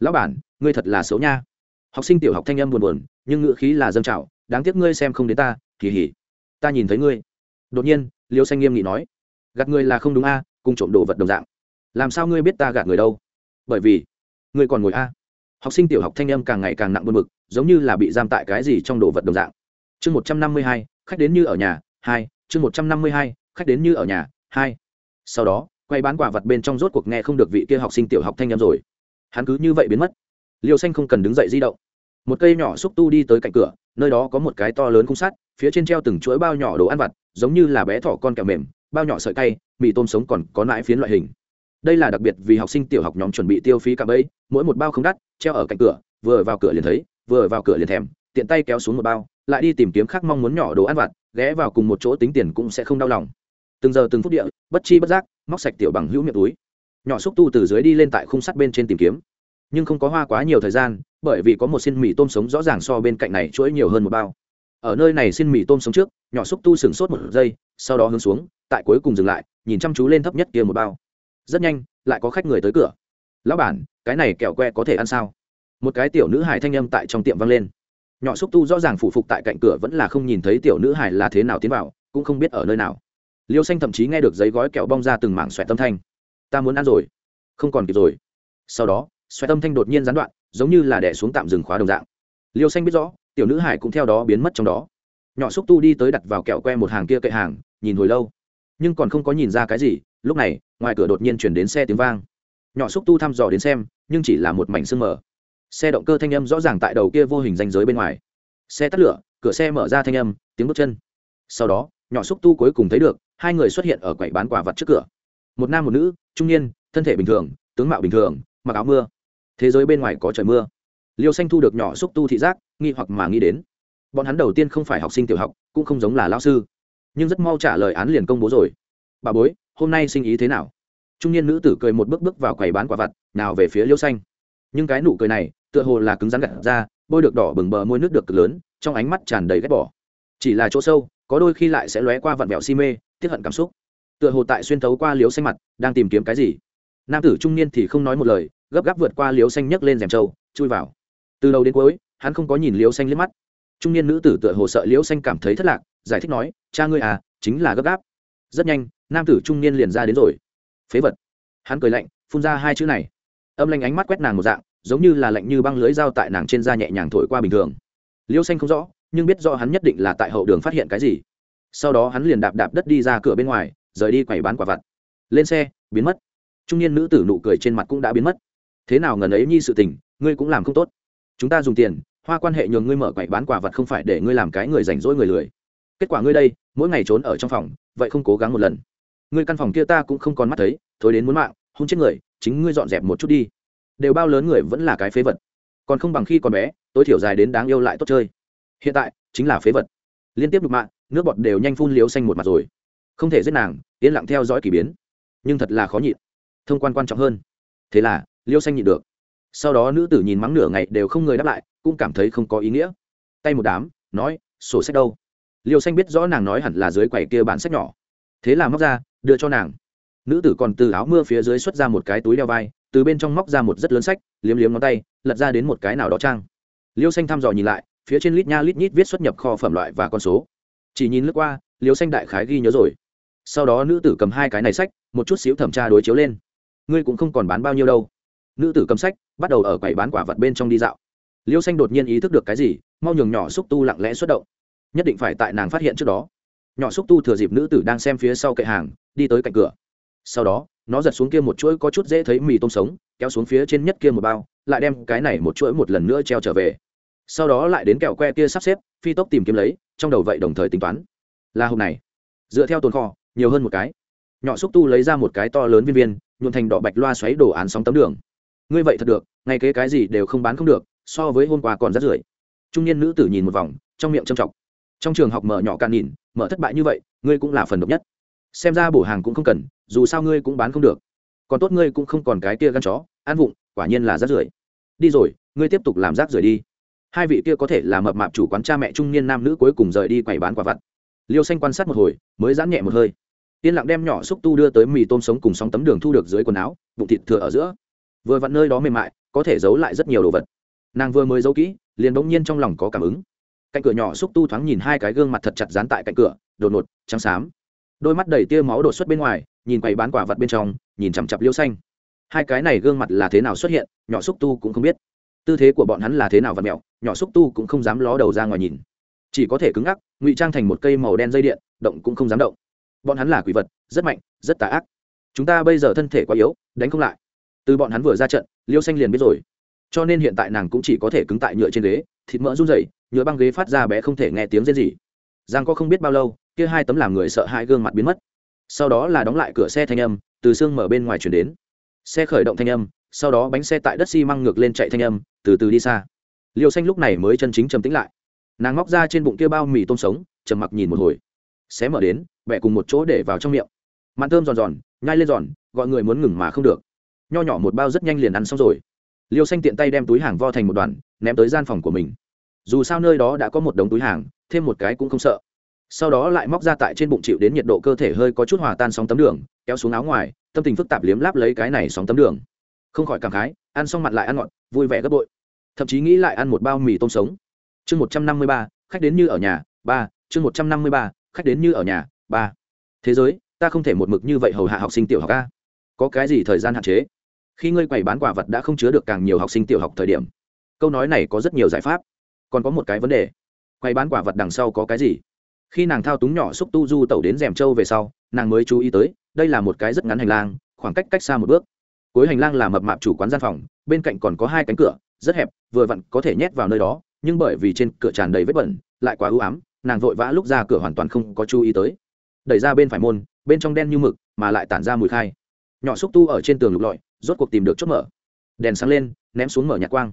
lão bản, ngươi thật là xấu nha. Học sinh tiểu học thanh âm buồn buồn, nhưng ngữ khí là dâng trào, đáng tiếc ngươi xem không đến ta, kỳ hỉ. Ta nhìn thấy ngươi. Đột nhiên, liêu xanh nghiêm nghị nói, gạt người là không đúng a, cùng trộm đồ vật đồng dạng. Làm sao ngươi biết ta gạt người đâu? Bởi vì, ngươi còn ngồi a học sinh tiểu học thanh âm càng ngày càng nặng buồn bực, giống như là bị giam tại cái gì trong đồ vật đồng dạng. Chương một trăm năm mươi hai, khách đến như ở nhà, hai, chương một trăm năm mươi hai, khách đến như ở nhà, hai. Sau đó, quay bán quả vật bên trong rốt cuộc nghe không được vị kia học sinh tiểu học thanh âm rồi. Hắn cứ như vậy biến mất. Liêu xanh không cần đứng dậy di động. Một cây nhỏ xúc tu đi tới cạnh cửa, nơi đó có một cái to lớn khung sắt, phía trên treo từng chuỗi bao nhỏ đồ ăn vặt, giống như là bé thỏ con kẹo mềm, bao nhỏ sợi cay, mì tôm sống còn có nãi phiến loại hình đây là đặc biệt vì học sinh tiểu học nhóm chuẩn bị tiêu phí cả bẫy, mỗi một bao không đắt, treo ở cạnh cửa, vừa vào cửa liền thấy, vừa vào cửa liền thèm, tiện tay kéo xuống một bao, lại đi tìm kiếm khác mong muốn nhỏ đồ ăn vặt, ghé vào cùng một chỗ tính tiền cũng sẽ không đau lòng. Từng giờ từng phút địa, bất chi bất giác, móc sạch tiểu bằng hữu miệng túi. Nhỏ xúc tu từ dưới đi lên tại khung sắt bên trên tìm kiếm. Nhưng không có hoa quá nhiều thời gian, bởi vì có một xin mì tôm sống rõ ràng so bên cạnh này chuỗi nhiều hơn một bao. Ở nơi này xin mì tôm sống trước, nhỏ xúc tu sừng sốt một giây, sau đó hướng xuống, tại cuối cùng dừng lại, nhìn chăm chú lên thấp nhất kia một bao rất nhanh, lại có khách người tới cửa. Lão bản, cái này kẹo que có thể ăn sao? Một cái tiểu nữ hải thanh âm tại trong tiệm vang lên. Nhỏ xúc tu rõ ràng phủ phục tại cạnh cửa vẫn là không nhìn thấy tiểu nữ hải là thế nào tiến vào, cũng không biết ở nơi nào. Liêu xanh thậm chí nghe được giấy gói kẹo bong ra từng mảng xoẹt tâm thanh. Ta muốn ăn rồi. Không còn kịp rồi. Sau đó, xoẹt tâm thanh đột nhiên gián đoạn, giống như là đẻ xuống tạm dừng khóa đồng dạng. Liêu xanh biết rõ, tiểu nữ hải cũng theo đó biến mất trong đó. Nhỏ xúc tu đi tới đặt vào kẹo que một hàng kia cậy hàng, nhìn hồi lâu. Nhưng còn không có nhìn ra cái gì lúc này, ngoài cửa đột nhiên chuyển đến xe tiếng vang. Nhỏ xúc tu thăm dò đến xem, nhưng chỉ là một mảnh sương mờ. Xe động cơ thanh âm rõ ràng tại đầu kia vô hình danh giới bên ngoài. Xe tắt lửa, cửa xe mở ra thanh âm, tiếng bước chân. Sau đó, nhỏ xúc tu cuối cùng thấy được, hai người xuất hiện ở quầy bán quả vật trước cửa. Một nam một nữ, trung niên, thân thể bình thường, tướng mạo bình thường, mặc áo mưa. Thế giới bên ngoài có trời mưa. Liêu xanh thu được nhỏ xúc tu thị giác, nghi hoặc mà nghĩ đến. Bọn hắn đầu tiên không phải học sinh tiểu học, cũng không giống là lao sư. Nhưng rất mau trả lời án liền công bố rồi. Bà bối hôm nay sinh ý thế nào? Trung niên nữ tử cười một bước bước vào quầy bán quả vặt, nào về phía liêu xanh. Nhưng cái nụ cười này, tựa hồ là cứng rắn gặt ra, bôi được đỏ bừng bờ môi nước được cực lớn, trong ánh mắt tràn đầy ghét bỏ. Chỉ là chỗ sâu, có đôi khi lại sẽ lóe qua vặn vẹo si mê tiếp hận cảm xúc. Tựa hồ tại xuyên thấu qua liếu xanh mặt, đang tìm kiếm cái gì? Nam tử trung niên thì không nói một lời, gấp gáp vượt qua liếu xanh nhấc lên rèm trâu, chui vào. Từ đầu đến cuối, hắn không có nhìn liếu xanh liếc mắt. Trung niên nữ tử tựa hồ sợ liếu xanh cảm thấy thất lạc, giải thích nói, cha ngươi à chính là gấp gáp. Rất nhanh nam tử trung niên liền ra đến rồi. Phế vật. Hắn cười lạnh, phun ra hai chữ này. Âm lanh ánh mắt quét nàng một dạng, giống như là lạnh như băng lưới dao tại nàng trên da nhẹ nhàng thổi qua bình thường. Liêu xanh không rõ, nhưng biết rõ hắn nhất định là tại hậu đường phát hiện cái gì. Sau đó hắn liền đạp đạp đất đi ra cửa bên ngoài, rời đi quầy bán quả vặt. Lên xe, biến mất. Trung niên nữ tử nụ cười trên mặt cũng đã biến mất. Thế nào ngần ấy nhi sự tình, ngươi cũng làm không tốt. Chúng ta dùng tiền, hoa quan hệ nhường ngươi mở quầy bán quả vật không phải để ngươi làm cái người rảnh rỗi người lười. Kết quả ngươi đây, mỗi ngày trốn ở trong phòng, vậy không cố gắng một lần ngươi căn phòng kia ta cũng không còn mắt thấy, thối đến muốn mạng hôn chết người, chính ngươi dọn dẹp một chút đi. Đều bao lớn người vẫn là cái phế vật. Còn không bằng khi còn bé, tối thiểu dài đến đáng yêu lại tốt chơi. Hiện tại, chính là phế vật. Liên tiếp đục mạng, nước bọt đều nhanh phun liếu xanh một mặt rồi. Không thể giết nàng, yên lặng theo dõi k ỳ biến. Nhưng thật là khó nhịn. Thông quan quan trọng hơn. Thế là, liêu xanh nhịn được. Sau đó nữ tử nhìn mắng nửa ngày đều không người đáp lại, cũng cảm thấy không có ý nghĩa. Tay một đám, nói, sổ sách đâu? Liêu xanh biết rõ nàng nói hẳn là dưới quầy kia bản sách nhỏ. Thế là móc ra đưa cho nàng. Nữ tử còn từ áo mưa phía dưới xuất ra một cái túi đeo vai, từ bên trong móc ra một rất lớn sách, liếm liếm ngón tay, lật ra đến một cái nào đó trang. Liêu xanh thăm dò nhìn lại, phía trên lít nha lít nhít viết xuất nhập kho phẩm loại và con số. Chỉ nhìn lướt qua, liêu xanh đại khái ghi nhớ rồi. Sau đó nữ tử cầm hai cái này sách, một chút xíu thẩm tra đối chiếu lên. Ngươi cũng không còn bán bao nhiêu đâu. Nữ tử cầm sách, bắt đầu ở quầy bán quả vật bên trong đi dạo. Liêu xanh đột nhiên ý thức được cái gì, mau nhường nhỏ xúc tu lặng lẽ xuất động. Nhất định phải tại nàng phát hiện trước đó nhỏ xúc tu thừa dịp nữ tử đang xem phía sau kệ hàng, đi tới cạnh cửa. Sau đó, nó giật xuống kia một chuỗi có chút dễ thấy mì tôm sống, kéo xuống phía trên nhất kia một bao, lại đem cái này một chuỗi một lần nữa treo trở về. Sau đó lại đến kẹo que kia sắp xếp, phi tốc tìm kiếm lấy, trong đầu vậy đồng thời tính toán. Là hôm này. Dựa theo tồn kho, nhiều hơn một cái. Nhỏ xúc tu lấy ra một cái to lớn viên viên nhuộn thành đỏ bạch loa xoáy đổ án sóng tấm đường. Ngươi vậy thật được, ngay kế cái gì đều không bán không được, so với hôm qua còn rất rưởi. Trung niên nữ tử nhìn một vòng, trong miệng châm trọng trong trường học mở nhỏ cạn nhìn mở thất bại như vậy, ngươi cũng là phần độc nhất. Xem ra bổ hàng cũng không cần, dù sao ngươi cũng bán không được. Còn tốt ngươi cũng không còn cái kia gắn chó, ăn vụng, quả nhiên là rác rưởi. Đi rồi, ngươi tiếp tục làm rác rưởi đi. Hai vị kia có thể là mập mạp chủ quán cha mẹ trung niên nam nữ cuối cùng rời đi quầy bán quả vặt. Liêu xanh quan sát một hồi, mới giãn nhẹ một hơi. Yên lặng đem nhỏ xúc tu đưa tới mì tôm sống cùng sóng tấm đường thu được dưới quần áo, bụng thịt thừa ở giữa. Vừa vặn nơi đó mềm mại, có thể giấu lại rất nhiều đồ vật. Nàng vừa mới giấu kỹ, liền bỗng nhiên trong lòng có cảm ứng cạnh cửa nhỏ xúc tu thoáng nhìn hai cái gương mặt thật chặt dán tại cạnh cửa, đột ngột, trắng xám. Đôi mắt đầy tia máu đột xuất bên ngoài, nhìn quầy bán quả vật bên trong, nhìn chằm chặp liêu xanh. Hai cái này gương mặt là thế nào xuất hiện, nhỏ xúc tu cũng không biết. Tư thế của bọn hắn là thế nào và mẹo nhỏ xúc tu cũng không dám ló đầu ra ngoài nhìn. Chỉ có thể cứng ngắc, ngụy trang thành một cây màu đen dây điện, động cũng không dám động. Bọn hắn là quỷ vật, rất mạnh, rất tà ác. Chúng ta bây giờ thân thể quá yếu, đánh không lại. Từ bọn hắn vừa ra trận, liêu xanh liền biết rồi cho nên hiện tại nàng cũng chỉ có thể cứng tại nhựa trên ghế, thịt mỡ run rẩy, nhựa băng ghế phát ra bé không thể nghe tiếng rên gì giang có không biết bao lâu, kia hai tấm làm người sợ hai gương mặt biến mất. Sau đó là đóng lại cửa xe thanh âm, từ xương mở bên ngoài chuyển đến. Xe khởi động thanh âm, sau đó bánh xe tại đất xi măng ngược lên chạy thanh âm, từ từ đi xa. Liều xanh lúc này mới chân chính trầm tĩnh lại. Nàng móc ra trên bụng kia bao mì tôm sống, trầm mặc nhìn một hồi. Xé mở đến bẹ cùng một chỗ để vào trong miệng. Mặn thơm giòn giòn, nhai lên giòn, gọi người muốn ngừng mà không được. Nho nhỏ một bao rất nhanh liền ăn xong rồi liêu xanh tiện tay đem túi hàng vo thành một đoàn, ném tới gian phòng của mình. Dù sao nơi đó đã có một đống túi hàng, thêm một cái cũng không sợ. Sau đó lại móc ra tại trên bụng chịu đến nhiệt độ cơ thể hơi có chút hòa tan sóng tấm đường, kéo xuống áo ngoài, tâm tình phức tạp liếm láp lấy cái này sóng tấm đường. Không khỏi cảm khái, ăn xong mặt lại ăn ngọt, vui vẻ gấp bội. Thậm chí nghĩ lại ăn một bao mì tôm sống. Chương một trăm năm mươi ba, khách đến như ở nhà, ba. Chương một trăm năm mươi ba, khách đến như ở nhà, ba. Thế giới, ta không thể một mực như vậy hầu hạ học sinh tiểu học a. Có cái gì thời gian hạn chế? Khi ngươi quầy bán quả vật đã không chứa được càng nhiều học sinh tiểu học thời điểm, câu nói này có rất nhiều giải pháp. Còn có một cái vấn đề, quầy bán quả vật đằng sau có cái gì? Khi nàng thao túng nhỏ xúc tu du tẩu đến rèm châu về sau, nàng mới chú ý tới, đây là một cái rất ngắn hành lang, khoảng cách cách xa một bước. Cuối hành lang là mập mạp chủ quán gian phòng, bên cạnh còn có hai cánh cửa, rất hẹp, vừa vặn có thể nhét vào nơi đó, nhưng bởi vì trên cửa tràn đầy vết bẩn, lại quá ưu ám, nàng vội vã lúc ra cửa hoàn toàn không có chú ý tới. Đẩy ra bên phải môn, bên trong đen như mực, mà lại tản ra mùi khai. Nhỏ xúc tu ở trên tường lục lọi rốt cuộc tìm được chốt mở. Đèn sáng lên, ném xuống mở nhạc quang.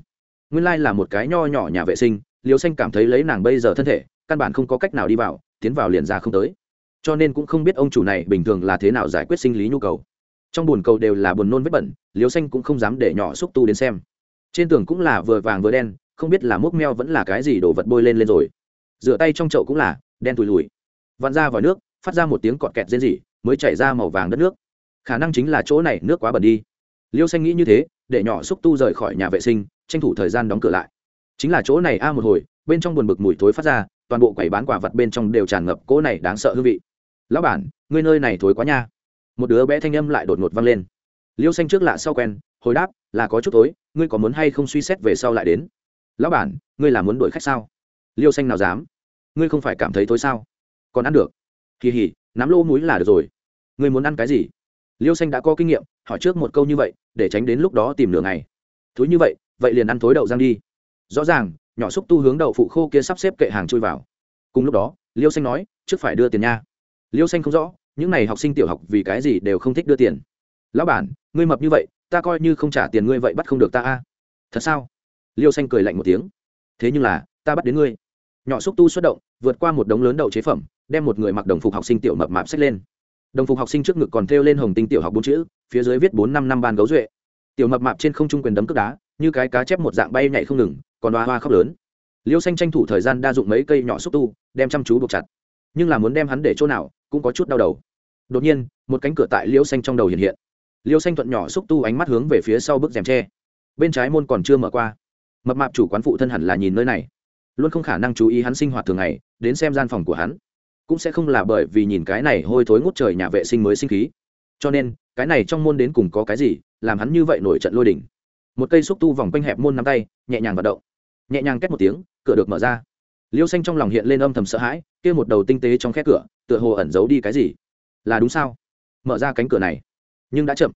Nguyên lai là một cái nho nhỏ nhà vệ sinh liều xanh cảm thấy lấy nàng bây giờ thân thể, căn bản không có cách nào đi vào, tiến vào liền ra không tới. Cho nên cũng không biết ông chủ này bình thường là thế nào giải quyết sinh lý nhu cầu. Trong bồn cầu đều là buồn nôn vết bẩn liều xanh cũng không dám để nhỏ xúc tu đến xem. Trên tường cũng là vừa vàng vừa đen, không biết là múc meo vẫn là cái gì đổ vật bôi lên lên rồi. Rửa tay trong chậu cũng là, đen tùi lùi vặn ra vòi nước, phát ra một tiếng cọt kẹt rên rỉ, mới chảy ra màu vàng đất nước. Khả năng chính là chỗ này nước quá bẩn đi liêu xanh nghĩ như thế, để nhỏ xúc tu rời khỏi nhà vệ sinh, tranh thủ thời gian đóng cửa lại. Chính là chỗ này a à một hồi, bên trong buồn bực mùi thối phát ra, toàn bộ quầy bán quả vật bên trong đều tràn ngập cỗ này đáng sợ hương vị. Lão bản, ngươi nơi này thối quá nha. Một đứa bé thanh âm lại đột ngột vang lên. Liêu xanh trước lạ sau quen, hồi đáp, là có chút tối ngươi có muốn hay không suy xét về sau lại đến? Lão bản, ngươi là muốn đuổi khách sao? Liêu xanh nào dám. Ngươi không phải cảm thấy thối sao? Còn ăn được? Kỳ hỉ, nắm lô múi là được rồi. Ngươi muốn ăn cái gì? Liêu xanh đã có kinh nghiệm, hỏi trước một câu như vậy, để tránh đến lúc đó tìm nửa ngày. Thối như vậy vậy liền ăn thối đậu giang đi. Rõ ràng, nhỏ xúc tu hướng đậu phụ khô kia sắp xếp kệ hàng chui vào. Cùng lúc đó, liêu xanh nói, trước phải đưa tiền nha. Liêu xanh không rõ, những n à y học sinh tiểu học vì cái gì đều không thích đưa tiền. Lão bản, ngươi mập như vậy, ta coi như không trả tiền ngươi vậy bắt không được ta a. Thật sao? Liêu xanh cười lạnh một tiếng. Thế nhưng là, ta bắt đến ngươi. Nhỏ xúc tu xuất động, vượt qua một đống lớn đậu chế phẩm, đem một người mặc đồng phục học sinh tiểu mập mạp xách lên đồng phục học sinh trước ngực còn thêu lên hồng tinh tiểu học bốn chữ, phía dưới viết bốn năm năm ban gấu duệ. Tiểu mập mạp trên không trung quyền đấm cướp đá, như cái cá chép một dạng bay nhảy không ngừng, còn hoa hoa khóc lớn. Liêu xanh tranh thủ thời gian đa dụng mấy cây nhỏ xúc tu, đem chăm chú buộc chặt. Nhưng là muốn đem hắn để chỗ nào, cũng có chút đau đầu. Đột nhiên, một cánh cửa tại liêu xanh trong đầu hiện hiện. Liêu xanh thuận nhỏ xúc tu ánh mắt hướng về phía sau bức rèm tre. Bên trái môn còn chưa mở qua. Mập mạp chủ quán phụ thân hẳn là nhìn nơi này. Luôn không khả năng chú ý hắn sinh hoạt thường ngày, đến xem gian phòng của hắn cũng sẽ không là bởi vì nhìn cái này hôi thối ngút trời nhà vệ sinh mới sinh khí. Cho nên, cái này trong môn đến cùng có cái gì, làm hắn như vậy nổi trận lôi đỉnh. Một cây xúc tu vòng quanh hẹp môn nắm tay, nhẹ nhàng vận động. Nhẹ nhàng két một tiếng, cửa được mở ra. Liêu xanh trong lòng hiện lên âm thầm sợ hãi, kia một đầu tinh tế trong khét cửa, tựa hồ ẩn giấu đi cái gì? Là đúng sao? Mở ra cánh cửa này. Nhưng đã chậm.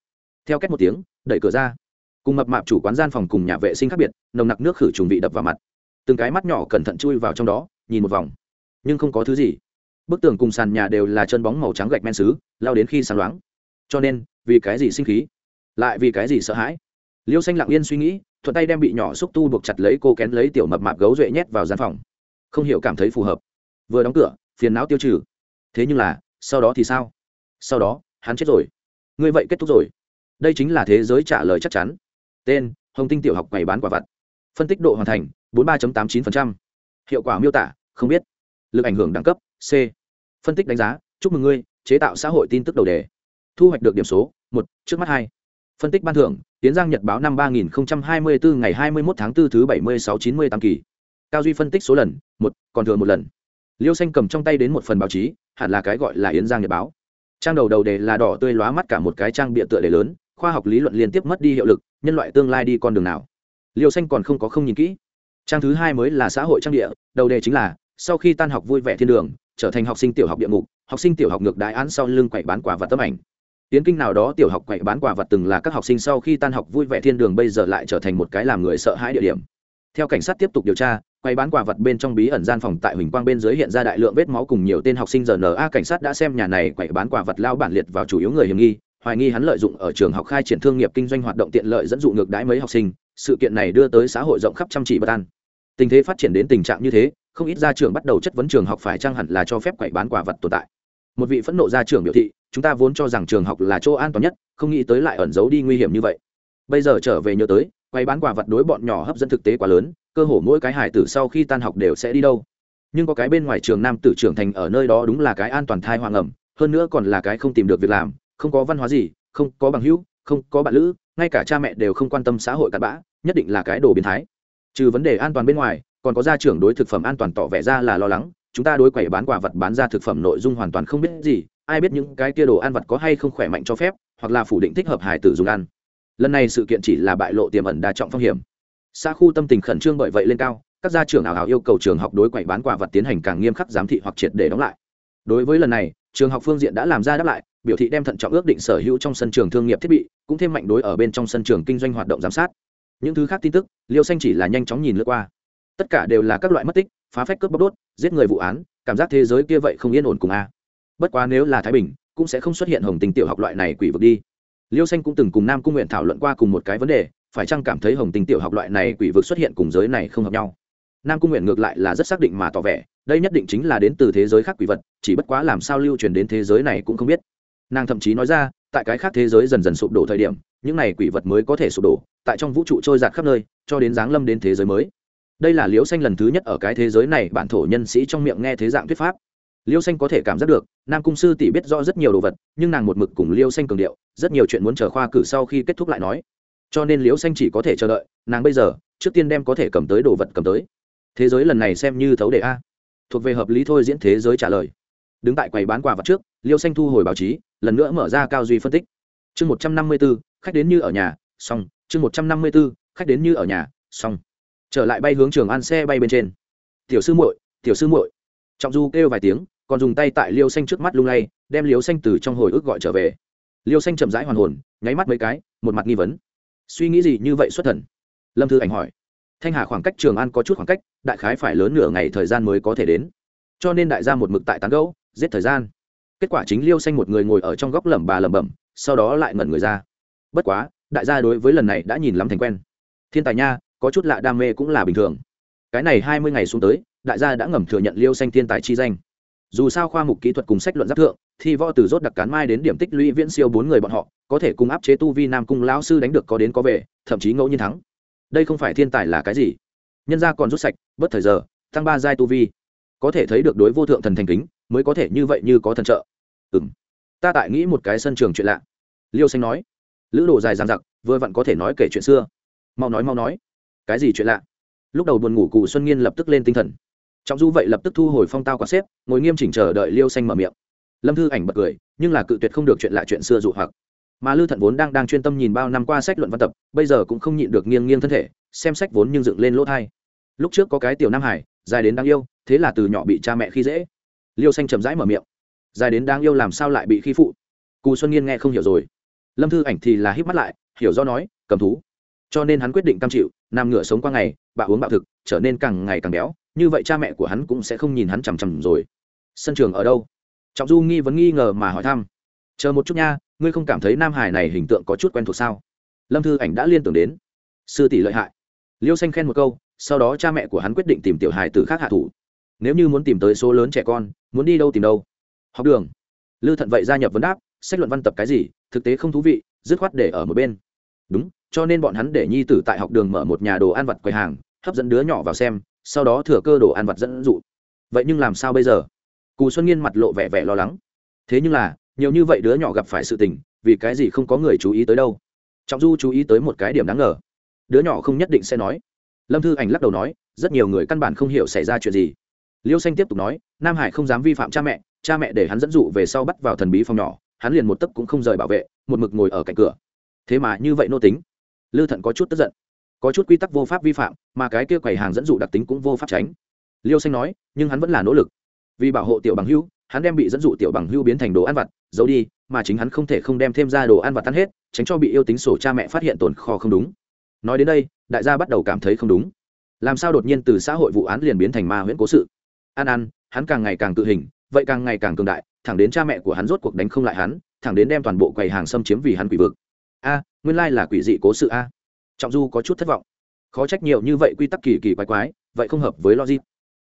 Theo két một tiếng, đẩy cửa ra. Cùng mập mạp chủ quán gian phòng cùng nhà vệ sinh khác biệt, nồng nặc nước khử trùng vị đập vào mặt. Từng cái mắt nhỏ cẩn thận chui vào trong đó, nhìn một vòng. Nhưng không có thứ gì bức tường cùng sàn nhà đều là chân bóng màu trắng gạch men xứ, lao đến khi sáng loáng. Cho nên, vì cái gì sinh khí? Lại vì cái gì sợ hãi? Liêu xanh lặng yên suy nghĩ, thuận tay đem bị nhỏ xúc tu buộc chặt lấy cô kén lấy tiểu mập mạp gấu duệ nhét vào gian phòng. Không hiểu cảm thấy phù hợp. Vừa đóng cửa, phiền não tiêu trừ. Thế nhưng là, sau đó thì sao? Sau đó, hắn chết rồi. Ngươi vậy kết thúc rồi. Đây chính là thế giới trả lời chắc chắn. Tên, hồng tinh tiểu học quầy bán quả vặt. Phân tích độ hoàn thành, bốn mươi ba tám mươi chín hiệu quả miêu tả, không biết. Lực ảnh hưởng đẳng cấp c. Phân tích đánh giá, chúc mừng ngươi, chế tạo xã hội tin tức đầu đề. Thu hoạch được điểm số, một, trước mắt hai. Phân tích ban thưởng, tiến giang nhật báo năm ba nghìn hai mươi bốn ngày hai mươi một tháng 4 thứ bảy mươi sáu chín mươi tám kỳ. Cao duy phân tích số lần, một, còn thừa một lần. Liêu xanh cầm trong tay đến một phần báo chí, hẳn là cái gọi là yến giang nhật báo. Trang đầu đầu đề là đỏ tươi lóa mắt cả một cái trang bịa tựa đề lớn, khoa học lý luận liên tiếp mất đi hiệu lực, nhân loại tương lai đi con đường nào? Liêu xanh còn không có không nhìn kỹ. Trang thứ hai mới là xã hội trang địa, đầu đề chính là, sau khi tan học vui vẻ thiên đường trở thành học sinh tiểu học địa ngục, học sinh tiểu học ngược đại án sau lưng quậy bán quả và tấm ảnh. Tiến kinh nào đó tiểu học quậy bán quả vật từng là các học sinh sau khi tan học vui vẻ thiên đường bây giờ lại trở thành một cái làm người sợ hãi địa điểm. Theo cảnh sát tiếp tục điều tra quay bán quả vật bên trong bí ẩn gian phòng tại huỳnh quang bên dưới hiện ra đại lượng vết máu cùng nhiều tên học sinh rna cảnh sát đã xem nhà này quậy bán quả vật lao bản liệt vào chủ yếu người hiểm nghi, hoài nghi hắn lợi dụng ở trường học khai triển thương nghiệp kinh doanh hoạt động tiện lợi dẫn dụ ngược đãi mấy học sinh, sự kiện này đưa tới xã hội rộng khắp chăm chỉ bất an. Tình thế phát triển đến tình trạng như thế không ít gia trưởng bắt đầu chất vấn trường học phải chăng hẳn là cho phép quậy bán quả vật tồn tại. Một vị phẫn nộ gia trưởng biểu thị, chúng ta vốn cho rằng trường học là chỗ an toàn nhất, không nghĩ tới lại ẩn giấu đi nguy hiểm như vậy. Bây giờ trở về nhớ tới quay bán quả vật đối bọn nhỏ hấp dẫn thực tế quá lớn, cơ hồ mỗi cái hải tử sau khi tan học đều sẽ đi đâu. Nhưng có cái bên ngoài trường nam tử trưởng thành ở nơi đó đúng là cái an toàn thai hoàng ẩm, hơn nữa còn là cái không tìm được việc làm, không có văn hóa gì, không có bằng hữu, không có bạn lữ, ngay cả cha mẹ đều không quan tâm xã hội cặn bã, nhất định là cái đồ biến thái. Trừ vấn đề an toàn bên ngoài còn có gia trưởng đối thực phẩm an toàn tỏ vẻ ra là lo lắng, chúng ta đối quẩy bán quả vật bán ra thực phẩm nội dung hoàn toàn không biết gì, ai biết những cái kia đồ ăn vật có hay không khỏe mạnh cho phép, hoặc là phủ định thích hợp hải tử dùng ăn. Lần này sự kiện chỉ là bại lộ tiềm ẩn đa trọng phong hiểm. Xã khu tâm tình khẩn trương bởi vậy lên cao, các gia trưởng ảo ảo yêu cầu trường học đối quầy bán quả vật tiến hành càng nghiêm khắc giám thị hoặc triệt để đóng lại. Đối với lần này, trường học phương diện đã làm ra đáp lại, biểu thị đem thận trọng ước định sở hữu trong sân trường thương nghiệp thiết bị, cũng thêm mạnh đối ở bên trong sân trường kinh doanh hoạt động giám sát. Những thứ khác tin tức, liêu xanh chỉ là nhanh chóng nhìn lướt qua tất cả đều là các loại mất tích, phá phách cướp bóc đốt, giết người vụ án, cảm giác thế giới kia vậy không yên ổn cùng a. Bất quá nếu là thái bình, cũng sẽ không xuất hiện hồng tình tiểu học loại này quỷ vực đi. Liêu xanh cũng từng cùng nam cung nguyện thảo luận qua cùng một cái vấn đề, phải chăng cảm thấy hồng tình tiểu học loại này quỷ vực xuất hiện cùng giới này không hợp nhau? Nam cung nguyện ngược lại là rất xác định mà tỏ vẻ, đây nhất định chính là đến từ thế giới khác quỷ vật, chỉ bất quá làm sao lưu truyền đến thế giới này cũng không biết. Nàng thậm chí nói ra, tại cái khác thế giới dần dần sụp đổ thời điểm, những này quỷ vật mới có thể sụp đổ, tại trong vũ trụ trôi giạt khắp nơi, cho đến giáng lâm đến thế giới mới đây là liễu xanh lần thứ nhất ở cái thế giới này bản thổ nhân sĩ trong miệng nghe thế dạng thuyết pháp. Liêu xanh có thể cảm giác được, nam cung sư tỷ biết rõ rất nhiều đồ vật, nhưng nàng một mực cùng liêu xanh cường điệu, rất nhiều chuyện muốn chờ khoa cử sau khi kết thúc lại nói. Cho nên liêu xanh chỉ có thể chờ đợi, nàng bây giờ, trước tiên đem có thể cầm tới đồ vật cầm tới. Thế giới lần này xem như thấu đề a. Thuộc về hợp lý thôi diễn thế giới trả lời. Đứng tại quầy bán quà vật trước liêu xanh thu hồi báo chí, lần nữa mở ra cao duy phân tích. Chương một trăm năm mươi b ố khách đến như ở nhà, xong. Chương một trăm năm mươi b ố khách đến như ở nhà, xong trở lại bay hướng trường an xe bay bên trên. Tiểu sư muội, tiểu sư muội. Trọng du kêu vài tiếng, còn dùng tay tại liêu xanh trước mắt lung lay, đem liêu xanh từ trong hồi ức gọi trở về. Liêu xanh chậm rãi hoàn hồn, nháy mắt mấy cái, một mặt nghi vấn. Suy nghĩ gì như vậy xuất thần? Lâm thư ảnh hỏi. Thanh hà khoảng cách trường an có chút khoảng cách, đại khái phải lớn nửa ngày thời gian mới có thể đến. Cho nên đại gia một mực tại tán gấu giết thời gian. Kết quả chính liêu xanh một người ngồi ở trong góc lẩm bà lẩm bẩm, sau đó lại ngẩn người ra. Bất quá, đại gia đối với lần này đã nhìn lắm thành quen. Thiên tài nha có chút lạ đam mê cũng là bình thường. Cái này hai mươi ngày xuống tới, đại gia đã ngầm thừa nhận liêu xanh thiên tài chi danh. Dù sao khoa mục kỹ thuật cùng sách luận giáp thượng thì võ từ rốt đặc cán mai đến điểm tích lũy viễn siêu bốn người bọn họ, có thể cùng áp chế tu vi nam cung lão sư đánh được có đến có về, thậm chí ngẫu nhiên thắng. Đây không phải thiên tài là cái gì? Nhân gia còn rút sạch bớt thời giờ, tăng ba giai tu vi. Có thể thấy được đối vô thượng thần thành kính, mới có thể như vậy như có thần trợ. Ừ m ta tại nghĩ một cái sân trường chuyện lạ. Liêu xanh nói. Lữ đồ dài dằng dặc, vừa vặn có thể nói kể chuyện xưa. Mau nói mau nói cái gì chuyện lạ? Lúc đầu buồn ngủ cụ xuân nghiên lập tức lên tinh thần. Trọng du vậy lập tức thu hồi phong tao quả xếp, ngồi nghiêm chỉnh chờ đợi liêu xanh mở miệng. Lâm thư ảnh bật cười, nhưng là cự tuyệt không được chuyện lạ chuyện xưa dụ hoặc. Mà lư thận vốn đang đang chuyên tâm nhìn bao năm qua sách luận văn tập, bây giờ cũng không nhịn được nghiêng nghiêng thân thể, xem sách vốn nhưng dựng lên lỗ thai. Lúc trước có cái tiểu nam hải, dài đến đáng yêu, thế là từ nhỏ bị cha mẹ khi dễ. Liêu xanh chậm rãi mở miệng. Dài đến đáng yêu làm sao lại bị khi phụ? Cù xuân nghiên nghe không hiểu rồi. Lâm thư ảnh thì là híp mắt lại, hiểu do nói, cầm thú cho nên hắn quyết định cam chịu, nằm ngửa sống qua ngày bạo uống bạo thực, trở nên càng ngày càng béo, như vậy cha mẹ của hắn cũng sẽ không nhìn hắn chằm chằm rồi. Sân trường ở đâu? Trọng du nghi vấn nghi ngờ mà hỏi thăm. Chờ một chút nha, ngươi không cảm thấy nam hải này hình tượng có chút quen thuộc sao? Lâm thư ảnh đã liên tưởng đến. Sư tỷ lợi hại. Liêu xanh khen một câu, sau đó cha mẹ của hắn quyết định tìm tiểu hài từ khác hạ thủ. Nếu như muốn tìm tới số lớn trẻ con, muốn đi đâu tìm đâu? Học đường. Lư thận vậy gia nhập vấn đáp, sách luận văn tập cái gì, thực tế không thú vị, dứt khoát để ở một bên. Đúng cho nên bọn hắn để nhi tử tại học đường mở một nhà đồ ăn vặt quầy hàng, hấp dẫn đứa nhỏ vào xem, sau đó thừa cơ đồ ăn vặt dẫn dụ. Vậy nhưng làm sao bây giờ? Cù xuân nghiên mặt lộ vẻ vẻ lo lắng. Thế nhưng là, nhiều như vậy đứa nhỏ gặp phải sự tình, vì cái gì không có người chú ý tới đâu? Trọng du chú ý tới một cái điểm đáng ngờ. Đứa nhỏ không nhất định sẽ nói. Lâm thư ảnh lắc đầu nói, rất nhiều người căn bản không hiểu xảy ra chuyện gì. Liêu xanh tiếp tục nói, nam hải không dám vi phạm cha mẹ cha mẹ để hắn dẫn dụ về sau bắt vào thần bí phòng nhỏ, hắn liền một tấc cũng không rời bảo vệ, một mực ngồi ở cạnh cửa. Thế mà như vậy nô tính lư thận có chút tức giận. Có chút quy tắc vô pháp vi phạm mà cái kia quầy hàng dẫn dụ đặc tính cũng vô pháp tránh. Liêu xanh nói nhưng hắn vẫn là nỗ lực. Vì bảo hộ tiểu bằng hưu hắn đem bị dẫn dụ tiểu bằng hưu biến thành đồ ăn vặt giấu đi mà chính hắn không thể không đem thêm ra đồ ăn vặt tan hết tránh cho bị yêu tính sổ cha mẹ phát hiện tồn kho không đúng. Nói đến đây đại gia bắt đầu cảm thấy không đúng. Làm sao đột nhiên từ xã hội vụ án liền biến thành ma huyễn cố sự? An An, hắn càng ngày càng tự hình vậy càng ngày càng cường đại thẳng đến cha mẹ của hắn rốt cuộc đánh không lại hắn thẳng đến đem toàn bộ quầy hàng xâm chiếm vì hắn quỷ vực. A nguyên lai là quỷ dị cố sự a. Trọng du có chút thất vọng. Khó trách nhiều như vậy quy tắc kỳ kỳ quái quái, vậy không hợp với logic.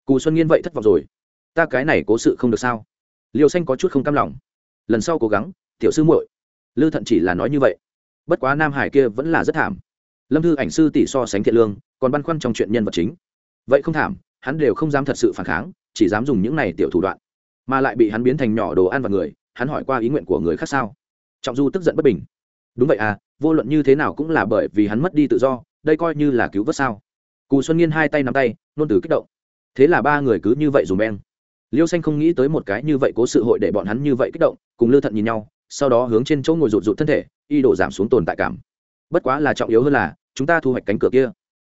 Cù xuân nghiên vậy thất vọng rồi. Ta cái này cố sự không được sao? Liêu xanh có chút không cam lòng. Lần sau cố gắng, tiểu sư muội. Lư thận chỉ là nói như vậy. Bất quá nam hải kia vẫn là rất thảm. Lâm thư ảnh sư tỷ so sánh thiện lương, còn băn khoăn trong chuyện nhân vật chính. Vậy không thảm, hắn đều không dám thật sự phản kháng, chỉ dám dùng những này tiểu thủ đoạn. Mà lại bị hắn biến thành nhỏ đồ ăn vào người, hắn hỏi qua ý nguyện của người khác sao? Trọng du tức giận bất bình đúng vậy à vô luận như thế nào cũng là bởi vì hắn mất đi tự do, đây coi như là cứu vớt sao. Cù xuân nghiên hai tay nắm tay nôn từ kích động. Thế là ba người cứ như vậy dùng beng. Liêu xanh không nghĩ tới một cái như vậy cố sự hội để bọn hắn như vậy kích động, cùng lư thận nhìn nhau, sau đó hướng trên chỗ ngồi rụt rụt thân thể, y đổ giảm xuống tồn tại cảm. Bất quá là trọng yếu hơn là, chúng ta thu hoạch cánh cửa kia.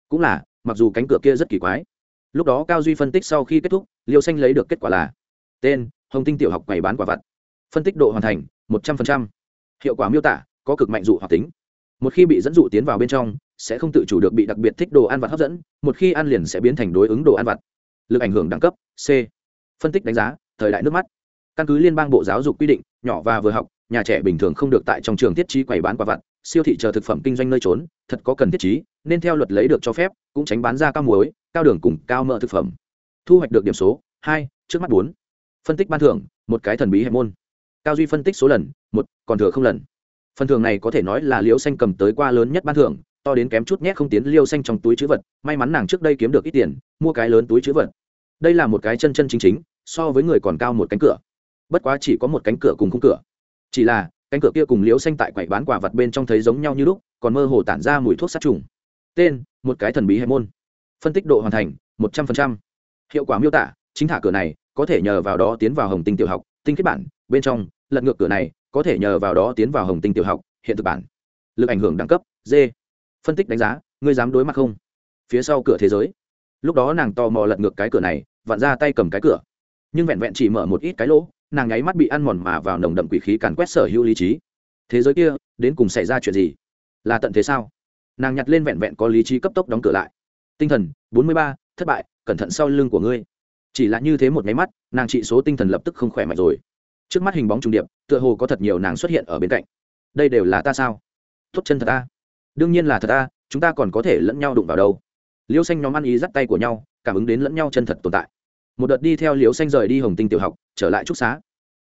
Cũng là, mặc dù cánh cửa kia rất kỳ quái. Lúc đó cao duy phân tích sau khi kết thúc, liêu xanh lấy được kết quả là, tên, hồng tinh tiểu học quầy bán quả vặt. Phân tích độ hoàn thành, một trăm linh hiệu quả miêu tả có cực mạnh dụ hoặc tính. Một khi bị dẫn dụ tiến vào bên trong, sẽ không tự chủ được bị đặc biệt thích đồ ăn vặt hấp dẫn, một khi ăn liền sẽ biến thành đối ứng đồ ăn vặt. Lực ảnh hưởng đẳng cấp, c. Phân tích đánh giá, thời đại nước mắt. Căn cứ liên bang bộ giáo dục quy định, nhỏ và vừa học, nhà trẻ bình thường không được tại trong trường tiết trí quầy bán quả vặt, siêu thị chờ thực phẩm kinh doanh nơi trốn, thật có cần thiết trí, nên theo luật lấy được cho phép, cũng tránh bán ra cao muối, cao đường cùng cao mỡ thực phẩm. Thu hoạch được điểm số, hai, trước mắt bốn. Phân tích ban thưởng, một cái thần bí hẹp môn. Cao duy phân tích số lần, một, còn thừa không lần phần thưởng này có thể nói là liễu xanh cầm tới qua lớn nhất ban thưởng, to đến kém chút nhét không tiến liêu xanh trong túi chữ vật, may mắn nàng trước đây kiếm được ít tiền, mua cái lớn túi chữ vật. Đây là một cái chân chân chính chính, so với người còn cao một cánh cửa. Bất quá chỉ có một cánh cửa cùng khung cửa. Chỉ là, cánh cửa kia cùng liễu xanh tại quầy bán quả vật bên trong thấy giống nhau như lúc, còn mơ hồ tản ra mùi thuốc sát trùng. Tên, một cái thần bí hệ môn. Phân tích độ hoàn thành, một trăm linh hiệu quả miêu tả, chính thả cửa này, có thể nhờ vào đó tiến vào hồng tinh tiểu học, tinh kết bản, bên trong, lật ngược cửa này có thể nhờ vào đó tiến vào hồng tinh tiểu học, hiện thực bản. Lực ảnh hưởng đẳng cấp d phân tích đánh giá, ngươi dám đối mặt không? Phía sau cửa thế giới. Lúc đó nàng tò mò lật ngược cái cửa này, vặn ra tay cầm cái cửa. Nhưng vẹn vẹn chỉ mở một ít cái lỗ, nàng nháy mắt bị ăn mòn mà vào nồng đậm quỷ khí càn quét sở hữu lý trí. Thế giới kia, đến cùng xảy ra chuyện gì? Là tận thế sao? Nàng nhặt lên vẹn vẹn có lý trí cấp tốc đóng cửa lại. Tinh thần, bốn mươi ba, thất bại, cẩn thận sau lưng của ngươi. Chỉ là như thế một nháy mắt, nàng trị số tinh thần lập tức không khỏe mạnh rồi trước mắt hình bóng trùng điệp, tựa hồ có thật nhiều nàng xuất hiện ở bên cạnh. Đây đều là ta sao? Tốt chân thật ta. Đương nhiên là thật ta, chúng ta còn có thể lẫn nhau đụng vào đâu. Liêu xanh nhóm ăn ý dắt tay của nhau, cảm ứng đến lẫn nhau chân thật tồn tại. Một đợt đi theo liêu xanh rời đi hồng tinh tiểu học, trở lại trúc xá.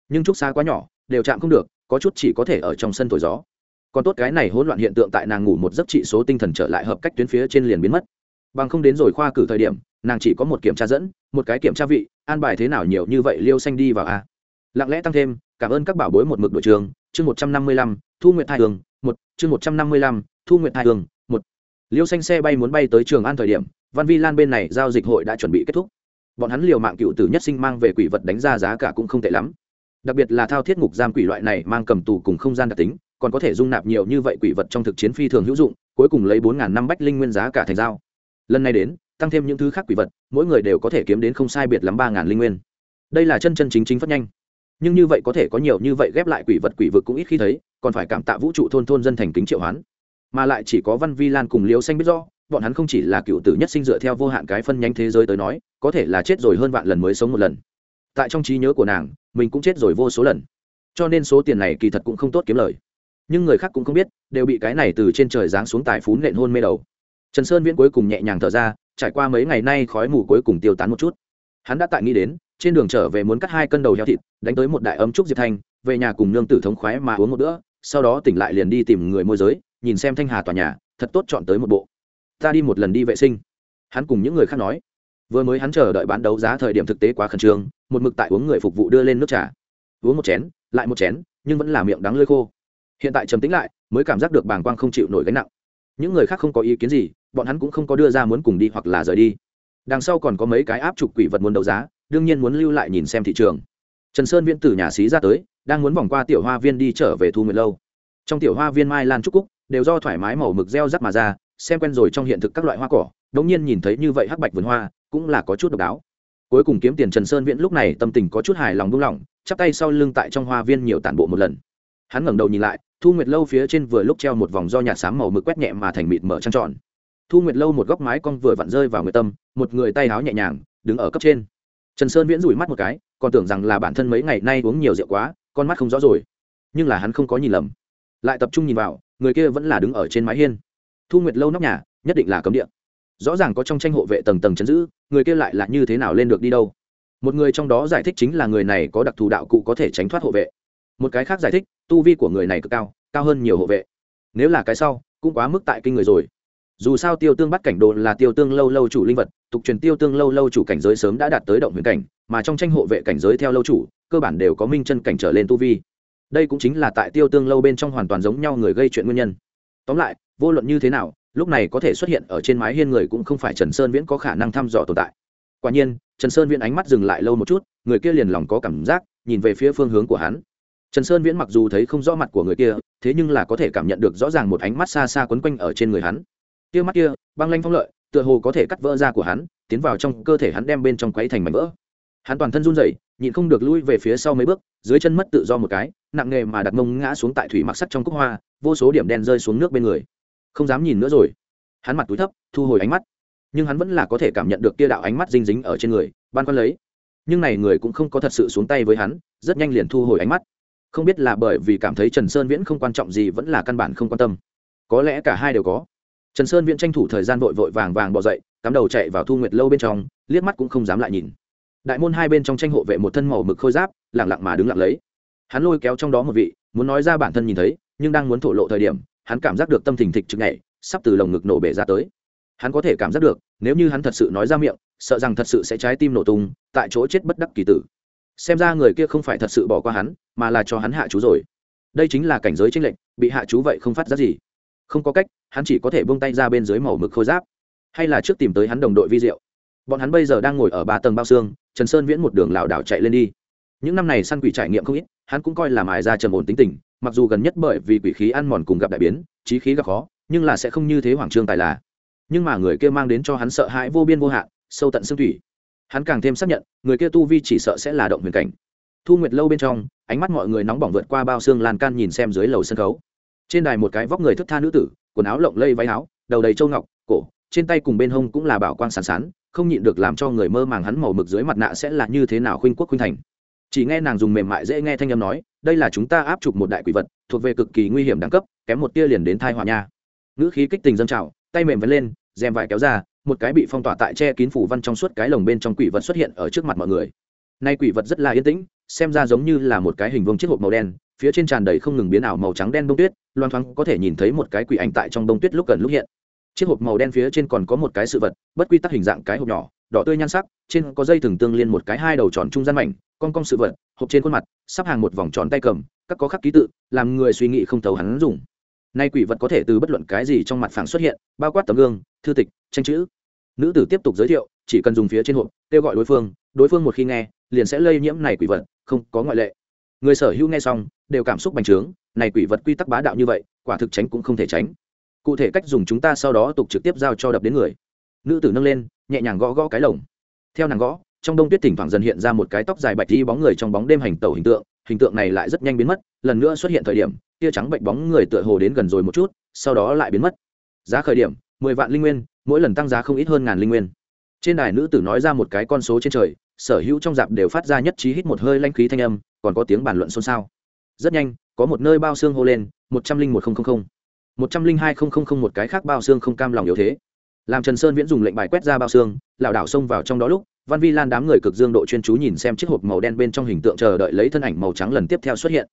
Nhưng trúc xá quá nhỏ, đều chạm không được, có chút chỉ có thể ở trong sân thổi gió. Còn tốt cái này hỗn loạn hiện tượng tại nàng ngủ một giấc trị số tinh thần trở lại hợp cách tuyến phía trên liền biến mất. Bằng không đến rồi khoa cử thời điểm, nàng chỉ có một kiểm tra dẫn, một cái kiểm tra vị, an bài thế nào nhiều như vậy liêu xanh đi vào a lặng lẽ tăng thêm, cảm ơn các bảo bối một mực đội trường, chương một trăm năm mươi lăm, thu nguyện hai hương một, chương một trăm năm mươi lăm, thu nguyện hai hương một. Liêu xanh xe bay muốn bay tới trường an thời điểm, văn vi lan bên này giao dịch hội đã chuẩn bị kết thúc. Bọn hắn liều mạng cựu tử nhất sinh mang về quỷ vật đánh ra giá cả cũng không tệ lắm. Đặc biệt là thao thiết ngục giam quỷ loại này mang cầm tù cùng không gian đặc tính, còn có thể dung nạp nhiều như vậy quỷ vật trong thực chiến phi thường hữu dụng, cuối cùng lấy bốn ngàn năm bách linh nguyên giá cả thành dao lần này đến, tăng thêm những thứ khác quỷ vật, mỗi người đều có thể kiếm đến không sai biệt lắm ba ngàn linh nguyên. Đây là chân chân chính chính phát nhanh nhưng như vậy có thể có nhiều như vậy ghép lại quỷ vật quỷ vực cũng ít khi thấy, còn phải cảm tạ vũ trụ thôn thôn dân thành kính triệu hoán. Mà lại chỉ có văn vi lan cùng liêu xanh biết do bọn hắn không chỉ là cựu tử nhất sinh dựa theo vô hạn cái phân nhánh thế giới tới nói, có thể là chết rồi hơn vạn lần mới sống một lần. Tại trong trí nhớ của nàng, mình cũng chết rồi vô số lần. Cho nên số tiền này kỳ thật cũng không tốt kiếm lời. Nhưng người khác cũng không biết, đều bị cái này từ trên trời giáng xuống tài phú nện hôn mê đầu. Trần sơn viễn cuối cùng nhẹ nhàng thở ra, trải qua mấy ngày nay khói mù cuối cùng tiêu tán một chút. Hắn đã tại nghĩ đến trên đường trở về muốn cắt hai cân đầu heo thịt, đánh tới một đại ấm trúc diệp thanh, về nhà cùng nương tử thống khoái mà uống một bữa, sau đó tỉnh lại liền đi tìm người môi giới, nhìn xem thanh hà tòa nhà, thật tốt chọn tới một bộ. Ta đi một lần đi vệ sinh. Hắn cùng những người khác nói. Vừa mới hắn chờ đợi bán đấu giá thời điểm thực tế quá khẩn trương, một mực tại uống người phục vụ đưa lên nước trà. Uống một chén, lại một chén, nhưng vẫn là miệng đắng lơi khô. Hiện tại trầm tính lại, mới cảm giác được bàng quang không chịu nổi gánh nặng. Những người khác không có ý kiến gì, bọn hắn cũng không có đưa ra muốn cùng đi hoặc là rời đi. Đằng sau còn có mấy cái áp trục quỷ vật muốn đấu giá đương nhiên muốn lưu lại nhìn xem thị trường. Trần sơn viễn từ nhà xí ra tới, đang muốn vòng qua tiểu hoa viên đi trở về thu nguyệt lâu. Trong tiểu hoa viên mai lan trúc cúc, đều do thoải mái màu mực reo rắc mà ra, xem quen rồi trong hiện thực các loại hoa cỏ, đống nhiên nhìn thấy như vậy hắc bạch vườn hoa, cũng là có chút độc đáo. Cuối cùng kiếm tiền trần sơn viễn lúc này tâm tình có chút hài lòng buông lỏng, chắp tay sau lưng tại trong hoa viên nhiều tản bộ một lần. Hắn ngẩng đầu nhìn lại, thu nguyệt lâu phía trên vừa lúc treo một vòng do nhạt xám màu mực quét nhẹ mà thành mịt mở trăng tròn. Thu nguyệt lâu một góc mái cong vừa vặn rơi vào người tâm, một người tay áo nhẹ nhàng, đứng ở cấp trên trần sơn viễn rủi mắt một cái, còn tưởng rằng là bản thân mấy ngày nay uống nhiều rượu quá, con mắt không rõ rồi. Nhưng là hắn không có nhìn lầm. Lại tập trung nhìn vào, người kia vẫn là đứng ở trên mái hiên. Thu nguyệt lâu nóc nhà, nhất định là cấm địa. Rõ ràng có trong tranh hộ vệ tầng tầng chấn giữ, người kia lại là như thế nào lên được đi đâu? Một người trong đó giải thích chính là người này có đặc thù đạo cụ có thể tránh thoát hộ vệ. Một cái khác giải thích, tu vi của người này cực cao cao hơn nhiều hộ vệ. Nếu là cái sau, cũng quá mức tại kinh người rồi. Dù sao tiêu tương bắt cảnh đồ là tiêu tương lâu lâu chủ linh vật tục truyền tiêu tương lâu lâu chủ cảnh giới sớm đã đạt tới động huyền cảnh, mà trong tranh hộ vệ cảnh giới theo lâu chủ, cơ bản đều có minh chân cảnh trở lên tu vi. Đây cũng chính là tại tiêu tương lâu bên trong hoàn toàn giống nhau người gây chuyện nguyên nhân. Tóm lại, vô luận như thế nào, lúc này có thể xuất hiện ở trên mái hiên người cũng không phải trần sơn viễn có khả năng thăm dò tồn tại. Quả nhiên, trần sơn viễn ánh mắt dừng lại lâu một chút, người kia liền lòng có cảm giác, nhìn về phía phương hướng của hắn. Trần sơn viễn mặc dù thấy không rõ mặt của người kia, thế nhưng là có thể cảm nhận được rõ ràng một ánh mắt xa xa quấn quanh ở trên người hắn. Tia mắt kia, băng lanh phong lợi tựa hồ có thể cắt vỡ da của hắn, tiến vào trong cơ thể hắn đem bên trong quấy thành mảnh vỡ. Hắn toàn thân run rẩy, nhịn không được lui về phía sau mấy bước, dưới chân mất tự do một cái, nặng nghề mà đặt mông ngã xuống tại thủy mặc sắt trong cúc hoa, vô số điểm đen rơi xuống nước bên người. Không dám nhìn nữa rồi. Hắn mặt túi thấp, thu hồi ánh mắt. Nhưng hắn vẫn là có thể cảm nhận được kia đạo ánh mắt dinh dính ở trên người, ban quan lấy. Nhưng này người cũng không có thật sự xuống tay với hắn, rất nhanh liền thu hồi ánh mắt. Không biết là bởi vì cảm thấy trần sơn viễn không quan trọng gì vẫn là căn bản không quan tâm. Có lẽ cả hai đều có trần sơn viễn tranh thủ thời gian vội vội vàng vàng bỏ dậy, cắm đầu chạy vào thu nguyệt lâu bên trong, liếc mắt cũng không dám lại nhìn. Đại môn hai bên trong tranh hộ vệ một thân màu mực khôi giáp lẳng lặng mà đứng lặng lấy. Hắn lôi kéo trong đó một vị, muốn nói ra bản thân nhìn thấy, nhưng đang muốn thổ lộ thời điểm, hắn cảm giác được tâm thình thịch chực nhảy, sắp từ lồng ngực nổ bể ra tới. Hắn có thể cảm giác được, nếu như hắn thật sự nói ra miệng, sợ rằng thật sự sẽ trái tim nổ tung, tại chỗ chết bất đắc kỳ tử. Xem ra người kia không phải thật sự bỏ qua hắn, mà là cho hắn hạ chú rồi. Đây chính là cảnh giới tranh lệnh bị hạ chú vậy không phát ra gì. Không có cách hắn chỉ có thể buông tay ra bên dưới màu mực khôi giáp, hay là trước tìm tới hắn đồng đội vi diệu. Bọn hắn bây giờ đang ngồi ở ba tầng bao xương, trần sơn viễn một đường lảo đảo chạy lên đi. Những năm này săn quỷ trải nghiệm không ít, hắn cũng coi là mài ra trầm ổn tính tình, mặc dù gần nhất bởi vì quỷ khí ăn mòn cùng gặp đại biến, trí khí gặp khó, nhưng là sẽ không như thế hoàng trương tài là. Nhưng mà người kia mang đến cho hắn sợ hãi vô biên vô hạn, sâu tận xương thủy. Hắn càng thêm xác nhận, người kia tu vi chỉ sợ sẽ là động huyền cảnh. Thu nguyệt lâu bên trong, ánh mắt mọi người nóng bỏng vượt qua bao xương lan can nhìn xem dưới lầu sân khấu. Trên đài một cái vóc người thức tha nữ tử quần áo lộng lây váy áo, đầu đầy trâu ngọc, cổ, trên tay cùng bên hông cũng là bảo quang sàn sán, không nhịn được làm cho người mơ màng hắn màu mực dưới mặt nạ sẽ là như thế nào khuynh quốc khuynh thành. Chỉ nghe nàng dùng mềm mại dễ nghe thanh âm nói, đây là chúng ta áp chụp một đại quỷ vật, thuộc về cực kỳ nguy hiểm đẳng cấp, kém một tia liền đến thai hòa nha. Ngữ khí kích tình dân trào, tay mềm vẫn lên, rèm vải kéo ra, một cái bị phong tỏa tại che kín phủ văn trong suốt cái lồng bên trong quỷ vật xuất hiện ở trước mặt mọi người. Nay quỷ vật rất là yên tĩnh xem ra giống như là một cái hình vuông chiếc hộp màu đen, phía trên tràn đầy không ngừng biến ảo màu trắng đen bông tuyết loan thoáng có thể nhìn thấy một cái quỷ ảnh tại trong bông tuyết lúc gần lúc hiện. Chiếc hộp màu đen phía trên còn có một cái sự vật, bất quy tắc hình dạng cái hộp nhỏ, đỏ tươi nhan sắc, trên có dây thừng tương liên một cái hai đầu tròn trung gian mảnh con cong sự vật, hộp trên khuôn mặt, sắp hàng một vòng tròn tay cầm, các có khắc ký tự, làm người suy nghĩ không thấu hắn dùng. Nay quỷ vật có thể từ bất luận cái gì trong mặt phẳng xuất hiện, bao quát tấm gương, thư tịch, tranh chữ. Nữ tử tiếp tục giới thiệu, chỉ cần dùng phía trên hộp, kêu gọi đối phương đối phương một khi nghe liền sẽ lây nhiễm này quỷ vật, không có ngoại lệ. Người sở hữu nghe xong, đều cảm xúc bành trướng, này quỷ vật quy tắc bá đạo như vậy, quả thực tránh cũng không thể tránh. Cụ thể cách dùng chúng ta sau đó tục trực tiếp giao cho đập đến người. Nữ tử nâng lên, nhẹ nhàng gõ gõ cái lồng. Theo nàng gõ, trong đông tuyết thỉnh thoảng dần hiện ra một cái tóc dài bạch đi bóng người trong bóng đêm hành tẩu hình tượng hình tượng này lại rất nhanh biến mất, lần nữa xuất hiện thời điểm, tia trắng bệnh bóng người tựa hồ đến gần rồi một chút, sau đó lại biến mất. Giá khởi điểm, mười vạn linh nguyên, mỗi lần tăng giá không ít hơn ngàn linh nguyên trên đài nữ tử nói ra một cái con số trên trời, sở hữu trong dạp đều phát ra nhất trí hít một hơi lanh khí thanh âm, còn có tiếng bàn luận xôn xao. Rất nhanh, có một nơi bao xương hô lên, một trăm linh một nghìn một trăm linh hai nghìn một cái khác bao xương không cam lòng yếu thế. Làm trần sơn viễn dùng lệnh bài quét ra bao xương, lảo đảo xông vào trong đó lúc, văn vi lan đám người cực dương độ chuyên chú nhìn xem chiếc hộp màu đen bên trong hình tượng chờ đợi lấy thân ảnh màu trắng lần tiếp theo xuất hiện.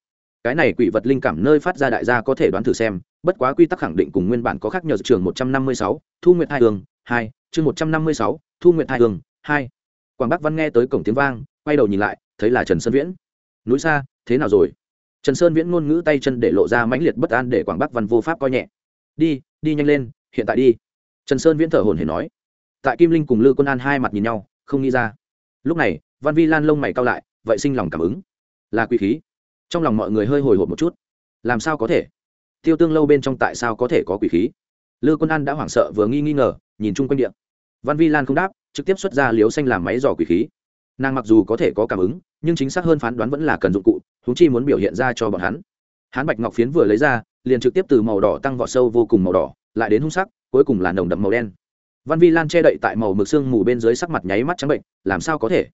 Cái này quỷ vật linh cảm nơi phát ra đại gia có thể đoán thử xem, bất quá quy tắc khẳng định cùng nguyên bản có khác nhờ trường một trăm năm mươi sáu, thu nguyện hai hương hai, chương một trăm năm mươi sáu thu nguyện hai hương, hai. Quảng bắc văn nghe tới cổng tiếng vang, quay đầu nhìn lại, thấy là trần sơn viễn. Núi xa, thế nào rồi? Trần sơn viễn ngôn ngữ tay chân để lộ ra mãnh liệt bất an để quảng bắc văn vô pháp coi nhẹ. Đi đi nhanh lên, hiện tại đi. Trần sơn viễn thở hồn hển nói. Tại kim linh cùng lư quân an hai mặt nhìn nhau, không nghĩ ra. Lúc này, văn vi lan lông mày cao lại, vậy sinh lòng cảm ứng. Là quỷ khí. Trong lòng mọi người hơi hồi hộp một chút. Làm sao có thể? Tiêu tương lâu bên trong tại sao có thể có quỷ khí? Lư quân an đã hoảng sợ vừa nghi nghi ngờ, nhìn chung quanh điện văn vi lan không đáp, trực tiếp xuất ra liếu xanh làm máy dò quỷ khí. Nàng mặc dù có thể có cảm ứng, nhưng chính xác hơn phán đoán vẫn là cần dụng cụ húng chi muốn biểu hiện ra cho bọn hắn. Hán bạch ngọc phiến vừa lấy ra, liền trực tiếp từ màu đỏ tăng vọt sâu vô cùng màu đỏ, lại đến hung sắc, cuối cùng là nồng đậm màu đen. Văn vi lan che đậy tại màu mực xương mù bên dưới sắc mặt nháy mắt trắng bệnh, làm sao có thể?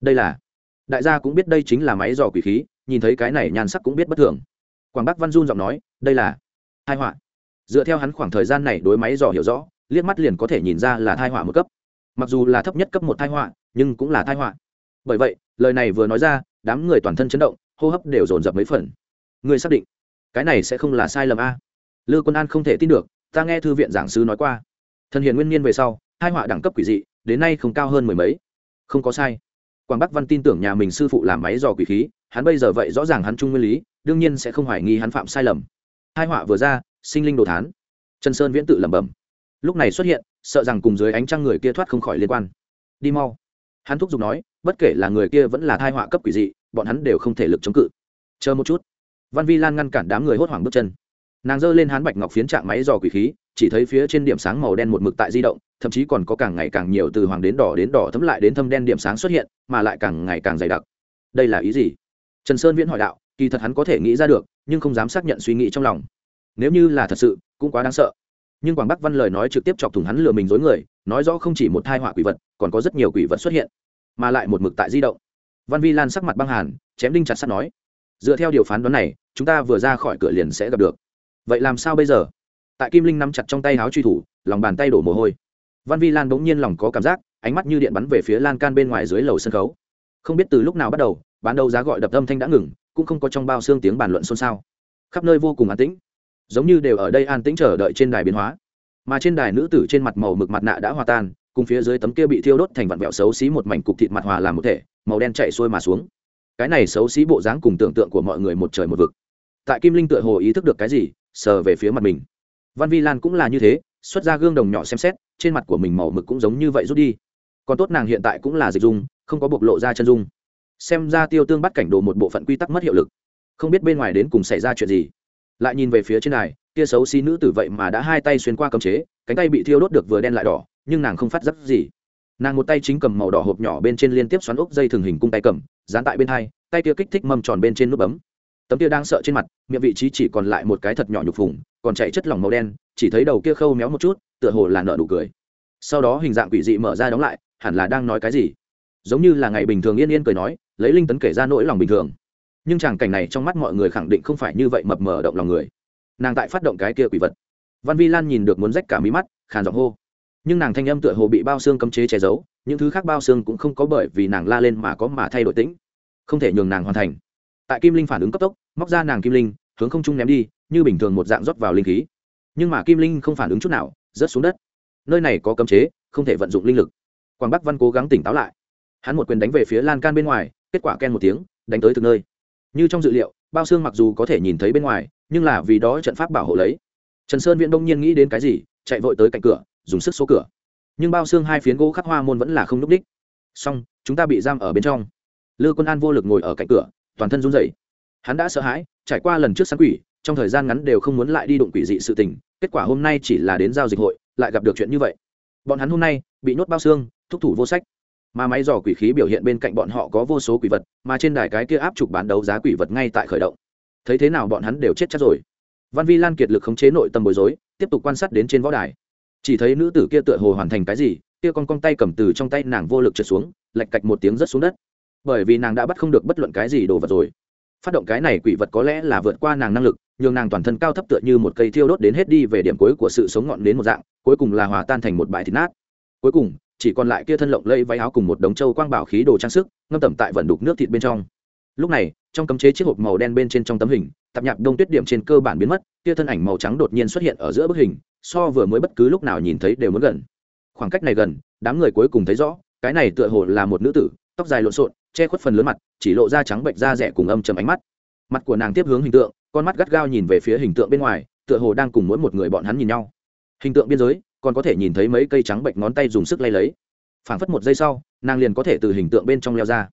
Đây là, đại gia cũng biết đây chính là máy dò quỷ khí, nhìn thấy cái này nhan sắc cũng biết bất thường. Quảng bắc văn dun giọng nói, đây là hai họa. Dựa theo hắn khoảng thời gian này đối máy dò hiểu rõ liếc mắt liền có thể nhìn ra là thai họa một cấp. Mặc dù là thấp nhất cấp một thai họa, nhưng cũng là thai họa. Bởi vậy, lời này vừa nói ra, đám người toàn thân chấn động, hô hấp đều dồn dập mấy phần. Người xác định, cái này sẽ không là sai lầm a? Lư quân an không thể tin được, ta nghe thư viện giảng sư nói qua. Thần hiền nguyên niên về sau hai họa đẳng cấp quỷ dị, đến nay không cao hơn mười mấy. Không có sai. Quảng bắc văn tin tưởng nhà mình sư phụ làm máy dò quỷ khí, hắn bây giờ vậy rõ ràng hắn trung nguyên lý, đương nhiên sẽ không hoài nghi hắn phạm sai lầm. Hai họa vừa ra, sinh linh đồ thán. Trần sơn viễn tự lẩm bẩm lúc này xuất hiện, sợ rằng cùng dưới ánh trăng người kia thoát không khỏi liên quan. Đi mau. Hắn thúc giục nói, bất kể là người kia vẫn là thai họa cấp quỷ dị, bọn hắn đều không thể lực chống cự. Chờ một chút. Văn vi lan ngăn cản đám người hốt hoảng bước chân. Nàng giơ lên hán bạch ngọc phiến trạng máy dò quỷ khí, chỉ thấy phía trên điểm sáng màu đen một mực tại di động, thậm chí còn có càng ngày càng nhiều từ hoàng đến đỏ đến đỏ thấm lại đến thâm đen điểm sáng xuất hiện, mà lại càng ngày càng dày đặc. Đây là ý gì? Trần sơn viễn hỏi đạo, kỳ thật hắn có thể nghĩ ra được, nhưng không dám xác nhận suy nghĩ trong lòng. Nếu như là thật sự, cũng quá đáng sợ nhưng quảng bắc văn lời nói trực tiếp chọc thủng hắn lừa mình dối người, nói rõ không chỉ một thai họa quỷ vật, còn có rất nhiều quỷ vật xuất hiện, mà lại một mực tại di động. Văn vi lan sắc mặt băng hàn, chém đinh chặt sắt nói, dựa theo điều phán đoán này, chúng ta vừa ra khỏi cửa liền sẽ gặp được. Vậy làm sao bây giờ? Tại kim linh nắm chặt trong tay háo truy thủ, lòng bàn tay đổ mồ hôi. Văn vi lan bỗng nhiên lòng có cảm giác, ánh mắt như điện bắn về phía lan can bên ngoài dưới lầu sân khấu. Không biết từ lúc nào bắt đầu, bán đầu giá gọi đập âm thanh đã ngừng, cũng không có trong bao xương tiếng bàn luận xôn xao. Khắp nơi vô cùng an tĩnh giống như đều ở đây an tĩnh chờ đợi trên đài biến hóa. Mà trên đài nữ tử trên mặt màu mực mặt nạ đã hòa tan, cùng phía dưới tấm kia bị thiêu đốt thành vặn vẹo xấu xí một mảnh cục thịt mặt hòa làm một thể, màu đen chạy xuôi mà xuống. Cái này xấu xí bộ dáng cùng tưởng tượng của mọi người một trời một vực. Tại kim linh tựa hồ ý thức được cái gì, sờ về phía mặt mình. Văn vi lan cũng là như thế, xuất ra gương đồng nhỏ xem xét, trên mặt của mình màu mực cũng giống như vậy rút đi. Còn tốt nàng hiện tại cũng là dịch dung, không có bộc lộ ra chân dung. Xem ra tiêu tương bắt cảnh đồ một bộ phận quy tắc mất hiệu lực. Không biết bên ngoài đến cùng xảy ra chuyện gì lại nhìn về phía trên này kia xấu xí nữ tử vậy mà đã hai tay xuyên qua cấm chế cánh tay bị thiêu đốt được vừa đen lại đỏ nhưng nàng không phát giác gì. Nàng một tay chính cầm màu đỏ hộp nhỏ bên trên liên tiếp xoắn ốc dây thường hình cung tay cầm dán tại bên hai tay kia kích thích mâm tròn bên trên nút bấm. Tấm kia đang sợ trên mặt miệng vị trí chỉ còn lại một cái thật nhỏ nhục phủng, còn chạy chất lỏng màu đen chỉ thấy đầu kia khâu méo một chút tựa hồ là nợ nụ cười. Sau đó hình dạng quỷ dị mở ra đóng lại hẳn là đang nói cái gì? Giống như là ngày bình thường yên yên cười nói lấy linh tấn kể ra nỗi lòng bình thường nhưng chàng cảnh này trong mắt mọi người khẳng định không phải như vậy mập mờ động lòng người. Nàng tại phát động cái kia quỷ vật. Văn vi lan nhìn được muốn rách cả mí mắt, khàn giọng hô. Nhưng nàng thanh âm tựa hồ bị bao xương cấm chế che giấu, những thứ khác bao xương cũng không có bởi vì nàng la lên mà có mà thay đổi tĩnh. Không thể nhường nàng hoàn thành. Tại kim linh phản ứng cấp tốc, móc ra nàng kim linh, hướng không trung ném đi, như bình thường một dạng rót vào linh khí. Nhưng mà kim linh không phản ứng chút nào, rớt xuống đất. Nơi này có cấm chế, không thể vận dụng linh lực. Quảng bắc văn cố gắng tỉnh táo lại. Hắn một quyền đánh về phía lan can bên ngoài, kết quả ken một tiếng, đánh tới thực nơi như trong dự liệu, bao xương mặc dù có thể nhìn thấy bên ngoài, nhưng là vì đó trận pháp bảo hộ lấy. Trần sơn viễn đông nhiên nghĩ đến cái gì, chạy vội tới cạnh cửa, dùng sức số cửa. Nhưng bao xương hai phiến gỗ khắc hoa môn vẫn là không n ú c đích xong, chúng ta bị giam ở bên trong. Lư quân an vô lực ngồi ở cạnh cửa, toàn thân run rẩy. Hắn đã sợ hãi, trải qua lần trước sáng quỷ, trong thời gian ngắn đều không muốn lại đi đụng quỷ dị sự tình, kết quả hôm nay chỉ là đến giao dịch hội, lại gặp được chuyện như vậy. Bọn hắn hôm nay bị nhốt bao xương, thúc thủ vô sách mà máy dò quỷ khí biểu hiện bên cạnh bọn họ có vô số quỷ vật, mà trên đài cái kia áp trục bán đấu giá quỷ vật ngay tại khởi động. Thấy thế nào bọn hắn đều chết chắc rồi. Văn vi lan kiệt lực khống chế nội tâm bối rối, tiếp tục quan sát đến trên võ đài. Chỉ thấy nữ tử kia tựa hồ hoàn thành cái gì, kia con con tay cầm từ trong tay nàng vô lực trượt xuống lạch cạch một tiếng rớt xuống đất. Bởi vì nàng đã bắt không được bất luận cái gì đồ vật rồi. Phát động cái này quỷ vật có lẽ là vượt qua nàng năng lực, nhường nàng toàn thân cao thấp tựa như một cây thiêu đốt đến hết đi về điểm cuối của sự sống ngọn đến một dạng, cuối cùng là hòa tan thành một bãi thịt nát. Cuối cùng chỉ còn lại kia thân lộng lây váy áo cùng một đống châu quang bảo khí đồ trang sức, ngâm tẩm tại vẩn đục nước thịt bên trong. Lúc này, trong cấm chế chiếc hộp màu đen bên trên trong tấm hình, tạp nhạc đông tuyết điểm trên cơ bản biến mất, kia thân ảnh màu trắng đột nhiên xuất hiện ở giữa bức hình, so vừa mới bất cứ lúc nào nhìn thấy đều muốn gần. Khoảng cách này gần, đám người cuối cùng thấy rõ, cái này tựa hồ là một nữ tử, tóc dài lộn xộn, che khuất phần lớn mặt, chỉ lộ ra trắng bệnh da rẻ cùng âm chầm ánh mắt. Mặt của nàng tiếp hướng hình tượng, con mắt gắt gao nhìn về phía hình tượng bên ngoài, tựa hồ đang cùng mỗi một người bọn hắn nhìn nhau. Hình tượng biên giới còn có thể nhìn thấy mấy cây trắng bệnh ngón tay dùng sức lay lấy. Phảng phất một giây sau, nàng liền có thể từ hình tượng bên trong leo ra.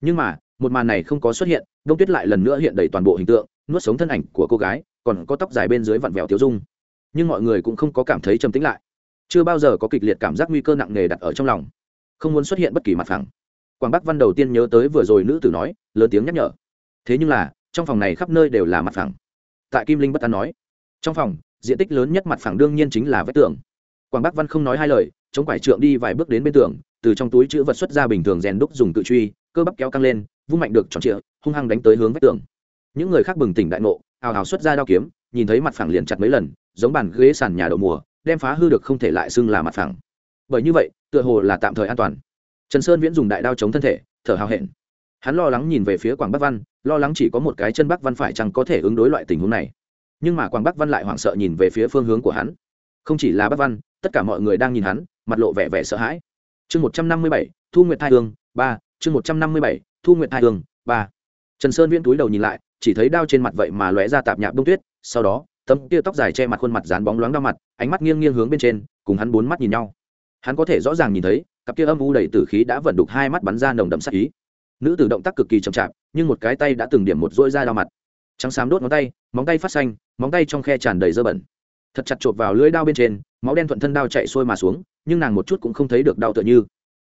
Nhưng mà, một màn này không có xuất hiện, đông tuyết lại lần nữa hiện đầy toàn bộ hình tượng, nuốt sống thân ảnh của cô gái, còn có tóc dài bên dưới vặn vẹo tiêu dung. Nhưng mọi người cũng không có cảm thấy trầm tĩnh lại. Chưa bao giờ có kịch liệt cảm giác nguy cơ nặng nề đặt ở trong lòng. Không muốn xuất hiện bất kỳ mặt phẳng. Quảng bắc văn đầu tiên nhớ tới vừa rồi nữ tử nói, lớn tiếng nhắc nhở. Thế nhưng là, trong phòng này khắp nơi đều là mặt phẳng. Tại kim linh bất an nói, trong phòng, diện tích lớn nhất mặt phẳng đương nhiên chính là vách tường quảng bắc văn không nói hai lời, chống quải trượng đi vài bước đến bên tường, từ trong túi chữ vật xuất ra bình thường rèn đúc dùng tự truy, cơ bắp kéo căng lên, vung mạnh được tròn trịa, hung hăng đánh tới hướng vách tường. Những người khác bừng tỉnh đại ngộ, ào ào xuất ra đao kiếm, nhìn thấy mặt phẳng liền chặt mấy lần, giống bàn ghế sàn nhà đậu mùa, đem phá hư được không thể lại xưng là mặt phẳng. Bởi như vậy, tựa hồ là tạm thời an toàn. Trần sơn viễn dùng đại đao chống thân thể, thở hào hẹn. Hắn lo lắng nhìn về phía quảng bắc văn, lo lắng chỉ có một cái chân bắc văn phải chăng có thể ứng đối loại tình huống này. Nhưng mà quảng bắc văn lại hoảng sợ nhìn về phía phương hướng của hắn. Không chỉ là bắc văn tất cả mọi người đang nhìn hắn, mặt lộ vẻ vẻ sợ hãi. Chương một trăm năm mươi bảy, thu nguyệt thai hương, ba, chương một trăm năm mươi bảy, thu nguyệt thai hương, ba. Trần sơn viễn túi đầu nhìn lại, chỉ thấy đao trên mặt vậy mà lóe ra tạp nhạp đông tuyết, sau đó, tấm tia tóc dài che mặt khuôn mặt dán bóng loáng đau mặt, ánh mắt nghiêng nghiêng hướng bên trên, cùng hắn bốn mắt nhìn nhau. Hắn có thể rõ ràng nhìn thấy, cặp kia âm u đầy tử khí đã vận đục hai mắt bắn ra nồng đậm sắc ý. Nữ tử động tác cực kỳ chậm chạp, nhưng một cái tay đã từng điểm một rỗi ra đau mặt. Trắng xám đốt ngón tay, móng tay phát xanh, móng tay trong khe tràn đầy dơ bẩn. Thật chặt chộp vào lưỡi đao bên trên máu đen thuận thân đao chạy xuôi mà xuống, nhưng nàng một chút cũng không thấy được đau tựa như.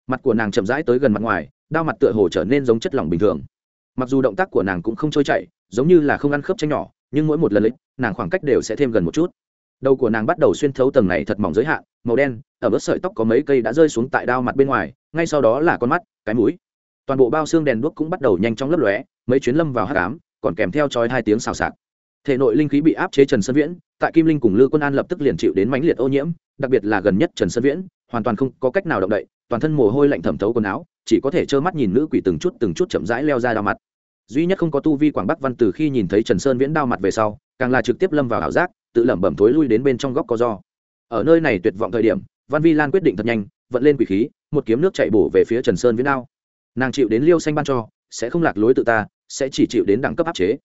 Mặt của nàng chậm rãi tới gần mặt ngoài, đao mặt tựa hồ trở nên giống chất lỏng bình thường. Mặc dù động tác của nàng cũng không trôi chảy, giống như là không ăn khớp tranh nhỏ, nhưng mỗi một lần lịch nàng khoảng cách đều sẽ thêm gần một chút. Đầu của nàng bắt đầu xuyên thấu tầng này thật mỏng giới hạn, màu đen, ở bớt sợi tóc có mấy cây đã rơi xuống tại đao mặt bên ngoài, ngay sau đó là con mắt, cái mũi. Toàn bộ bao xương đèn đuốc cũng bắt đầu nhanh chóng lấp lóe, mấy chuyến lâm vào hát cám còn kèm theo chói hai tiếng xào xạc thể nội linh khí bị áp chế trần sơn viễn, tại kim linh cùng lư quân an lập tức liền chịu đến mãnh liệt ô nhiễm, đặc biệt là gần nhất trần sơn viễn, hoàn toàn không có cách nào động đậy, toàn thân mồ hôi lạnh thẩm thấu quần áo, chỉ có thể trơ mắt nhìn nữ quỷ từng chút từng chút chậm rãi leo ra đao mặt. Duy nhất không có tu vi quảng bắc văn từ khi nhìn thấy trần sơn viễn đao mặt về sau, càng là trực tiếp lâm vào ảo giác, tự lẩm bẩm thối lui đến bên trong góc có do. Ở nơi này tuyệt vọng thời điểm, văn vi lan quyết định thật nhanh, vận lên quỷ khí, một kiếm nước chạy bổ về phía trần sơn viễn đao. Nàng chịu đến liêu xanh ban cho, sẽ không lạc lối tự ta, sẽ chỉ chịu đến đẳng cấp áp chế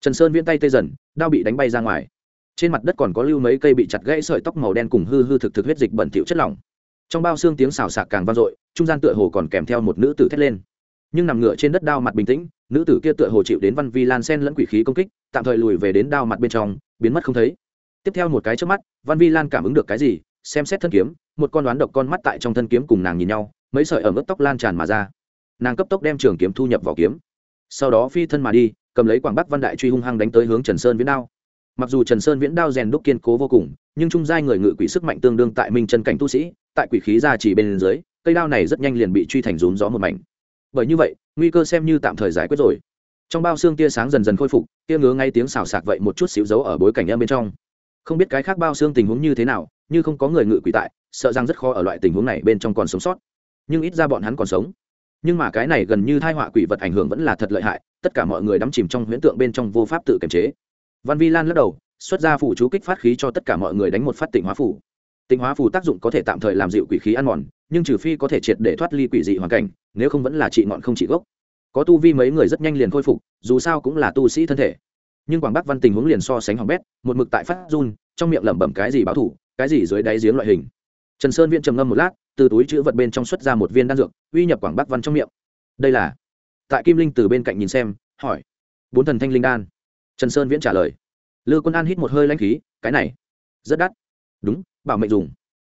trần sơn viễn tay tê dần, đao bị đánh bay ra ngoài. Trên mặt đất còn có lưu mấy cây bị chặt gãy sợi tóc màu đen cùng hư hư thực thực huyết dịch bẩn thỉu chất lỏng. Trong bao xương tiếng xào xạc càng vang dội, trung gian tựa hồ còn kèm theo một nữ tử thét lên. Nhưng nằm ngửa trên đất đao mặt bình tĩnh, nữ tử kia tựa hồ chịu đến văn vi lan sen lẫn quỷ khí công kích, tạm thời lùi về đến đao mặt bên trong, biến mất không thấy. Tiếp theo một cái trước mắt, văn vi lan cảm ứng được cái gì, xem xét thân kiếm, một con đoán độc con mắt tại trong thân kiếm cùng nàng nhìn nhau, mấy sợi ở mức tóc lan tràn mà ra. Nàng cấp tốc đem trường kiếm thu nhập vào kiếm. Sau đó phi thân mà đi cầm lấy quảng bắc văn đại truy hung hăng đánh tới hướng trần sơn viễn đao mặc dù trần sơn viễn đao rèn đúc kiên cố vô cùng nhưng trung giai người ngự quỷ sức mạnh tương đương tại minh chân cảnh tu sĩ tại quỷ khí ra chỉ bên dưới cây đao này rất nhanh liền bị truy thành rốn gió một mảnh bởi như vậy nguy cơ xem như tạm thời giải quyết rồi trong bao xương tia sáng dần dần khôi phục tia ngứa ngay tiếng xào sạc vậy một chút xíu dấu ở bối cảnh em bên trong không biết cái khác bao xương tình huống như thế nào như không có người ngự quỷ tại sợ rằng rất khó ở loại tình huống này bên trong còn sống sót nhưng ít ra bọn hắn còn sống nhưng mà cái này gần như thai họa quỷ vật ảnh hưởng vẫn là thật lợi hại tất cả mọi người đắm chìm trong huyễn tượng bên trong vô pháp tự kiềm chế. Văn vi lan lắc đầu, xuất ra phủ chú kích phát khí cho tất cả mọi người đánh một phát tịnh hóa phủ tịnh hóa phủ tác dụng có thể tạm thời làm dịu quỷ khí ăn mòn, nhưng trừ phi có thể triệt để thoát ly quỷ dị hoàn cảnh, nếu không vẫn là trị ngọn không trị gốc. Có tu vi mấy người rất nhanh liền khôi phục, dù sao cũng là tu sĩ thân thể. Nhưng quảng bắc văn tình huống liền so sánh hỏng bét, một mực tại phát run, trong miệng lẩm bẩm cái gì báo thủ, cái gì dưới đáy giếng loại hình. Trần sơn viễn trầm ngâm một lát, từ túi chữ vật bên trong xuất ra một viên đan dược, uy nhập quảng bắc văn trong miệng. Đây là tại kim linh từ bên cạnh nhìn xem, hỏi. Bốn thần thanh linh đan. Trần sơn viễn trả lời. Lư quân an hít một hơi lãnh khí, cái này, rất đắt. Đúng, bảo mệnh dùng.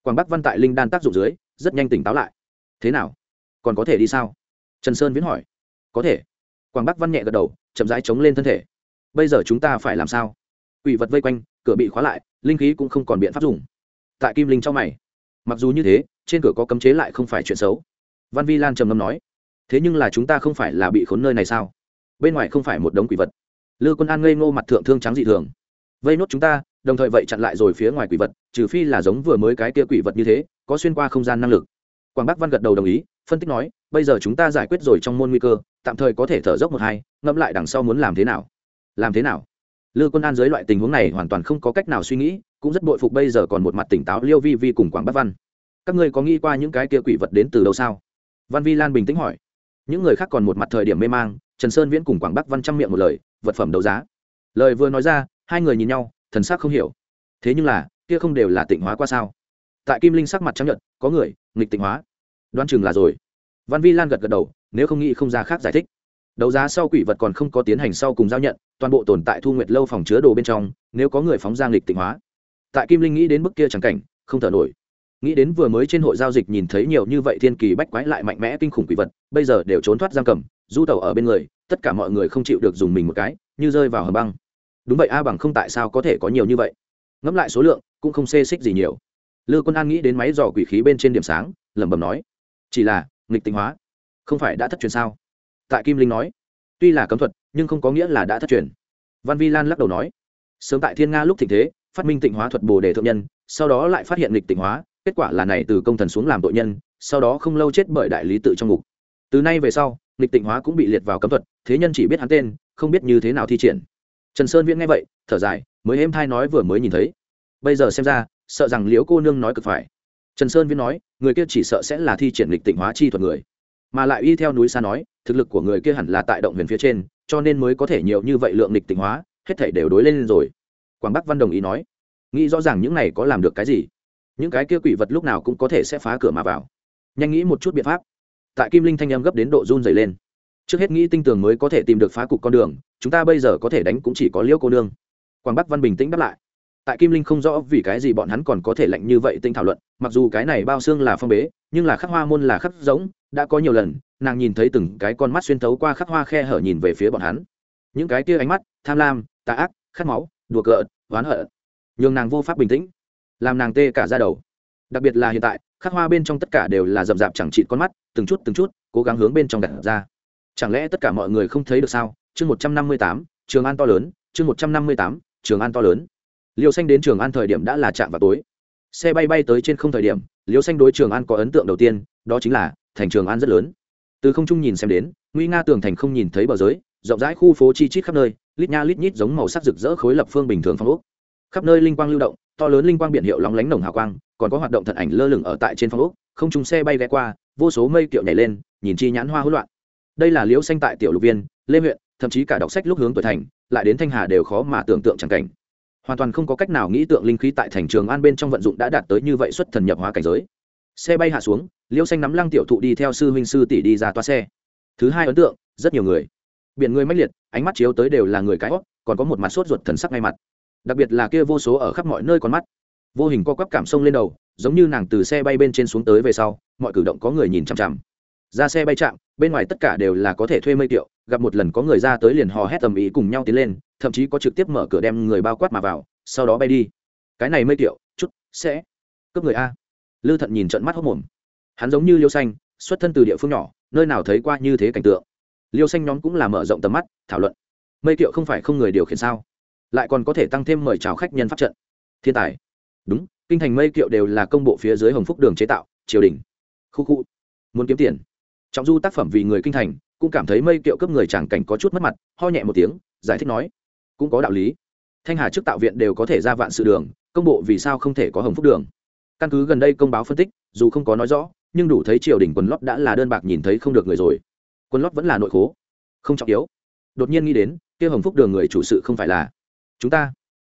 Quảng bắc văn tại linh đan tác dụng dưới, rất nhanh tỉnh táo lại. Thế nào? Còn có thể đi sao? Trần sơn viễn hỏi. Có thể. Quảng bắc văn nhẹ gật đầu, chậm rãi chống lên thân thể. Bây giờ chúng ta phải làm sao? Quỷ vật vây quanh, cửa bị khóa lại, linh khí cũng không còn biện pháp dùng. Tại kim linh trong mày. Mặc dù như thế, trên cửa có cấm chế lại không phải chuyện xấu. Văn vi lan trầm ngâm nói thế nhưng là chúng ta không phải là bị khốn nơi này sao? Bên ngoài không phải một đống quỷ vật. Lư quân an ngây ngô mặt thượng thương trắng dị thường. Vây nốt chúng ta, đồng thời vậy chặn lại rồi phía ngoài quỷ vật, trừ phi là giống vừa mới cái kia quỷ vật như thế, có xuyên qua không gian năng lực. Quảng bắc văn gật đầu đồng ý, phân tích nói, bây giờ chúng ta giải quyết rồi trong môn nguy cơ, tạm thời có thể thở dốc một hai, ngẫm lại đằng sau muốn làm thế nào. Làm thế nào? Lư quân an dưới loại tình huống này hoàn toàn không có cách nào suy nghĩ, cũng rất bội phục bây giờ còn một mặt tỉnh táo liêu vi vi cùng quảng bắc văn. Các ngươi có nghĩ qua những cái kia quỷ vật đến từ đâu sao? Văn vi lan bình tĩnh hỏi những người khác còn một mặt thời điểm mê mang, trần sơn viễn cùng quảng bắc văn trăm miệng một lời, vật phẩm đấu giá. Lời vừa nói ra, hai người nhìn nhau, thần sắc không hiểu. Thế nhưng là, kia không đều là tịnh hóa qua sao? Tại kim linh sắc mặt chấp nhận có người, nghịch tịnh hóa. Đoán chừng là rồi. Văn vi lan gật gật đầu, nếu không nghĩ không ra khác giải thích. Đấu giá sau quỷ vật còn không có tiến hành sau cùng giao nhận, toàn bộ tồn tại thu nguyệt lâu phòng chứa đồ bên trong, nếu có người phóng giang lịch tịnh hóa. Tại kim linh nghĩ đến bức kia chẳng cảnh, không thở nổi nghĩ đến vừa mới trên hội giao dịch nhìn thấy nhiều như vậy thiên kỳ bách quái lại mạnh mẽ kinh khủng quỷ vật, bây giờ đều trốn thoát giam cầm, du tàu ở bên người, tất cả mọi người không chịu được dùng mình một cái, như rơi vào hầm băng. Đúng vậy, a bằng không tại sao có thể có nhiều như vậy? Ngẫm lại số lượng, cũng không xê xích gì nhiều. Lư quân an nghĩ đến máy dò quỷ khí bên trên điểm sáng, lẩm bẩm nói, chỉ là, nghịch tinh hóa, không phải đã thất truyền sao? Tại kim linh nói, tuy là cấm thuật, nhưng không có nghĩa là đã thất truyền. Văn vi lan lắc đầu nói, sớm tại thiên nga lúc thịnh thế, phát minh tịnh hóa thuật bồ đề thượng nhân, sau đó lại phát hiện nghịch tịnh hóa kết quả là này từ công thần xuống làm tội nhân, sau đó không lâu chết bởi đại lý tự trong ngục. Từ nay về sau, nghịch tịnh hóa cũng bị liệt vào cấm thuật, thế nhân chỉ biết hắn tên, không biết như thế nào thi triển. Trần sơn viễn nghe vậy, thở dài, mới êm thai nói vừa mới nhìn thấy. Bây giờ xem ra, sợ rằng liễu cô nương nói cực phải. Trần sơn viễn nói, người kia chỉ sợ sẽ là thi triển lịch tịnh hóa chi thuật người. Mà lại y theo núi xa nói, thực lực của người kia hẳn là tại động huyền phía trên, cho nên mới có thể nhiều như vậy lượng lịch tịnh hóa, hết thể đều đối lên rồi. Quảng bắc văn đồng ý nói, nghĩ rõ ràng những này có làm được cái gì? Những cái kia quỷ vật lúc nào cũng có thể sẽ phá cửa mà vào. Nhanh nghĩ một chút biện pháp. Tại kim linh thanh em gấp đến độ run dày lên. Trước hết nghĩ tinh tường mới có thể tìm được phá cục con đường, chúng ta bây giờ có thể đánh cũng chỉ có liễu cô nương. Quảng bắc văn bình tĩnh đáp lại. Tại kim linh không rõ vì cái gì bọn hắn còn có thể lạnh như vậy tinh thảo luận, mặc dù cái này bao xương là phong bế, nhưng là khắc hoa môn là khắc giống, đã có nhiều lần, nàng nhìn thấy từng cái con mắt xuyên thấu qua khắc hoa khe hở nhìn về phía bọn hắn. Những cái kia ánh mắt, tham lam, tà ác, khát máu, đùa cợt, oán hận. Nhường nàng vô pháp bình tĩnh làm nàng tê cả ra đầu. Đặc biệt là hiện tại, khắc hoa bên trong tất cả đều là rậm rạp chẳng trị con mắt, từng chút từng chút, cố gắng hướng bên trong đặt ra. Chẳng lẽ tất cả mọi người không thấy được sao? Chương một trăm năm mươi tám, trường an to lớn. Chương một trăm năm mươi tám, trường an to lớn. Liêu xanh đến trường an thời điểm đã là chạm vào tối. Xe bay bay tới trên không thời điểm, liêu xanh đối trường an có ấn tượng đầu tiên, đó chính là thành trường an rất lớn. Từ không trung nhìn xem đến, nguy nga tường thành không nhìn thấy bờ giới, rộng rãi khu phố chi chít khắp nơi, lít nha lít nhít giống màu sắc rực rỡ khối lập phương bình thường phong ốc khắp nơi linh quang lưu động, to lớn linh quang biển hiệu lóng lánh nồng hào quang, còn có hoạt động thận ảnh lơ lửng ở tại trên phong ốc, không trung xe bay ghé qua, vô số mây kiệu nhảy lên, nhìn chi nhãn hoa hỗn loạn. Đây là liễu xanh tại tiểu lục viên, lê huyện, thậm chí cả đọc sách lúc hướng tuổi thành, lại đến thanh hà đều khó mà tưởng tượng chẳng cảnh. Hoàn toàn không có cách nào nghĩ tượng linh khí tại thành trường an bên trong vận dụng đã đạt tới như vậy xuất thần nhập hóa cảnh giới. Xe bay hạ xuống, liễu xanh nắm lăng tiểu thụ đi theo sư huynh sư tỷ đi ra toa xe. Thứ hai ấn tượng, rất nhiều người. Biển người mãnh liệt, ánh mắt chiếu tới đều là người cái hót, còn có một mặt sốt ruột thần sắc ngay mặt đặc biệt là kia vô số ở khắp mọi nơi con mắt. Vô hình co quắp cảm xông lên đầu, giống như nàng từ xe bay bên trên xuống tới về sau, mọi cử động có người nhìn chằm chằm. Ra xe bay chạm, bên ngoài tất cả đều là có thể thuê mây tiệu gặp một lần có người ra tới liền hò hét tầm ý cùng nhau tiến lên, thậm chí có trực tiếp mở cửa đem người bao quát mà vào, sau đó bay đi. Cái này mây tiệu chút, sẽ cướp người a. Lư thận nhìn trận mắt hốc mồm. Hắn giống như liêu xanh, xuất thân từ địa phương nhỏ, nơi nào thấy qua như thế cảnh tượng. Liêu xanh nhóm cũng là mở rộng tầm mắt, thảo luận. Mây tiệu không phải không người điều khiển sao? Lại còn có thể tăng thêm mời chào khách nhân pháp trận. Thiên tài. Đúng, kinh thành mây kiệu đều là công bộ phía dưới hồng phúc đường chế tạo, triều đình. Khu khu. Muốn kiếm tiền. Trọng du tác phẩm vì người kinh thành, cũng cảm thấy mây kiệu cấp người chẳng cảnh có chút mất mặt, ho nhẹ một tiếng, giải thích nói. Cũng có đạo lý. Thanh hà trước tạo viện đều có thể ra vạn sự đường, công bộ vì sao không thể có hồng phúc đường? Căn cứ gần đây công báo phân tích, dù không có nói rõ, nhưng đủ thấy triều đình quần lót đã là đơn bạc nhìn thấy không được người rồi. Quần lót vẫn là nội khố. Không trọng yếu. Đột nhiên nghĩ đến, kia hồng phúc đường người chủ sự không phải là chúng ta.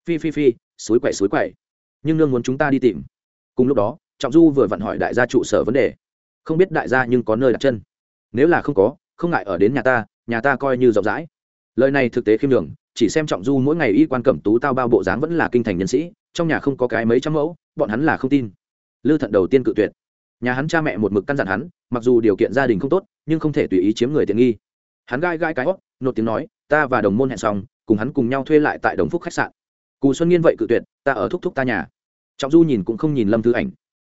Phi phi phi, suối quậy suối quậy. Nhưng nương muốn chúng ta đi tìm. Cùng lúc đó, trọng du vừa vặn hỏi đại gia trụ sở vấn đề. Không biết đại gia nhưng có nơi đặt chân. Nếu là không có, không ngại ở đến nhà ta nhà ta coi như rộng rãi. Lời này thực tế khiêm đường chỉ xem trọng du mỗi ngày y quan cẩm tú tao bao bộ dáng vẫn là kinh thành nhân sĩ, trong nhà không có cái mấy trăm mẫu, bọn hắn là không tin. Lư thận đầu tiên cự tuyệt. Nhà hắn cha mẹ một mực căn dặn hắn, mặc dù điều kiện gia đình không tốt, nhưng không thể tùy ý chiếm người tiện nghi hắn gai gai cái hót, nột tiếng nói, ta và đồng môn hẹn xong, cùng hắn cùng nhau thuê lại tại đồng phúc khách sạn. Cù xuân nghiên vậy cự tuyệt, ta ở thúc thúc ta nhà. Trọng du nhìn cũng không nhìn lâm thư ảnh.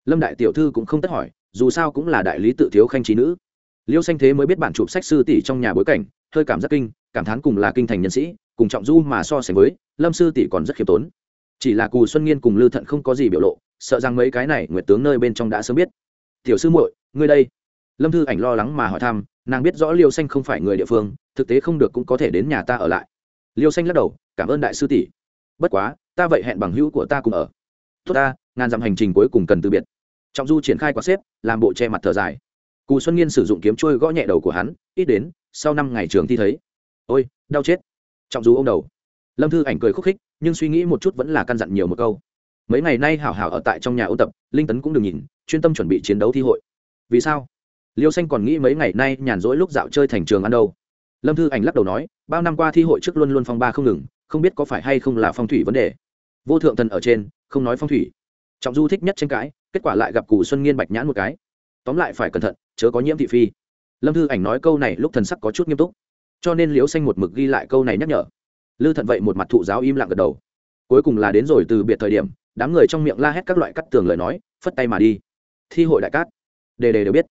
Lâm đại tiểu thư cũng không tất hỏi, dù sao cũng là đại lý tự thiếu khanh trí nữ. Liêu xanh thế mới biết bản chụp sách sư tỷ trong nhà bối cảnh, hơi cảm giác kinh, cảm thán cùng là kinh thành nhân sĩ, cùng trọng du mà so sánh với, lâm sư tỷ còn rất khiêm tốn. Chỉ là cù xuân nghiên cùng lư thận không có gì biểu lộ, sợ rằng mấy cái này nguyệt tướng nơi bên trong đã sớm biết. Tiểu sư muội, ngươi đây. Lâm thư ảnh lo lắng mà hỏi thăm nàng biết rõ liêu xanh không phải người địa phương, thực tế không được cũng có thể đến nhà ta ở lại. Liêu xanh lắc đầu, cảm ơn đại sư tỷ. Bất quá, ta vậy hẹn bằng hữu của ta cùng ở. Tốt ta, ngàn dặm hành trình cuối cùng cần từ biệt. Trọng du triển khai quả xếp, làm bộ che mặt thở dài. Cù xuân nghiên sử dụng kiếm trôi gõ nhẹ đầu của hắn, ít đến, sau năm ngày trường thi thấy. Ôi, đau chết. Trọng du ô m đầu. Lâm thư ảnh cười khúc khích, nhưng suy nghĩ một chút vẫn là căn dặn nhiều một câu. Mấy ngày nay hảo hảo ở tại trong nhà ôn tập, linh tấn cũng đừng nhìn, chuyên tâm chuẩn bị chiến đấu thi hội. Vì sao? Liêu xanh còn nghĩ mấy ngày nay nhàn rỗi lúc dạo chơi thành trường ăn đâu. Lâm thư ảnh lắc đầu nói, bao năm qua thi hội trước luôn luôn phong ba không ngừng, không biết có phải hay không là phong thủy vấn đề. Vô thượng thần ở trên, không nói phong thủy. Trọng du thích nhất tranh cãi, kết quả lại gặp cù xuân nghiên bạch nhãn một cái. Tóm lại phải cẩn thận, chớ có nhiễm thị phi. Lâm thư ảnh nói câu này lúc thần sắc có chút nghiêm túc. Cho nên liễu xanh một mực ghi lại câu này nhắc nhở. Lư thận vậy một mặt thụ giáo im lặng gật đầu. Cuối cùng là đến rồi từ biệt thời điểm, đám người trong miệng la hét các loại cắt tường lời nói, phất tay mà đi. Thi hội đại cát. Đề đề đều biết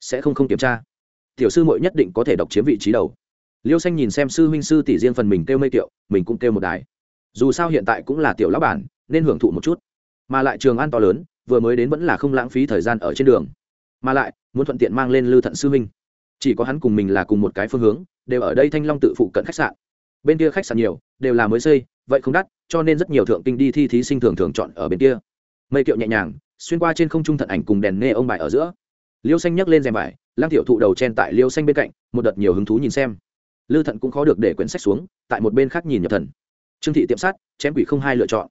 sẽ không không kiểm tra. Tiểu sư muội nhất định có thể độc chiếm vị trí đầu. Liêu xanh nhìn xem sư huynh sư tỷ riêng phần mình kêu mây tiệu mình cũng kêu một đài. Dù sao hiện tại cũng là tiểu lão bản, nên hưởng thụ một chút. Mà lại trường an to lớn, vừa mới đến vẫn là không lãng phí thời gian ở trên đường. Mà lại, muốn thuận tiện mang lên lưu thận sư huynh. Chỉ có hắn cùng mình là cùng một cái phương hướng, đều ở đây thanh long tự phụ cận khách sạn. Bên kia khách sạn nhiều, đều là mới xây, vậy không đắt, cho nên rất nhiều thượng kinh đi thi thí sinh thường thường chọn ở bên kia. Mây kiệu nhẹ nhàng, xuyên qua trên không trung thận ảnh cùng đèn nê ông bài ở giữa liêu xanh nhấc lên rèm vải lang tiểu thụ đầu chen tại liêu xanh bên cạnh, một đợt nhiều hứng thú nhìn xem. Lư thận cũng khó được để quyển sách xuống, tại một bên khác nhìn nhập thần. Trương thị tiệm sát chém quỷ không hai lựa chọn.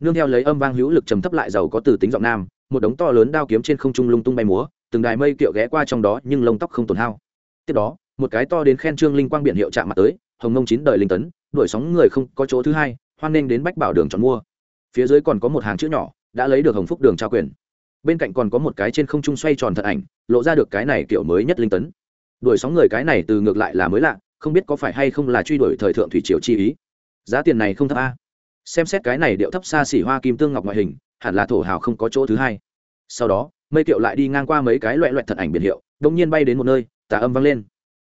Nương theo lấy âm vang hữu lực trầm thấp lại giàu có từ tính giọng nam, một đống to lớn đao kiếm trên không trung lung tung bay múa, từng đài mây kiệu ghé qua trong đó, nhưng lông tóc không tổn hao. Tiếp đó, một cái to đến khen trương linh quang biển hiệu chạm mặt tới, hồng mông chín đời linh tấn, đuổi sóng người không có chỗ thứ hai, hoan nghênh đến bách bảo đường chọn mua. Phía dưới còn có một hàng chữ nhỏ, đã lấy được hồng phúc đường trao quyền bên cạnh còn có một cái trên không trung xoay tròn thật ảnh, lộ ra được cái này kiểu mới nhất linh tấn. Đuổi sóng người cái này từ ngược lại là mới lạ, không biết có phải hay không là truy đuổi thời thượng thủy triều chi ý. Giá tiền này không thấp a. Xem xét cái này điệu thấp xa xỉ hoa kim tương ngọc ngoại hình, hẳn là thổ hào không có chỗ thứ hai. Sau đó, mây kiệu lại đi ngang qua mấy cái loại loại thật ảnh biển hiệu đông nhiên bay đến một nơi, tà âm vang lên.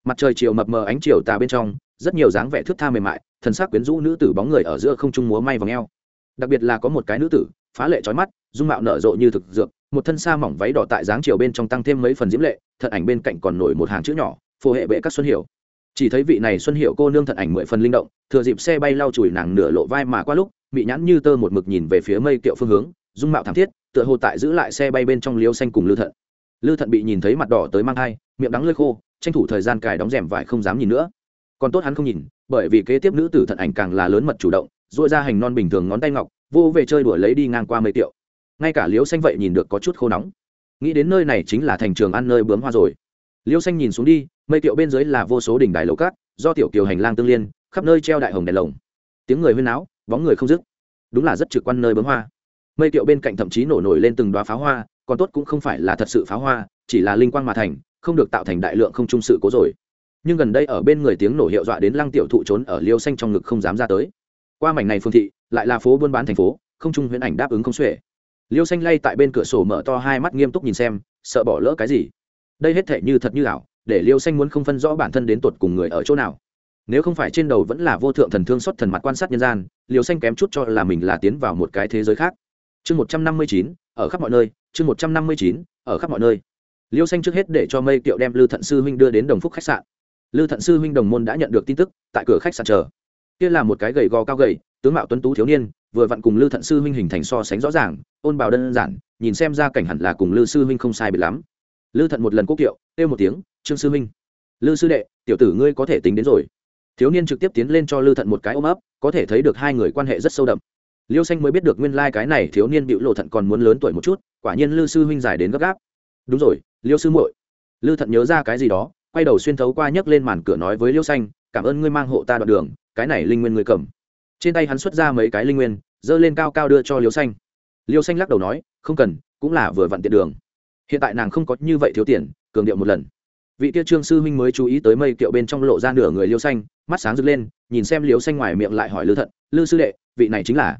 Mặt trời chiều mập mờ ánh chiều tà bên trong, rất nhiều dáng vẻ thước tha mềm mại, thần sắc quyến rũ nữ tử bóng người ở giữa không trung múa may và ngheo đặc biệt là có một cái nữ tử, phá lệ trói mắt, dung mạo nở rộ như thực dược một thân xa mỏng váy đỏ tại dáng chiều bên trong tăng thêm mấy phần diễm lệ thật ảnh bên cạnh còn nổi một hàng chữ nhỏ phù hệ bệ các xuân hiệu chỉ thấy vị này xuân hiệu cô nương thật ảnh mười phần linh động, thừa dịp xe bay lau chùi nàng nửa lộ vai mà qua lúc bị nhãn như tơ một mực nhìn về phía mây kiệu phương hướng, dung mạo thảm thiết, tựa hồ tại giữ lại xe bay bên trong liêu xanh cùng lư thận. Lư thận bị nhìn thấy mặt đỏ tới mang thai, miệng đắng lơi khô, tranh thủ thời gian cài đóng rèm vải không dám nhìn nữa. Còn tốt hắn không nhìn, bởi vì kế tiếp nữ tử thận ảnh càng là lớn mật chủ động dội ra hành non bình thường ngón tay ngọc, vô về chơi đuổi lấy đi ngang qua mây tiệu ngay cả liêu xanh vậy nhìn được có chút khô nóng. Nghĩ đến nơi này chính là thành trường ăn nơi bướm hoa rồi. Liêu xanh nhìn xuống đi, mây tiệu bên dưới là vô số đỉnh đài lầu cát, do tiểu kiều hành lang tương liên, khắp nơi treo đại hồng đèn lồng. Tiếng người huyên náo, bóng người không dứt. Đúng là rất trực quan nơi bướm hoa. Mây tiệu bên cạnh thậm chí nổ nổi lên từng đoá pháo hoa, còn tốt cũng không phải là thật sự pháo hoa, chỉ là linh quang mà thành, không được tạo thành đại lượng không trung sự cố rồi. Nhưng gần đây ở bên người tiếng nổ hiệu dọa đến lăng tiểu thụ trốn ở liêu xanh trong ngực không dám ra tới. Qua mảnh này phương thị, lại là phố buôn bán thành phố, không trung huyễn ảnh đáp ứng không xuể liêu xanh lay tại bên cửa sổ mở to hai mắt nghiêm túc nhìn xem, sợ bỏ lỡ cái gì? Đây hết thể như thật như ảo, để liêu xanh muốn không phân rõ bản thân đến tột cùng người ở chỗ nào. Nếu không phải trên đầu vẫn là vô thượng thần thương xuất thần mặt quan sát nhân gian liều xanh kém chút cho là mình là tiến vào một cái thế giới khác. Chương một trăm năm mươi chín, ở khắp mọi nơi, chương một trăm năm mươi chín, ở khắp mọi nơi. Liêu xanh trước hết để cho mây kiệu đem lư thận sư huynh đưa đến đồng phúc khách sạn. Lư thận sư huynh đồng môn đã nhận được tin tức, tại cửa khách sạn chờ. Kia là một cái gầy gò cao gầy, tướng mạo tuấn tú thiếu niên vừa vặn cùng lư thận sư huynh hình thành so sánh rõ ràng, ôn bào đơn giản, nhìn xem ra cảnh hẳn là cùng lư sư huynh không sai biệt lắm. Lư thận một lần quốc kiệu, kêu một tiếng, trương sư huynh, lư sư đệ, tiểu tử ngươi có thể tính đến rồi. Thiếu niên trực tiếp tiến lên cho lư thận một cái ôm ấp, có thể thấy được hai người quan hệ rất sâu đậm. Liêu xanh mới biết được nguyên lai、like、cái này thiếu niên bịu lộ thận còn muốn lớn tuổi một chút, quả nhiên lư sư huynh dài đến gấp gáp. Đúng rồi, liêu sư muội. Lư thận nhớ ra cái gì đó, quay đầu xuyên thấu qua nhấc lên màn cửa nói với liêu xanh, cảm ơn ngươi mang hộ ta đoạn đường, cái này linh nguyên ngươi cầm trên tay hắn xuất ra mấy cái linh nguyên giơ lên cao cao đưa cho liêu xanh. Liêu xanh lắc đầu nói, không cần, cũng là vừa vặn tiện đường. Hiện tại nàng không có như vậy thiếu tiền, cường điệu một lần. Vị kia trương sư huynh mới chú ý tới mây kiệu bên trong lộ ra nửa người liêu xanh, mắt sáng rực lên, nhìn xem liêu xanh ngoài miệng lại hỏi lư thận, lư sư đệ, vị này chính là?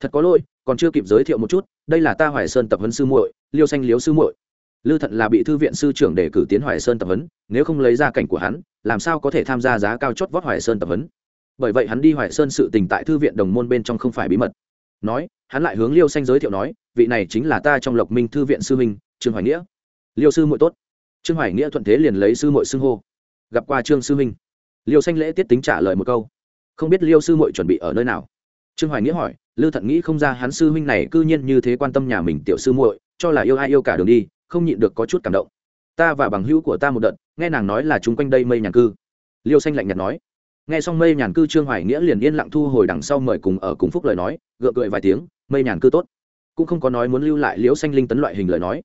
Thật có lỗi, còn chưa kịp giới thiệu một chút, đây là ta hoài sơn tập huấn sư muội, liêu xanh liếu sư muội. Lư thận là bị thư viện sư trưởng để cử tiến hoài sơn tập huấn, nếu không lấy ra cảnh của hắn, làm sao có thể tham gia giá cao chót vót hoài sơn tập huấn? Bởi vậy hắn đi hoài sơn sự tình tại thư viện đồng môn bên trong không phải bí mật. Nói, hắn lại hướng liêu xanh giới thiệu nói, vị này chính là ta trong lộc minh thư viện sư minh trương hoài nghĩa. Liêu sư muội tốt. Trương hoài nghĩa thuận thế liền lấy sư muội xưng hô. Gặp qua trương sư minh liêu xanh lễ tiết tính trả lời một câu. Không biết liêu sư muội chuẩn bị ở nơi nào? Trương hoài nghĩa hỏi, lư thận nghĩ không ra hắn sư huynh này cư nhiên như thế quan tâm nhà mình tiểu sư muội, cho là yêu ai yêu cả đường đi, không nhịn được có chút cảm động. Ta và bằng hữu của ta một đợt, nghe nàng nói là chung quanh đây mây nhàn cư. Liêu xanh lạnh nhạt nói nghe xong mây nhàn cư trương hoài nghĩa liền yên lặng thu hồi đằng sau mời cùng ở cùng phúc lời nói, gượng cười vài tiếng, mây nhàn cư tốt. Cũng không có nói muốn lưu lại liễu xanh linh tấn loại hình lời nói.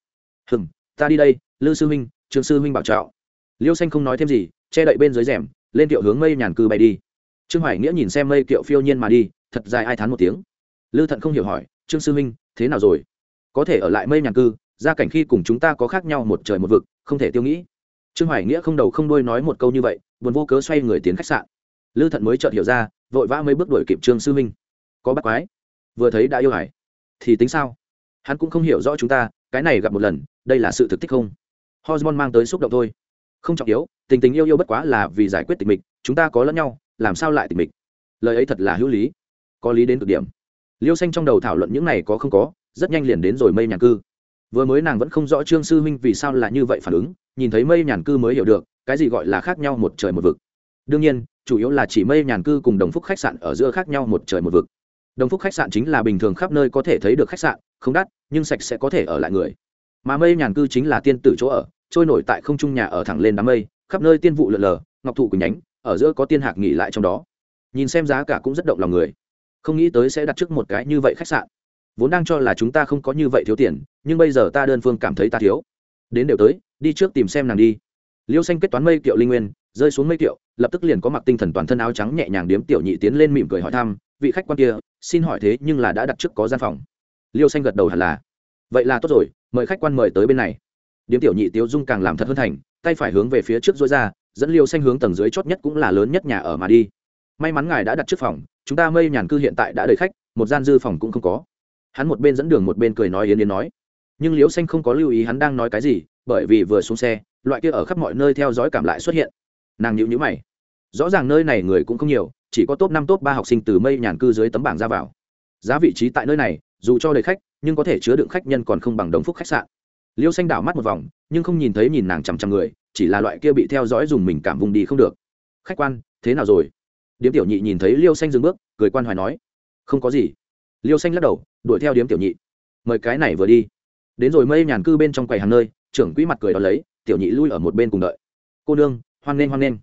Hừm, ta đi đây, lư sư huynh, trương sư huynh bảo trạo liễu xanh không nói thêm gì, che đậy bên dưới rèm, lên tiệu hướng mây nhàn cư bay đi. Trương hoài nghĩa nhìn xem mây kiệu phiêu nhiên mà đi, thật dài ai thán một tiếng. Lư thận không hiểu hỏi, trương sư huynh, thế nào rồi? Có thể ở lại mây nhàn cư, gia cảnh khi cùng chúng ta có khác nhau một trời một vực, không thể tiêu nghĩ. Trương hoài nghĩa không đầu không đuôi nói một câu như vậy, buồn vô cớ xoay người tiến khách sạn lư thận mới chợt hiểu ra vội vã mấy bước đuổi kịp trương sư minh, có bắt quái. Vừa thấy đã yêu hải thì tính sao? Hắn cũng không hiểu rõ chúng ta cái này gặp một lần đây là sự thực thích không? Hormone mang tới xúc động thôi. Không trọng yếu tình tình yêu yêu bất quá là vì giải quyết tình mình chúng ta có lẫn nhau làm sao lại tình mình lời ấy thật là hữu lý. Có lý đến cực điểm. Liêu xanh trong đầu thảo luận những này có không có rất nhanh liền đến rồi mây nhàn cư. Vừa mới nàng vẫn không rõ trương sư huynh vì sao là như vậy phản ứng nhìn thấy mây nhàn cư mới hiểu được cái gì gọi là khác nhau một trời một vực. Đương nhiên chủ yếu là chỉ mây nhàn cư cùng đồng phúc khách sạn ở giữa khác nhau một trời một vực. Đồng phúc khách sạn chính là bình thường khắp nơi có thể thấy được khách sạn, không đắt, nhưng sạch sẽ có thể ở lại người. Mà mây nhàn cư chính là tiên tử chỗ ở, trôi nổi tại không trung nhà ở thẳng lên đám mây, khắp nơi tiên vụ lượn lờ, ngọc thụ quỳnh nhánh, ở giữa có tiên hạc nghỉ lại trong đó. Nhìn xem giá cả cũng rất động lòng người. Không nghĩ tới sẽ đặt trước một cái như vậy khách sạn. Vốn đang cho là chúng ta không có như vậy thiếu tiền, nhưng bây giờ ta đơn phương cảm thấy ta thiếu. Đến đều tới, đi trước tìm xem nàng đi. Liêu xanh kết toán mây kiệu linh nguyên rơi xuống mây kiệu, lập tức liền có mặc tinh thần toàn thân áo trắng nhẹ nhàng điếm tiểu nhị tiến lên mỉm cười hỏi thăm, vị khách quan kia, xin hỏi thế nhưng là đã đặt trước có gian phòng. Liêu xanh gật đầu hẳn là. Vậy là tốt rồi, mời khách quan mời tới bên này. Điếm tiểu nhị tiếu dung càng làm thật hơn thành, tay phải hướng về phía trước dối ra, dẫn liêu xanh hướng tầng dưới chót nhất cũng là lớn nhất nhà ở mà đi. May mắn ngài đã đặt trước phòng, chúng ta mây nhàn cư hiện tại đã đầy khách, một gian dư phòng cũng không có. Hắn một bên dẫn đường một bên cười nói yến yến nói. Nhưng liêu xanh không có lưu ý hắn đang nói cái gì, bởi vì vừa xuống xe, loại kia ở khắp mọi nơi theo dõi cảm lại xuất hiện nàng nhữ nhữ mày. Rõ ràng nơi này người cũng không nhiều, chỉ có top năm, top ba học sinh từ mây nhàn cư dưới tấm bảng ra vào. Giá vị trí tại nơi này, dù cho đầy khách, nhưng có thể chứa đựng khách nhân còn không bằng đồng phúc khách sạn. Liêu xanh đảo mắt một vòng, nhưng không nhìn thấy nhìn nàng chằm chằm người, chỉ là loại kia bị theo dõi dùng mình cảm vùng đi không được. Khách quan, thế nào rồi? Điếm tiểu nhị nhìn thấy liêu xanh dừng bước, cười quan hoài nói, không có gì. Liêu xanh lắc đầu, đuổi theo điếm tiểu nhị, mời cái này vừa đi. Đến rồi mây nhàn cư bên trong quầy hàng nơi, trưởng quỹ mặt cười đón lấy, tiểu nhị lui ở một bên cùng đợi. Cô nương hoan nghênh hoan nghênh.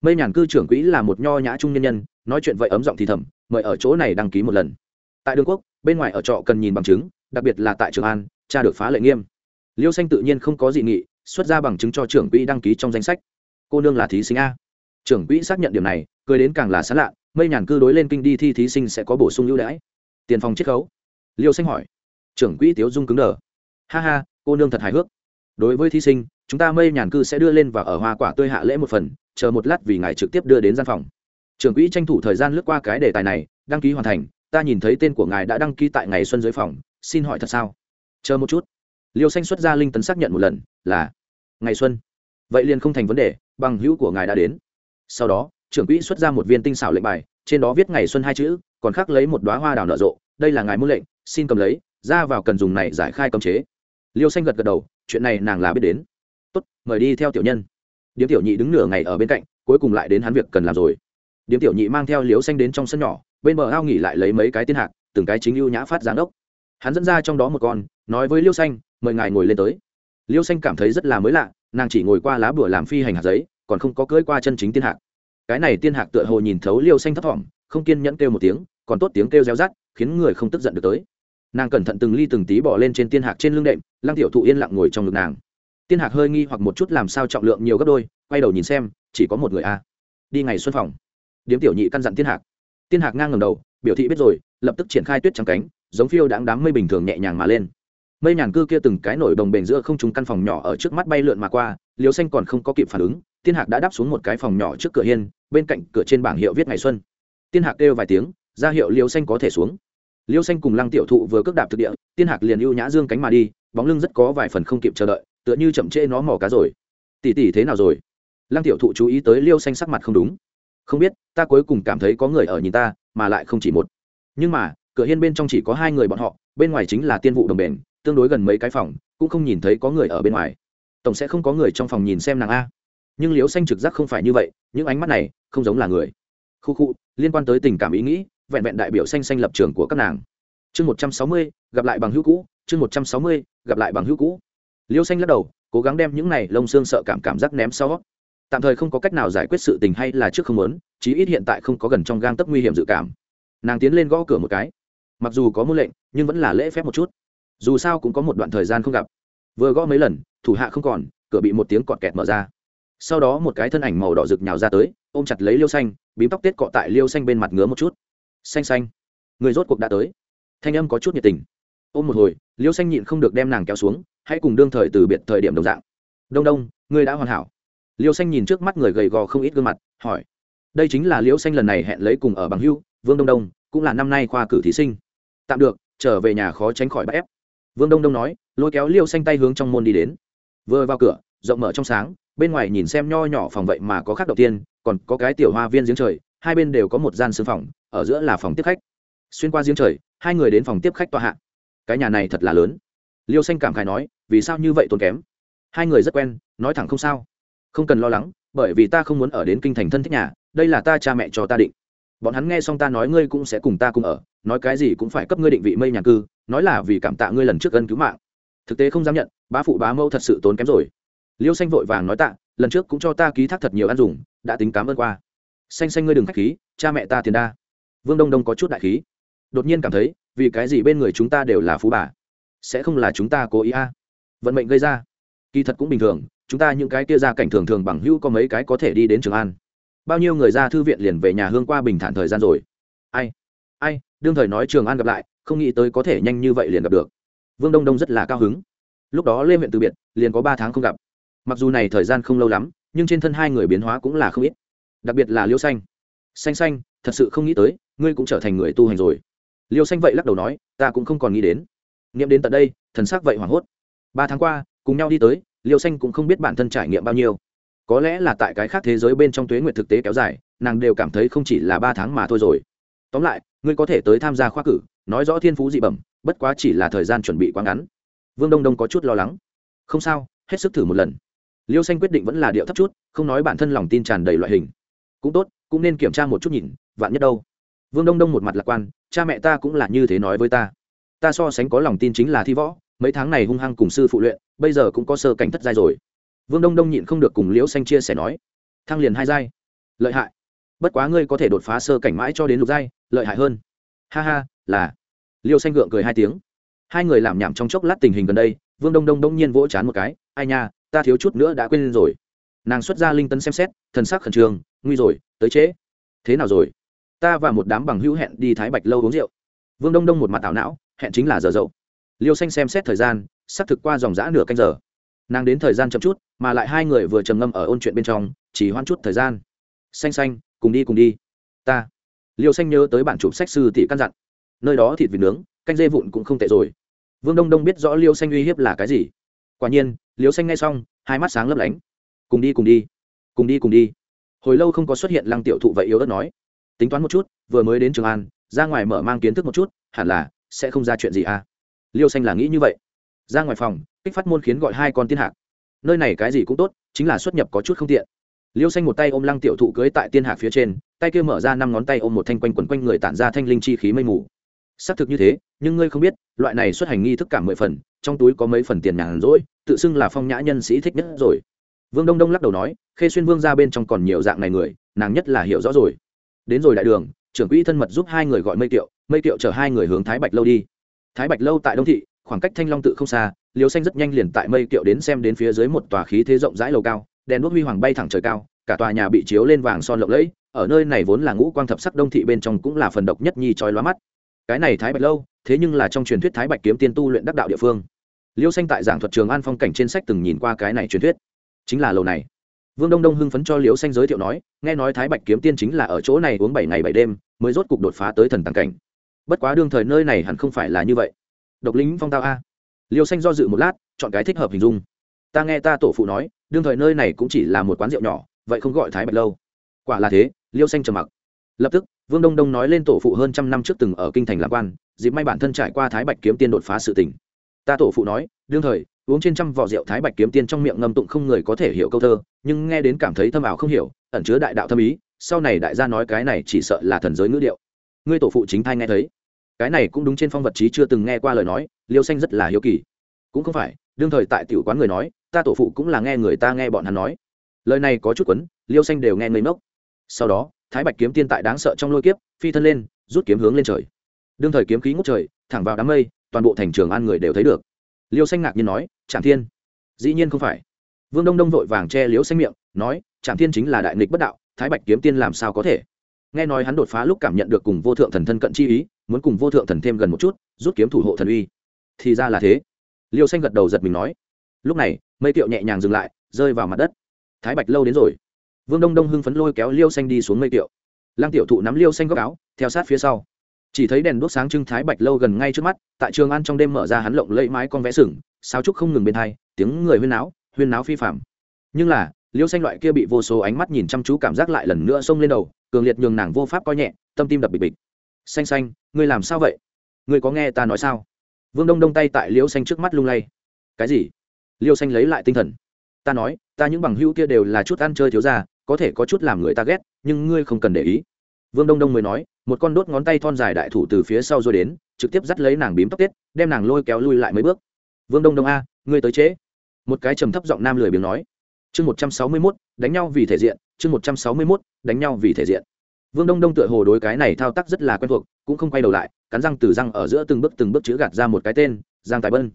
Mây nhàn cư trưởng quỹ là một nho nhã trung nhân nhân, nói chuyện vậy ấm giọng thì thầm, mời ở chỗ này đăng ký một lần. Tại đường quốc, bên ngoài ở trọ cần nhìn bằng chứng, đặc biệt là tại trường an, cha được phá lệ nghiêm. Liêu xanh tự nhiên không có dị nghị, xuất ra bằng chứng cho trưởng quỹ đăng ký trong danh sách. Cô nương là thí sinh a. Trưởng quỹ xác nhận điểm này, cười đến càng là xa lạ, mây nhàn cư đối lên kinh đi thi thí sinh sẽ có bổ sung ưu đãi. Tiền phòng chiết khấu. Liêu xanh hỏi. Trưởng quỹ tiếu dung cứng đờ. Ha ha, cô nương thật hài hước đối với thí sinh, chúng ta mây nhàn cư sẽ đưa lên và ở hoa quả tươi hạ lễ một phần, chờ một lát vì ngài trực tiếp đưa đến gian phòng. Trưởng quỹ tranh thủ thời gian lướt qua cái đề tài này, đăng ký hoàn thành, ta nhìn thấy tên của ngài đã đăng ký tại ngày xuân dưới phòng, xin hỏi thật sao? Chờ một chút. Liêu xanh xuất ra linh tấn xác nhận một lần, là, ngày xuân. Vậy liền không thành vấn đề, bằng hữu của ngài đã đến. Sau đó, trưởng quỹ xuất ra một viên tinh xảo lệnh bài, trên đó viết ngày xuân hai chữ, còn khắc lấy một đoá hoa đào nở rộ, đây là ngài muốn lệnh, xin cầm lấy, ra vào cần dùng này giải khai cấm chế. Liêu xanh gật gật đầu chuyện này nàng là biết đến. Tốt, mời đi theo tiểu nhân. Điếm tiểu nhị đứng nửa ngày ở bên cạnh, cuối cùng lại đến hắn việc cần làm rồi. Điếm tiểu nhị mang theo liêu xanh đến trong sân nhỏ, bên bờ ao nghỉ lại lấy mấy cái tiên hạc, từng cái chính ưu nhã phát giáng đốc hắn dẫn ra trong đó một con, nói với liêu xanh, mời ngài ngồi lên tới. Liêu xanh cảm thấy rất là mới lạ, nàng chỉ ngồi qua lá bửa làm phi hành hạt giấy, còn không có cưỡi qua chân chính tiên hạc. Cái này tiên hạc tựa hồ nhìn thấu liêu xanh thấp thỏm, không kiên nhẫn kêu một tiếng, còn tốt tiếng kêu reo rắt, khiến người không tức giận được tới nàng cẩn thận từng ly từng tí bỏ lên trên tiên hạc trên lưng đệm, lăng tiểu thụ yên lặng ngồi trong ngực nàng. Tiên hạc hơi nghi hoặc một chút làm sao trọng lượng nhiều gấp đôi, quay đầu nhìn xem, chỉ có một người a. Đi ngày xuân phòng. Điếm tiểu nhị căn dặn tiên hạc. Tiên hạc ngang ngầm đầu, biểu thị biết rồi, lập tức triển khai tuyết trắng cánh, giống phiêu đáng đám mây bình thường nhẹ nhàng mà lên. Mây nhàn cư kia từng cái nổi đồng bền giữa không trúng căn phòng nhỏ ở trước mắt bay lượn mà qua liều xanh còn không có kịp phản ứng, tiên hạc đã đáp xuống một cái phòng nhỏ trước cửa hiên, bên cạnh cửa trên bảng hiệu viết ngày xuân. Tiên hạc kêu vài tiếng, ra hiệu liều xanh có thể xuống liêu xanh cùng lăng tiểu thụ vừa cước đạp thực địa, tiên hạc liền ưu nhã dương cánh mà đi, bóng lưng rất có vài phần không kịp chờ đợi, tựa như chậm trễ nó mò cá rồi. Tỉ tỉ thế nào rồi? Lăng tiểu thụ chú ý tới liêu xanh sắc mặt không đúng. Không biết, ta cuối cùng cảm thấy có người ở nhìn ta, mà lại không chỉ một. Nhưng mà, cửa hiên bên trong chỉ có hai người bọn họ, bên ngoài chính là tiên vụ đồng bền, tương đối gần mấy cái phòng, cũng không nhìn thấy có người ở bên ngoài. Tổng sẽ không có người trong phòng nhìn xem nàng a. Nhưng liêu xanh trực giác không phải như vậy, những ánh mắt này không giống là người. Khu khu, liên quan tới tình cảm ý nghĩ vẹn vẹn đại biểu xanh xanh lập trường của các nàng. Chương một trăm sáu mươi, gặp lại bằng hữu cũ, chương một trăm sáu mươi, gặp lại bằng hữu cũ. Liêu xanh lắc đầu, cố gắng đem những này lông xương sợ cảm cảm giác ném sau. Tạm thời không có cách nào giải quyết sự tình hay là trước không muốn, chí ít hiện tại không có gần trong gang tấc nguy hiểm dự cảm. Nàng tiến lên gõ cửa một cái. Mặc dù có môn lệnh, nhưng vẫn là lễ phép một chút. Dù sao cũng có một đoạn thời gian không gặp. Vừa gõ mấy lần, thủ hạ không còn, cửa bị một tiếng cọt kẹt mở ra. Sau đó một cái thân ảnh màu đỏ rực nhào ra tới, ôm chặt lấy liêu xanh bím tóc tết cọ tại liêu xanh bên mặt ngứa một chút xanh xanh. Người rốt cuộc đã tới. Thanh âm có chút nhiệt tình. Ôm một hồi, liêu xanh nhịn không được đem nàng kéo xuống, hãy cùng đương thời từ biệt thời điểm đồng dạng. Đông đông, ngươi đã hoàn hảo. Liêu xanh nhìn trước mắt người gầy gò không ít gương mặt, hỏi. Đây chính là liêu xanh lần này hẹn lấy cùng ở bằng hưu, vương đông đông, cũng là năm nay khoa cử thí sinh. Tạm được, trở về nhà khó tránh khỏi bắt ép. Vương đông đông nói, lôi kéo liêu xanh tay hướng trong môn đi đến. Vừa vào cửa, rộng mở trong sáng, bên ngoài nhìn xem nho nhỏ phòng vậy mà có khác đầu tiên, còn có cái tiểu hoa viên giếng trời, hai bên đều có một gian xương phòng ở giữa là phòng tiếp khách. Xuyên qua giếng trời, hai người đến phòng tiếp khách tòa hạ. Cái nhà này thật là lớn. Liêu xanh cảm khải nói, vì sao như vậy tốn kém? Hai người rất quen, nói thẳng không sao. Không cần lo lắng, bởi vì ta không muốn ở đến kinh thành thân thích nhà, đây là ta cha mẹ cho ta định. Bọn hắn nghe xong ta nói ngươi cũng sẽ cùng ta cùng ở, nói cái gì cũng phải cấp ngươi định vị mây nhà cư, nói là vì cảm tạ ngươi lần trước gần cứu mạng. Thực tế không dám nhận, bá phụ bá mẫu thật sự tốn kém rồi. Liêu xanh vội vàng nói tạ, lần trước cũng cho ta ký thác thật nhiều ăn dùng, đã tính cám ơn qua. Xanh xanh ngươi đừng k h á c h khí, cha mẹ ta tiền đa vương đông đông có chút đại khí. Đột nhiên cảm thấy, vì cái gì bên người chúng ta đều là phú bà? Sẽ không là chúng ta cố ý a? Vận mệnh gây ra. Kỳ thật cũng bình thường, chúng ta những cái kia ra cảnh thường thường bằng hữu có mấy cái có thể đi đến trường an. Bao nhiêu người ra thư viện liền về nhà hương qua bình thản thời gian rồi. Ai? Ai? Đương thời nói trường an gặp lại, không nghĩ tới có thể nhanh như vậy liền gặp được. Vương đông đông rất là cao hứng. Lúc đó lê huyện từ biệt, liền có ba tháng không gặp. Mặc dù này thời gian không lâu lắm, nhưng trên thân hai người biến hóa cũng là không ít. Đặc biệt là liêu xanh. Xanh xanh thật sự không nghĩ tới, ngươi cũng trở thành người tu hành rồi. Liêu xanh vậy lắc đầu nói, ta cũng không còn nghĩ đến. Nghiệm đến tận đây, thần sắc vậy hoảng hốt. Ba tháng qua, cùng nhau đi tới, liêu xanh cũng không biết bản thân trải nghiệm bao nhiêu. Có lẽ là tại cái khác thế giới bên trong tuế nguyện thực tế kéo dài, nàng đều cảm thấy không chỉ là ba tháng mà thôi rồi. Tóm lại, ngươi có thể tới tham gia khoa cử, nói rõ thiên phú dị bẩm, bất quá chỉ là thời gian chuẩn bị quá ngắn. Vương đông đông có chút lo lắng. Không sao, hết sức thử một lần. Liêu xanh quyết định vẫn là điệu thấp chút, không nói bản thân lòng tin tràn đầy loại hình. Cũng tốt, cũng nên kiểm tra một chút nhìn vạn nhất đâu? Vương đông đông một mặt lạc quan, cha mẹ ta cũng là như thế nói với ta. Ta so sánh có lòng tin chính là thi võ, mấy tháng này hung hăng cùng sư phụ luyện, bây giờ cũng có sơ cảnh thất giai rồi. Vương đông đông nhịn không được cùng liễu xanh chia sẻ nói, thăng liền hai giai. Lợi hại. Bất quá ngươi có thể đột phá sơ cảnh mãi cho đến lục giai, lợi hại hơn. Ha ha, là. Liêu xanh gượng cười hai tiếng. Hai người làm nhảm trong chốc lát tình hình gần đây, vương đông đông đông nhiên vỗ chán một cái, ai nha, ta thiếu chút nữa đã quên rồi. Nàng xuất ra linh tấn xem xét, thần sắc khẩn trương, nguy rồi, tới trễ. Thế nào rồi? Ta và một đám bằng hữu hẹn đi thái bạch lâu uống rượu. Vương đông đông một mặt tảo não, hẹn chính là giờ dậu. Liêu xanh xem xét thời gian xác thực qua dòng g nửa canh giờ. Nàng đến thời gian chậm chút, mà lại hai người vừa trầm ngâm ở ôn chuyện bên trong, chỉ hoan chút thời gian. Xanh xanh, cùng đi cùng đi. Ta. Liêu xanh nhớ tới bản chụp sách sư tỷ căn dặn. Nơi đó thịt vịt nướng, canh dê vụn cũng không tệ rồi. Vương đông đông biết rõ liêu xanh uy hiếp là cái gì. Quả nhiên, liêu xanh nghe xong, hai mắt sáng lấp lánh. Cùng đi cùng đi. Cùng đi cùng đi. Hồi lâu không có xuất hiện lăng tiểu thụ vậy yếu đất nói tính toán một chút, vừa mới đến trường an, ra ngoài mở mang kiến thức một chút, hẳn là sẽ không ra chuyện gì à? Liêu xanh là nghĩ như vậy. Ra ngoài phòng, kích phát môn khiến gọi hai con tiên hạc. Nơi này cái gì cũng tốt, chính là xuất nhập có chút không tiện. Liêu xanh một tay ôm lăng tiểu thụ cưới tại tiên hạc phía trên, tay kia mở ra năm ngón tay ôm một thanh quanh quần quanh người tản ra thanh linh chi khí mây mù. Xác thực như thế, nhưng ngươi không biết, loại này xuất hành nghi thức cả mười phần, trong túi có mấy phần tiền nhàn rỗi, tự xưng là phong nhã nhân sĩ thích nhất rồi. Vương đông đông lắc đầu nói, khê xuyên vương ra bên trong còn nhiều dạng này người, nàng nhất là hiểu rõ rồi đến rồi đại đường trưởng quỹ thân mật giúp hai người gọi mây Tiệu, mây Tiệu chở hai người hướng thái bạch lâu đi. Thái bạch lâu tại đông thị khoảng cách thanh long tự không xa liều xanh rất nhanh liền tại mây Tiệu đến xem đến phía dưới một tòa khí thế rộng rãi lầu cao đèn đuốc huy hoàng bay thẳng trời cao cả tòa nhà bị chiếu lên vàng son lộng lẫy ở nơi này vốn là ngũ quang thập sắc đông thị bên trong cũng là phần độc nhất nhi trói lóa mắt. Cái này thái bạch lâu thế nhưng là trong truyền thuyết thái bạch kiếm tiên tu luyện đắc đạo địa phương. Liêu xanh tại giảng thuật trường an phong cảnh trên sách từng nhìn qua cái này truyền thuyết. Chính là lầu này vương đông đông hưng phấn cho liêu xanh giới thiệu nói, nghe nói thái bạch kiếm tiên chính là ở chỗ này uống bảy ngày bảy đêm, mới rốt cục đột phá tới thần tàng cảnh. Bất quá đương thời nơi này hẳn không phải là như vậy. Độc lính phong tao a. Liêu xanh do dự một lát, chọn cái thích hợp hình dung. Ta nghe ta tổ phụ nói, đương thời nơi này cũng chỉ là một quán rượu nhỏ, vậy không gọi thái bạch lâu. Quả là thế liêu xanh trầm mặc. Lập tức, vương đông đông nói lên tổ phụ hơn trăm năm trước từng ở kinh thành lạc quan, dịp may bản thân trải qua thái bạch kiếm tiên đột phá sự tình. Ta tổ phụ nói, đương thời uống trên trăm vỏ rượu thái bạch kiếm tiên trong miệng ngâm tụng không người có thể hiểu câu thơ, nhưng nghe đến cảm thấy thâm ảo không hiểu, ẩn chứa đại đạo thâm ý, sau này đại gia nói cái này chỉ sợ là thần giới ngữ điệu. Ngươi tổ phụ chính thai nghe thấy. Cái này cũng đúng trên phong vật trí chưa từng nghe qua lời nói, liêu xanh rất là hiếu kỳ. Cũng không phải, đương thời tại tiểu quán người nói, ta tổ phụ cũng là nghe người ta nghe bọn hắn nói. Lời này có chút quấn, liêu xanh đều nghe ngây mốc sau đó, thái bạch kiếm tiên tại đáng sợ trong lôi kiếp, phi thân lên, rút kiếm hướng lên trời. Đương thời kiếm khí ngút trời, thẳng vào đám mây, toàn bộ thành trường an người đều thấy được liêu xanh ngạc nhiên nói trạm thiên. Dĩ nhiên không phải. Vương đông đông vội vàng che liếu xanh miệng, nói trạm thiên chính là đại nghịch bất đạo, thái bạch kiếm tiên làm sao có thể? Nghe nói hắn đột phá lúc cảm nhận được cùng vô thượng thần thân cận chi ý, muốn cùng vô thượng thần thêm gần một chút, rút kiếm thủ hộ thần uy. Thì ra là thế. Liêu xanh gật đầu giật mình nói, lúc này, mây kiệu nhẹ nhàng dừng lại, rơi vào mặt đất. Thái bạch lâu đến rồi. Vương đông đông hưng phấn lôi kéo liêu xanh đi xuống mây kiệu. Lăng tiểu thụ nắm liêu xanh góc áo, theo sát phía sau chỉ thấy đèn đốt sáng trưng thái bạch lâu gần ngay trước mắt, tại trường ăn trong đêm mở ra hắn lộng lẫy mái con vẽ sừng sao trúc không ngừng bên thai tiếng người huyên náo huyên náo phi phạm nhưng là, liêu xanh loại kia bị vô số ánh mắt nhìn chăm chú cảm giác lại lần nữa xông lên đầu, cường liệt nhường nàng vô pháp coi nhẹ, tâm tim đập bịch bịch. Xanh xanh, ngươi làm sao vậy? Ngươi có nghe ta nói sao? Vương đông đông tay tại liêu xanh trước mắt lung lay. Cái gì? Liêu xanh lấy lại tinh thần. Ta nói, ta những bằng hữu kia đều là chút ăn chơi thiếu ra có thể có chút làm người ta ghét, nhưng ngươi không cần để ý. Vương đông đông mới nói một con đốt ngón tay thon dài đại thủ từ phía sau rồi đến, trực tiếp dắt lấy nàng bím tóc tết đem nàng lôi kéo lui lại mấy bước. Vương đông đông a, ngươi tới chế. một cái trầm thấp giọng nam lười biếng nói. Chương một trăm sáu mươi mốt, đánh nhau vì thể diện, chương một trăm sáu mươi mốt, đánh nhau vì thể diện. Vương đông đông tựa hồ đối cái này thao tác rất là quen thuộc, cũng không quay đầu lại, cắn răng từ răng ở giữa từng bước từng bước chữ gạt ra một cái tên, giang tài bân.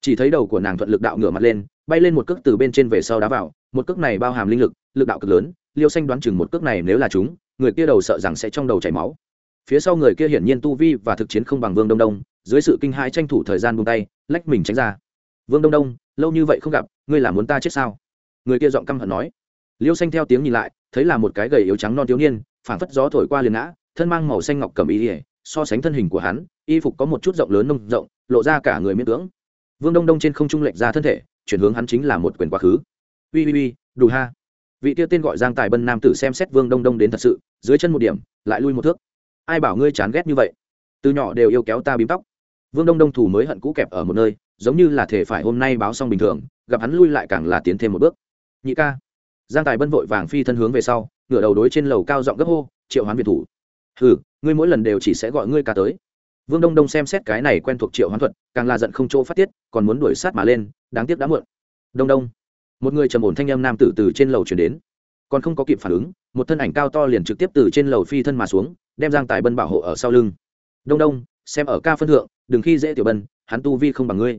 Chỉ thấy đầu của nàng thuận lực đạo ngửa mặt lên, bay lên một cước từ bên trên về sau đá vào, một cước này bao hàm linh lực lực đạo cực lớn, liêu xanh đoán chừng một cước này nếu là chúng, người kia đầu sợ rằng sẽ trong đầu chảy máu phía sau người kia hiển nhiên tu vi và thực chiến không bằng vương đông đông, dưới sự kinh hãi tranh thủ thời gian buông tay, lách mình tránh ra. Vương đông đông, lâu như vậy không gặp, ngươi là muốn ta chết sao? Người kia giọng căm hận nói. Liêu xanh theo tiếng nhìn lại, thấy là một cái gầy yếu trắng non thiếu niên, phảng phất gió thổi qua liền ngã, thân mang màu xanh ngọc cầm y ỉa so sánh thân hình của hắn, y phục có một chút rộng lớn nông rộng, lộ ra cả người miễn cưỡng. Vương đông đông trên không trung lệch ra thân thể, chuyển hướng hắn chính là một quyền quá khứ. Ui ui ui đủ ha. Vị tiêu tên gọi giang tài bân nam tử xem xét vương đông đông đến thật sự, dưới chân một điểm, lại lui một thước ai bảo ngươi chán ghét như vậy? Từ nhỏ đều yêu kéo ta bím tóc. Vương đông đông thủ mới hận cũ kẹp ở một nơi, giống như là thể phải hôm nay báo xong bình thường, gặp hắn lui lại càng là tiến thêm một bước. Nhị ca. Giang tài bân vội vàng phi thân hướng về sau, ngửa đầu đối trên lầu cao giọng gấp hô, triệu hoán việt thủ. Hừ, ngươi mỗi lần đều chỉ sẽ gọi ngươi ca tới. Vương đông đông xem xét cái này quen thuộc triệu hoán thuật, càng là giận không chỗ phát tiết, còn muốn đuổi sát mà lên, đáng tiếc đã muộn. Đông đông. Một người trầm ổn thanh âm nam tử từ trên lầu chuyển đến. Còn không có kịp phản ứng, một thân ảnh cao to liền trực tiếp từ trên lầu phi thân mà xuống đem giang tài bân bảo hộ ở sau lưng. Đông đông, xem ở ca phân thượng, đừng khi dễ tiểu bân, hắn tu vi không bằng ngươi.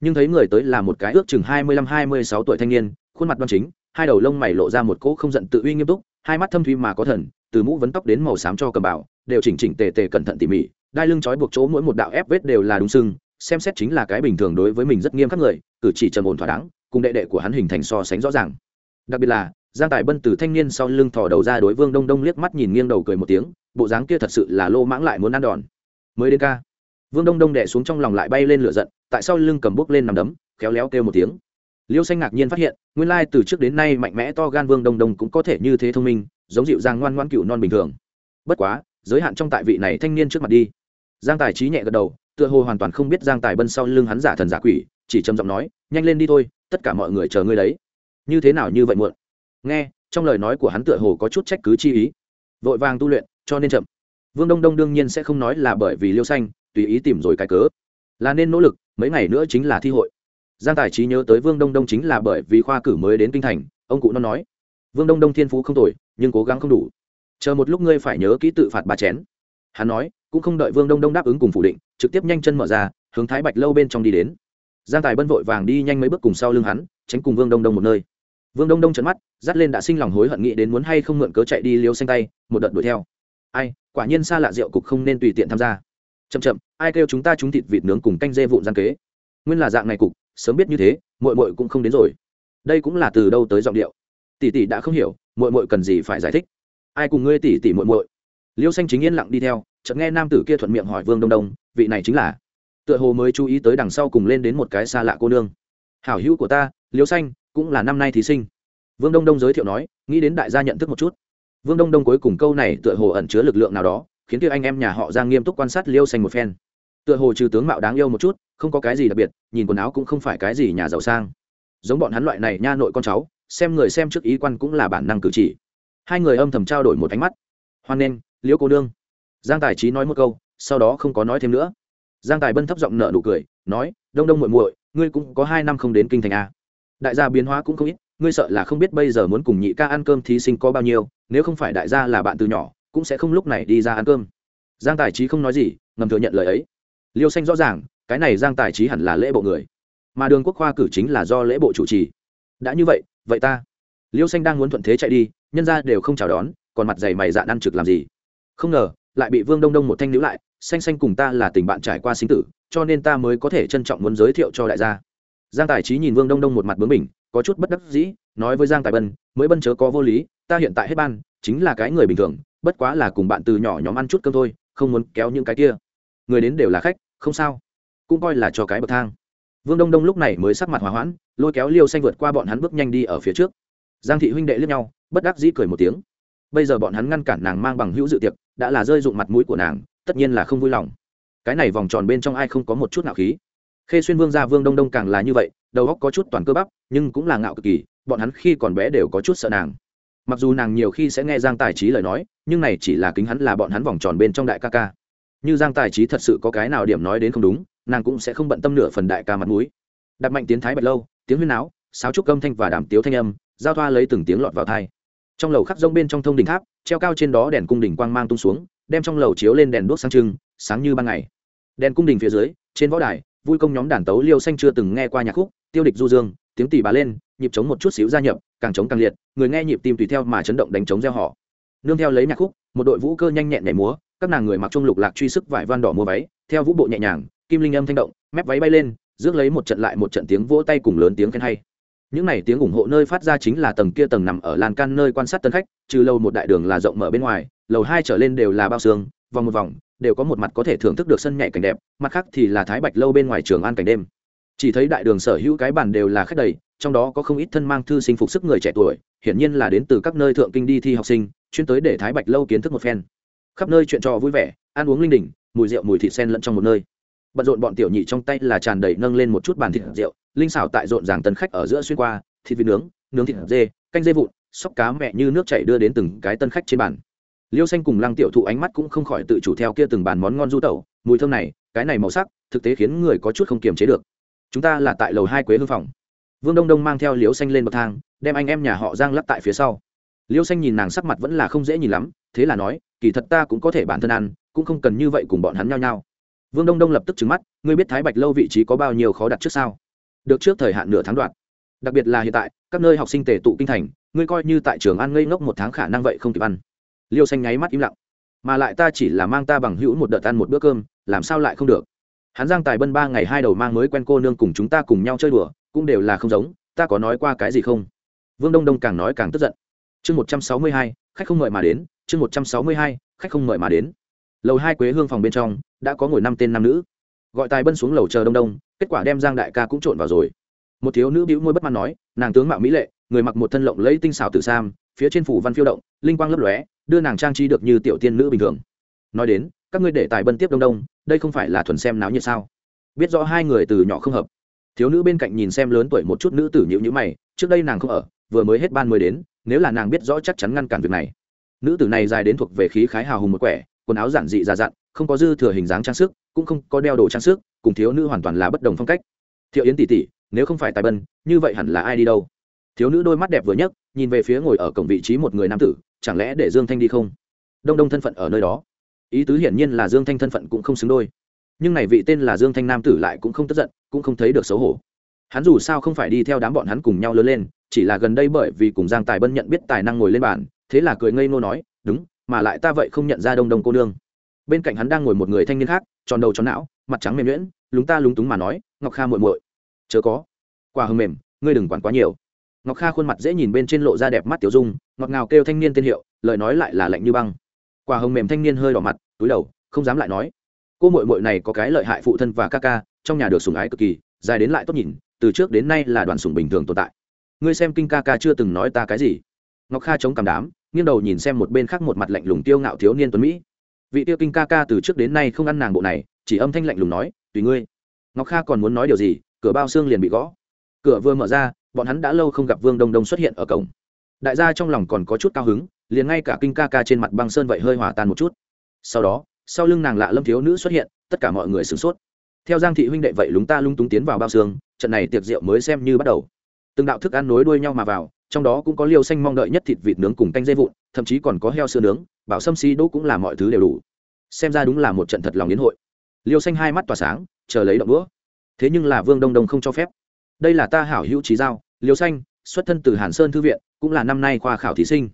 Nhưng thấy người tới là một cái ước chừng hai mươi lăm, hai mươi sáu tuổi thanh niên, khuôn mặt đoan chính, hai đầu lông mày lộ ra một cỗ không giận tự uy nghiêm túc, hai mắt thâm thuy mà có thần, từ mũ vấn tóc đến màu xám cho cầm bảo, đều chỉnh chỉnh tề tề cẩn thận tỉ mỉ, đai lưng trói buộc chỗ mỗi một đạo ép vết đều là đúng sưng, xem xét chính là cái bình thường đối với mình rất nghiêm khắc người, cử chỉ trầm ổn thỏa đáng, cùng đệ đệ của hắn hình thành so sánh rõ ràng. Đặc biệt là giang tài bân từ thanh niên sau lưng thò đầu ra đối vương đông đông liếc mắt nhìn nghiêng đầu cười một tiếng, bộ dáng kia thật sự là lô mãng lại muốn ăn đòn. Mới đến ca. Vương đông đông đẻ xuống trong lòng lại bay lên lửa giận, tại sau lưng cầm bút lên nằm đấm, khéo léo kêu một tiếng. Liêu xanh ngạc nhiên phát hiện, nguyên lai từ trước đến nay mạnh mẽ to gan vương đông đông cũng có thể như thế thông minh, giống dịu dàng ngoan ngoan cựu non bình thường. Bất quá, giới hạn trong tại vị này thanh niên trước mặt đi. Giang tài trí nhẹ gật đầu, tựa hồ hoàn toàn không biết giang tài bân sau lưng hắn giả thần giả quỷ, chỉ trầm giọng nói, nhanh lên đi thôi, tất cả mọi người chờ ngươi đấy. Như thế nào như vậy muộn? Nghe, trong lời nói của hắn tựa hồ có chút trách cứ chi ý. Vội vàng tu luyện, cho nên chậm. Vương đông đông đương nhiên sẽ không nói là bởi vì liêu xanh, tùy ý tìm rồi cái cớ. Là nên nỗ lực, mấy ngày nữa chính là thi hội. Giang tài trí nhớ tới vương đông đông chính là bởi vì khoa cử mới đến kinh thành, ông cụ nó nói. Vương đông đông thiên phú không tồi, nhưng cố gắng không đủ. Chờ một lúc ngươi phải nhớ kỹ tự phạt ba chén. Hắn nói, cũng không đợi vương đông đông đáp ứng cùng phủ định, trực tiếp nhanh chân mở ra, hướng thái bạch lâu bên trong đi đến. Giang tài bân vội vàng đi nhanh mấy bước cùng sau lưng hắn, tránh cùng vương đông đông một nơi vương đông đông trấn mắt, dắt lên đã sinh lòng hối hận nghĩ đến muốn hay không mượn cớ chạy đi liêu xanh tay, một đợt đuổi theo. Ai, quả nhiên xa lạ rượu cục không nên tùy tiện tham gia. Chậm chậm, ai kêu chúng ta trúng thịt vịt nướng cùng canh dê vụn gian kế? Nguyên là dạng này cục, sớm biết như thế mội mội cũng không đến rồi. Đây cũng là từ đâu tới giọng điệu? Tỷ tỷ đã không hiểu mội mội cần gì phải giải thích? Ai cùng ngươi tỷ tỷ mội mội liêu xanh chính yên lặng đi theo, chợt nghe nam tử kia thuận miệng hỏi vương đông đông, vị này chính là? Tựa hồ mới chú ý tới đằng sau cùng lên đến một cái xa lạ cô nương. Hảo hữu của ta, liêu xanh cũng là năm nay thí sinh. Vương đông đông giới thiệu nói nghĩ đến đại gia nhận thức một chút. Vương đông đông cuối cùng câu này tựa hồ ẩn chứa lực lượng nào đó khiến kia anh em nhà họ giang nghiêm túc quan sát liêu xanh một phen. Tựa hồ trừ tướng mạo đáng yêu một chút không có cái gì đặc biệt nhìn quần áo cũng không phải cái gì nhà giàu sang. Giống bọn hắn loại này nha nội con cháu xem người xem trước ý quan cũng là bản năng cử chỉ. Hai người âm thầm trao đổi một ánh mắt. Hoan nên liễu cô đương, giang tài trí nói một câu sau đó không có nói thêm nữa. Giang tài bân thấp giọng nợ nụ cười nói đông đông muội muội ngươi cũng có hai năm không đến kinh thành a đại gia biến hóa cũng không ít, ngươi sợ là không biết bây giờ muốn cùng nhị ca ăn cơm thí sinh có bao nhiêu, nếu không phải đại gia là bạn từ nhỏ, cũng sẽ không lúc này đi ra ăn cơm. Giang tài trí không nói gì, ngầm thừa nhận lời ấy. Liêu xanh rõ ràng, cái này giang tài trí hẳn là lễ bộ người. Mà đường quốc khoa cử chính là do lễ bộ chủ trì. Đã như vậy vậy ta. Liêu xanh đang muốn thuận thế chạy đi, nhân ra đều không chào đón, còn mặt dày mày dạn ăn trực làm gì? Không ngờ, lại bị vương đông đông một thanh nữ lại, xanh xanh cùng ta là tình bạn trải qua sinh tử, cho nên ta mới có thể trân trọng muốn giới thiệu cho đại gia giang tài trí nhìn vương đông đông một mặt bướng mình có chút bất đắc dĩ, nói với giang tài bân, mới bân chớ có vô lý, ta hiện tại hết ban, chính là cái người bình thường, bất quá là cùng bạn từ nhỏ nhóm ăn chút cơm thôi, không muốn kéo những cái kia. Người đến đều là khách, không sao, cũng coi là cho cái bậc thang. Vương đông đông lúc này mới sắc mặt hòa hoãn, lôi kéo liêu xanh vượt qua bọn hắn bước nhanh đi ở phía trước. Giang thị huynh đệ lướt nhau, bất đắc dĩ cười một tiếng. Bây giờ bọn hắn ngăn cản nàng mang bằng hữu dự tiệc, đã là rơi dụng mặt mũi của nàng, tất nhiên là không vui lòng. Cái này vòng tròn bên trong ai không có một chút nào khí khê xuyên vương gia vương đông đông càng là như vậy, đầu óc có chút toàn cơ bắp, nhưng cũng là ngạo cực kỳ, bọn hắn khi còn bé đều có chút sợ nàng. Mặc dù nàng nhiều khi sẽ nghe giang tài trí lời nói, nhưng này chỉ là kính hắn là bọn hắn vòng tròn bên trong đại ca ca. Như giang tài trí thật sự có cái nào điểm nói đến không đúng, nàng cũng sẽ không bận tâm nửa phần đại ca mặt mũi. Đặt mạnh tiến thái bật lâu, tiếng huyên áo sáo trúc âm thanh và đàm tiếu thanh âm, giao thoa lấy từng tiếng lọt vào thai trong lầu khắc rông bên trong thông đình tháp, treo cao trên đó đèn cung đình quang mang tung xuống, đem trong lầu chiếu lên đèn đuốc sáng trưng, sáng như ban ngày. Đèn cung đình phía dưới, trên võ đài vui công nhóm đàn tấu liêu xanh chưa từng nghe qua nhạc khúc, tiêu địch du dương, tiếng tỉ bà lên, nhịp trống một chút xíu gia nhập, càng trống càng liệt, người nghe nhịp tim tùy theo mà chấn động đánh trống gieo họ. Nương theo lấy nhạc khúc, một đội vũ cơ nhanh nhẹn nhảy múa, các nàng người mặc trung lục lạc truy sức vải van đỏ mua váy, theo vũ bộ nhẹ nhàng, kim linh âm thanh động, mép váy bay lên, rước lấy một trận lại một trận tiếng vỗ tay cùng lớn tiếng khen hay. Những này tiếng ủng hộ nơi phát ra chính là tầng kia tầng nằm ở lan can nơi quan sát tân khách, trừ lâu một đại đường là rộng mở bên ngoài, lầu hai trở lên đều là bao xương, vòng một vòng đều có một mặt có thể thưởng thức được sân nhảy cảnh đẹp, mặt khác thì là thái bạch lâu bên ngoài trường an cảnh đêm. Chỉ thấy đại đường sở hữu cái bàn đều là khách đầy, trong đó có không ít thân mang thư sinh phục sức người trẻ tuổi, hiển nhiên là đến từ các nơi thượng kinh đi thi học sinh, chuyên tới để thái bạch lâu kiến thức một phen. Khắp nơi chuyện trò vui vẻ, ăn uống linh đình, mùi rượu mùi thịt sen lẫn trong một nơi. Bận rộn bọn tiểu nhị trong tay là tràn đầy nâng lên một chút bàn thịt rượu, linh xảo tại rộn ràng tân khách ở giữa xuyên qua, thịt vịt nướng nướng thịt dê, canh dê vụn, sóc cá mẹ như nước chảy đưa đến từng cái tân khách trên bàn liêu xanh cùng lăng tiểu thụ ánh mắt cũng không khỏi tự chủ theo kia từng bàn món ngon du tẩu. Mùi thơm này, cái này màu sắc, thực tế khiến người có chút không kiềm chế được. Chúng ta là tại lầu hai quế hương phòng. Vương đông đông mang theo liêu xanh lên bậc thang, đem anh em nhà họ giang lắp tại phía sau. Liêu xanh nhìn nàng sắc mặt vẫn là không dễ nhìn lắm, thế là nói, kỳ thật ta cũng có thể bản thân ăn, cũng không cần như vậy cùng bọn hắn nhau nhau vương đông đông lập tức trứng mắt, ngươi biết thái bạch lâu vị trí có bao nhiêu khó đặt trước sao? Được trước thời hạn nửa tháng đoạn. Đặc biệt là hiện tại, các nơi học sinh tề tụ kinh thành, ngươi coi như tại trường ăn ngây ngốc một tháng khả năng vậy không kịp ăn liêu xanh nháy mắt im lặng. Mà lại ta chỉ là mang ta bằng hữu một đợt ăn một bữa cơm, làm sao lại không được? Hắn giang tài bân ba ngày hai đầu mang mới quen cô nương cùng chúng ta cùng nhau chơi đùa, cũng đều là không giống, ta có nói qua cái gì không? Vương đông đông càng nói càng tức giận. Chương một trăm sáu mươi hai, khách không mời mà đến, chương một trăm sáu mươi hai, khách không mời mà đến. Lầu hai quế hương phòng bên trong, đã có ngồi năm tên nam nữ. Gọi tài bân xuống lầu chờ đông đông, kết quả đem giang đại ca cũng trộn vào rồi. Một thiếu nữ bĩu môi bất mãn nói, nàng tướng mạo mỹ lệ, người mặc một thân lộng lấy tinh xảo tử sam, phía trên phủ văn phiêu động, linh quang lấp lóe đưa nàng trang trí được như tiểu tiên nữ bình thường. Nói đến, các ngươi để tài bân tiếp đông đông, đây không phải là thuần xem náo nhiệt sao? Biết rõ hai người từ nhỏ không hợp. Thiếu nữ bên cạnh nhìn xem lớn tuổi một chút nữ tử nhịu nhữ mày, trước đây nàng không ở, vừa mới hết ban mới đến, nếu là nàng biết rõ chắc chắn ngăn cản việc này. Nữ tử này dài đến thuộc về khí khái hào hùng một quẻ, quần áo giản dị già dặn, không có dư thừa hình dáng trang sức, cũng không có đeo đồ trang sức, cùng thiếu nữ hoàn toàn là bất đồng phong cách. Thiệu yến tỷ tỷ, nếu không phải tài bân, như vậy hẳn là ai đi đâu? Thiếu nữ đôi mắt đẹp vừa nhấc, nhìn về phía ngồi ở cổng vị trí một người nam tử chẳng lẽ để dương thanh đi không? Đông đông thân phận ở nơi đó. Ý tứ hiển nhiên là dương thanh thân phận cũng không xứng đôi. Nhưng này vị tên là dương thanh nam tử lại cũng không tức giận, cũng không thấy được xấu hổ. Hắn dù sao không phải đi theo đám bọn hắn cùng nhau lớn lên, chỉ là gần đây bởi vì cùng giang tài bân nhận biết tài năng ngồi lên bàn, thế là cười ngây nô nói, đúng, mà lại ta vậy không nhận ra đông đông cô nương. Bên cạnh hắn đang ngồi một người thanh niên khác, tròn đầu tròn não, mặt trắng mềm nhuyễn, lúng ta lúng túng mà nói, ngọc kha muội muội, chớ có. Quả hưng mềm, ngươi đừng quản quá nhiều. Ngọc kha khuôn mặt dễ nhìn bên trên lộ ra đẹp mắt tiểu dung ngọt ngào kêu thanh niên tên hiệu, lời nói lại là lạnh như băng. Quả hồng mềm thanh niên hơi đỏ mặt, túi đầu, không dám lại nói. Cô mội mội này có cái lợi hại phụ thân và ca ca, trong nhà được sùng ái cực kỳ, dài đến lại tốt nhìn, từ trước đến nay là đoàn sùng bình thường tồn tại. Ngươi xem kinh ca ca chưa từng nói ta cái gì. Ngọc kha chống cảm đám, nghiêng đầu nhìn xem một bên khác một mặt lạnh lùng tiêu ngạo thiếu niên tuấn mỹ. Vị tiêu kinh ca ca từ trước đến nay không ăn nàng bộ này, chỉ âm thanh lạnh lùng nói, tùy ngươi. Ngọc kha còn muốn nói điều gì, cửa bao xương liền bị gõ. Cửa vừa mở ra, bọn hắn đã lâu không gặp vương đông đông xuất hiện ở cổng đại gia trong lòng còn có chút cao hứng, liền ngay cả kinh ca ca trên mặt băng sơn vậy hơi hòa tan một chút. Sau đó, sau lưng nàng lạ lâm thiếu nữ xuất hiện, tất cả mọi người sửng sốt. Theo giang thị huynh đệ vậy lúng ta lung túng tiến vào bao xương, trận này tiệc rượu mới xem như bắt đầu. Từng đạo thức ăn nối đuôi nhau mà vào, trong đó cũng có liêu xanh mong đợi nhất thịt vịt nướng cùng canh dây vụn, thậm chí còn có heo sữa nướng, bảo sâm si đỗ cũng là mọi thứ đều đủ. Xem ra đúng là một trận thật lòng đến hội. Liêu xanh hai mắt tỏa sáng, chờ lấy động đũa. Thế nhưng là vương đông đông không cho phép. Đây là ta hảo hữu trí giao, liêu xanh xuất thân từ hàn sơn thư viện, cũng là năm nay khoa khảo thí sinh.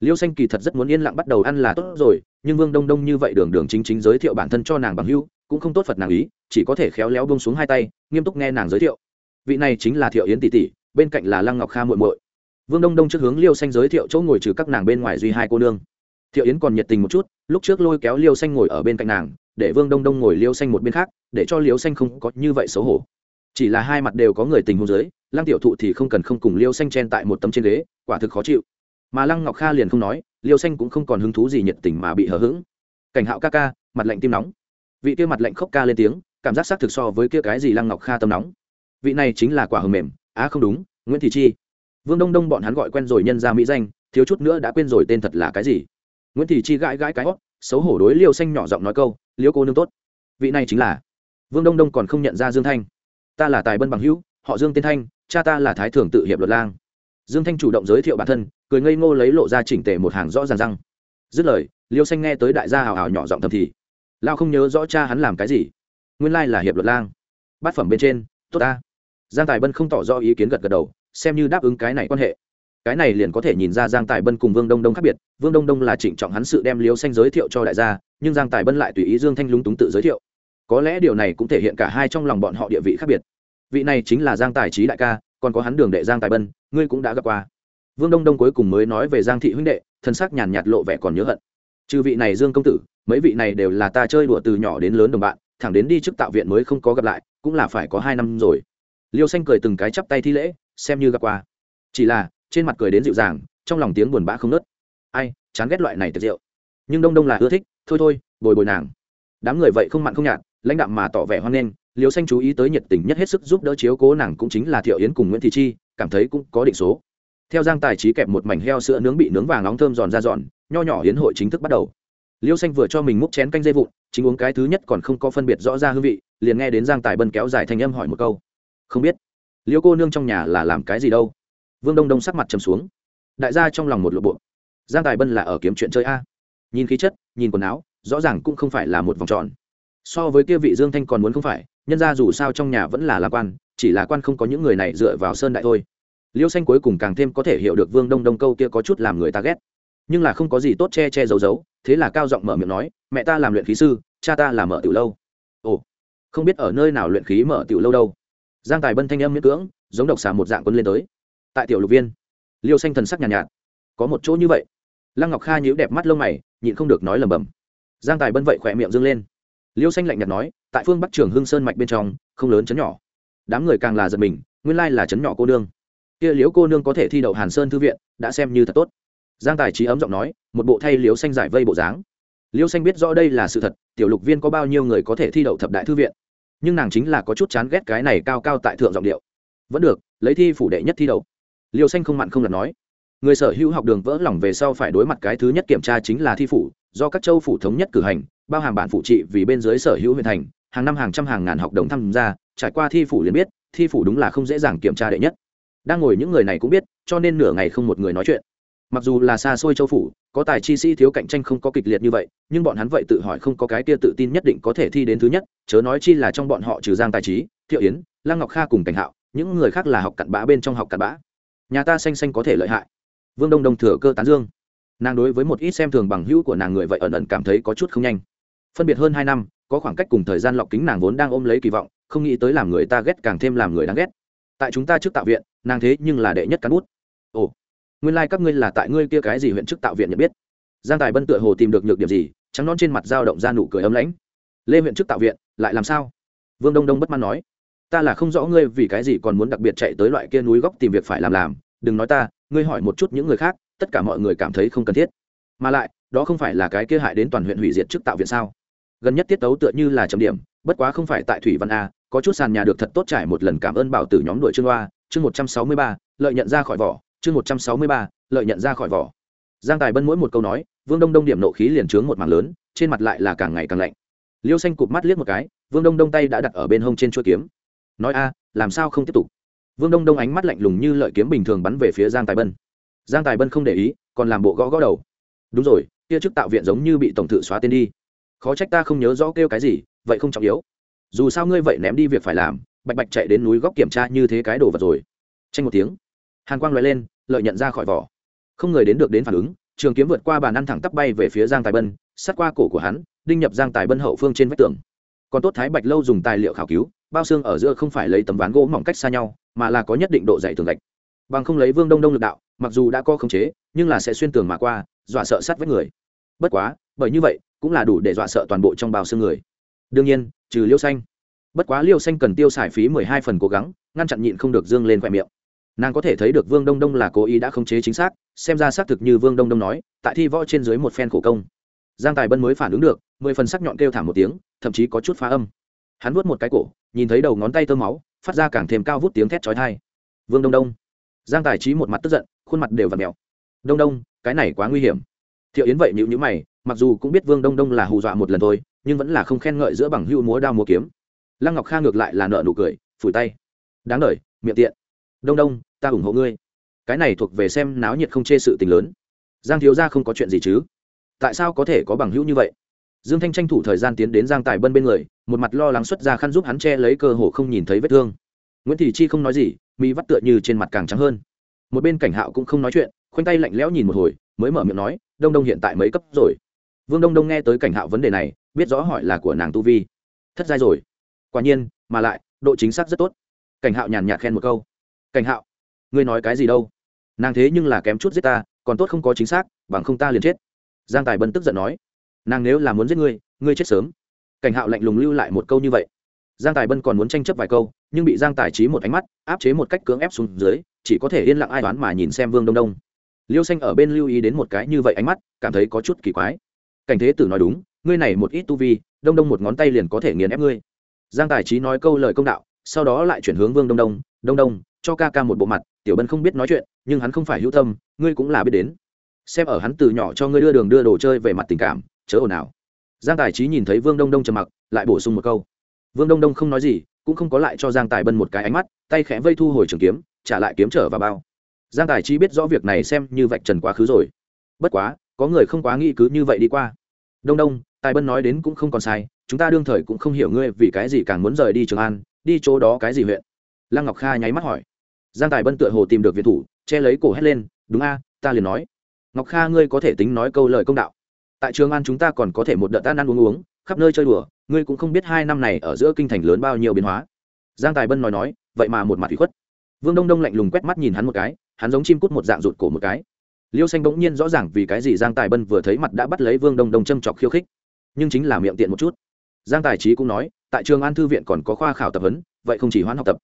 Liêu xanh kỳ thật rất muốn yên lặng bắt đầu ăn là tốt rồi, nhưng vương đông đông như vậy đường đường chính chính giới thiệu bản thân cho nàng bằng hưu cũng không tốt phật nàng ý, chỉ có thể khéo léo bông xuống hai tay, nghiêm túc nghe nàng giới thiệu. Vị này chính là thiệu yến tỷ tỷ, bên cạnh là lăng ngọc kha muội muội. Vương đông đông trước hướng liêu xanh giới thiệu chỗ ngồi trừ các nàng bên ngoài duy hai cô nương. Thiệu yến còn nhiệt tình một chút, lúc trước lôi kéo liêu xanh ngồi ở bên cạnh nàng, để vương đông đông ngồi liêu xanh một bên khác, để cho liêu xanh không có như vậy xấu hổ chỉ là hai mặt đều có người tình hôn giới lăng tiểu thụ thì không cần không cùng liêu xanh chen tại một tấm trên ghế, quả thực khó chịu. Mà lăng ngọc kha liền không nói, liêu xanh cũng không còn hứng thú gì nhiệt tình mà bị hờ hững. Cảnh hạo ca ca, mặt lạnh tim nóng. Vị kia mặt lạnh khóc ca lên tiếng, cảm giác xác thực so với kia cái gì lăng ngọc kha tâm nóng. Vị này chính là quả hờ mềm, á không đúng, nguyễn thị chi. Vương đông đông bọn hắn gọi quen rồi nhân ra mỹ danh, thiếu chút nữa đã quên rồi tên thật là cái gì. Nguyễn thị chi gãi gãi cái hót, xấu hổ đối liêu xanh nhỏ giọng nói câu, liêu cô nương tốt. Vị này chính là vương đông đông còn không nhận ra dương thanh ta là tài bân bằng hữu, họ dương tiên thanh, cha ta là thái thường tự hiệp luật lang. Dương thanh chủ động giới thiệu bản thân, cười ngây ngô lấy lộ ra chỉnh tề một hàng rõ ràng răng. Dứt lời, liêu xanh nghe tới đại gia hào hào nhỏ giọng thầm thì lao không nhớ rõ cha hắn làm cái gì? Nguyên lai là hiệp luật lang. Bát phẩm bên trên, tốt ta. Giang tài bân không tỏ rõ ý kiến gật gật đầu, xem như đáp ứng cái này quan hệ. Cái này liền có thể nhìn ra giang tài bân cùng vương đông đông khác biệt. Vương đông đông là trịnh trọng hắn sự đem liêu xanh giới thiệu cho đại gia, nhưng giang tài bân lại tùy ý dương thanh lúng túng tự giới thiệu có lẽ điều này cũng thể hiện cả hai trong lòng bọn họ địa vị khác biệt. Vị này chính là giang tài trí đại ca, còn có hắn đường đệ giang tài bân, ngươi cũng đã gặp qua. Vương đông đông cuối cùng mới nói về giang thị huynh đệ, thân xác nhàn nhạt lộ vẻ còn nhớ hận. Trừ vị này dương công tử, mấy vị này đều là ta chơi đùa từ nhỏ đến lớn đồng bạn, thẳng đến đi trước tạo viện mới không có gặp lại, cũng là phải có hai năm rồi. Liêu xanh cười từng cái chắp tay thi lễ, xem như gặp qua. Chỉ là, trên mặt cười đến dịu dàng, trong lòng tiếng buồn bã không nớt ai, chán ghét loại này tiệt rượu. Nhưng đông đông là ưa thích, thôi thôi, bồi bồi nàng. Đám người vậy không mặn không nhạt lãnh đạm mà tỏ vẻ hoan nghênh liêu xanh chú ý tới nhiệt tình nhất hết sức giúp đỡ chiếu cố nàng cũng chính là thiệu yến cùng nguyễn thị chi, cảm thấy cũng có định số. Theo giang tài trí kẹp một mảnh heo sữa nướng bị nướng vàng nóng thơm giòn ra giòn, nho nhỏ hiến hội chính thức bắt đầu. Liêu xanh vừa cho mình múc chén canh dây vụn, chính uống cái thứ nhất còn không có phân biệt rõ ra hương vị, liền nghe đến giang tài bân kéo dài thành âm hỏi một câu. Không biết liêu cô nương trong nhà là làm cái gì đâu? Vương đông đông sắc mặt trầm xuống. Đại gia trong lòng một lộ bộ. Giang tài bân là ở kiếm chuyện chơi a. Nhìn khí chất, nhìn quần áo, rõ ràng cũng không phải là một vòng tròn so với kia vị dương thanh còn muốn không phải nhân ra dù sao trong nhà vẫn là lạc quan chỉ là quan không có những người này dựa vào sơn đại thôi. Liêu xanh cuối cùng càng thêm có thể hiểu được vương đông đông câu kia có chút làm người ta ghét. Nhưng là không có gì tốt che che giấu giấu thế là cao giọng mở miệng nói mẹ ta làm luyện khí sư cha ta làm mở tiểu lâu. Ồ không biết ở nơi nào luyện khí mở tiểu lâu đâu. Giang tài bân thanh âm miễn cưỡng giống độc xà một dạng quân lên tới. Tại tiểu lục viên liêu xanh thần sắc nhàn nhạt, nhạt có một chỗ như vậy. Lăng ngọc kha nhíu đẹp mắt lông mày nhịn không được nói lầm bầm giang tài bân vậy khỏe miệng dâng lên liêu xanh lạnh nhạt nói, tại phương bắc trường hương sơn mạch bên trong, không lớn chấn nhỏ. Đám người càng là giật mình, nguyên lai là chấn nhỏ cô nương. Kia liễu cô nương có thể thi đậu hàn sơn thư viện, đã xem như thật tốt. Giang tài trí ấm giọng nói, một bộ thay liễu xanh giải vây bộ dáng. Liễu xanh biết rõ đây là sự thật, tiểu lục viên có bao nhiêu người có thể thi đậu thập đại thư viện. Nhưng nàng chính là có chút chán ghét cái này cao cao tại thượng giọng điệu. Vẫn được, lấy thi phủ đệ nhất thi đậu. Liễu xanh không mặn không lật nói. Người sở hữu học đường vỡ lòng về sau phải đối mặt cái thứ nhất kiểm tra chính là thi phủ, do các châu phủ thống nhất cử hành bao hàm bản phụ trị vì bên dưới sở hữu huyện thành, hàng năm hàng trăm hàng ngàn học đồng tham gia, trải qua thi phủ liền biết, thi phủ đúng là không dễ dàng kiểm tra đệ nhất. Đang ngồi những người này cũng biết, cho nên nửa ngày không một người nói chuyện. Mặc dù là xa xôi châu phủ, có tài chi sĩ thiếu cạnh tranh không có kịch liệt như vậy, nhưng bọn hắn vậy tự hỏi không có cái kia tự tin nhất định có thể thi đến thứ nhất, chớ nói chi là trong bọn họ trừ giang tài trí, thiệu yến, lăng ngọc kha cùng cảnh hạo, những người khác là học cặn bã bên trong học cặn bã. Nhà ta xanh xanh có thể lợi hại. Vương đông đông thừa cơ tán dương. Nàng đối với một ít xem thường bằng hữu của nàng người vậy ẩn ẩn cảm thấy có chút không nhanh phân biệt hơn hai năm, có khoảng cách cùng thời gian lọc kính nàng vốn đang ôm lấy kỳ vọng, không nghĩ tới làm người ta ghét càng thêm làm người đáng ghét. Tại chúng ta trước tạo viện, nàng thế nhưng là đệ nhất cán bút. Ồ, nguyên lai、like、các ngươi là tại ngươi kia cái gì huyện trước tạo viện nhận biết? Giang tài bân tựa hồ tìm được nhược điểm gì, trắng non trên mặt dao động ra nụ cười ấm lãnh. Lê huyện trước tạo viện, lại làm sao? Vương đông đông bất mãn nói. Ta là không rõ ngươi vì cái gì còn muốn đặc biệt chạy tới loại kia núi góc tìm việc phải làm làm. Đừng nói ta, ngươi hỏi một chút những người khác, tất cả mọi người cảm thấy không cần thiết. Mà lại, đó không phải là cái kia hại đến toàn huyện hủy diệt trước tạo viện sao? Gần nhất tiết tấu tựa như là chấm điểm, bất quá không phải tại thủy văn a, có chút sàn nhà được thật tốt trải một lần cảm ơn bảo tử nhóm đội trương hoa, chương một trăm sáu mươi ba, lợi nhận ra khỏi vỏ, chương một trăm sáu mươi ba, lợi nhận ra khỏi vỏ. Giang tài bân mỗi một câu nói, vương đông đông điểm nộ khí liền trướng một mảng lớn, trên mặt lại là càng ngày càng lạnh. Liêu xanh cụp mắt liếc một cái, vương đông đông tay đã đặt ở bên hông trên chuỗi kiếm. Nói, a, làm sao không tiếp tục? Vương đông đông ánh mắt lạnh lùng như lợi kiếm bình thường bắn về phía giang tài bân. Giang tài bân không để ý, còn làm bộ gõ gõ đầu. Đúng rồi, kia chức tạo viện giống như bị tổng thự xóa tên đi khó trách ta không nhớ rõ kêu cái gì, vậy không trọng yếu. Dù sao ngươi vậy ném đi việc phải làm, bạch bạch chạy đến núi góc kiểm tra như thế cái đồ vật rồi. Tranh một tiếng, hàn quang loại lên, lợi nhận ra khỏi vỏ. Không người đến được đến phản ứng, trường kiếm vượt qua bàn ăn thẳng tắp bay về phía giang tài bân, sát qua cổ của hắn, đinh nhập giang tài bân hậu phương trên vách tường. Còn tốt thái bạch lâu dùng tài liệu khảo cứu, bao xương ở giữa không phải lấy tấm ván gỗ mỏng cách xa nhau, mà là có nhất định độ dày tường gạch. Bằng không lấy vương đông đông lực đạo, mặc dù đã có khống chế, nhưng là sẽ xuyên tường mà qua, dọa sợ sát với người. Bất quá, bởi như vậy cũng là đủ để dọa sợ toàn bộ trong bao xương người. Đương nhiên, trừ liêu xanh. Bất quá liêu xanh cần tiêu xài phí mười hai phần cố gắng, ngăn chặn nhịn không được dương lên khoe miệng. Nàng có thể thấy được vương đông đông là cố ý đã khống chế chính xác, xem ra xác thực như vương đông đông nói, tại thi võ trên dưới một phen khổ công. Giang tài bân mới phản ứng được, mười phần sắc nhọn kêu thảm một tiếng, thậm chí có chút phá âm. Hắn vuốt một cái cổ, nhìn thấy đầu ngón tay tơ máu, phát ra càng thêm cao vút tiếng thét chói thai vương đông đông. Giang tài trí một mặt tức giận, khuôn mặt đều v ặ mèo đông đông, cái này quá nguy hiểm. Thiệu yến vậy nhịu nhữ mày mặc dù cũng biết vương đông đông là hù dọa một lần thôi, nhưng vẫn là không khen ngợi giữa bằng hưu múa đao múa kiếm. Lăng ngọc kha ngược lại là nợ nụ cười, phủi tay. Đáng đ miệng tiện. Đông đông, ta ủng hộ ngươi. Cái này thuộc về xem náo nhiệt không chê sự tình lớn. Giang thiếu ra không có chuyện gì chứ? Tại sao có thể có bằng hữu như vậy? Dương thanh tranh thủ thời gian tiến đến giang tài bân bên người, một mặt lo lắng xuất ra khăn giúp hắn che lấy cơ hồ không nhìn thấy vết thương. Nguyễn thị chi không nói gì, mi vắt tựa như trên mặt càng trắng hơn. Một bên cảnh hạo cũng không nói chuyện, khoanh tay lạnh lẽo nhìn một hồi, mới mở miệng nói, đông đông hiện tại mấy cấp rồi? Vương đông đông nghe tới cảnh hạo vấn đề này, biết rõ hỏi là của nàng tu vi. Thất giai rồi. Quả nhiên, mà lại, độ chính xác rất tốt. Cảnh hạo nhàn nhạt khen một câu. Cảnh hạo, ngươi nói cái gì đâu? Nàng thế nhưng là kém chút giết ta, còn tốt không có chính xác, bằng không ta liền chết. Giang tài bân tức giận nói. Nàng nếu là muốn giết ngươi ngươi chết sớm. Cảnh hạo lạnh lùng lưu lại một câu như vậy. Giang tài bân còn muốn tranh chấp vài câu, nhưng bị giang tài trí một ánh mắt, áp chế một cách cưỡng ép xuống dưới, chỉ có thể yên lặng ai toán mà nhìn xem vương đông đông. Liêu xanh ở bên lưu ý đến một cái như vậy ánh mắt, cảm thấy có chút kỳ quái cảnh thế tử nói đúng, ngươi này một ít tu vi, đông đông một ngón tay liền có thể nghiền ép ngươi. Giang tài trí nói câu lời công đạo, sau đó lại chuyển hướng vương đông đông đông đông, cho ca ca một bộ mặt, tiểu bân không biết nói chuyện, nhưng hắn không phải hữu tâm, ngươi cũng là biết đến. Xem ở hắn từ nhỏ cho ngươi đưa đường đưa đồ chơi về mặt tình cảm, chớ ồn ào. Giang tài trí nhìn thấy vương đông đông trầm mặc, lại bổ sung một câu. Vương đông đông không nói gì, cũng không có lại cho giang tài bân một cái ánh mắt, tay khẽ vây thu hồi trường kiếm, trả lại kiếm trở vào bao. Giang tài trí biết rõ việc này xem như vạch trần quá khứ rồi. Bất quá có người không quá nghĩ cứ như vậy đi qua. Đông đông, tài bân nói đến cũng không còn sai, chúng ta đương thời cũng không hiểu ngươi vì cái gì càng muốn rời đi trường an, đi chỗ đó cái gì huyện? Lăng ngọc kha nháy mắt hỏi. Giang tài bân tựa hồ tìm được việt thủ, che lấy cổ hét lên, đúng a, ta liền nói. Ngọc kha ngươi có thể tính nói câu lời công đạo. Tại trường an chúng ta còn có thể một đợt tan ăn uống uống, khắp nơi chơi đùa, ngươi cũng không biết hai năm này ở giữa kinh thành lớn bao nhiêu biến hóa. Giang tài bân nói nói, vậy mà một mặt thủy khuất. Vương đông đông lạnh lùng quét mắt nhìn hắn một cái, hắn giống chim cút một dạng rụt cổ một cái liêu xanh bỗng nhiên rõ ràng vì cái gì giang tài bân vừa thấy mặt đã bắt lấy vương đông đông châm chọc khiêu khích. Nhưng chính là miệng tiện một chút. Giang tài trí cũng nói, tại trường an thư viện còn có khoa khảo tập huấn, vậy không chỉ hoãn học tập.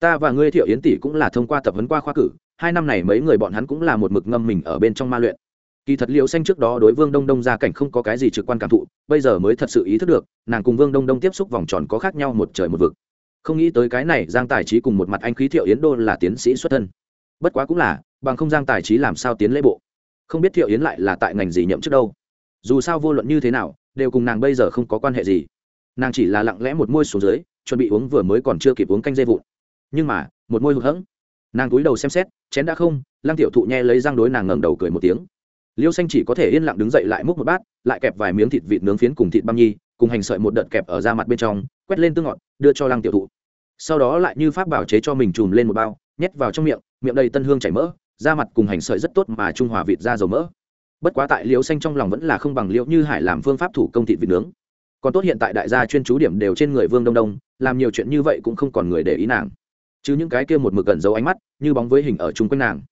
Ta và ngươi thiệu yến tỷ cũng là thông qua tập huấn qua khoa cử, hai năm này mấy người bọn hắn cũng là một mực ngâm mình ở bên trong ma luyện. Kỳ thật Liễu xanh trước đó đối vương đông đông gia cảnh không có cái gì trực quan cảm thụ, bây giờ mới thật sự ý thức được, nàng cùng vương đông đông tiếp xúc vòng tròn có khác nhau một trời một vực. Không nghĩ tới cái này, giang tài trí cùng một mặt anh khí thiệu yến đô là tiến sĩ xuất thân. Bất quá cũng là bằng không giang tài trí làm sao tiến lễ bộ? Không biết thiệu yến lại là tại ngành gì nhậm trước đâu. Dù sao vô luận như thế nào, đều cùng nàng bây giờ không có quan hệ gì. Nàng chỉ là lặng lẽ một môi xuống dưới, chuẩn bị uống vừa mới còn chưa kịp uống canh dây vụn. Nhưng mà, một môi hụt hẫng. Nàng cúi đầu xem xét, chén đã không, lăng tiểu thụ nhe lấy răng đối nàng ngẩng đầu cười một tiếng. Liêu xanh chỉ có thể yên lặng đứng dậy lại múc một bát, lại kẹp vài miếng thịt vịt nướng phiến cùng thịt băm nhi, cùng hành sợi một đợt kẹp ở da mặt bên trong, quét lên tương ngọt, đưa cho lăng tiểu thụ. Sau đó lại như pháp bảo chế cho mình chùm lên một bao, nhét vào trong miệng miệng đầy tân hương chảy mỡ da mặt cùng hành sợi rất tốt mà trung hòa vịt da dầu mỡ. Bất quá tại liêu xanh trong lòng vẫn là không bằng liễu như hải làm phương pháp thủ công thịt vịt nướng. Còn tốt hiện tại đại gia chuyên chú điểm đều trên người vương đông đông, làm nhiều chuyện như vậy cũng không còn người để ý nàng. Chứ những cái kia một mực gần giấu ánh mắt, như bóng với hình ở chung quanh nàng.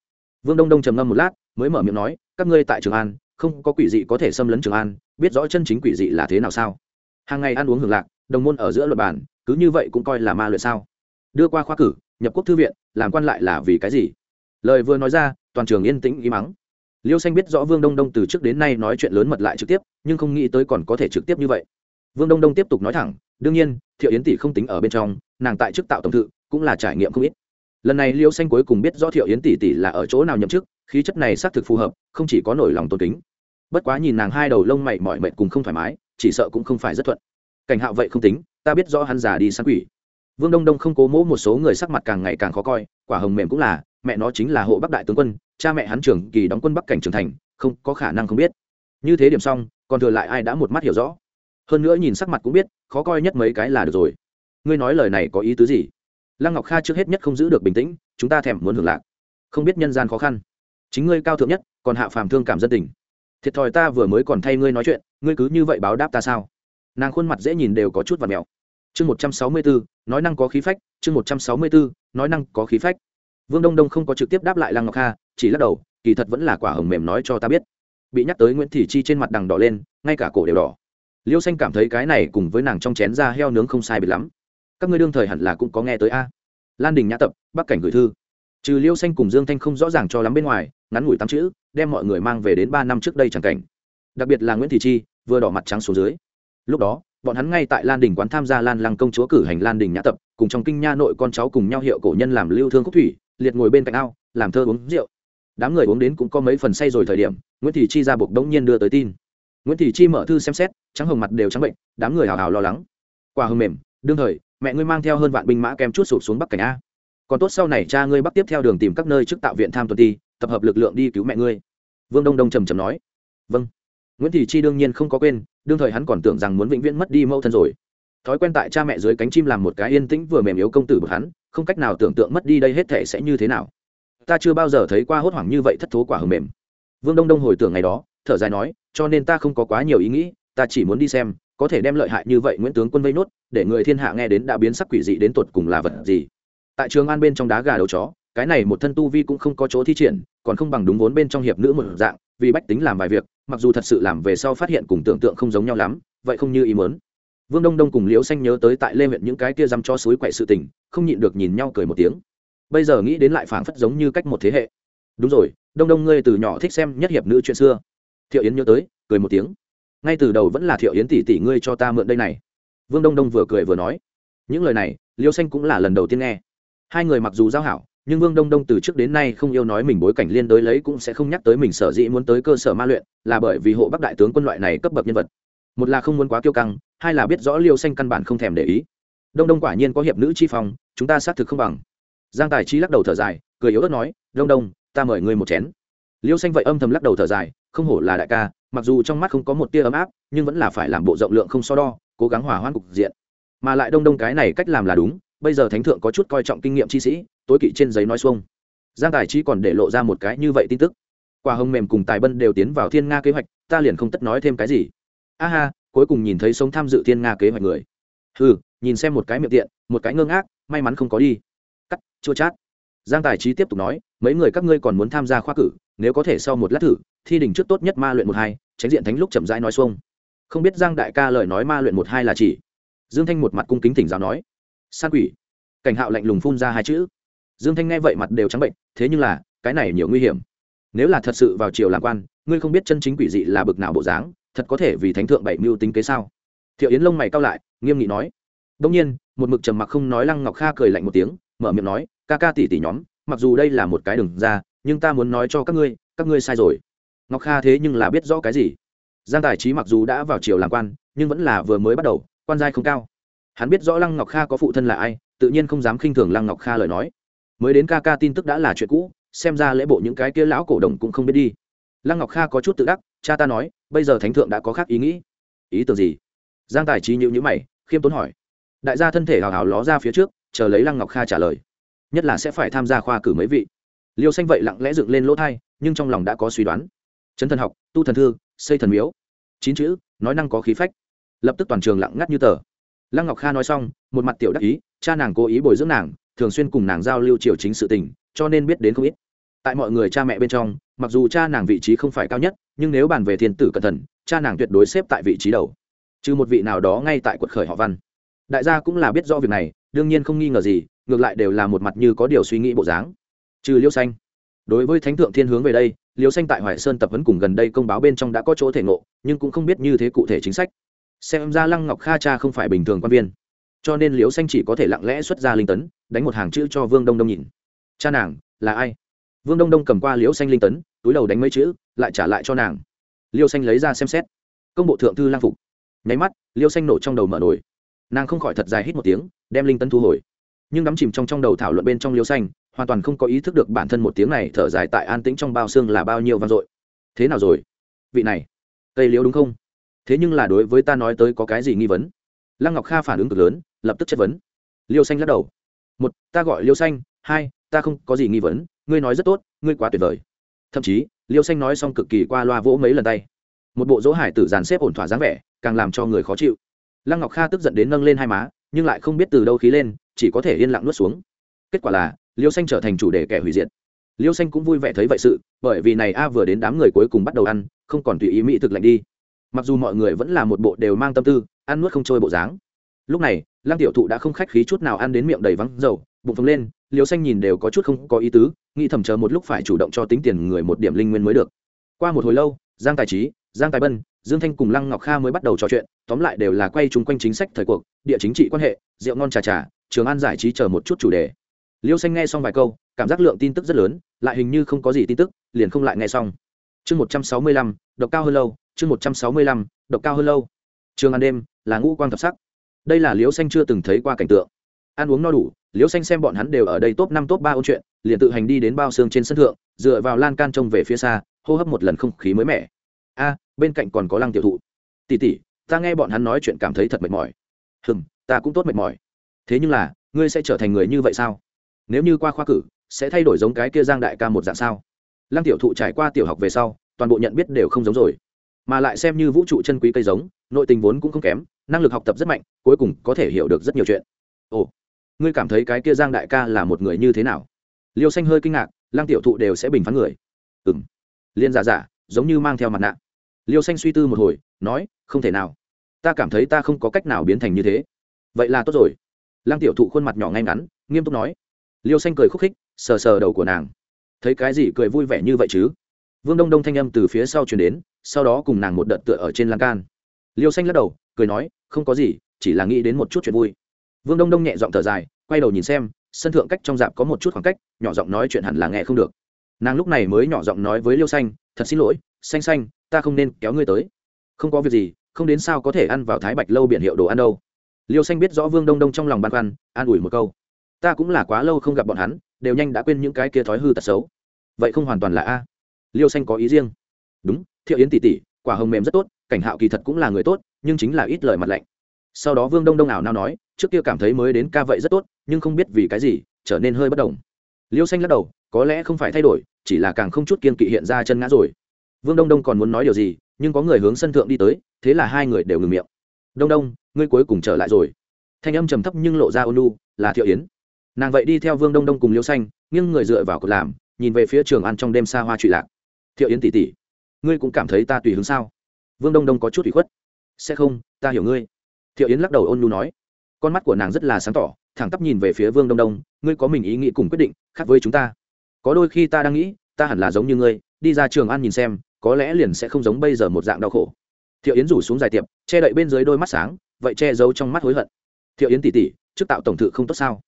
Vương đông đông trầm ngâm một lát, mới mở miệng nói, các ngươi tại trường an, không có quỷ dị có thể xâm lấn trường an, biết rõ chân chính quỷ dị là thế nào sao? Hàng ngày ăn uống hưởng lạc, đồng môn ở giữa luật bản, cứ như vậy cũng coi là ma luyện sao? Đưa qua khoa cử, nhập quốc thư viện, làm quan lại là vì cái gì? Lời vừa nói ra, toàn trường yên tĩnh ý mắng liêu xanh biết rõ vương đông đông từ trước đến nay nói chuyện lớn mật lại trực tiếp, nhưng không nghĩ tới còn có thể trực tiếp như vậy. Vương đông đông tiếp tục nói thẳng, đương nhiên, thiệu yến tỷ không tính ở bên trong, nàng tại chức tạo tổng thự, cũng là trải nghiệm không ít. Lần này liêu xanh cuối cùng biết rõ thiệu yến tỷ tỷ là ở chỗ nào nhậm chức, khí chất này xác thực phù hợp, không chỉ có nổi lòng tôn kính. Bất quá nhìn nàng hai đầu lông mày mỏi mệt cùng không thoải mái, chỉ sợ cũng không phải rất thuận. Cảnh hạo vậy không tính, ta biết rõ hắn già đi săn quỷ. Vương đông đông không cố mỗ một số người sắc mặt càng ngày càng khó coi, quả hồng mềm cũng là mẹ nó chính là hộ bắc đại tướng quân, cha mẹ hắn trưởng kỳ đóng quân bắc cảnh trưởng thành, không có khả năng không biết. Như thế điểm xong, còn thừa lại ai đã một mắt hiểu rõ. Hơn nữa nhìn sắc mặt cũng biết, khó coi nhất mấy cái là được rồi. Ngươi nói lời này có ý tứ gì? Lăng ngọc kha trước hết nhất không giữ được bình tĩnh, chúng ta thèm muốn hưởng lạc. Không biết nhân gian khó khăn. Chính ngươi cao thượng nhất, còn hạ phàm thương cảm dân tình. Thiệt thòi ta vừa mới còn thay ngươi nói chuyện, ngươi cứ như vậy báo đáp ta sao? Nàng khuôn mặt dễ nhìn đều có chút và mèo chương một trăm sáu mươi bốn nói năng có khí phách, chương một trăm sáu mươi bốn nói năng có khí phách vương đông đông không có trực tiếp đáp lại lăng ngọc kha, chỉ lắc đầu, kỳ thật vẫn là quả hồng mềm nói cho ta biết. Bị nhắc tới nguyễn thị chi trên mặt đằng đỏ lên, ngay cả cổ đều đỏ. Liêu xanh cảm thấy cái này cùng với nàng trong chén da heo nướng không sai biệt lắm. Các ngươi đương thời hẳn là cũng có nghe tới a. Lan đình nhã tập, bắc cảnh gửi thư. Trừ liêu xanh cùng dương thanh không rõ ràng cho lắm bên ngoài, ngắn ngủi tám chữ, đem mọi người mang về đến ba năm trước đây chẳng cảnh. Đặc biệt là nguyễn thị chi, vừa đỏ mặt trắng xuống dưới. Lúc đó, bọn hắn ngay tại lan đình quán tham gia lan lăng công chúa cử hành lan đình nhã tập, cùng trong kinh nha nội con cháu cùng nhau hiệu cổ nhân làm lưu thương khúc thủy liệt ngồi bên cạnh ao, làm thơ uống rượu. Đám người uống đến cũng có mấy phần say rồi thời điểm, nguyễn thị chi ra buộc đống nhiên đưa tới tin. Nguyễn thị chi mở thư xem xét, trắng hồng mặt đều trắng bệnh, đám người hào hào lo lắng. Quả hưng mềm, đương thời, mẹ ngươi mang theo hơn vạn binh mã kèm chút sụp xuống bắc cảnh a. Còn tốt sau này cha ngươi bắc tiếp theo đường tìm các nơi trước tạo viện tham tuần ti tập hợp lực lượng đi cứu mẹ ngươi. Vương đông đông trầm trầm nói. Vâng. Nguyễn thị chi đương nhiên không có quên, đương thời hắn còn tưởng rằng muốn vĩnh viễn mất đi mẫu thân rồi. Thói quen tại cha mẹ dưới cánh chim làm một cái yên tĩnh vừa mềm yếu công tử bực hắn không cách nào tưởng tượng mất đi đây hết thể sẽ như thế nào. Ta chưa bao giờ thấy qua hốt hoảng như vậy thất thố quả hầm mềm. Vương đông đông hồi tưởng ngày đó, thở dài nói, cho nên ta không có quá nhiều ý nghĩ, ta chỉ muốn đi xem, có thể đem lợi hại như vậy nguyễn tướng quân vây nốt, để người thiên hạ nghe đến đã biến sắc quỷ dị đến tột cùng là vật gì. Tại trường an bên trong đá gà đầu chó, cái này một thân tu vi cũng không có chỗ thi triển, còn không bằng đúng vốn bên trong hiệp nữ một dạng, vì bách tính làm vài việc, mặc dù thật sự làm về sau phát hiện cùng tưởng tượng không giống nhau lắm, vậy không như ý muốn vương đông đông cùng liễu xanh nhớ tới tại lê huyện những cái kia dăm cho suối quậy sự tình, không nhịn được nhìn nhau cười một tiếng. Bây giờ nghĩ đến lại phảng phất giống như cách một thế hệ. Đúng rồi, đông đông ngươi từ nhỏ thích xem nhất hiệp nữ chuyện xưa. Thiệu yến nhớ tới, cười một tiếng. Ngay từ đầu vẫn là thiệu yến tỷ tỷ ngươi cho ta mượn đây này. Vương đông đông vừa cười vừa nói. Những lời này liêu xanh cũng là lần đầu tiên nghe. Hai người mặc dù giao hảo, nhưng vương đông đông từ trước đến nay không yêu nói mình bối cảnh liên đối lấy cũng sẽ không nhắc tới mình sở dĩ muốn tới cơ sở ma luyện, là bởi vì hộ bắc đại tướng quân loại này cấp bậc nhân vật. Một là không muốn quá kiêu căng hai là biết rõ liêu xanh căn bản không thèm để ý. Đông đông quả nhiên có hiệp nữ chi phong, chúng ta xác thực không bằng. Giang tài chi lắc đầu thở dài, cười yếu ớt nói, đông đông, ta mời ngươi một chén. Liêu xanh vậy âm thầm lắc đầu thở dài, không hổ là đại ca, mặc dù trong mắt không có một tia ấm áp, nhưng vẫn là phải làm bộ rộng lượng không so đo, cố gắng hòa hoãn cục diện. Mà lại đông đông cái này cách làm là đúng, bây giờ thánh thượng có chút coi trọng kinh nghiệm chi sĩ, tối kỵ trên giấy nói xuông. Giang tài chi còn để lộ ra một cái như vậy tin tức. Quả hồng mềm cùng tài bân đều tiến vào thiên nga kế hoạch, ta liền không tất nói thêm cái gì. A ha cuối cùng nhìn thấy sống tham dự thiên nga kế hoạch người. Ừ nhìn xem một cái miệng tiện, một cái ngơ ngác, may mắn không có đi. Cắt, chua chát. Giang tài trí tiếp tục nói, mấy người các ngươi còn muốn tham gia khoa cử, nếu có thể sau một lát thử, thi đình trước tốt nhất ma luyện một hai, tránh diện thánh lúc chậm rãi nói xuông. Không biết giang đại ca lời nói ma luyện một hai là chỉ. Dương thanh một mặt cung kính thỉnh giáo nói. San quỷ. Cảnh hạo lạnh lùng phun ra hai chữ. Dương thanh nghe vậy mặt đều trắng bệnh, thế nhưng là, cái này nhiều nguy hiểm. Nếu là thật sự vào triều làm quan, ngươi không biết chân chính quỷ dị là bực nào bộ dáng thật có thể vì thánh thượng bảy mưu tính kế sao? Thiệu yến lông mày cao lại, nghiêm nghị nói. Đông nhiên, một mực trầm mặc không nói lăng ngọc kha cười lạnh một tiếng, mở miệng nói, ca ca tỷ tỷ nhóm, mặc dù đây là một cái đừng ra, nhưng ta muốn nói cho các ngươi các ngươi sai rồi. Ngọc kha thế nhưng là biết rõ cái gì? Giang tài trí mặc dù đã vào triều làm quan, nhưng vẫn là vừa mới bắt đầu, quan giai không cao. Hắn biết rõ lăng ngọc kha có phụ thân là ai, tự nhiên không dám khinh thường lăng ngọc kha lời nói. Mới đến ca ca tin tức đã là chuyện cũ, xem ra lễ bộ những cái kia lão cổ đồng cũng không biết đi. Lăng ngọc kha có chút tự đắc cha ta nói, bây giờ thánh thượng đã có khác ý nghĩ. Ý tưởng gì? Giang tài trí nhữ nhữ mày, khiêm tốn hỏi. Đại gia thân thể hào hào ló ra phía trước, chờ lấy lăng ngọc kha trả lời. Nhất là sẽ phải tham gia khoa cử mấy vị. Liêu xanh vậy lặng lẽ dựng lên lỗ thai, nhưng trong lòng đã có suy đoán. Chấn thần học, tu thần thư, xây thần miếu. Chín chữ, nói năng có khí phách. Lập tức toàn trường lặng ngắt như tờ. Lăng ngọc kha nói xong, một mặt tiểu đắc ý, cha nàng cố ý bồi dưỡng nàng, thường xuyên cùng nàng giao lưu triều chính sự tình, cho nên biết đến không ít tại mọi người cha mẹ bên trong, mặc dù cha nàng vị trí không phải cao nhất, nhưng nếu bàn về thiên tử cẩn thận, cha nàng tuyệt đối xếp tại vị trí đầu. Trừ một vị nào đó ngay tại quật khởi họ văn. Đại gia cũng là biết rõ việc này, đương nhiên không nghi ngờ gì, ngược lại đều là một mặt như có điều suy nghĩ bộ dáng. Trừ liêu xanh. Đối với thánh thượng thiên hướng về đây, liêu xanh tại hoài sơn tập vấn cùng gần đây công báo bên trong đã có chỗ thể ngộ, nhưng cũng không biết như thế cụ thể chính sách. Xem ra lăng ngọc kha cha không phải bình thường quan viên. Cho nên liêu xanh chỉ có thể lặng lẽ xuất ra linh tấn, đánh một hàng chữ cho vương đông đông nhìn. Cha nàng, là ai? Vương đông đông cầm qua liêu xanh linh tấn, túi đầu đánh mấy chữ, lại trả lại cho nàng. Liêu xanh lấy ra xem xét. Công bộ thượng thư lang phục. Nháy mắt, liêu xanh nổ trong đầu mở nổi nàng không khỏi thật dài hít một tiếng, đem linh tấn thu hồi. Nhưng đắm chìm trong trong đầu thảo luận bên trong liêu xanh, hoàn toàn không có ý thức được bản thân một tiếng này thở dài tại an tĩnh trong bao xương là bao nhiêu vang dội. Thế nào rồi? Vị này cây liêu đúng không? Thế nhưng là đối với ta nói tới có cái gì nghi vấn? Lăng ngọc kha phản ứng cực lớn, lập tức chất vấn. Liêu xanh lắc đầu. Một, ta gọi liêu xanh, hai, ta không có gì nghi vấn ngươi nói rất tốt, ngươi quá tuyệt vời. Thậm chí, liêu xanh nói xong cực kỳ qua loa vỗ mấy lần tay. Một bộ dỗ hải tử dàn xếp ổn thỏa dáng vẻ, càng làm cho người khó chịu. Lăng ngọc kha tức giận đến nâng lên hai má, nhưng lại không biết từ đâu khí lên, chỉ có thể yên lặng nuốt xuống. Kết quả là, liêu xanh trở thành chủ đề kẻ hủy diệt. Liêu xanh cũng vui vẻ thấy vậy sự, bởi vì này a vừa đến đám người cuối cùng bắt đầu ăn, không còn tùy ý mỹ thực lạnh đi. Mặc dù mọi người vẫn là một bộ đều mang tâm tư, ăn nuốt không trôi bộ dáng. Lúc này, lăng tiểu thụ đã không khách khí chút nào ăn đến miệng đầy vắng dầu, bụng phồng lên liêu xanh nhìn đều có chút không có ý tứ, nghĩ thầm chờ một lúc phải chủ động cho tính tiền người một điểm linh nguyên mới được. Qua một hồi lâu, giang tài trí, giang tài bân, dương thanh cùng lăng ngọc kha mới bắt đầu trò chuyện, tóm lại đều là quay chung quanh chính sách thời cuộc, địa chính trị quan hệ, rượu ngon trà trà, trường an giải trí chờ một chút chủ đề. Liêu xanh nghe xong vài câu, cảm giác lượng tin tức rất lớn, lại hình như không có gì tin tức, liền không lại nghe xong. Chương một trăm sáu mươi lăm, độc cao hơn lâu, chương một trăm sáu mươi lăm, độc cao hơn lâu. Trường an đêm là ngũ quang thập sắc. Đây là liêu xanh chưa từng thấy qua cảnh tượng ăn uống no đủ liêu xanh xem bọn hắn đều ở đây top năm, top ba ôn chuyện, liền tự hành đi đến bao xương trên sân thượng, dựa vào lan can trông về phía xa, hô hấp một lần không khí mới mẻ. A à, bên cạnh còn có lăng tiểu thụ. Tỉ tỉ ta nghe bọn hắn nói chuyện cảm thấy thật mệt mỏi. Hừm, ta cũng tốt mệt mỏi. Thế nhưng là, ngươi sẽ trở thành người như vậy sao? Nếu như qua khoa cử, sẽ thay đổi giống cái kia giang đại ca một dạng sao? Lăng tiểu thụ trải qua tiểu học về sau, toàn bộ nhận biết đều không giống rồi. Mà lại xem như vũ trụ chân quý cây giống, nội tình vốn cũng không kém, năng lực học tập rất mạnh, cuối cùng có thể hiểu được rất nhiều chuyện. Ồ ngươi cảm thấy cái kia giang đại ca là một người như thế nào? Liêu xanh hơi kinh ngạc, lăng tiểu thụ đều sẽ bình phán người. Ừ m liên giả giả giống như mang theo mặt nạ. Liêu xanh suy tư một hồi, nói, không thể nào. Ta cảm thấy ta không có cách nào biến thành như thế. Vậy là tốt rồi. Lăng tiểu thụ khuôn mặt nhỏ ngay ngắn, nghiêm túc nói. Liêu xanh cười khúc khích, sờ sờ đầu của nàng. Thấy cái gì cười vui vẻ như vậy chứ? Vương đông đông thanh âm từ phía sau chuyển đến, sau đó cùng nàng một đợt tựa ở trên lan can. Liêu xanh lắc đầu, cười nói, không có gì, chỉ là nghĩ đến một chút chuyện vui vương đông đông nhẹ giọng thở dài, quay đầu nhìn xem, sân thượng cách trong dạp có một chút khoảng cách, nhỏ giọng nói chuyện hẳn là nghe không được. Nàng lúc này mới nhỏ giọng nói với liêu xanh, thật xin lỗi, xanh xanh, ta không nên kéo ngươi tới. Không có việc gì, không đến sao có thể ăn vào thái bạch lâu biển hiệu đồ ăn đâu. Liêu xanh biết rõ vương đông đông trong lòng băn khoăn, an ủi một câu, ta cũng là quá lâu không gặp bọn hắn, đều nhanh đã quên những cái kia thói hư tật xấu. Vậy không hoàn toàn là a. Liêu xanh có ý riêng, đúng, thiệu yến tỷ tỷ, quả hồng mềm rất tốt, cảnh hạo kỳ thật cũng là người tốt, nhưng chính là ít lời mặt lạnh. Sau đó vương đông đông ảo nào nói trước kia cảm thấy mới đến ca vậy rất tốt, nhưng không biết vì cái gì, trở nên hơi bất đồng. Liêu xanh lắc đầu, có lẽ không phải thay đổi, chỉ là càng không chút kiên kỵ hiện ra chân ngã rồi. Vương đông đông còn muốn nói điều gì, nhưng có người hướng sân thượng đi tới, thế là hai người đều ngừng miệng. Đông đông, ngươi cuối cùng trở lại rồi. Thanh âm trầm thấp nhưng lộ ra ônu là thiệu yến. Nàng vậy đi theo vương đông đông cùng liêu xanh nhưng người dựa vào cột làm, nhìn về phía trường ăn trong đêm xa hoa trụy lạc. Thiệu yến tỉ tỉ ngươi cũng cảm thấy ta tùy hướng sao? Vương đông đông có chút ủy khuất. Sẽ không, ta hiểu ngươi. Thiệu yến lắc đầu ôn nhu nói con mắt của nàng rất là sáng tỏ, thẳng tắp nhìn về phía vương đông đông, ngươi có mình ý nghĩ cùng quyết định khác với chúng ta. Có đôi khi ta đang nghĩ, ta hẳn là giống như ngươi, đi ra trường ăn nhìn xem, có lẽ liền sẽ không giống bây giờ một dạng đau khổ. Thiệu yến rủ xuống dài tiệp, che đậy bên dưới đôi mắt sáng, vậy che giấu trong mắt hối hận. Thiệu yến tỉ tỉ trước tạo tổng thự không tốt sao?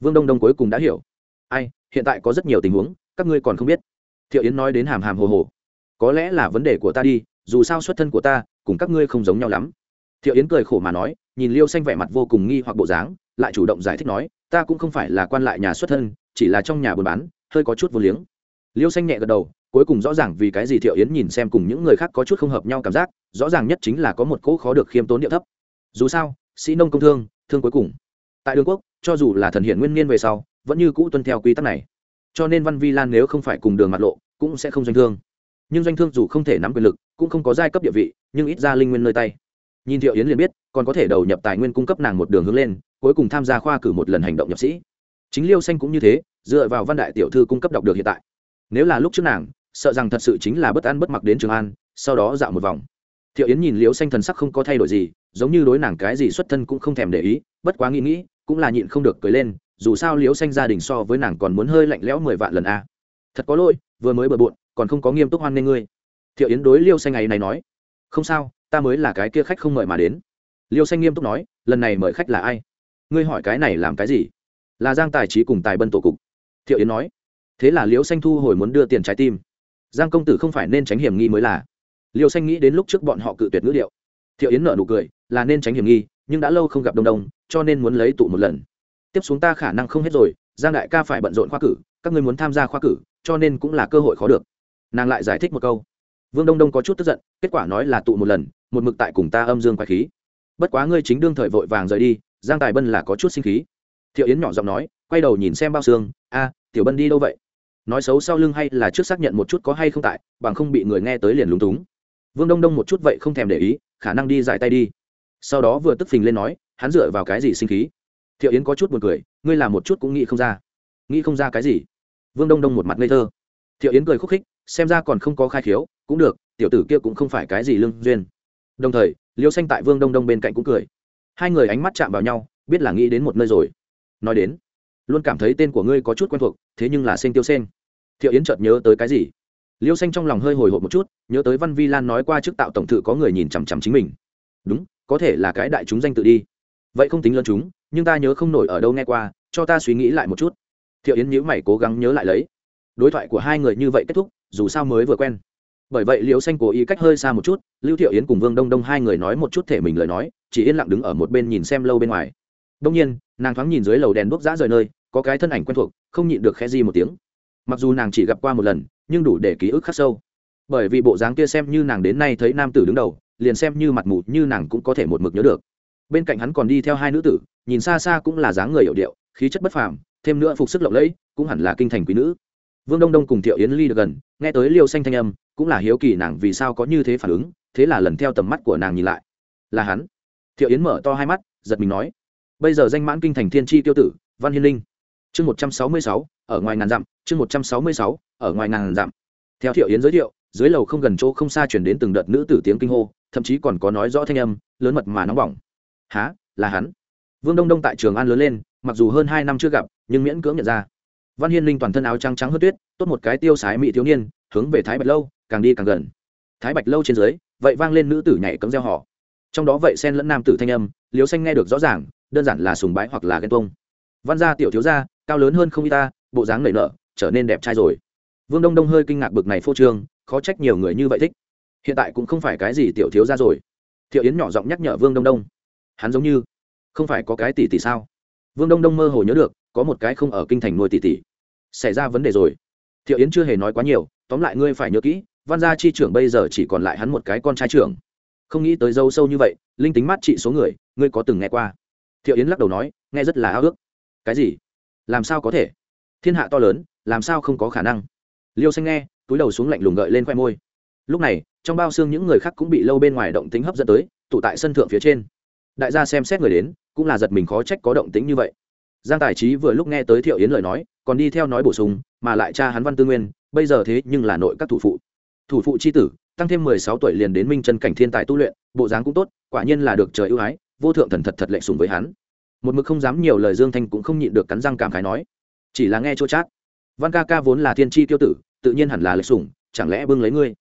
Vương đông đông cuối cùng đã hiểu. Ai, hiện tại có rất nhiều tình huống, các ngươi còn không biết. Thiệu yến nói đến hàm hàm hồ hồ. Có lẽ là vấn đề của ta đi, dù sao xuất thân của ta, cùng các ngươi không giống nhau lắm thiệu yến cười khổ mà nói, nhìn liêu xanh vẻ mặt vô cùng nghi hoặc bộ dáng, lại chủ động giải thích nói, ta cũng không phải là quan lại nhà xuất thân, chỉ là trong nhà buôn bán, hơi có chút vô liếng. Liêu xanh nhẹ gật đầu, cuối cùng rõ ràng vì cái gì thiệu yến nhìn xem cùng những người khác có chút không hợp nhau cảm giác, rõ ràng nhất chính là có một cỗ khó được khiêm tốn địa thấp. Dù sao, sĩ nông công thương thương cuối cùng. Tại đường quốc, cho dù là thần hiện nguyên niên về sau, vẫn như cũ tuân theo quy tắc này. Cho nên văn vi lan nếu không phải cùng đường mặt lộ, cũng sẽ không doanh thương. Nhưng doanh thương dù không thể nắm quyền lực, cũng không có giai cấp địa vị, nhưng ít ra linh nguyên nơi tay nhìn thiệu yến liền biết, còn có thể đầu nhập tài nguyên cung cấp nàng một đường hướng lên, cuối cùng tham gia khoa cử một lần hành động nhập sĩ. Chính liêu xanh cũng như thế, dựa vào văn đại tiểu thư cung cấp đọc được hiện tại. Nếu là lúc trước nàng, sợ rằng thật sự chính là bất an bất mặc đến trường an, sau đó dạo một vòng. Thiệu yến nhìn liêu xanh thần sắc không có thay đổi gì, giống như đối nàng cái gì xuất thân cũng không thèm để ý, bất quá nghĩ nghĩ, cũng là nhịn không được cười lên, dù sao liêu xanh gia đình so với nàng còn muốn hơi lạnh lẽo mười vạn lần a. Thật có lỗi, vừa mới bừa bộn, còn không có nghiêm túc hoan nghênh ngươi. Thiệu yến đối liêu xanh ngày này nói không sao, ta mới là cái kia khách không mời mà đến. Liêu xanh nghiêm túc nói, lần này mời khách là ai? Ngươi hỏi cái này làm cái gì? Là giang tài trí cùng tài bân tổ cục. Thiệu yến nói, thế là liêu xanh thu hồi muốn đưa tiền trái tim. Giang công tử không phải nên tránh hiểm nghi mới là. Liêu xanh nghĩ đến lúc trước bọn họ cự tuyệt ngữ điệu. Thiệu yến nợ nụ cười, là nên tránh hiểm nghi, nhưng đã lâu không gặp đông đông, cho nên muốn lấy tụ một lần. Tiếp xuống ta khả năng không hết rồi, giang đại ca phải bận rộn khoa cử, các ngươi muốn tham gia khoa cử, cho nên cũng là cơ hội khó được. Nàng lại giải thích một câu vương đông đông có chút tức giận, kết quả nói là tụ một lần, một mực tại cùng ta âm dương quái khí. Bất quá ngươi chính đương thời vội vàng rời đi, giang tài bân là có chút sinh khí. Thiệu yến nhỏ giọng nói, quay đầu nhìn xem bao xương, a, tiểu bân đi đâu vậy? Nói xấu sau lưng hay là trước xác nhận một chút có hay không tại, bằng không bị người nghe tới liền lúng túng. Vương đông đông một chút vậy không thèm để ý, khả năng đi giải tay đi. Sau đó vừa tức phình lên nói, hắn dựa vào cái gì sinh khí? Thiệu yến có chút buồn cười, ngươi làm một chút cũng nghĩ không ra. Nghĩ không ra cái gì? Vương đông đông một mặt ngây thơ. Thiệu yến cười khúc khích xem ra còn không có khai khiếu, cũng được, tiểu tử kia cũng không phải cái gì lương duyên. Đồng thời, liêu xanh tại vương đông đông bên cạnh cũng cười. Hai người ánh mắt chạm vào nhau, biết là nghĩ đến một nơi rồi. Nói đến, luôn cảm thấy tên của ngươi có chút quen thuộc, thế nhưng là xanh tiêu sen thiệu yến chợt nhớ tới cái gì? Liêu xanh trong lòng hơi hồi hộp một chút, nhớ tới văn vi lan nói qua trước tạo tổng thự có người nhìn chằm chằm chính mình. Đúng, có thể là cái đại chúng danh tự đi. Vậy không tính lớn chúng, nhưng ta nhớ không nổi ở đâu nghe qua, cho ta suy nghĩ lại một chút. Thiệu yến nhữ mày cố gắng nhớ lại lấy. Đối thoại của hai người như vậy kết thúc dù sao mới vừa quen. Bởi vậy liễu xanh cố ý cách hơi xa một chút, lưu thiệu yến cùng vương đông đông hai người nói một chút thể mình lời nói, chỉ yên lặng đứng ở một bên nhìn xem lâu bên ngoài. Đông nhiên, nàng thoáng nhìn dưới lầu đèn đuốc giã rời nơi, có cái thân ảnh quen thuộc, không nhịn được khe di một tiếng. Mặc dù nàng chỉ gặp qua một lần, nhưng đủ để ký ức khắc sâu. Bởi vì bộ dáng kia xem như nàng đến nay thấy nam tử đứng đầu, liền xem như mặt mù như nàng cũng có thể một mực nhớ được. Bên cạnh hắn còn đi theo hai nữ tử, nhìn xa xa cũng là dáng người hiệu điệu, khí chất bất phàm, thêm nữa phục sức lộng lẫy, cũng hẳn là kinh thành quý nữ vương đông đông cùng thiệu yến ly được gần, nghe tới liêu xanh thanh âm, cũng là hiếu kỳ nàng vì sao có như thế phản ứng, thế là lần theo tầm mắt của nàng nhìn lại. Là hắn. Thiệu yến mở to hai mắt, giật mình nói, bây giờ danh mãn kinh thành thiên tri tiêu tử, văn hiên linh. Chương một trăm sáu mươi sáu, ở ngoài ngàn dặm, chương một trăm sáu mươi sáu, ở ngoài ngàn dặm. Theo thiệu yến giới thiệu, dưới lầu không gần chỗ không xa chuyển đến từng đợt nữ tử tiếng kinh hô, thậm chí còn có nói rõ thanh âm, lớn mật mà nóng bỏng. Há là hắn? Vương đông đông tại trường an lớn lên, mặc dù hơn hai năm chưa gặp, nhưng miễn cưỡng nhận ra văn hiên linh toàn thân áo trắng trắng hơn tuyết, tốt một cái tiêu sái mỹ thiếu niên, hướng về thái bạch lâu, càng đi càng gần. Thái bạch lâu trên dưới, vậy vang lên nữ tử nhảy cấm gieo họ. Trong đó vậy xen lẫn nam tử thanh âm liếu xanh nghe được rõ ràng, đơn giản là sùng bái hoặc là ghen tuông. Văn gia tiểu thiếu gia, cao lớn hơn không y ta, bộ dáng nảy nở, trở nên đẹp trai rồi. Vương đông đông hơi kinh ngạc bực này phô trương, khó trách nhiều người như vậy thích. Hiện tại cũng không phải cái gì tiểu thiếu gia rồi. Thiệu yến nhỏ giọng nhắc nhở vương đông đông. Hắn giống như, không phải có cái tỷ tỷ sao? Vương đông đông mơ hồ nhớ được có một cái không ở kinh thành nuôi tỷ tỷ. Xảy ra vấn đề rồi. Thiệu yến chưa hề nói quá nhiều, tóm lại ngươi phải nhớ kỹ, văn gia chi trưởng bây giờ chỉ còn lại hắn một cái con trai trưởng. Không nghĩ tới dâu sâu như vậy, linh tính mát trị số người, ngươi có từng nghe qua? Thiệu yến lắc đầu nói, nghe rất là ao ước. Cái gì? Làm sao có thể? Thiên hạ to lớn, làm sao không có khả năng? Liêu xanh nghe, túi đầu xuống lạnh lùng gợi lên khoe môi. Lúc này, trong bao xương những người khác cũng bị lâu bên ngoài động tính hấp dẫn tới, tụ tại sân thượng phía trên. Đại gia xem xét người đến, cũng là giật mình khó trách có động tính như vậy giang tài trí vừa lúc nghe tới thiệu yến lời nói, còn đi theo nói bổ sung, mà lại cha hắn văn tư nguyên, bây giờ thế nhưng là nội các thủ phụ. Thủ phụ c h i tử, tăng thêm mười sáu tuổi liền đến minh chân cảnh thiên tài tu luyện, bộ dáng cũng tốt, quả nhiên là được trời ưu ái, vô thượng thần thật thật lệ sùng với hắn. Một mực không dám nhiều lời dương thanh cũng không nhịn được cắn răng cảm khái nói, chỉ là nghe chỗ chát. Văn ca ca vốn là thiên tri tiêu tử, tự nhiên hẳn là lệ sùng chẳng lẽ bưng lấy ngươi?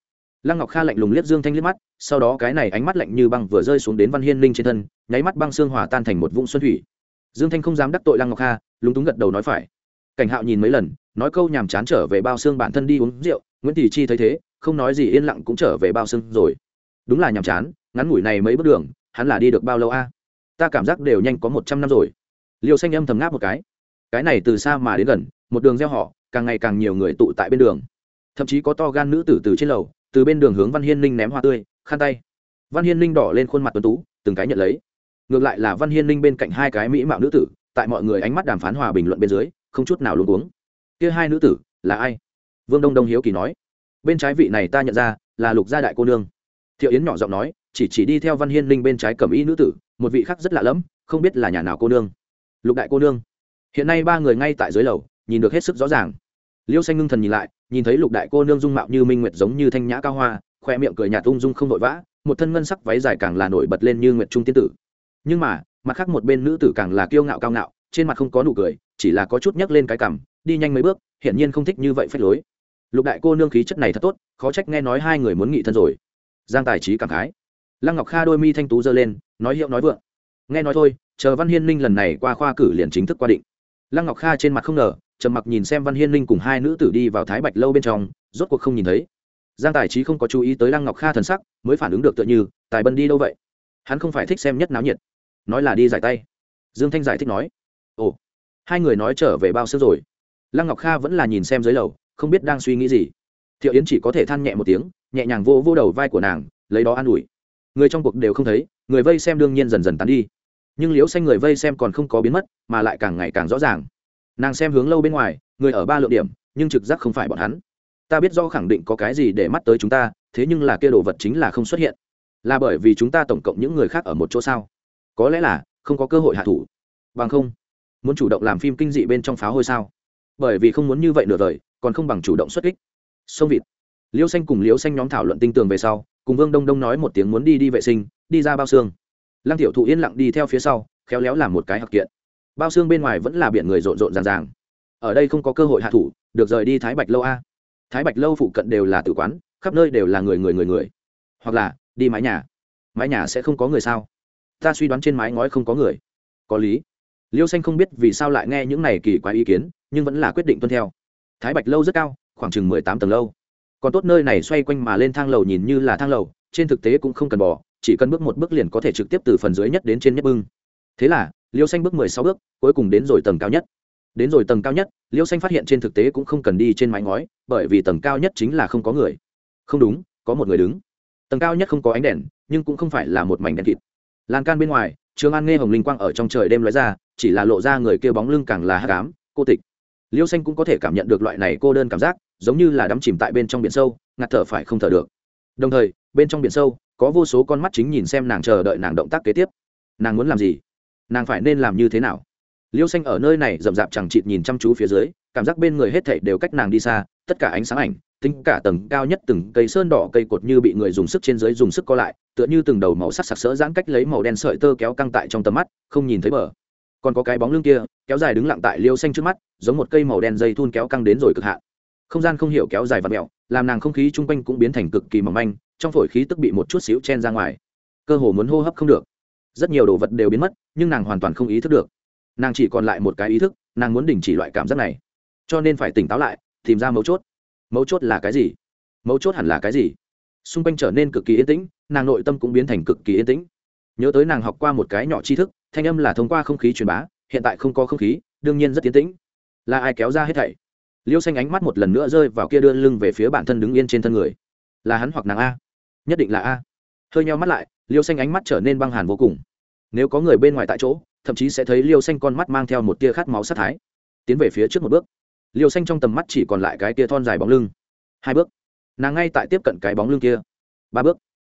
Lăng ngọc kha lạnh lùng liếc dương thanh liếc mắt, sau đó cái này ánh mắt lạnh như băng vừa rơi xuống đến văn hiên linh trên thân, nháy mắt băng xương hòa tan thành một vũng xuân thủy dương thanh không dám đắc tội lăng ngọc kha, lúng túng gật đầu nói phải. Cảnh hạo nhìn mấy lần, nói câu nhàm chán trở về bao xương bản thân đi uống rượu, nguyễn thị chi thấy thế, không nói gì yên lặng cũng trở về bao xương rồi. Đúng là nhàm chán, ngắn ngủi này mấy bước đường, hắn là đi được bao lâu a? Ta cảm giác đều nhanh có một trăm năm rồi. Liêu xanh âm thầm ngáp một cái. Cái này từ xa mà đến gần, một đường gieo họ, càng ngày càng nhiều người tụ tại bên đường. Thậm chí có to gan nữ tử từ trên lầu, từ bên đường hướng văn hiên linh ném hoa tươi, khăn tay. Văn hiên linh đỏ lên khuôn mặt tuấn tú, từng cái nhận lấy ngược lại là văn hiên linh bên cạnh hai cái mỹ mạo nữ tử, tại mọi người ánh mắt đàm phán hòa bình luận bên dưới, không chút nào luôn uống kia hai nữ tử, là ai? Vương đông đông hiếu kỳ nói. Bên trái vị này ta nhận ra, là lục gia đại cô nương. Thiệu yến nhỏ giọng nói, chỉ chỉ đi theo văn hiên linh bên trái cầm y nữ tử, một vị khác rất lạ lẫm, không biết là nhà nào cô nương. Lục đại cô nương. Hiện nay ba người ngay tại dưới lầu, nhìn được hết sức rõ ràng. Liêu xanh ngưng thần nhìn lại, nhìn thấy lục đại cô nương dung mạo như minh nguyệt giống như thanh nhã cao hoa, khoe miệng cười nhạt ung dung không vội vã, một thân ngân sắc váy dài càng là nổi bật lên như nguyệt trung tiên tử nhưng mà, mặt khác một bên nữ tử càng là kiêu ngạo cao ngạo, trên mặt không có nụ cười, chỉ là có chút nhấc lên cái cằm, đi nhanh mấy bước, hiển nhiên không thích như vậy phách lối. Lục đại cô nương khí chất này thật tốt, khó trách nghe nói hai người muốn nghị thân rồi. Giang tài trí cảm khái. Lăng ngọc kha đôi mi thanh tú giơ lên, nói hiệu nói vượng. Nghe nói thôi, chờ văn hiên ninh lần này qua khoa cử liền chính thức qua định. Lăng ngọc kha trên mặt không ngờ, trầm mặc nhìn xem văn hiên ninh cùng hai nữ tử đi vào thái bạch lâu bên trong, rốt cuộc không nhìn thấy. Giang tài trí không có chú ý tới lăng ngọc kha thần sắc, mới phản ứng được tựa như, tài bân đi đâu vậy? Hắn không phải thích xem nhất náo nhiệt nói là đi giải tay. Dương thanh giải thích nói, ồ, hai người nói trở về bao xưa rồi. Lăng ngọc kha vẫn là nhìn xem dưới lầu, không biết đang suy nghĩ gì. Thiệu yến chỉ có thể than nhẹ một tiếng, nhẹ nhàng vô vô đầu vai của nàng, lấy đó an ủi. Người trong cuộc đều không thấy, người vây xem đương nhiên dần dần tán đi. Nhưng liễu xanh người vây xem còn không có biến mất, mà lại càng ngày càng rõ ràng. Nàng xem hướng lâu bên ngoài, người ở ba lượng điểm, nhưng trực giác không phải bọn hắn. Ta biết do khẳng định có cái gì để mắt tới chúng ta, thế nhưng là kia đồ vật chính là không xuất hiện. Là bởi vì chúng ta tổng cộng những người khác ở một chỗ sao? Có lẽ là, không có cơ hội hạ thủ. Bằng không, muốn chủ động làm phim kinh dị bên trong pháo hôi sao? Bởi vì không muốn như vậy nửa đời còn không bằng chủ động xuất kích. Sông vịt. Liêu xanh cùng liêu xanh nhóm thảo luận tinh tường về sau, cùng vương đông đông nói một tiếng muốn đi đi vệ sinh, đi ra bao xương. Lăng tiểu thụ yên lặng đi theo phía sau, khéo léo làm một cái học kiện. Bao xương bên ngoài vẫn là biển người rộn rộn ràng ràng. Ở đây không có cơ hội hạ thủ, được rời đi thái bạch lâu a. Thái bạch lâu phụ cận đều là tử quán, khắp nơi đều là người người người người. Hoặc là, đi mái nhà. Mái nhà sẽ không có người sao? Ta suy đoán trên mái ngói không có người. Có lý. Liêu xanh không biết vì sao lại nghe những này kỳ quái ý kiến, nhưng vẫn là quyết định tuân theo. Thái bạch lâu rất cao, khoảng chừng mười tám tầng lâu. Còn tốt nơi này xoay quanh mà lên thang lầu nhìn như là thang lầu, trên thực tế cũng không cần bỏ chỉ cần bước một bước liền có thể trực tiếp từ phần dưới nhất đến trên nhất bưng. Thế là, liêu xanh bước mười sáu bước, cuối cùng đến rồi tầng cao nhất. Đến rồi tầng cao nhất, liêu xanh phát hiện trên thực tế cũng không cần đi trên mái ngói, bởi vì tầng cao nhất chính là không có người. Không đúng, có một người đứng. Tầng cao nhất không có ánh đèn, nhưng cũng không phải là một mảnh đèn kịt lan can bên ngoài trường an nghe hồng linh quang ở trong trời đêm lóe ra, chỉ là lộ ra người kêu bóng lưng càng là hát cám cô tịch. Liêu xanh cũng có thể cảm nhận được loại này cô đơn cảm giác, giống như là đắm chìm tại bên trong biển sâu, ngạt thở phải không thở được. Đồng thời, bên trong biển sâu, có vô số con mắt chính nhìn xem nàng chờ đợi nàng động tác kế tiếp. Nàng muốn làm gì? Nàng phải nên làm như thế nào? Liêu xanh ở nơi này rậm rạp chẳng chịt nhìn chăm chú phía dưới, cảm giác bên người hết thảy đều cách nàng đi xa, tất cả ánh sáng ảnh, tính cả tầng cao nhất từng cây sơn đỏ cây cột như bị người dùng sức trên dưới dùng sức co lại, tựa như từng đầu màu sắc sặc sỡ giãn cách lấy màu đen sợi tơ kéo căng tại trong tầm mắt, không nhìn thấy bờ. Còn có cái bóng lưng kia, kéo dài đứng lặng tại liêu xanh trước mắt, giống một cây màu đen dây thun kéo căng đến rồi cực hạn. Không gian không hiểu kéo dài và mẹo, làm nàng không khí chung quanh cũng biến thành cực kỳ mỏng manh, trong phổi khí tức bị một chút xíu chen ra ngoài. Cơ hồ muốn hô hấp không được. Rất nhiều đồ vật đều biến mất, nhưng nàng hoàn toàn không ý thức được nàng chỉ còn lại một cái ý thức, nàng muốn đình chỉ loại cảm giác này. Cho nên phải tỉnh táo lại, tìm ra mấu chốt. Mấu chốt là cái gì? Mấu chốt hẳn là cái gì? Xung quanh trở nên cực kỳ yên tĩnh, nàng nội tâm cũng biến thành cực kỳ yên tĩnh. Nhớ tới nàng học qua một cái nhỏ tri thức, thanh âm là thông qua không khí truyền bá, hiện tại không có không khí, đương nhiên rất tiến tĩnh. Là ai kéo ra hết thảy? Liêu xanh ánh mắt một lần nữa rơi vào kia đưa lưng về phía bản thân đứng yên trên thân người. Là hắn hoặc nàng a? Nhất định là a. Hơi nhau mắt lại, liêu xanh ánh mắt trở nên băng hàn vô cùng. Nếu có người bên ngoài tại chỗ thậm chí sẽ thấy liêu xanh con mắt mang theo một tia khát máu sát thái. Tiến về phía trước một bước. Liêu xanh trong tầm mắt chỉ còn lại cái tia thon dài bóng lưng. Hai bước. Nàng ngay tại tiếp cận cái bóng lưng kia. Ba bước.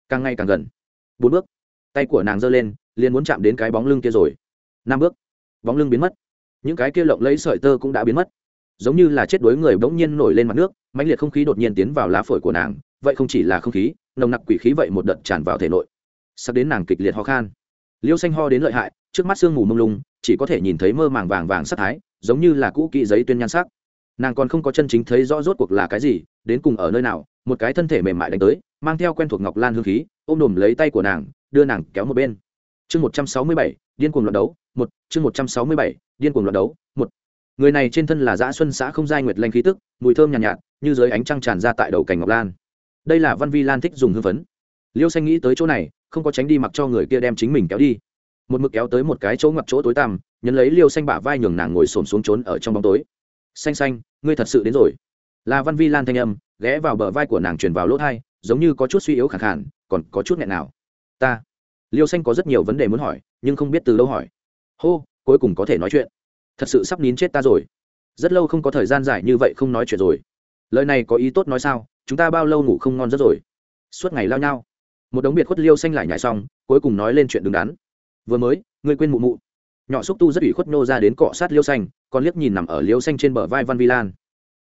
Càng ngày càng gần. Bốn bước. Tay của nàng giơ lên, liền muốn chạm đến cái bóng lưng kia rồi. Năm bước. Bóng lưng biến mất. Những cái kia lộng lấy sợi tơ cũng đã biến mất. Giống như là chết đuối người bỗng nhiên nổi lên mặt nước, mãnh liệt không khí đột nhiên tiến vào lá phổi của nàng. Vậy không chỉ là không khí, nồng nặc quỷ khí vậy một đợt tràn vào thể nội. Sắp đến nàng kịch liệt ho khan. Liêu xanh ho đến lợi hại trước mắt sương mù mông lung chỉ có thể nhìn thấy mơ màng vàng vàng sắc thái giống như là cũ kỹ giấy tuyên nhan sắc. Nàng còn không có chân chính thấy rõ rốt cuộc là cái gì đến cùng ở nơi nào một cái thân thể mềm mại đánh tới mang theo quen thuộc ngọc lan hương khí ôm đồm lấy tay của nàng đưa nàng kéo một bên. Chương một trăm sáu mươi bảy điên cuồng loạt đấu một chương một trăm sáu mươi bảy điên cuồng loạt đấu một. Người này trên thân là giã xuân xã không giai nguyệt lanh khí tức mùi thơm nhàn nhạt, nhạt như dưới ánh trăng tràn ra tại đầu cành ngọc lan. Đây là văn vi lan thích dùng hương phấn. Liêu xanh nghĩ tới chỗ này không có tránh đi mặc cho người kia đem chính mình kéo đi một mực kéo tới một cái chỗ ngập chỗ tối tăm, nhấn lấy liêu xanh bả vai nhường nàng ngồi xổm xuống trốn ở trong bóng tối. Xanh xanh, ngươi thật sự đến rồi. Là văn vi lan thanh âm, ghé vào bờ vai của nàng truyền vào lỗ thai giống như có chút suy yếu khẳng khản còn có chút nghẹn nào. Ta. Liêu xanh có rất nhiều vấn đề muốn hỏi, nhưng không biết từ đâu hỏi. Hô, cuối cùng có thể nói chuyện. Thật sự sắp nín chết ta rồi. Rất lâu không có thời gian dài như vậy không nói chuyện rồi. Lời này có ý tốt nói sao, chúng ta bao lâu ngủ không ngon rất rồi? Suốt ngày lao nhau. Một đống biệt khuất liêu xanh lại nhảy xong, cuối cùng nói lên chuyện đứng đắn vừa mới, ngươi quên mụ mụ. Nhỏ xúc tu rất ủy khuất nô ra đến cọ sát liêu xanh, còn liếc nhìn nằm ở liêu xanh trên bờ vai văn vi lan.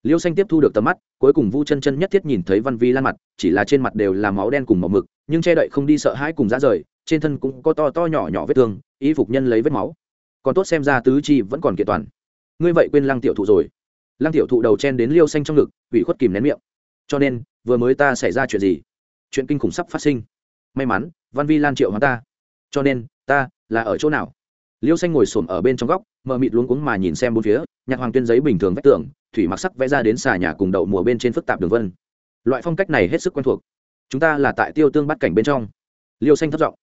Liêu xanh tiếp thu được tầm mắt, cuối cùng vu chân chân nhất thiết nhìn thấy văn vi lan mặt, chỉ là trên mặt đều là máu đen cùng màu mực, nhưng che đậy không đi sợ hãi cùng ra rời, trên thân cũng có to to nhỏ nhỏ vết thương, y phục nhân lấy vết máu. Còn tốt xem ra tứ chi vẫn còn kiện toàn. Ngươi vậy quên lăng tiểu thụ rồi. Lăng tiểu thụ đầu chen đến liêu xanh trong ngực, ủy khuất kìm nén miệng. Cho nên, vừa mới ta xảy ra chuyện gì? Chuyện kinh khủng sắp phát sinh. May mắn, văn vi lan triệu hóa ta. Cho nên, ta là ở chỗ nào? Liêu xanh ngồi s ổ m ở bên trong góc, mờ mịt luống cuống mà nhìn xem bốn phía, nhạc hoàng tuyên giấy bình thường vách tường, thủy mặc sắc vẽ ra đến xà nhà cùng đậu mùa bên trên phức tạp đường vân. Loại phong cách này hết sức quen thuộc. Chúng ta là tại tiêu tương bắt cảnh bên trong. Liêu xanh thấp giọng.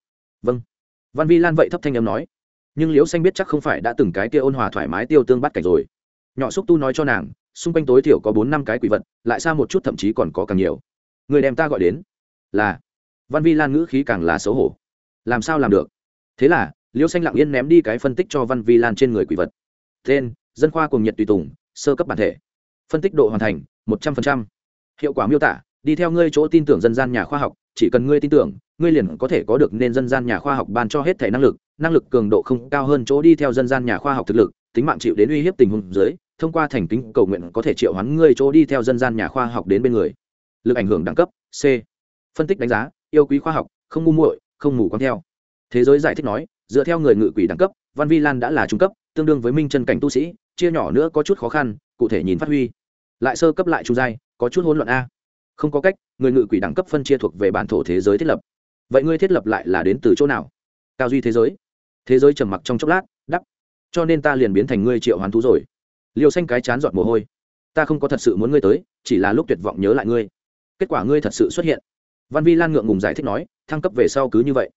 Vâng. Văn vi lan vậy thấp thanh âm nói. Nhưng liêu xanh biết chắc không phải đã từng cái kia ôn hòa thoải mái tiêu tương bắt cảnh rồi. Nhỏ xúc tu nói cho nàng, xung quanh tối thiểu có bốn năm cái quỷ vật, lại xa một chút thậm chí còn có càng nhiều. Người đem ta gọi đến là văn vi lan ngữ khí càng là xấu hổ. Làm sao làm được? Thế là, liêu xanh lặng yên ném đi cái phân tích cho văn vi lan trên người quỷ vật. Tên, dân khoa cùng nhiệt tùy tùng, sơ cấp bản thể. Phân tích độ hoàn thành, một trăm linh hiệu quả miêu tả, đi theo ngươi chỗ tin tưởng dân gian nhà khoa học, chỉ cần ngươi tin tưởng, ngươi liền có thể có được nên dân gian nhà khoa học ban cho hết thể năng lực năng lực cường độ không cao hơn chỗ đi theo dân gian nhà khoa học thực lực, tính mạng chịu đến uy hiếp tình huống dưới, thông qua thành kính cầu nguyện có thể triệu hoán ngươi chỗ đi theo dân gian nhà khoa học đến bên người. Lực ảnh hưởng đẳng cấp, c. Phân tích đánh giá, yêu quý khoa học, không ngu muội, không ngủ con theo thế giới giải thích nói, dựa theo người ngự quỷ đẳng cấp, văn vi lan đã là trung cấp, tương đương với minh chân cảnh tu sĩ, chia nhỏ nữa có chút khó khăn, cụ thể nhìn phát huy. Lại sơ cấp lại trung giai, có chút hỗn loạn a. Không có cách, người ngự quỷ đẳng cấp phân chia thuộc về bản thổ thế giới thiết lập. Vậy ngươi thiết lập lại là đến từ chỗ nào? Cao duy thế giới. Thế giới trầm mặc trong chốc lát đắp cho nên ta liền biến thành ngươi triệu hoán thú rồi. Liều xanh cái chán giọt mồ hôi. Ta không có thật sự muốn ngươi tới, chỉ là lúc tuyệt vọng nhớ lại ngươi. Kết quả ngươi thật sự xuất hiện. Văn vi lan ngượng ngùng giải thích nói, thăng cấp về sau cứ như vậy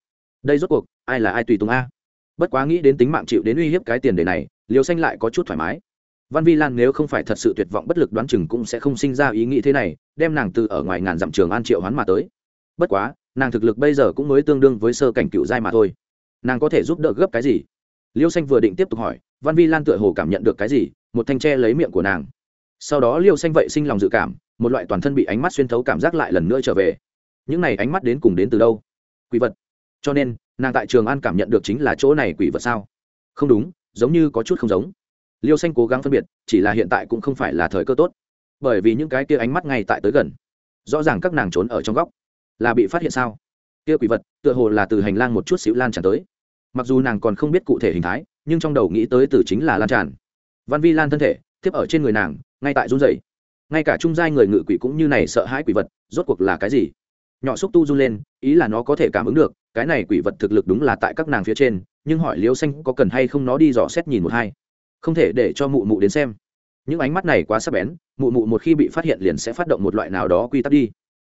đây rốt cuộc, ai là ai tùy tùng a? Bất quá nghĩ đến tính mạng chịu đến uy hiếp cái tiền đề này liều xanh lại có chút thoải mái. Văn vi lan nếu không phải thật sự tuyệt vọng bất lực đoán chừng cũng sẽ không sinh ra ý nghĩ thế này, đem nàng từ ở ngoài ngàn dặm trường an triệu hoán mà tới. Bất quá, nàng thực lực bây giờ cũng mới tương đương với sơ cảnh cựu giai mà thôi. Nàng có thể giúp đỡ gấp cái gì? Liêu xanh vừa định tiếp tục hỏi, văn vi lan tựa hồ cảm nhận được cái gì, một thanh tre lấy miệng của nàng. Sau đó liêu xanh vậy sinh lòng dự cảm, một loại toàn thân bị ánh mắt xuyên thấu cảm giác lại lần nữa trở về. Những này ánh mắt đến cùng đến từ đâu? Quỷ vật cho nên, nàng tại trường an cảm nhận được chính là chỗ này quỷ vật sao? Không đúng, giống như có chút không giống. Liêu xanh cố gắng phân biệt, chỉ là hiện tại cũng không phải là thời cơ tốt. Bởi vì những cái kia ánh mắt ngay tại tới gần. Rõ ràng các nàng trốn ở trong góc. Là bị phát hiện sao? Kia quỷ vật, tựa hồ là từ hành lang một chút xíu lan tràn tới. Mặc dù nàng còn không biết cụ thể hình thái, nhưng trong đầu nghĩ tới từ chính là lan tràn. Văn vi lan thân thể, tiếp ở trên người nàng, ngay tại run dày ngay cả trung giai người ngự quỷ cũng như này sợ hãi quỷ vật, rốt cuộc là cái gì? Nhỏ xúc tu run lên, ý là nó có thể cảm ứng được cái này quỷ vật thực lực đúng là tại các nàng phía trên, nhưng hỏi liêu xanh có cần hay không nó đi dò xét nhìn một hai? Không thể để cho mụ mụ đến xem. Những ánh mắt này quá sắc bén, mụ mụ một khi bị phát hiện liền sẽ phát động một loại nào đó quy tắc đi.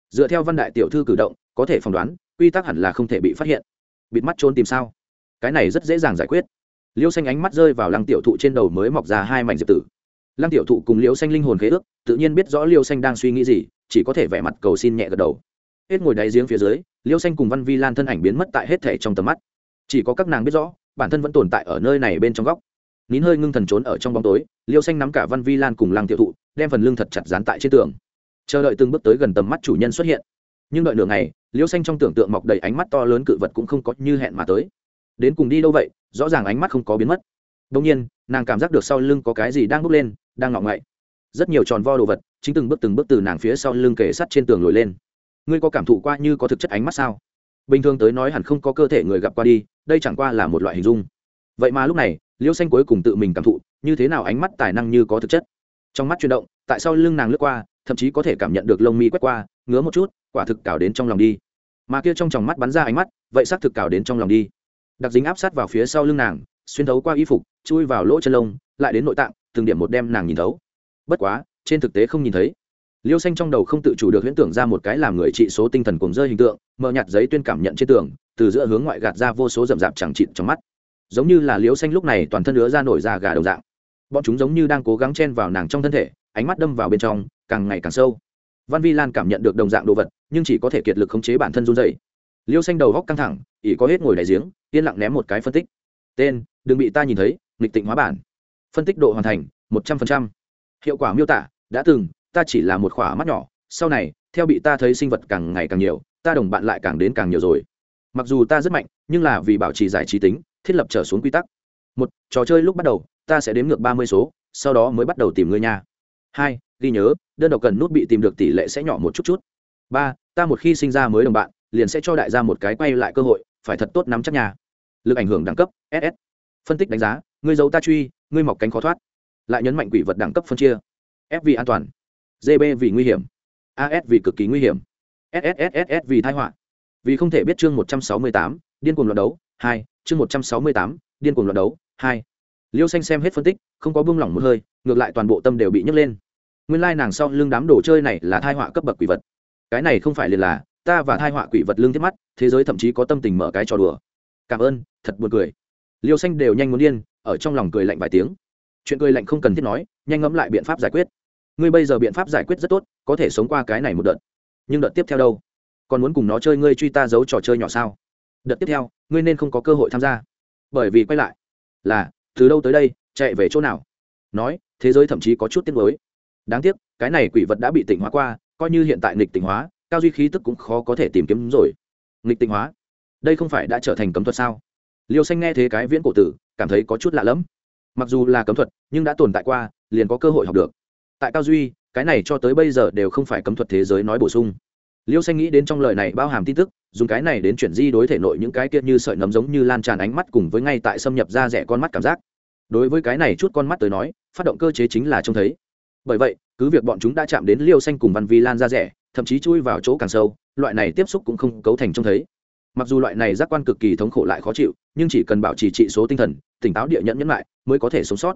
Dựa theo văn đại tiểu thư cử động, có thể phỏng đoán, quy tắc hẳn là không thể bị phát hiện. Bịt mắt trốn tìm sao? Cái này rất dễ dàng giải quyết. Liêu xanh ánh mắt rơi vào lăng tiểu thụ trên đầu mới mọc ra hai mảnh diệp tử. Lăng tiểu thụ cùng liêu xanh linh hồn khế ước, tự nhiên biết rõ liêu xanh đang suy nghĩ gì, chỉ có thể vẻ mặt cầu xin nhẹ gật đầu hết ngồi đáy giếng phía dưới, liêu xanh cùng văn vi lan thân ảnh biến mất tại hết thể trong tầm mắt. Chỉ có các nàng biết rõ, bản thân vẫn tồn tại ở nơi này bên trong góc. Nín hơi ngưng thần trốn ở trong bóng tối, liêu xanh nắm cả văn vi lan cùng lăng tiểu thụ, đem phần lưng thật chặt dán tại trên tường. Chờ đợi từng bước tới gần tầm mắt chủ nhân xuất hiện. Nhưng đợi nửa ngày, liêu xanh trong tưởng tượng mọc đầy ánh mắt to lớn cự vật cũng không có như hẹn mà tới. Đến cùng đi đâu vậy, rõ ràng ánh mắt không có biến mất. Đông nhiên, nàng cảm giác được sau lưng có cái gì đang bốc lên, đang ngọng ngậy rất nhiều tròn vo đồ vật, chính từng bước từng bước từ nàng phía sau lưng kể sắt trên tường lồi lên ngươi có cảm thụ qua như có thực chất ánh mắt sao? Bình thường tới nói hẳn không có cơ thể người gặp qua đi, đây chẳng qua là một loại hình dung. Vậy mà lúc này liêu xanh cuối cùng tự mình cảm thụ, như thế nào ánh mắt tài năng như có thực chất. Trong mắt chuyển động, tại sao lưng nàng lướt qua, thậm chí có thể cảm nhận được lông mi quét qua, ngứa một chút, quả thực cào đến trong lòng đi. Mà kia trong tròng mắt bắn ra ánh mắt, vậy xác thực cào đến trong lòng đi. Đặc dính áp sát vào phía sau lưng nàng, xuyên thấu qua y phục, chui vào lỗ chân lông, lại đến nội tạng, từng điểm một đem nàng nhìn thấu. Bất quá, trên thực tế không nhìn thấy liêu xanh trong đầu không tự chủ được huyễn tưởng ra một cái làm người trị số tinh thần cùng rơi hình tượng, mờ nhạt giấy tuyên cảm nhận trên tường, từ giữa hướng ngoại gạt ra vô số rậm rạp chẳng chịt trong mắt. Giống như là liêu xanh lúc này toàn thân ứa ra nổi ra gà đầu dạng. Bọn chúng giống như đang cố gắng chen vào nàng trong thân thể, ánh mắt đâm vào bên trong, càng ngày càng sâu. Văn vi lan cảm nhận được đồng dạng đồ vật, nhưng chỉ có thể kiệt lực khống chế bản thân run dày liêu xanh đầu góc căng thẳng ỉ có hết ngồi đại giếng, yên lặng ném một cái phân tích. Tên, đừng bị ta nhìn thấy, nghịch tịnh hóa bản. Phân tích độ hoàn thành, một trăm linh hiệu quả miêu tả, đã từng ta chỉ là một khỏa mắt nhỏ, sau này, theo bị ta thấy sinh vật càng ngày càng nhiều, ta đồng bạn lại càng đến càng nhiều rồi. Mặc dù ta rất mạnh, nhưng là vì bảo trì giải trí tính, thiết lập trở xuống quy tắc. Một, trò chơi lúc bắt đầu, ta sẽ đếm ngược ba mươi số, sau đó mới bắt đầu tìm người nhà hai, ghi nhớ, đơn độc cần nút bị tìm được tỷ lệ sẽ nhỏ một chút chút. Ba, ta một khi sinh ra mới đồng bạn, liền sẽ cho đại gia một cái quay lại cơ hội, phải thật tốt nắm chắc nhà lực ảnh hưởng đẳng cấp ss phân tích đánh giá, ngươi giấu ta truy, ngươi mọc cánh khó thoát. Lại nhấn mạnh quỷ vật đẳng cấp phân chia. Fv an toàn gb vì nguy hiểm. As vì cực kỳ nguy hiểm. Sss vì thái họa. Vì không thể biết chương một trăm sáu mươi tám, điên cuồng loạt đấu. Hai, chương một trăm sáu mươi tám, điên cuồng loạt đấu. Hai. Liêu xanh xem hết phân tích, không có buông lỏng một hơi, ngược lại toàn bộ tâm đều bị nhấc lên. Nguyên lai nàng sau lưng đám đồ chơi này là thai họa cấp bậc quỷ vật. Cái này không phải liền là, ta và thai họa quỷ vật lương thiết mắt, thế giới thậm chí có tâm tình mở cái trò đùa. Cảm ơn, thật buồn cười. Liêu xanh đều nhanh muốn điên, ở trong lòng cười lạnh vài tiếng. Chuyện cười lạnh không cần thiết nói, nhanh ngẫm lại biện pháp giải quyết ngươi bây giờ biện pháp giải quyết rất tốt, có thể sống qua cái này một đợt. Nhưng đợt tiếp theo đâu? Còn muốn cùng nó chơi, ngươi truy ta giấu trò chơi nhỏ sao? Đợt tiếp theo, ngươi nên không có cơ hội tham gia. Bởi vì quay lại, là, từ đâu tới đây, chạy về chỗ nào? Nói, thế giới thậm chí có chút tiếc nuối. Đáng tiếc, cái này quỷ vật đã bị tỉnh hóa qua, coi như hiện tại nghịch tỉnh hóa, cao duy khí tức cũng khó có thể tìm kiếm rồi. Nghịch tỉnh hóa? Đây không phải đã trở thành cấm thuật sao? Liêu xanh nghe thế cái viễn cổ tử, cảm thấy có chút lạ lẫm. Mặc dù là cấm thuật, nhưng đã tồn tại qua, liền có cơ hội học được tại cao duy, cái này cho tới bây giờ đều không phải cấm thuật thế giới nói bổ sung. Liêu xanh nghĩ đến trong lời này bao hàm tin tức, dùng cái này đến chuyển di đối thể nội những cái kia như sợi nấm giống như lan tràn ánh mắt cùng với ngay tại xâm nhập ra rẻ con mắt cảm giác. Đối với cái này chút con mắt tới nói, phát động cơ chế chính là trông thấy. Bởi vậy, cứ việc bọn chúng đã chạm đến liêu xanh cùng văn vi lan ra rẻ, thậm chí chui vào chỗ càng sâu, loại này tiếp xúc cũng không cấu thành trông thấy. Mặc dù loại này giác quan cực kỳ thống khổ lại khó chịu, nhưng chỉ cần bảo trì trị số tinh thần, tỉnh táo địa nhẫn nhẫn lại, mới có thể sống sót.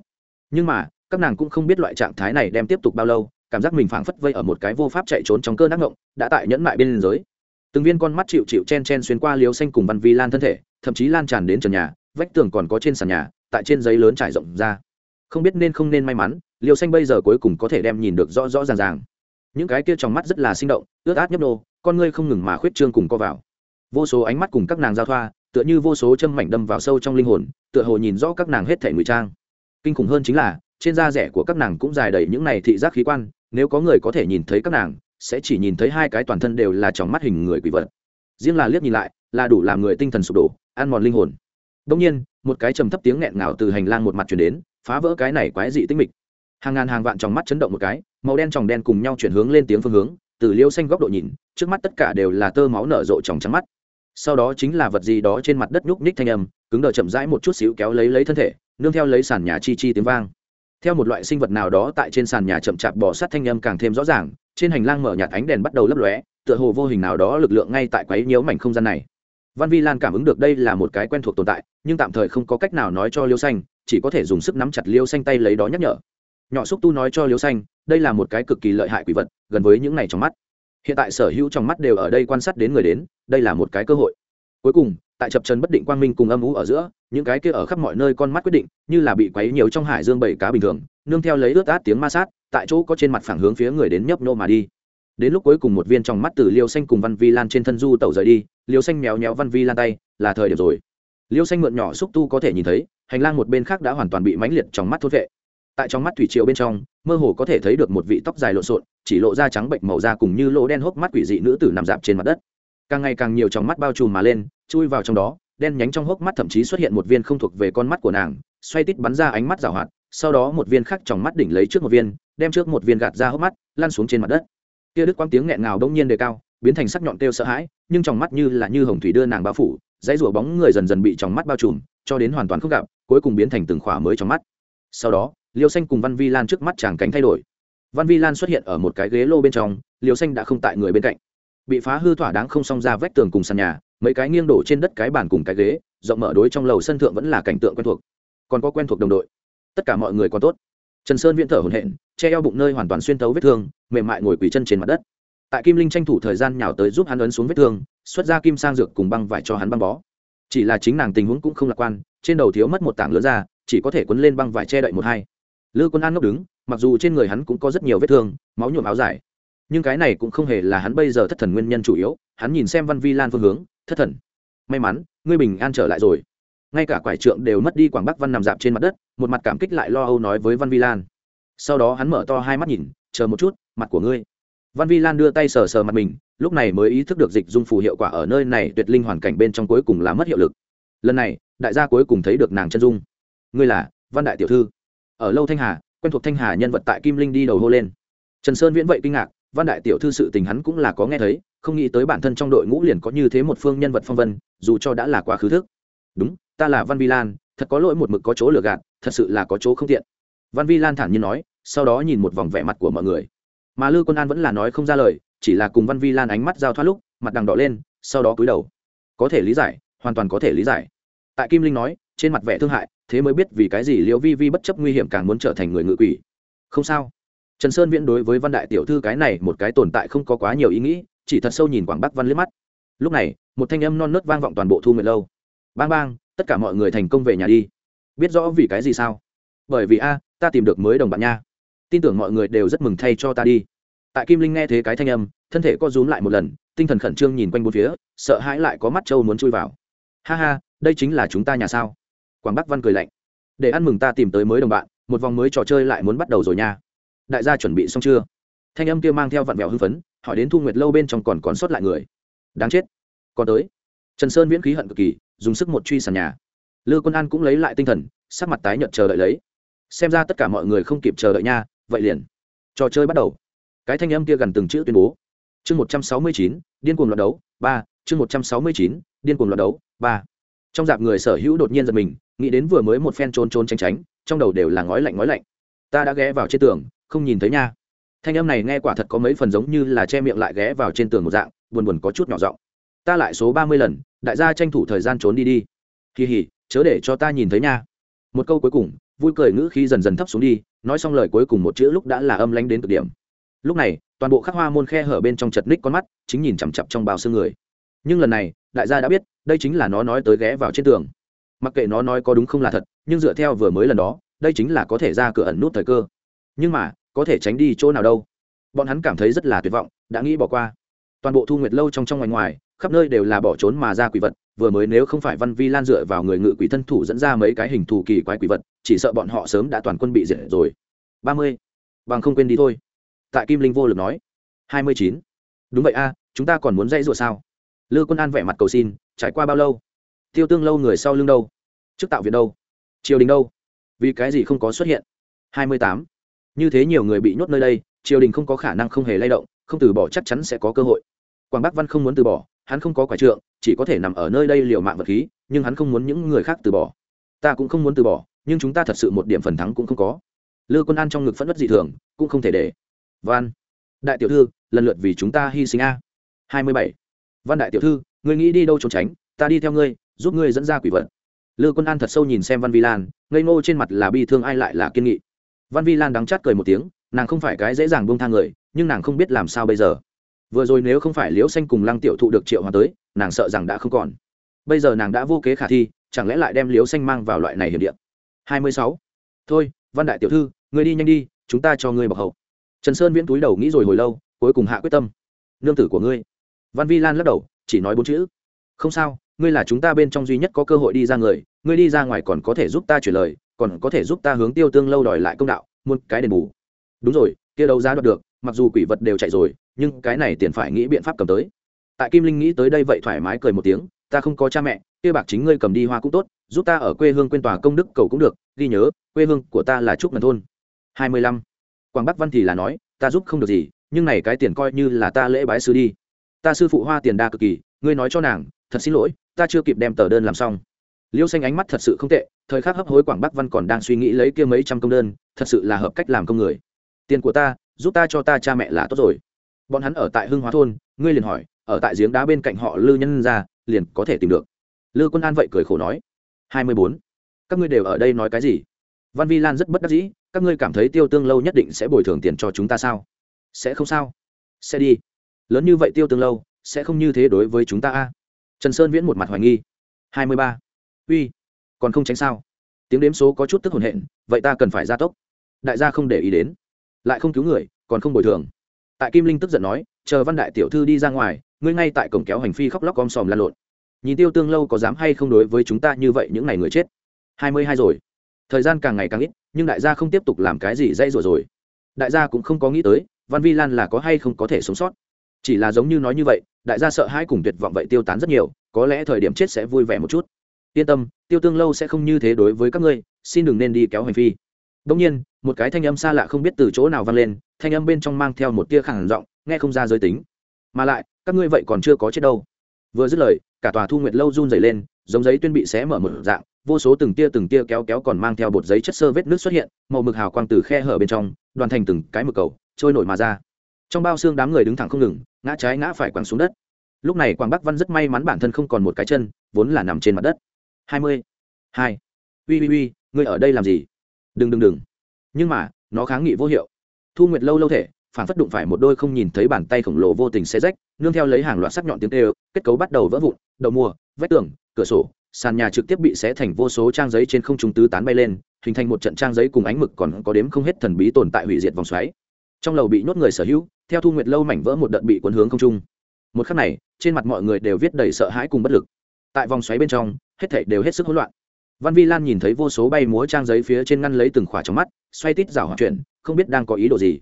Nhưng mà các nàng cũng không biết loại trạng thái này đem tiếp tục bao lâu, cảm giác mình phảng phất vây ở một cái vô pháp chạy trốn trong cơn ác ngộng đã tại nhẫn mại bên giới. Từng viên con mắt chịu chịu chen chen xuyên qua liều xanh cùng văn vi lan thân thể, thậm chí lan tràn đến trần nhà, vách tường còn có trên sàn nhà, tại trên giấy lớn trải rộng ra. Không biết nên không nên may mắn, liều xanh bây giờ cuối cùng có thể đem nhìn được rõ rõ ràng ràng. Những cái kia trong mắt rất là sinh động, ướt át nhấp nô, con ngươi không ngừng mà khuyết trương cùng co vào. Vô số ánh mắt cùng các nàng giao thoa, tựa như vô số châm mảnh đâm vào sâu trong linh hồn, tựa hồ nhìn rõ các nàng hết thể ngụy trang. Kinh khủng hơn chính là trên da rẻ của các nàng cũng dài đầy những này thị giác khí quan, nếu có người có thể nhìn thấy các nàng, sẽ chỉ nhìn thấy hai cái toàn thân đều là tròng mắt hình người quỷ vật. Riêng là liếc nhìn lại, là đủ làm người tinh thần sụp đổ, ăn mòn linh hồn. Đông nhiên, một cái trầm thấp tiếng nghẹn ngào từ hành lang một mặt chuyển đến, phá vỡ cái này quái dị tinh mịch. Hàng ngàn hàng vạn trong mắt chấn động một cái, màu đen tròng đen cùng nhau chuyển hướng lên tiếng phương hướng, từ liêu xanh góc độ nhìn, trước mắt tất cả đều là tơ máu nở rộ tròng trắng mắt. Sau đó chính là vật gì đó trên mặt đất nhúc nhích thanh âm, cứng đờ chậm rãi một chút xíu kéo lấy lấy thân thể, nương theo lấy sàn nhà chi chi tiếng vang theo một loại sinh vật nào đó tại trên sàn nhà chậm chạp bỏ sát thanh âm càng thêm rõ ràng, trên hành lang mở nhạt ánh đèn bắt đầu lấp lóe, tựa hồ vô hình nào đó lực lượng ngay tại quấy nhiễu mảnh không gian này. Văn vi lan cảm ứng được đây là một cái quen thuộc tồn tại, nhưng tạm thời không có cách nào nói cho liêu xanh, chỉ có thể dùng sức nắm chặt liêu xanh tay lấy đó nhắc nhở. Nhỏ xúc tu nói cho liêu xanh, đây là một cái cực kỳ lợi hại quỷ vật, gần với những này trong mắt. Hiện tại sở hữu trong mắt đều ở đây quan sát đến người đến, đây là một cái cơ hội. Cuối cùng tại chập trần bất định quang minh cùng âm ú ở giữa, những cái kia ở khắp mọi nơi con mắt quyết định, như là bị quấy nhiều trong hải dương bảy cá bình thường, nương theo lấy ướt át tiếng ma sát, tại chỗ có trên mặt phẳng hướng phía người đến nhấp nô mà đi. Đến lúc cuối cùng một viên trong mắt từ liêu xanh cùng văn vi lan trên thân du tẩu rời đi, liêu xanh méo nhéo văn vi lan tay, là thời điểm rồi. Liêu xanh mượn nhỏ xúc tu có thể nhìn thấy, hành lang một bên khác đã hoàn toàn bị mãnh liệt trong mắt thốt vệ. Tại trong mắt thủy triều bên trong, mơ hồ có thể thấy được một vị tóc dài lộn xộn, chỉ lộ ra trắng bệnh màu da cùng như lỗ đen hốc mắt quỷ dị nữ tử nằm dạp trên mặt đất càng ngày càng nhiều trong mắt bao trùm mà lên, chui vào trong đó, đen nhánh trong hốc mắt thậm chí xuất hiện một viên không thuộc về con mắt của nàng, xoay tít bắn ra ánh mắt rào hoạt, sau đó một viên khác trong mắt đỉnh lấy trước một viên, đem trước một viên gạt ra hốc mắt, lăn xuống trên mặt đất. Kia đức quang tiếng nghẹn ngào đông nhiên đề cao, biến thành sắc nhọn kêu sợ hãi, nhưng trong mắt như là như hồng thủy đưa nàng bao phủ, dãy rủa bóng người dần dần bị trong mắt bao trùm, cho đến hoàn toàn không gặp, cuối cùng biến thành từng khỏa mới trong mắt. Sau đó, liêu xanh cùng văn vi lan trước mắt chàng cánh thay đổi. Văn vi lan xuất hiện ở một cái ghế lô bên trong, liêu xanh đã không tại người bên cạnh bị phá hư thỏa đáng không xong ra vách tường cùng sàn nhà, mấy cái nghiêng đổ trên đất cái bàn cùng cái ghế, rộng mở đối trong lầu sân thượng vẫn là cảnh tượng quen thuộc. Còn có quen thuộc đồng đội. Tất cả mọi người còn tốt. Trần sơn viễn thở hồn hện che eo bụng nơi hoàn toàn xuyên thấu vết thương, mềm mại ngồi quỳ chân trên mặt đất. Tại kim linh tranh thủ thời gian nhào tới giúp hắn ấn xuống vết thương, xuất ra kim sang dược cùng băng vải cho hắn băng bó. Chỉ là chính nàng tình huống cũng không lạc quan, trên đầu thiếu mất một tảng lớn ra, chỉ có thể quấn lên băng vải che đậy một hai. Lư quân an ngốc đứng, mặc dù trên người hắn cũng có rất nhiều vết thương, máu nhuộm áo dài nhưng cái này cũng không hề là hắn bây giờ thất thần nguyên nhân chủ yếu, hắn nhìn xem văn vi lan phương hướng, thất thần, may mắn, ngươi bình an trở lại rồi. Ngay cả quải trượng đều mất đi quảng bắc văn nằm dạp trên mặt đất, một mặt cảm kích lại lo âu nói với văn vi lan. Sau đó hắn mở to hai mắt nhìn, chờ một chút, mặt của ngươi. Văn vi lan đưa tay sờ sờ mặt mình, lúc này mới ý thức được dịch dung phù hiệu quả ở nơi này tuyệt linh hoàn cảnh bên trong cuối cùng là mất hiệu lực. Lần này, đại gia cuối cùng thấy được nàng chân dung. Ngươi là văn đại tiểu thư. Ở lâu thanh hà, quen thuộc thanh hà nhân vật tại kim linh đi đầu hô lên. Trần sơn viễn vậy kinh ngạc văn đại tiểu thư sự tình hắn cũng là có nghe thấy, không nghĩ tới bản thân trong đội ngũ liền có như thế một phương nhân vật phong vân, dù cho đã là quá khứ thức. Đúng, ta là văn vi lan thật có lỗi một mực có chỗ lừa gạt, thật sự là có chỗ không tiện. Văn vi lan thản nhiên nói, sau đó nhìn một vòng vẻ mặt của mọi người. Mà lư quân an vẫn là nói không ra lời, chỉ là cùng văn vi lan ánh mắt giao thoát lúc, mặt đằng đỏ lên, sau đó cúi đầu. Có thể lý giải, hoàn toàn có thể lý giải. Tại kim linh nói, trên mặt vẻ thương hại, thế mới biết vì cái gì liễu vi vi bất chấp nguy hiểm càng muốn trở thành người ngự quỷ. Không sao trần sơn viễn đối với văn đại tiểu thư cái này một cái tồn tại không có quá nhiều ý nghĩ, chỉ thật sâu nhìn quảng bắc văn liếc mắt. Lúc này, một thanh âm non nớt vang vọng toàn bộ thu nguyệt lâu. Bang bang, tất cả mọi người thành công về nhà đi. Biết rõ vì cái gì sao? Bởi vì a, ta tìm được mới đồng bạn nha. Tin tưởng mọi người đều rất mừng thay cho ta đi. Tại kim linh nghe thế cái thanh âm, thân thể co rúm lại một lần, tinh thần khẩn trương nhìn quanh bốn phía, sợ hãi lại có mắt trâu muốn chui vào. Ha ha, đây chính là chúng ta nhà sao? Quảng bắc văn cười lạnh. Để ăn mừng ta tìm tới mới đồng bạn, một vòng mới trò chơi lại muốn bắt đầu rồi nha đại gia chuẩn bị xong chưa? Thanh âm kia mang theo vặn vẹo hưng phấn, hỏi đến thu nguyệt lâu bên trong còn còn sót lại người. Đáng chết. Còn tới. Trần sơn viễn khí hận cực kỳ, dùng sức một truy sàn nhà. Lư quân an cũng lấy lại tinh thần, sắc mặt tái nhợt chờ đợi lấy. Xem ra tất cả mọi người không kịp chờ đợi nha, vậy liền. Trò chơi bắt đầu. Cái thanh âm kia gần từng chữ tuyên bố. Chương một trăm sáu mươi chín, điên cuồng loạt đấu, ba. Chương một trăm sáu mươi chín, điên cuồng loạt đấu, ba. Trong dạp người sở hữu đột nhiên giật mình, nghĩ đến vừa mới một phen trốn trốn tránh tránh, trong đầu đều là ngói lạnh ngói lạnh. Ta đã ghé vào trên tường không nhìn thấy nha. Thanh âm này nghe quả thật có mấy phần giống như là che miệng lại ghé vào trên tường một dạng, buồn buồn có chút nhỏ giọng. Ta lại số ba mươi lần, đại gia tranh thủ thời gian trốn đi đi. Kỳ hỉ, chớ để cho ta nhìn thấy nha. Một câu cuối cùng, vui cười ngữ khi dần dần thấp xuống đi, nói xong lời cuối cùng một chữ lúc đã là âm lánh đến cực điểm. Lúc này, toàn bộ khắc hoa môn khe hở bên trong chật ních con mắt, chính nhìn chằm chặp trong bao xương người. Nhưng lần này, đại gia đã biết, đây chính là nó nói tới ghé vào trên tường. Mặc kệ nó nói có đúng không là thật, nhưng dựa theo vừa mới lần đó, đây chính là có thể ra cửa ẩn nút thời cơ. Nhưng mà có thể tránh đi chỗ nào đâu. Bọn hắn cảm thấy rất là tuyệt vọng, đã nghĩ bỏ qua. Toàn bộ thu nguyệt lâu trong trong ngoài ngoài, khắp nơi đều là bỏ trốn mà ra quỷ vật, vừa mới nếu không phải văn vi lan dựa vào người ngự quỷ thân thủ dẫn ra mấy cái hình thù kỳ quái quỷ vật, chỉ sợ bọn họ sớm đã toàn quân bị diệt rồi. Ba mươi. Bằng không quên đi thôi. Tại kim linh vô lực nói. Hai mươi chín. Đúng vậy a, chúng ta còn muốn dãy rủa sao? Lư quân an vẻ mặt cầu xin, trải qua bao lâu? Tiêu tương lâu người sau lưng đâu? Trước tạo viện đâu? Triều đình đâu? Vì cái gì không có xuất hiện? Hai mươi tám như thế nhiều người bị nhốt nơi đây, triều đình không có khả năng không hề lay động, không từ bỏ chắc chắn sẽ có cơ hội. Quảng bắc văn không muốn từ bỏ, hắn không có quả trượng, chỉ có thể nằm ở nơi đây liều mạng vật khí, nhưng hắn không muốn những người khác từ bỏ. Ta cũng không muốn từ bỏ, nhưng chúng ta thật sự một điểm phần thắng cũng không có. Lư quân an trong ngực phẫn bất dị thường, cũng không thể để. Văn, đại tiểu thư, lần lượt vì chúng ta hy sinh a. Hai mươi bảy. Văn đại tiểu thư, ngươi nghĩ đi đâu trốn tránh, ta đi theo ngươi, giúp ngươi dẫn ra quỷ vật. Lư quân an thật sâu nhìn xem văn vi lan, ngây ngô trên mặt là bi thương ai lại là kiên nghị văn vi lan đắng chát cười một tiếng, nàng không phải cái dễ dàng buông thang người, nhưng nàng không biết làm sao bây giờ. Vừa rồi nếu không phải liễu xanh cùng lăng tiểu thụ được triệu hòa tới, nàng sợ rằng đã không còn. Bây giờ nàng đã vô kế khả thi, chẳng lẽ lại đem liễu xanh mang vào loại này hiểm điện hai mươi sáu. Thôi, văn đại tiểu thư người đi nhanh đi, chúng ta cho ngươi bọc hậu. Trần sơn viễn túi đầu nghĩ rồi hồi lâu, cuối cùng hạ quyết tâm. Nương tử của ngươi. Văn vi lan lắc đầu, chỉ nói bốn chữ. Không sao, ngươi là chúng ta bên trong duy nhất có cơ hội đi ra người, ngươi đi ra ngoài còn có thể giúp ta chuyển lời còn có thể giúp ta hướng tiêu tương lâu đòi lại công đạo muôn cái đền bù. Đúng rồi, kia đấu giá đoạt được, mặc dù quỷ vật đều chạy rồi, nhưng cái này tiền phải nghĩ biện pháp cầm tới. Tại kim linh nghĩ tới đây vậy thoải mái cười một tiếng, ta không có cha mẹ, kia bạc chính ngươi cầm đi hoa cũng tốt, giúp ta ở quê hương quên tòa công đức cầu cũng được, ghi nhớ, quê hương của ta là trúc mần thôn. Hai mươi lăm. Quảng bắc văn thì là nói, ta giúp không được gì, nhưng này cái tiền coi như là ta lễ bái sư đi. Ta sư phụ hoa tiền đa cực kỳ, ngươi nói cho nàng, thật xin lỗi, ta chưa kịp đem tờ đơn làm xong liêu xanh ánh mắt thật sự không tệ, thời khắc hấp hối quảng bắc văn còn đang suy nghĩ lấy kia mấy trăm công đơn, thật sự là hợp cách làm công người. Tiền của ta, giúp ta cho ta cha mẹ là tốt rồi. Bọn hắn ở tại hưng hóa thôn, ngươi liền hỏi, ở tại giếng đá bên cạnh họ lư nhân ra, liền có thể tìm được. Lư quân an vậy cười khổ nói. Hai mươi bốn. Các ngươi đều ở đây nói cái gì? Văn vi lan rất bất đắc dĩ, các ngươi cảm thấy tiêu tương lâu nhất định sẽ bồi thường tiền cho chúng ta sao? Sẽ không sao. Sẽ đi. Lớn như vậy tiêu tương lâu, sẽ không như thế đối với chúng ta a. Trần sơn viễn một mặt hoài nghi. Hai mươi ba uy, còn không tránh sao? Tiếng đếm số có chút tức hồn hện, vậy ta cần phải gia tốc. Đại gia không để ý đến, lại không cứu người, còn không bồi thường. Tại kim linh tức giận nói, chờ văn đại tiểu thư đi ra ngoài, ngươi ngay tại cổng kéo hành phi khóc lóc om sòm lan lộn. Nhìn tiêu tương lâu có dám hay không đối với chúng ta như vậy những ngày người chết? Hai mươi hai rồi. Thời gian càng ngày càng ít, nhưng đại gia không tiếp tục làm cái gì dây rồi rồi. Đại gia cũng không có nghĩ tới, văn vi lan là có hay không có thể sống sót. Chỉ là giống như nói như vậy, đại gia sợ hãi cùng tuyệt vọng vậy tiêu tán rất nhiều, có lẽ thời điểm chết sẽ vui vẻ một chút yên tâm, tiêu tương lâu sẽ không như thế đối với các ngươi, xin đừng nên đi kéo hành phi. Đông nhiên, một cái thanh âm xa lạ không biết từ chỗ nào vang lên, thanh âm bên trong mang theo một tia khẳng giọng, nghe không ra giới tính. Mà lại, các ngươi vậy còn chưa có chết đâu. Vừa dứt lời, cả tòa thu nguyệt lâu run dày lên, giống giấy tuyên bị xé mở một dạng, vô số từng tia từng tia kéo kéo còn mang theo bột giấy chất sơ vết nước xuất hiện, màu mực hào quang từ khe hở bên trong, đoàn thành từng cái mực cầu, trôi nổi mà ra. Trong bao xương đám người đứng thẳng không ngừng, ngã trái ngã phải quẳng xuống đất. Lúc này quảng bắc văn rất may mắn bản thân không còn một cái chân, vốn là nằm trên mặt đất hai mươi. Hai. Ui ui ui ngươi ở đây làm gì? Đừng đừng đừng. Nhưng mà, nó kháng nghị vô hiệu. Thu nguyệt lâu lâu thể, phản phất đụng phải một đôi không nhìn thấy bàn tay khổng lồ vô tình xe rách, nương theo lấy hàng loạt sắc nhọn tiếng tê kết cấu bắt đầu vỡ vụn, đậu mùa, vách tường, cửa sổ, sàn nhà trực tiếp bị xé thành vô số trang giấy trên không trung tứ tán bay lên, hình thành một trận trang giấy cùng ánh mực còn có đếm không hết thần bí tồn tại hủy diệt vòng xoáy. Trong lầu bị nhốt người sở hữu, theo thu nguyệt lâu mảnh vỡ một đợt bị cuốn hướng không trung. Một khắc này, trên mặt mọi người đều viết đầy sợ hãi cùng bất lực. Tại vòng xoáy bên trong hết thảy đều hết sức hỗn loạn. Văn vi lan nhìn thấy vô số bay múa trang giấy phía trên ngăn lấy từng khỏa trong mắt, xoay tít rào hoạt chuyển không biết đang có ý đồ gì.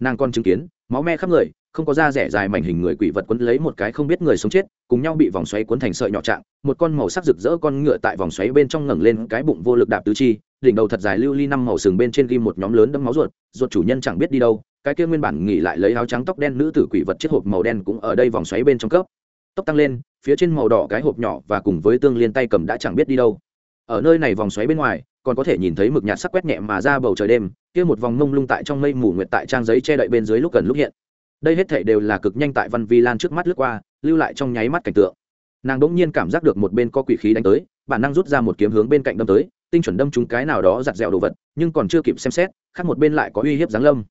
Nàng còn chứng kiến, máu me khắp người, không có da rẻ dài mảnh hình người quỷ vật quấn lấy một cái không biết người sống chết, cùng nhau bị vòng xoáy cuốn thành sợi nhỏ trạng, một con màu sắc rực rỡ con ngựa tại vòng xoáy bên trong ngẩng lên cái bụng vô lực đạp tứ chi, đỉnh đầu thật dài lưu ly năm màu sừng bên trên ghim một nhóm lớn đẫm máu ruột ruột chủ nhân chẳng biết đi đâu, cái kia nguyên bản nghỉ lại lấy áo trắng tóc đen nữ tử quỷ vật chiếc hộp màu đen cũng ở đây vòng xoáy bên trong cấp. Tốc tăng lên phía trên màu đỏ cái hộp nhỏ và cùng với tương liên tay cầm đã chẳng biết đi đâu. Ở nơi này vòng xoáy bên ngoài, còn có thể nhìn thấy mực nhạt sắc quét nhẹ mà ra bầu trời đêm, kia một vòng mông lung tại trong mây mù nguyệt tại trang giấy che đậy bên dưới lúc gần lúc hiện. Đây hết thảy đều là cực nhanh tại văn vi lan trước mắt lướt qua, lưu lại trong nháy mắt cảnh tượng. Nàng đỗng nhiên cảm giác được một bên có quỷ khí đánh tới, bản năng rút ra một kiếm hướng bên cạnh đâm tới, tinh chuẩn đâm trúng cái nào đó giặt dẹo đồ vật, nhưng còn chưa kịp xem xét, khác một bên lại có uy hiếp giáng lâm.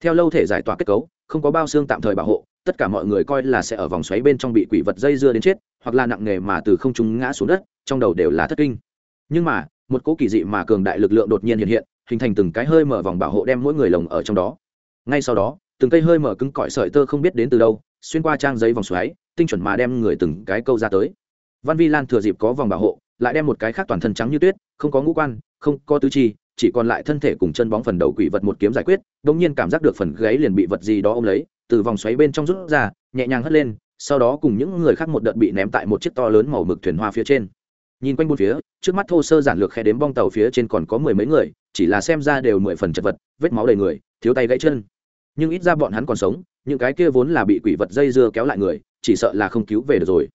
Theo lâu thể giải tỏa kết cấu, không có bao xương tạm thời bảo hộ tất cả mọi người coi là sẽ ở vòng xoáy bên trong bị quỷ vật dây dưa đến chết, hoặc là nặng nghề mà từ không trung ngã xuống đất, trong đầu đều là thất kinh. Nhưng mà, một cỗ kỳ dị mà cường đại lực lượng đột nhiên hiện hiện, hình thành từng cái hơi mở vòng bảo hộ đem mỗi người lồng ở trong đó. Ngay sau đó, từng cây hơi mở cứng cỏi sợi tơ không biết đến từ đâu, xuyên qua trang giấy vòng xoáy, tinh chuẩn mà đem người từng cái câu ra tới. Văn vi lan thừa dịp có vòng bảo hộ, lại đem một cái khác toàn thân trắng như tuyết, không có ngũ quan, không có tứ chi, chỉ còn lại thân thể cùng chân bóng phần đầu quỷ vật một kiếm giải quyết, đột nhiên cảm giác được phần gáy liền bị vật gì đó ôm lấy từ vòng xoáy bên trong rút ra, nhẹ nhàng hất lên, sau đó cùng những người khác một đợt bị ném tại một chiếc to lớn màu mực thuyền hoa phía trên. Nhìn quanh bốn phía, trước mắt thô sơ giản lược khe đếm bong tàu phía trên còn có mười mấy người, chỉ là xem ra đều mười phần chật vật, vết máu đầy người, thiếu tay gãy chân. Nhưng ít ra bọn hắn còn sống, những cái kia vốn là bị quỷ vật dây dưa kéo lại người, chỉ sợ là không cứu về được rồi.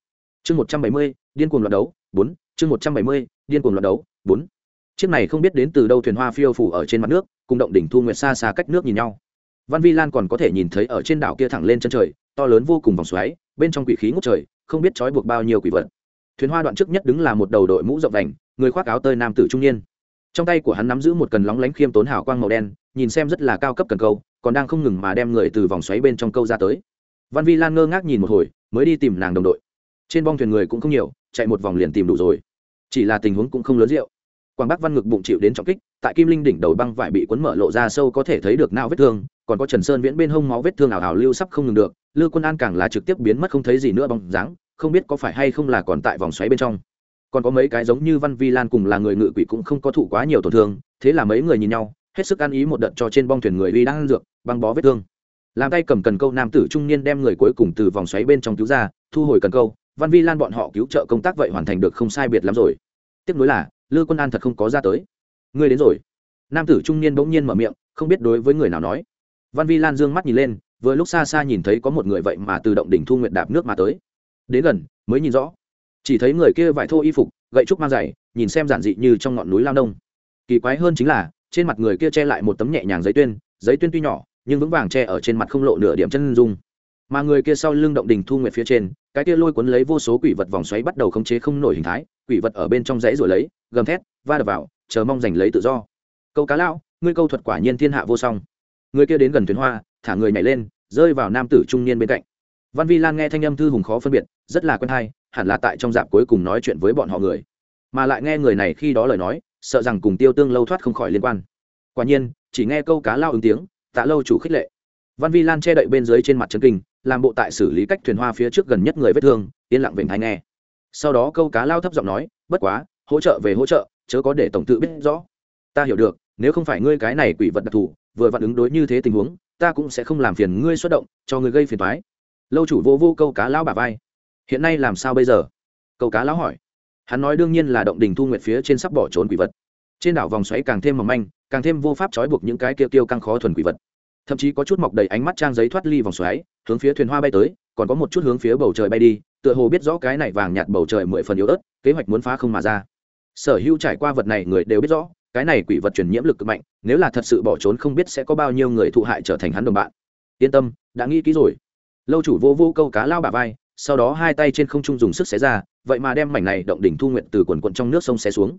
Chương một trăm bảy mươi, điên cuồng loạt đấu, bốn, chương một trăm bảy mươi, điên cuồng loạt đấu, bốn. Chiếc này không biết đến từ đâu thuyền hoa phiêu phủ ở trên mặt nước, cùng động đỉnh thu nguyệt xa xa cách nước nhìn nhau văn vi lan còn có thể nhìn thấy ở trên đảo kia thẳng lên chân trời, to lớn vô cùng vòng xoáy, bên trong quỷ khí ngút trời, không biết trói buộc bao nhiêu quỷ vật. Thuyền hoa đoạn trước nhất đứng là một đầu đội mũ rộng vành, người khoác áo tơi nam tử trung niên. Trong tay của hắn nắm giữ một cần lóng lánh khiêm tốn hào quang màu đen, nhìn xem rất là cao cấp cần câu, còn đang không ngừng mà đem người từ vòng xoáy bên trong câu ra tới. Văn vi lan ngơ ngác nhìn một hồi, mới đi tìm nàng đồng đội. Trên bong thuyền người cũng không nhiều, chạy một vòng liền tìm đủ rồi. Chỉ là tình huống cũng không lớn rượu. Quảng bắc văn ngực bụng chịu đến trọng kích, tại kim linh đỉnh đầu băng vải bị cuốn mở lộ ra sâu có thể thấy được nao vết thương còn có trần sơn viễn bên hông máu vết thương ảo ảo lưu sắp không ngừng được, lư quân an càng là trực tiếp biến mất không thấy gì nữa bóng dáng, không biết có phải hay không là còn tại vòng xoáy bên trong. Còn có mấy cái giống như văn vi lan cùng là người ngự quỷ cũng không có thụ quá nhiều tổn thương, thế là mấy người nhìn nhau, hết sức ăn ý một đợt cho trên bong thuyền người uy đang ăn dược, băng bó vết thương. Làm tay cầm cần câu nam tử trung niên đem người cuối cùng từ vòng xoáy bên trong cứu ra, thu hồi cần câu, văn vi lan bọn họ cứu trợ công tác vậy hoàn thành được không sai biệt lắm rồi. Tiếp nối là, lư quân an thật không có ra tới. Ngươi đến rồi. Nam tử trung niên bỗng nhiên mở miệng, không biết đối với người nào nói văn vi lan Dương mắt nhìn lên, vừa lúc xa xa nhìn thấy có một người vậy mà từ động đỉnh thu nguyện đạp nước mà tới. Đến gần, mới nhìn rõ. Chỉ thấy người kia vải thô y phục, gậy trúc mang giày, nhìn xem giản dị như trong ngọn núi lao nông. Kỳ quái hơn chính là, trên mặt người kia che lại một tấm nhẹ nhàng giấy tuyên giấy tuyên tuy nhỏ, nhưng vững vàng che ở trên mặt không lộ nửa điểm chân dung. Mà người kia sau lưng động đình thu nguyệt phía trên, cái kia lôi cuốn lấy vô số quỷ vật vòng xoáy bắt đầu khống chế không nổi hình thái, quỷ vật ở bên trong dãy rồi lấy, gầm thét, va đập vào, chờ mong giành lấy tự do. Câu cá lão, ngươi câu thuật quả nhiên thiên hạ vô song người kia đến gần thuyền hoa, thả người nhảy lên, rơi vào nam tử trung niên bên cạnh. Văn vi lan nghe thanh âm thư hùng khó phân biệt, rất là quen hay, hẳn là tại trong dạp cuối cùng nói chuyện với bọn họ người. Mà lại nghe người này khi đó lời nói, sợ rằng cùng tiêu tương lâu thoát không khỏi liên quan. Quả nhiên, chỉ nghe câu cá lao ứng tiếng, tạ lâu chủ khích lệ. Văn vi lan che đậy bên dưới trên mặt chân kinh, làm bộ tại xử lý cách thuyền hoa phía trước gần nhất người vết thương, yên lặng vịnh hay nghe. Sau đó câu cá lao thấp giọng nói, bất quá, hỗ trợ về hỗ trợ, chớ có để tổng tự biết rõ. Ta hiểu được, nếu không phải ngươi cái này quỷ vật đặc thù vừa vặn ứng đối như thế tình huống, ta cũng sẽ không làm phiền ngươi xuất động, cho ngươi gây phiền toái. Lâu chủ vô vô câu cá lão bà vai. Hiện nay làm sao bây giờ? Câu cá lão hỏi. Hắn nói đương nhiên là động đình thu nguyệt phía trên sắp bỏ trốn quỷ vật. Trên đảo vòng xoáy càng thêm mỏng manh, càng thêm vô pháp trói buộc những cái kia tiêu căng khó thuần quỷ vật. Thậm chí có chút mọc đầy ánh mắt trang giấy thoát ly vòng xoáy, hướng phía thuyền hoa bay tới, còn có một chút hướng phía bầu trời bay đi, tựa hồ biết rõ cái này vàng nhạt bầu trời mười phần yếu ớt, kế hoạch muốn phá không mà ra. Sở hữu trải qua vật này người đều biết rõ cái này quỷ vật truyền nhiễm lực cực mạnh, nếu là thật sự bỏ trốn không biết sẽ có bao nhiêu người thụ hại trở thành hắn đồng bạn. Yên tâm, đã nghĩ kỹ rồi. Lâu chủ vô vô câu cá lao bà vai, sau đó hai tay trên không trung dùng sức xé ra, vậy mà đem mảnh này động đỉnh thu nguyện từ quần quận trong nước sông xé xuống.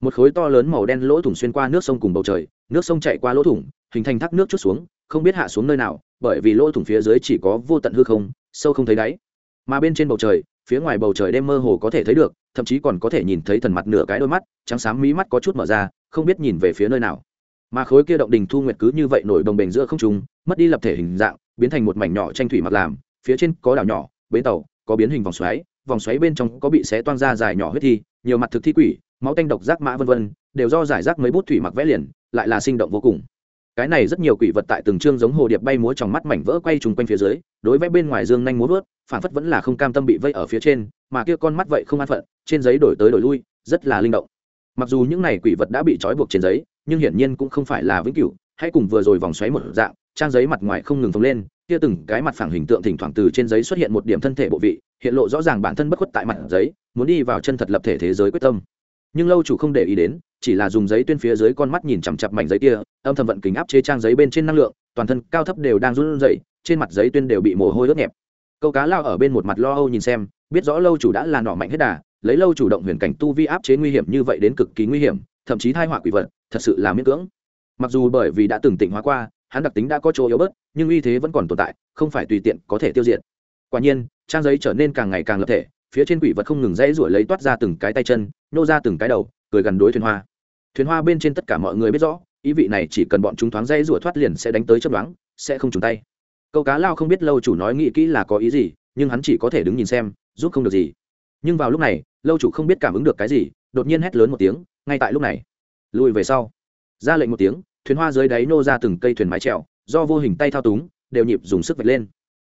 Một khối to lớn màu đen lỗ thủng xuyên qua nước sông cùng bầu trời, nước sông chạy qua lỗ thủng, hình thành thác nước chút xuống, không biết hạ xuống nơi nào, bởi vì lỗ thủng phía dưới chỉ có vô tận hư không, sâu không thấy đáy. Mà bên trên bầu trời, phía ngoài bầu trời đêm mơ hồ có thể thấy được, thậm chí còn có thể nhìn thấy thần mặt nửa cái đôi mắt, trắng xám mí mắt có chút mở ra không biết nhìn về phía nơi nào. Mà khối kia động đình thu nguyệt cứ như vậy nổi đồng bềnh giữa không trung, mất đi lập thể hình dạng, biến thành một mảnh nhỏ tranh thủy mặc làm, phía trên có đảo nhỏ, bến tàu, có biến hình vòng xoáy vòng xoáy bên trong có bị xé toang ra dài nhỏ huyết thi, nhiều mặt thực thi quỷ, máu tanh độc rác mã vân vân, đều do giải rác mấy bút thủy mặc vẽ liền, lại là sinh động vô cùng. Cái này rất nhiều quỷ vật tại từng chương giống hồ điệp bay múa trong mắt mảnh vỡ quay trùng quanh phía dưới, đối với bên ngoài dương nhanh múa vớt, phản phất vẫn là không cam tâm bị vây ở phía trên, mà kia con mắt vậy không an phận, trên giấy đổi tới đổi lui, rất là linh động mặc dù những này quỷ vật đã bị trói buộc trên giấy, nhưng hiển nhiên cũng không phải là vĩnh cửu. Hãy cùng vừa rồi vòng xoáy một dạng, trang giấy mặt ngoài không ngừng phồng lên, kia từng cái mặt phẳng hình tượng thỉnh thoảng từ trên giấy xuất hiện một điểm thân thể bộ vị, hiện lộ rõ ràng bản thân bất khuất tại mặt giấy, muốn đi vào chân thật lập thể thế giới quyết tâm. Nhưng lâu chủ không để ý đến, chỉ là dùng giấy tuyên phía dưới con mắt nhìn chằm chặp mảnh giấy kia, âm thầm vận kính áp chế trang giấy bên trên năng lượng, toàn thân cao thấp đều đang run rẩy, trên mặt giấy tuyên đều bị mồ hôi ướt nhẹp. Câu cá lao ở bên một mặt lo âu nhìn xem, biết rõ lâu chủ đã là nọ mạnh hết đà lấy lâu chủ động huyền cảnh tu vi áp chế nguy hiểm như vậy đến cực kỳ nguy hiểm, thậm chí thai họa quỷ vật, thật sự là miễn cưỡng. Mặc dù bởi vì đã từng tỉnh hóa qua, hắn đặc tính đã có chỗ yếu bớt, nhưng uy thế vẫn còn tồn tại, không phải tùy tiện có thể tiêu diệt. Quả nhiên, trang giấy trở nên càng ngày càng lập thể, phía trên quỷ vật không ngừng dãy ruổi lấy toát ra từng cái tay chân nhô ra từng cái đầu, cười gần đối thuyền hoa. Thuyền hoa bên trên tất cả mọi người biết rõ, ý vị này chỉ cần bọn chúng thoáng dãy rủa thoát liền sẽ đánh tới chấp đoán sẽ không trùng tay. Câu cá lao không biết lâu chủ nói nghĩ kỹ là có ý gì, nhưng hắn chỉ có thể đứng nhìn xem, giúp không được gì nhưng vào lúc này, lâu chủ không biết cảm ứng được cái gì, đột nhiên hét lớn một tiếng, ngay tại lúc này. Lùi về sau. Ra lệnh một tiếng, thuyền hoa dưới đáy nô ra từng cây thuyền mái trèo do vô hình tay thao túng, đều nhịp dùng sức vạch lên.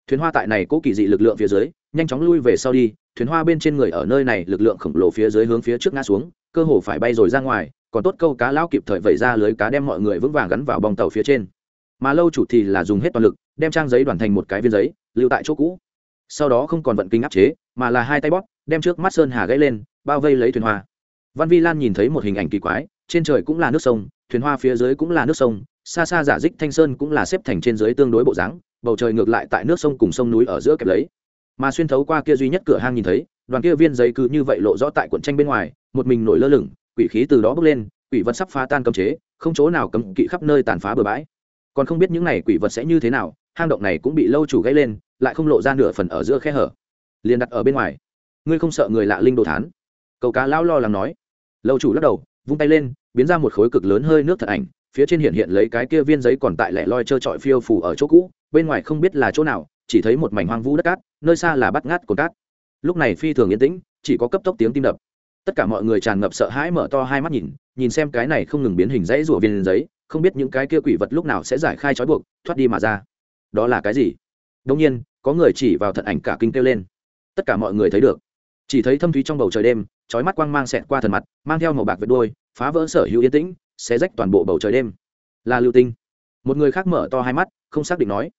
Thuyền hoa tại này cố kỳ dị lực lượng phía dưới, nhanh chóng lui về sau đi, thuyền hoa bên trên người ở nơi này lực lượng khổng lồ phía dưới hướng phía trước ngã xuống, cơ hồ phải bay rồi ra ngoài, còn tốt câu cá lão kịp thời vẩy ra lưới cá đem mọi người vững vàng gắn vào bong tàu phía trên. Mà lâu chủ thì là dùng hết toàn lực, đem trang giấy đoàn thành một cái viên giấy, lưu tại chỗ cũ. Sau đó không còn vận kinh áp chế, mà là hai tay bóp đem trước mắt sơn hà gãy lên, bao vây lấy thuyền hoa. Văn vi lan nhìn thấy một hình ảnh kỳ quái, trên trời cũng là nước sông, thuyền hoa phía dưới cũng là nước sông, xa xa giả dích thanh sơn cũng là xếp thành trên dưới tương đối bộ dáng, bầu trời ngược lại tại nước sông cùng sông núi ở giữa kẹp lấy. Mà xuyên thấu qua kia duy nhất cửa hang nhìn thấy, đoàn kia viên giấy cứ như vậy lộ rõ tại cuộn tranh bên ngoài, một mình nổi lơ lửng, quỷ khí từ đó bước lên, quỷ vật sắp phá tan cấm chế, không chỗ nào cấm kỵ khắp nơi tàn phá bừa bãi. Còn không biết những này quỷ vật sẽ như thế nào, hang động này cũng bị lâu chủ gãy lên, lại không lộ ra nửa phần ở giữa khe hở. Liền đặt ở bên ngoài ngươi không sợ người lạ linh đồ thán? Cậu cá lão lo lắng nói. Lâu chủ lắc đầu, vung tay lên, biến ra một khối cực lớn hơi nước thật ảnh, phía trên hiện hiện lấy cái kia viên giấy còn tại lẻ loi trơ trọi phiêu phủ ở chỗ cũ, bên ngoài không biết là chỗ nào, chỉ thấy một mảnh hoang vu đất cát, nơi xa là bắt ngát cồn cát. Lúc này phi thường yên tĩnh, chỉ có cấp tốc tiếng tim đập. Tất cả mọi người tràn ngập sợ hãi mở to hai mắt nhìn nhìn xem cái này không ngừng biến hình dãy rủa viên giấy, không biết những cái kia quỷ vật lúc nào sẽ giải khai trói buộc, thoát đi mà ra. Đó là cái gì? Đông nhiên, có người chỉ vào thận ảnh cả kinh kêu lên. Tất cả mọi người thấy được chỉ thấy thâm thúy trong bầu trời đêm trói mắt quang mang xẹt qua thần mặt, mang theo màu bạc vệt đôi phá vỡ sở hữu yên tĩnh, xé rách toàn bộ bầu trời đêm. Là lưu tinh. Một người khác mở to hai mắt, không xác định nói.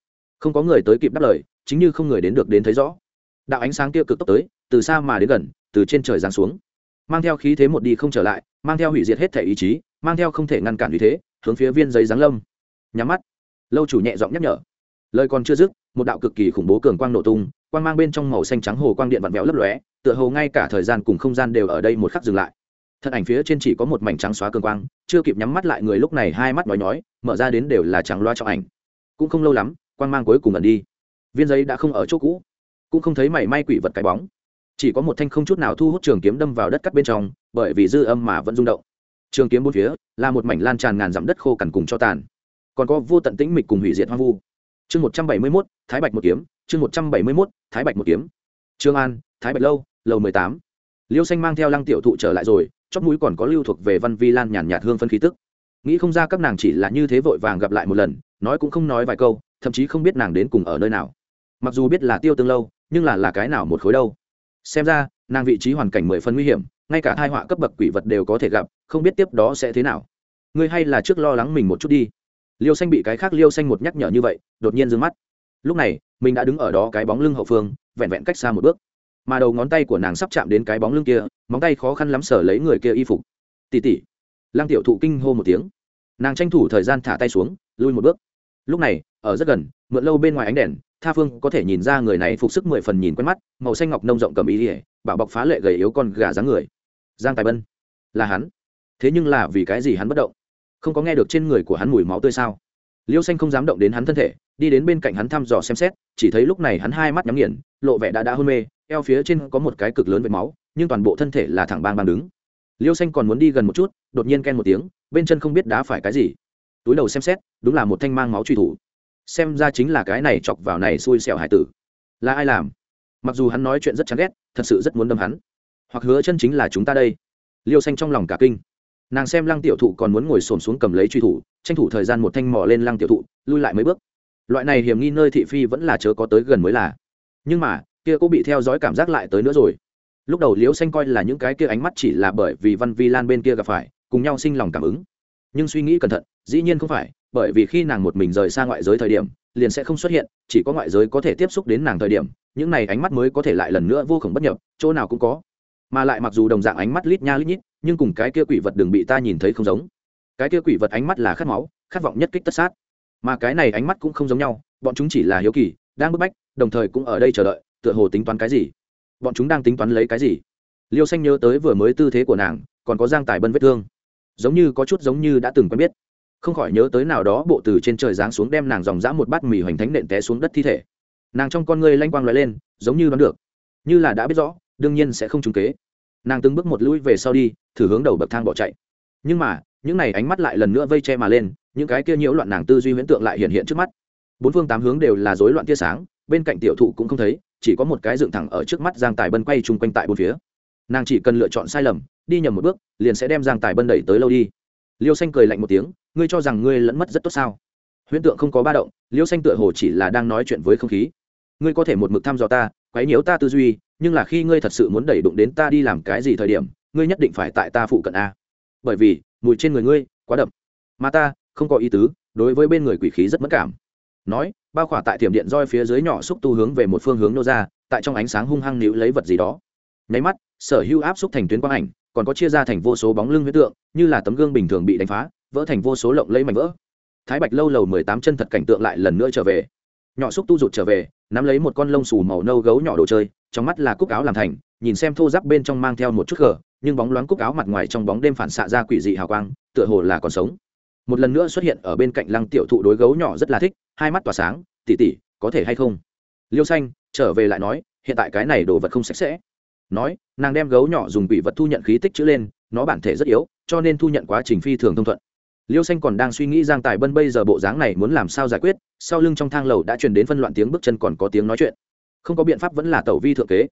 Không có người tới kịp đáp lời, chính như không người đến được đến thấy rõ. Đạo ánh sáng kia cực tốc tới, từ xa mà đến gần, từ trên trời giáng xuống. Mang theo khí thế một đi không trở lại, mang theo hủy diệt hết thể ý chí, mang theo không thể ngăn cản vì thế, hướng phía viên giấy giáng lâm. Nhắm mắt. Lâu chủ nhẹ giọng nhắc nhở. Lời còn chưa dứt, một đạo cực kỳ khủng bố cường quang nổ tung quang mang bên trong màu xanh trắng hồ quang điện vặn vẹo lấp lóe, tựa hồ ngay cả thời gian cùng không gian đều ở đây một khắc dừng lại. Thân ảnh phía trên chỉ có một mảnh trắng xóa cường quang, chưa kịp nhắm mắt lại người lúc này hai mắt nói nhói, mở ra đến đều là trắng loa cho ảnh. Cũng không lâu lắm, quang mang cuối cùng ẩn đi. Viên giấy đã không ở chỗ cũ, cũng không thấy mảy may quỷ vật cái bóng. Chỉ có một thanh không chút nào thu hút trường kiếm đâm vào đất cắt bên trong, bởi vì dư âm mà vẫn rung động. Trường kiếm bốn phía, là một mảnh lan tràn ngàn dặm đất khô cằn cùng cho tàn. Còn có vô tận tĩnh mịch cùng hủy diệt hoang vu. Chương một trăm bảy mươi mốt, thái bạch một kiếm. Chương một trăm bảy mươi mốt thái bạch một kiếm. Trương an, thái bạch lâu, lầu mười tám. Liêu xanh mang theo lăng tiểu thụ trở lại rồi, chóp mũi còn có lưu thuộc về văn vi lan nhàn nhạt hương phân khí tức. Nghĩ không ra các nàng chỉ là như thế vội vàng gặp lại một lần, nói cũng không nói vài câu, thậm chí không biết nàng đến cùng ở nơi nào. Mặc dù biết là tiêu tương lâu, nhưng là là cái nào một khối đâu. Xem ra, nàng vị trí hoàn cảnh mười phần nguy hiểm, ngay cả hai họa cấp bậc quỷ vật đều có thể gặp, không biết tiếp đó sẽ thế nào. Ngươi hay là trước lo lắng mình một chút đi. Liêu xanh bị cái khác liêu xanh một nhắc nhở như vậy, đột nhiên d ư ơ n g mắt lúc này, mình đã đứng ở đó cái bóng lưng hậu phương, vẹn vẹn cách xa một bước. Mà đầu ngón tay của nàng sắp chạm đến cái bóng lưng kia, móng tay khó khăn lắm sở lấy người kia y phục. Tỉ tỉ lang tiểu thụ kinh hô một tiếng. Nàng tranh thủ thời gian thả tay xuống, lui một bước. Lúc này, ở rất gần, mượn lâu bên ngoài ánh đèn, tha phương có thể nhìn ra người này phục sức mười phần nhìn quen mắt, màu xanh ngọc nông rộng cầm ý ỉa, bảo bọc phá lệ gầy yếu con gà dáng người. Giang tài bân. Là hắn. Thế nhưng là vì cái gì hắn bất động? Không có nghe được trên người của hắn mùi máu tươi sao? Liêu xanh không dám động đến hắn thân thể, đi đến bên cạnh hắn thăm dò xem xét, chỉ thấy lúc này hắn hai mắt nhắm nghiền, lộ vẻ đã đã hôn mê, eo phía trên có một cái cực lớn vệt máu, nhưng toàn bộ thân thể là thẳng bang bang đứng. Liêu xanh còn muốn đi gần một chút, đột nhiên ken một tiếng, bên chân không biết đá phải cái gì. Túi đầu xem xét, đúng là một thanh mang máu truy thủ. Xem ra chính là cái này chọc vào này xui xẻo hải tử. Là ai làm? Mặc dù hắn nói chuyện rất chán ghét, thật sự rất muốn đâm hắn. Hoặc hứa chân chính là chúng ta đây. Liêu xanh trong lòng cả kinh nàng xem lăng tiểu thụ còn muốn ngồi xổm xuống cầm lấy truy thủ, tranh thủ thời gian một thanh mỏ lên lăng tiểu thụ, lui lại mấy bước. Loại này hiểm nghi nơi thị phi vẫn là chớ có tới gần mới là. Nhưng mà, kia cũng bị theo dõi cảm giác lại tới nữa rồi. Lúc đầu liễu xanh coi là những cái kia ánh mắt chỉ là bởi vì văn vi lan bên kia gặp phải, cùng nhau sinh lòng cảm ứng. Nhưng suy nghĩ cẩn thận, dĩ nhiên không phải, bởi vì khi nàng một mình rời xa ngoại giới thời điểm, liền sẽ không xuất hiện, chỉ có ngoại giới có thể tiếp xúc đến nàng thời điểm, những này ánh mắt mới có thể lại lần nữa vô khổng bất nhập, chỗ nào cũng có. Mà lại mặc dù đồng dạng ánh mắt lít nha lít nhít nhưng cùng cái kia quỷ vật đừng bị ta nhìn thấy không giống. Cái kia quỷ vật ánh mắt là khát máu, khát vọng nhất kích tất sát. Mà cái này ánh mắt cũng không giống nhau, bọn chúng chỉ là hiếu kỳ, đang bức bách, đồng thời cũng ở đây chờ đợi, tựa hồ tính toán cái gì. Bọn chúng đang tính toán lấy cái gì? Liêu xanh nhớ tới vừa mới tư thế của nàng, còn có giang tài bân vết thương. Giống như, có chút giống như đã từng quen biết. Không khỏi nhớ tới nào đó bộ từ trên trời giáng xuống đem nàng dòng dã một bát mì hoành thánh nện té xuống đất thi thể. Nàng trong con người lanh quang lóe lên, giống như đoán được. Như là đã biết rõ, đương nhiên sẽ không trúng kế nàng từng bước một lũi về sau đi, thử hướng đầu bậc thang bỏ chạy. Nhưng mà, những n à y ánh mắt lại lần nữa vây che mà lên, những cái kia nhiễu loạn nàng tư duy huyễn tượng lại hiện hiện trước mắt. Bốn phương tám hướng đều là rối loạn tia sáng, bên cạnh tiểu thụ cũng không thấy, chỉ có một cái dựng thẳng ở trước mắt giang tài bân quay chung quanh tại bốn phía. Nàng chỉ cần lựa chọn sai lầm, đi nhầm một bước, liền sẽ đem giang tài bân đẩy tới lâu đi. Liêu xanh cười lạnh một tiếng, ngươi cho rằng ngươi lẫn mất rất tốt sao? Huyễn tượng không có ba động, liêu xanh tựa hồ chỉ là đang nói chuyện với không khí. Ngươi có thể một mực thăm dò ta quấy nhiễu ta tư duy, nhưng là khi ngươi thật sự muốn đẩy đụng đến ta đi làm cái gì thời điểm, ngươi nhất định phải tại ta phụ cận a. Bởi vì, mùi trên người ngươi, quá đậm. Mà ta, không có ý tứ, đối với bên người quỷ khí rất mất cảm. Nói, bao khỏa tại tiệm điện roi phía dưới nhỏ xúc tu hướng về một phương hướng nô ra, tại trong ánh sáng hung hăng níu lấy vật gì đó. Nháy mắt, sở hữu áp xúc thành tuyến quang ảnh, còn có chia ra thành vô số bóng lưng huyết tượng, như là tấm gương bình thường bị đánh phá, vỡ thành vô số lộng lấy mảnh vỡ. Thái bạch lâu lầu mười tám chân thật cảnh tượng lại lần nữa trở về nhỏ xúc tu rụt trở về, nắm lấy một con lông xù màu nâu gấu nhỏ đồ chơi, trong mắt là cúc áo làm thành, nhìn xem thô giáp bên trong mang theo một chút gờ nhưng bóng loáng cúc áo mặt ngoài trong bóng đêm phản xạ ra quỷ dị hào quang, tựa hồ là còn sống. Một lần nữa xuất hiện ở bên cạnh lăng tiểu thụ đối gấu nhỏ rất là thích, hai mắt tỏa sáng tỉ tỉ có thể hay không? Liêu xanh trở về lại nói, hiện tại cái này đồ vật không sạch sẽ. Nói, nàng đem gấu nhỏ dùng quỷ vật thu nhận khí tích chữ lên, nó bản thể rất yếu, cho nên thu nhận quá trình phi thường thông thuận liêu xanh còn đang suy nghĩ giang tài bân bây giờ bộ dáng này muốn làm sao giải quyết, sau lưng trong thang lầu đã truyền đến phân loạn tiếng bước chân còn có tiếng nói chuyện. Không có biện pháp vẫn là tẩu vi thượng kế.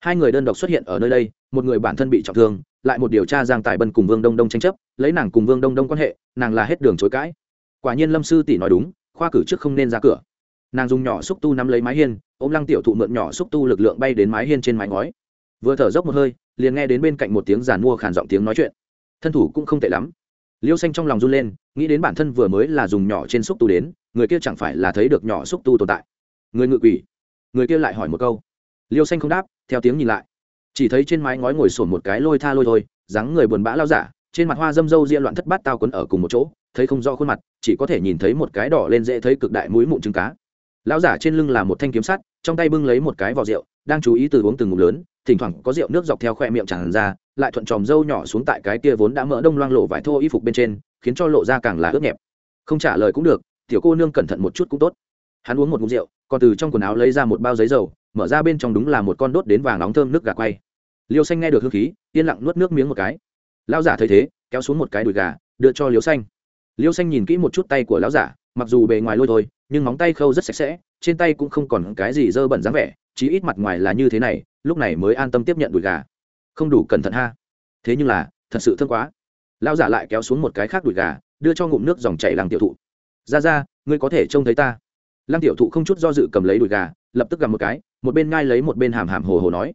Hai người đơn độc xuất hiện ở nơi đây, một người bản thân bị trọng thương, lại một điều tra giang tài bân cùng vương đông đông tranh chấp, lấy nàng cùng vương đông đông quan hệ, nàng là hết đường chối cãi. Quả nhiên lâm sư tỷ nói đúng, khoa cử trước không nên ra cửa. Nàng dùng nhỏ xúc tu nắm lấy mái hiên, ôm lăng tiểu thụ mượn nhỏ xúc tu lực lượng bay đến mái hiên trên mái ngói. Vừa thở dốc một hơi, liền nghe đến bên cạnh một tiếng giàn mua khàn giọng tiếng nói chuyện. Thân thủ cũng không tệ lắm liêu xanh trong lòng run lên, nghĩ đến bản thân vừa mới là dùng nhỏ trên xúc tu đến, người kia chẳng phải là thấy được nhỏ xúc tu tồn tại. Người ngự quỷ. Người kia lại hỏi một câu. Liêu xanh không đáp, theo tiếng nhìn lại. Chỉ thấy trên mái ngói ngồi sổn một cái lôi tha lôi thôi, dáng người buồn bã lao giả, trên mặt hoa dâm dâu ria loạn thất bát tao quấn ở cùng một chỗ, thấy không rõ khuôn mặt, chỉ có thể nhìn thấy một cái đỏ lên dễ thấy cực đại mũi mụn trứng cá lão giả trên lưng là một thanh kiếm sắt, trong tay bưng lấy một cái vỏ rượu, đang chú ý từ uống từng ngụm lớn, thỉnh thoảng có rượu nước dọc theo khoe miệng tràn ra, lại thuận tròm râu nhỏ xuống tại cái kia vốn đã mỡ đông loang lộ vải thô y phục bên trên, khiến cho lộ ra càng là ướt nhẹp. Không trả lời cũng được, tiểu cô nương cẩn thận một chút cũng tốt. Hắn uống một ngụm rượu, còn từ trong quần áo lấy ra một bao giấy dầu, mở ra bên trong đúng là một con đốt đến vàng nóng thơm nước gà quay. Liêu xanh nghe được hương khí, yên lặng nuốt nước miếng một cái. Lão giả thấy thế, kéo xuống một cái đùi gà, đưa cho liêu xanh. Liêu xanh nhìn kỹ một chút tay của lão giả mặc dù bề ngoài lôi thôi, nhưng móng tay khâu rất sạch sẽ, trên tay cũng không còn cái gì dơ bẩn dáng vẻ, chí ít mặt ngoài là như thế này, lúc này mới an tâm tiếp nhận đùi gà. Không đủ cẩn thận ha. Thế nhưng là, thật sự thương quá. Lão giả lại kéo xuống một cái khác đùi gà, đưa cho ngụm nước dòng chảy làng tiểu thụ. Ra ra, ngươi có thể trông thấy ta. Lăng tiểu thụ không chút do dự cầm lấy đùi gà, lập tức gặp một cái, một bên ngai lấy một bên hàm hàm hồ hồ nói,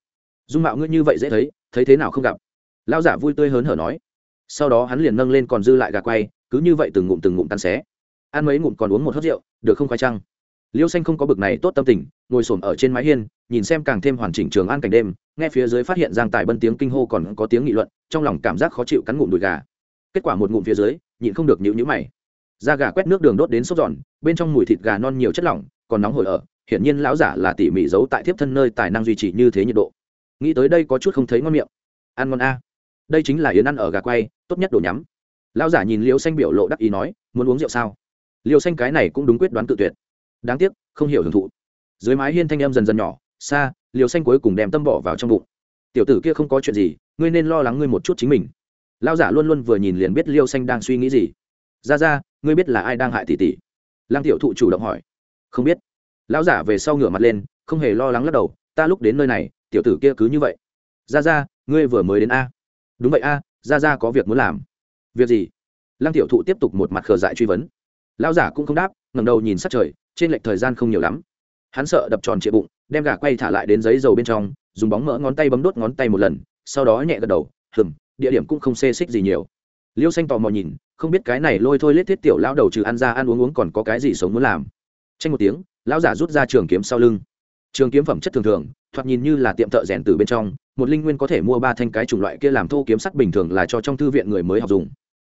dung mạo ngươi như vậy dễ thấy thấy thế nào không gặp? Lão giả vui tươi hớn hở nói. Sau đó hắn liền nâng lên còn dư lại gà quay, cứ như vậy từng ngụm từng ngụm tan xé ăn mấy ngụm còn uống một hớt rượu, được không khoai trăng liêu xanh không có bực này tốt tâm tình, ngồi s ổ m ở trên mái hiên, nhìn xem càng thêm hoàn chỉnh trường an cảnh đêm, nghe phía dưới phát hiện giang tài bân tiếng kinh hô còn có tiếng nghị luận, trong lòng cảm giác khó chịu cắn ngụm đùi gà. Kết quả một ngụm phía dưới, nhịn không được nhịu nhữ mày. Da gà quét nước đường đốt đến sốt giòn, bên trong mùi thịt gà non nhiều chất lỏng, còn nóng hổi ở, hiển nhiên lão giả là tỉ mỉ giấu tại thiếp thân nơi tài năng duy trì như thế nhiệt độ. Nghĩ tới đây có chút không thấy ngon miệng. Ăn ngon a. Đây chính là yến ăn ở gà quay, tốt nhất đồ nhắm. Lão giả nhìn liêu xanh biểu lộ đắc ý nói, muốn uống rượu sao? Liêu xanh cái này cũng đúng quyết đoán tự tuyệt. Đáng tiếc, không hiểu hưởng thụ. Dưới mái hiên thanh em dần dần nhỏ, xa liều xanh cuối cùng đem tâm bỏ vào trong bụng. Tiểu tử kia không có chuyện gì, ngươi nên lo lắng ngươi một chút chính mình. Lao giả luôn luôn vừa nhìn liền biết liêu xanh đang suy nghĩ gì. Ra ra, ngươi biết là ai đang hại tỷ tỷ? Lăng tiểu thụ chủ động hỏi. Không biết. Lão giả về sau ngửa mặt lên, không hề lo lắng lắc đầu, ta lúc đến nơi này, tiểu tử kia cứ như vậy. Ra ra, ngươi vừa mới đến a? Đúng vậy a, ra ra có việc muốn làm. Việc gì? Lăng tiểu thụ tiếp tục một mặt khờ dại truy vấn lão giả cũng không đáp, ngẩng đầu nhìn sát trời, trên lệch thời gian không nhiều lắm. Hắn sợ đập tròn trịa bụng, đem gà quay thả lại đến giấy dầu bên trong, dùng bóng mỡ ngón tay bấm đốt ngón tay một lần, sau đó nhẹ gật đầu hừng địa điểm cũng không xê xích gì nhiều. Liêu xanh tò mò nhìn, không biết cái này lôi thôi lết thiết tiểu lão đầu trừ ăn ra ăn uống uống còn có cái gì sống muốn làm. Tranh một tiếng, lão giả rút ra trường kiếm sau lưng. Trường kiếm phẩm chất thường thường, thoạt nhìn như là tiệm thợ rèn từ bên trong, một linh nguyên có thể mua ba thanh cái chủng loại kia làm thô kiếm sắt bình thường là cho trong thư viện người mới học dùng.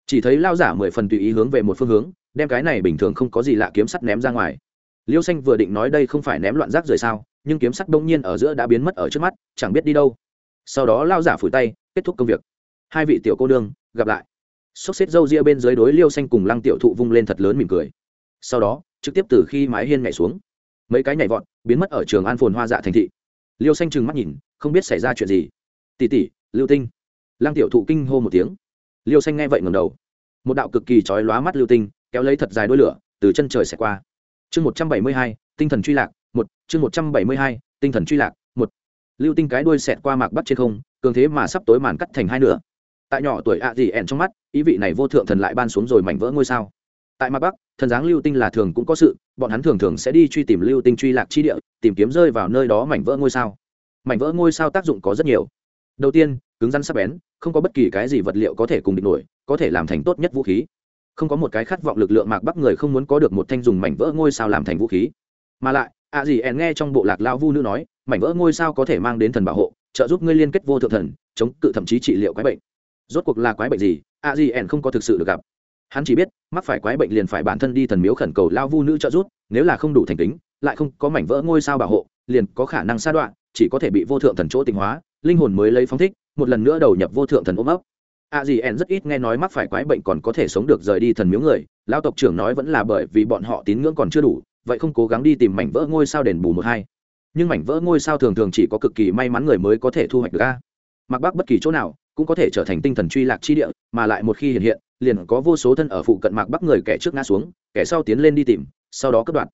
Chỉ thấy lao giả mười phần tùy ý hướng về một phương hướng đem cái này bình thường không có gì lạ kiếm sắt ném ra ngoài. Liêu xanh vừa định nói đây không phải ném loạn rác rời sao, nhưng kiếm sắt đông nhiên ở giữa đã biến mất ở trước mắt, chẳng biết đi đâu. Sau đó lao giả phủi tay, kết thúc công việc. Hai vị tiểu cô đương gặp lại. Xốc xếp râu ria bên dưới đối liêu xanh cùng lăng tiểu thụ vung lên thật lớn mỉm cười. Sau đó, trực tiếp từ khi mái hiên nhảy xuống, mấy cái nhảy vọt biến mất ở trường an phồn hoa dạ thành thị. Liêu xanh trừng mắt nhìn, không biết xảy ra chuyện gì. Tỉ tỉ lưu tinh. Lăng tiểu thụ kinh hô một tiếng. Liêu xanh nghe vậy ngầm đầu. Một đạo cực kỳ trói lóa mắt lưu tinh kéo lấy thật dài đôi lửa, từ chân trời xẻ qua. Chương một trăm bảy mươi hai, tinh thần truy lạc, một, chương một trăm bảy mươi hai, tinh thần truy lạc, một. Lưu tinh cái đuôi xẹt qua mạc bắc trên không, cường thế mà sắp tối màn cắt thành hai nửa. Tại nhỏ tuổi ạ gì ẻn trong mắt, ý vị này vô thượng thần lại ban xuống rồi mảnh vỡ ngôi sao. Tại mạc bắc, thần dáng lưu tinh là thường cũng có sự, bọn hắn thường thường sẽ đi truy tìm lưu tinh truy lạc chi địa, tìm kiếm rơi vào nơi đó mảnh vỡ ngôi sao. Mảnh vỡ ngôi sao tác dụng có rất nhiều. Đầu tiên, cứng rắn sắc bén, không có bất kỳ cái gì vật liệu có thể cùng địch nổi, có thể làm thành tốt nhất vũ khí không có một cái khát vọng lực lượng mạc bắc người không muốn có được một thanh dùng mảnh vỡ ngôi sao làm thành vũ khí. Mà lại, ạ gì ẻn nghe trong bộ lạc lao vu nữ nói, mảnh vỡ ngôi sao có thể mang đến thần bảo hộ, trợ giúp ngươi liên kết vô thượng thần, chống cự thậm chí trị liệu quái bệnh. Rốt cuộc là quái bệnh gì, ạ gì ẻn không có thực sự được gặp. Hắn chỉ biết, mắc phải quái bệnh liền phải bản thân đi thần miếu khẩn cầu lao vu nữ trợ giúp, nếu là không đủ thành tính lại không có mảnh vỡ ngôi sao bảo hộ, liền có khả năng sa đoạn, chỉ có thể bị vô thượng thần chỗ tịnh hóa, linh hồn mới lấy phóng thích, một lần nữa đầu nhập vô thượng thần ôm ấp a dì en rất ít nghe nói mắc phải quái bệnh còn có thể sống được rời đi thần miếu người, lão tộc trưởng nói vẫn là bởi vì bọn họ tín ngưỡng còn chưa đủ, vậy không cố gắng đi tìm mảnh vỡ ngôi sao đền bù một hai. Nhưng mảnh vỡ ngôi sao thường thường chỉ có cực kỳ may mắn người mới có thể thu hoạch được a. Mặc bắc bất kỳ chỗ nào cũng có thể trở thành tinh thần truy lạc chi địa, mà lại một khi hiện hiện, liền có vô số thân ở phụ cận mạc bắc người kẻ trước ngã xuống, kẻ sau tiến lên đi tìm, sau đó cất đoạn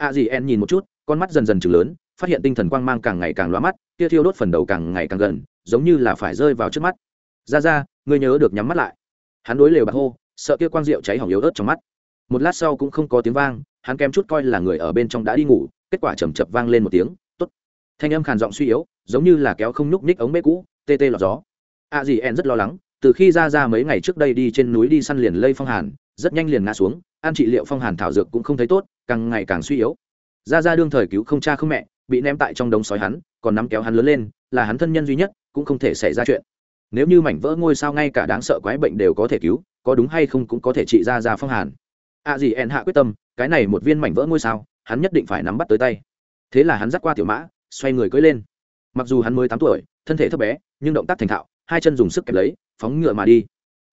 a dì en nhìn một chút, con mắt dần dần chừng lớn, phát hiện tinh thần quang mang càng ngày càng loa mắt kia thiêu đốt phần đầu càng ngày càng gần, giống như là phải rơi vào trước mắt. Ra ra ngươi nhớ được nhắm mắt lại. Hắn đối lều bạc hô, sợ kia quang rượu cháy hỏng yếu ớt trong mắt. Một lát sau cũng không có tiếng vang, hắn kém chút coi là người ở bên trong đã đi ngủ, kết quả chầm chập vang lên một tiếng t ố t thanh âm khàn giọng suy yếu, giống như là kéo không nhúc ních ống bê cũ, tê tê lọt gió. A dì en rất lo lắng, từ khi ra ra mấy ngày trước đây đi trên núi đi săn liền lây phong hàn, rất nhanh liền ngã xuống an trị liệu phong hàn thảo dược cũng không thấy tốt, càng ngày càng suy yếu. Ra ra đương thời cứu không cha không mẹ, bị ném tại trong đống sói hắn, còn nắm kéo hắn lớn lên, là hắn thân nhân duy nhất, cũng không thể xảy ra chuyện nếu như mảnh vỡ ngôi sao ngay cả đáng sợ quái bệnh đều có thể cứu, có đúng hay không cũng có thể trị ra ra phong hàn. A à gì ẹn hạ quyết tâm, cái này một viên mảnh vỡ ngôi sao, hắn nhất định phải nắm bắt tới tay. Thế là hắn dắt qua tiểu mã, xoay người cưỡi lên. Mặc dù hắn mới tám tuổi, thân thể thấp bé, nhưng động tác thành thạo, hai chân dùng sức kẹp lấy, phóng ngựa mà đi.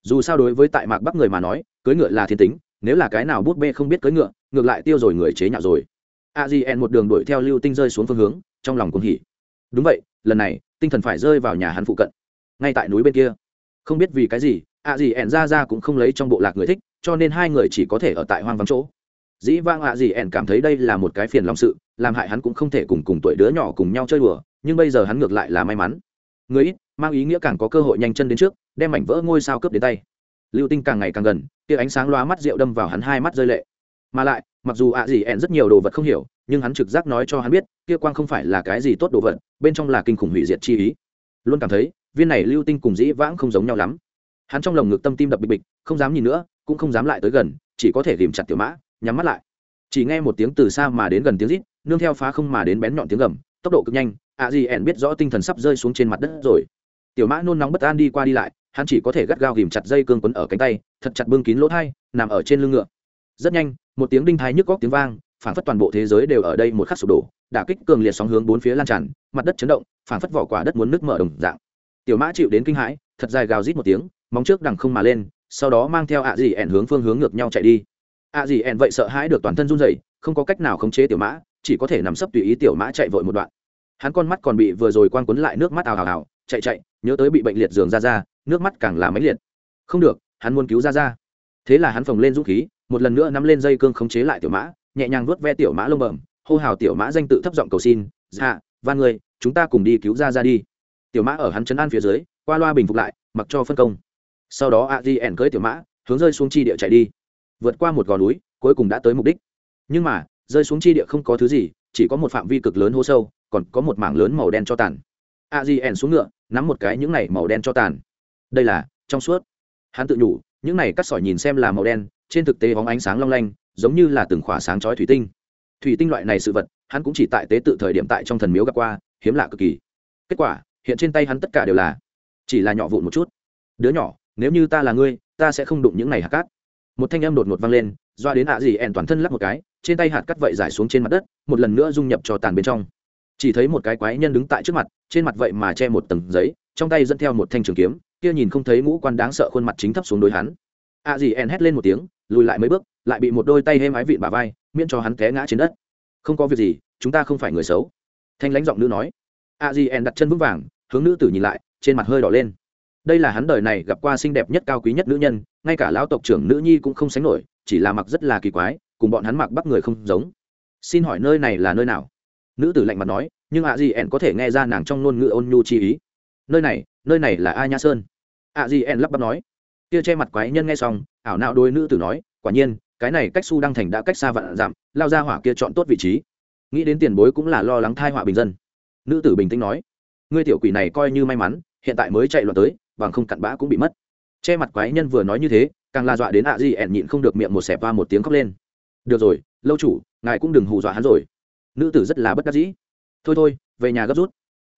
Dù sao đối với tại mạc bắc người mà nói, cưỡi ngựa là thiên tính, nếu là cái nào bút bê không biết cưỡi ngựa, ngược lại tiêu rồi người chế nhạo rồi. A di en một đường đuổi theo lưu tinh rơi xuống phương hướng, trong lòng cũng hỉ. Đúng vậy, lần này, tinh thần phải rơi vào nhà hắn phụ cận ngay tại núi bên kia. Không biết vì cái gì, ạ gì ẻn ra ra cũng không lấy trong bộ lạc người thích, cho nên hai người chỉ có thể ở tại hoang vắng chỗ. Dĩ vang ạ gì ẻn cảm thấy đây là một cái phiền lòng sự, làm hại hắn cũng không thể cùng cùng tuổi đứa nhỏ cùng nhau chơi đùa, nhưng bây giờ hắn ngược lại là may mắn. Người ít, mang ý nghĩa càng có cơ hội nhanh chân đến trước, đem mảnh vỡ ngôi sao cướp đến tay. Lưu tinh càng ngày càng gần, kia ánh sáng loa mắt rượu đâm vào hắn hai mắt rơi lệ. Mà lại, mặc dù ạ gì ẻn rất nhiều đồ vật không hiểu, nhưng hắn trực giác nói cho hắn biết, kia quang không phải là cái gì tốt đồ vật, bên trong là kinh khủng hủy diệt chi ý. Luôn cảm thấy viên này lưu tinh cùng dĩ vãng không giống nhau lắm. Hắn trong lồng ngực tâm tim đập bịch bịch, không dám nhìn nữa, cũng không dám lại tới gần, chỉ có thể ghìm chặt tiểu mã, nhắm mắt lại. Chỉ nghe một tiếng từ xa mà đến gần tiếng rít, nương theo phá không mà đến bén nhọn tiếng gầm, tốc độ cực nhanh, ạ gì ẻn biết rõ tinh thần sắp rơi xuống trên mặt đất rồi. Tiểu mã nôn nóng bất an đi qua đi lại, hắn chỉ có thể gắt gao ghìm chặt dây cương quấn ở cánh tay, thật chặt bưng kín lỗ thai, nằm ở trên lưng ngựa. Rất nhanh, một tiếng đinh thái nhức góc tiếng vang phản phất toàn bộ thế giới đều ở đây một khắc sụp đổ, đả kích cường liệt sóng hướng bốn phía lan tràn, mặt đất chấn động phản phất vỏ quả đất muốn nước mở đồng dạng tiểu mã chịu đến kinh hãi, thật dài gào rít một tiếng, móng trước đằng không mà lên, sau đó mang theo ạ dì ẻn hướng phương hướng ngược nhau chạy đi. ạ dì ẻn vậy sợ hãi được toàn thân run rẩy, không có cách nào khống chế tiểu mã, chỉ có thể nằm sấp tùy ý tiểu mã chạy vội một đoạn. Hắn con mắt còn bị vừa rồi quang quấn lại nước mắt ào ào ào, chạy chạy, nhớ tới bị bệnh liệt giường ra ra, nước mắt càng là máy liệt. Không được, hắn muốn cứu ra ra. Thế là hắn phồng lên dũng khí, một lần nữa nắm lên dây cương khống chế lại tiểu mã, nhẹ nhàng vuốt ve tiểu mã lông bẩm, hô hào tiểu mã danh tự thấp giọng cầu xin dạ van người, chúng ta cùng đi cứu ra ra đi tiểu mã ở hắn chấn an phía dưới, qua loa bình phục lại, mặc cho phân công. Sau đó a di ẻn cưới tiểu mã, hướng rơi xuống chi địa chạy đi. Vượt qua một gò núi, cuối cùng đã tới mục đích. Nhưng mà, rơi xuống chi địa không có thứ gì, chỉ có một phạm vi cực lớn hô sâu, còn có một mảng lớn màu đen cho tàn. A di ẻn xuống ngựa, nắm một cái những này màu đen cho tàn. Đây là, trong suốt. Hắn tự nhủ, những này cắt sỏi nhìn xem là màu đen, trên thực tế bóng ánh sáng long lanh, giống như là từng khỏa sáng chói thủy tinh. Thủy tinh loại này sự vật, hắn cũng chỉ tại tế tự thời điểm tại trong thần miếu gặp qua, hiếm lạ cực kỳ. Kết quả hiện trên tay hắn tất cả đều là, chỉ là nhỏ vụn một chút. Đứa nhỏ, nếu như ta là ngươi, ta sẽ không đụng những này hạt cát. Một thanh âm đột ngột vang lên, doa đến ạ gì ẻn toàn thân lắc một cái, trên tay hạt cắt vậy giải xuống trên mặt đất, một lần nữa dung nhập cho tàn bên trong. Chỉ thấy một cái quái nhân đứng tại trước mặt, trên mặt vậy mà che một tầng giấy, trong tay dẫn theo một thanh trường kiếm, kia nhìn không thấy ngũ quan đáng sợ khuôn mặt chính thấp xuống đối hắn. ạ gì ẻn hét lên một tiếng, lùi lại mấy bước, lại bị một đôi tay hêm ái vịn bà vai, miễn cho hắn té ngã trên đất. Không có việc gì, chúng ta không phải người xấu. Thanh lãnh giọng nữ nói. a di en đặt chân vững vàng hướng nữ tử nhìn lại, trên mặt hơi đỏ lên. Đây là hắn đời này gặp qua xinh đẹp nhất cao quý nhất nữ nhân, ngay cả lão tộc trưởng nữ nhi cũng không sánh nổi, chỉ là mặc rất là kỳ quái, cùng bọn hắn mặc bắt người không giống. Xin hỏi nơi này là nơi nào? Nữ tử lạnh mặt nói, nhưng ạ gì ẻn có thể nghe ra nàng trong ngôn ngữ ôn nhu chi ý. Nơi này nơi này là a nha sơn. ạ gì ẻn lắp bắp nói. Kia che mặt quái nhân nghe xong, ảo não đôi nữ tử nói, quả nhiên, cái này cách su đăng thành đã cách xa vạn dặm, lao ra hỏa kia chọn tốt vị trí. Nghĩ đến tiền bối cũng là lo lắng thai họa bình dân. Nữ tử bình tĩnh nói ngươi tiểu quỷ này coi như may mắn, hiện tại mới chạy loạn tới, bằng không cặn bã cũng bị mất. Che mặt quái nhân vừa nói như thế, càng la dọa đến ạ di ẹn nhịn không được miệng một xẹp va một tiếng khóc lên. Được rồi, lâu chủ, ngài cũng đừng hù dọa hắn rồi. Nữ tử rất là bất đắc dĩ. Thôi thôi, về nhà gấp rút.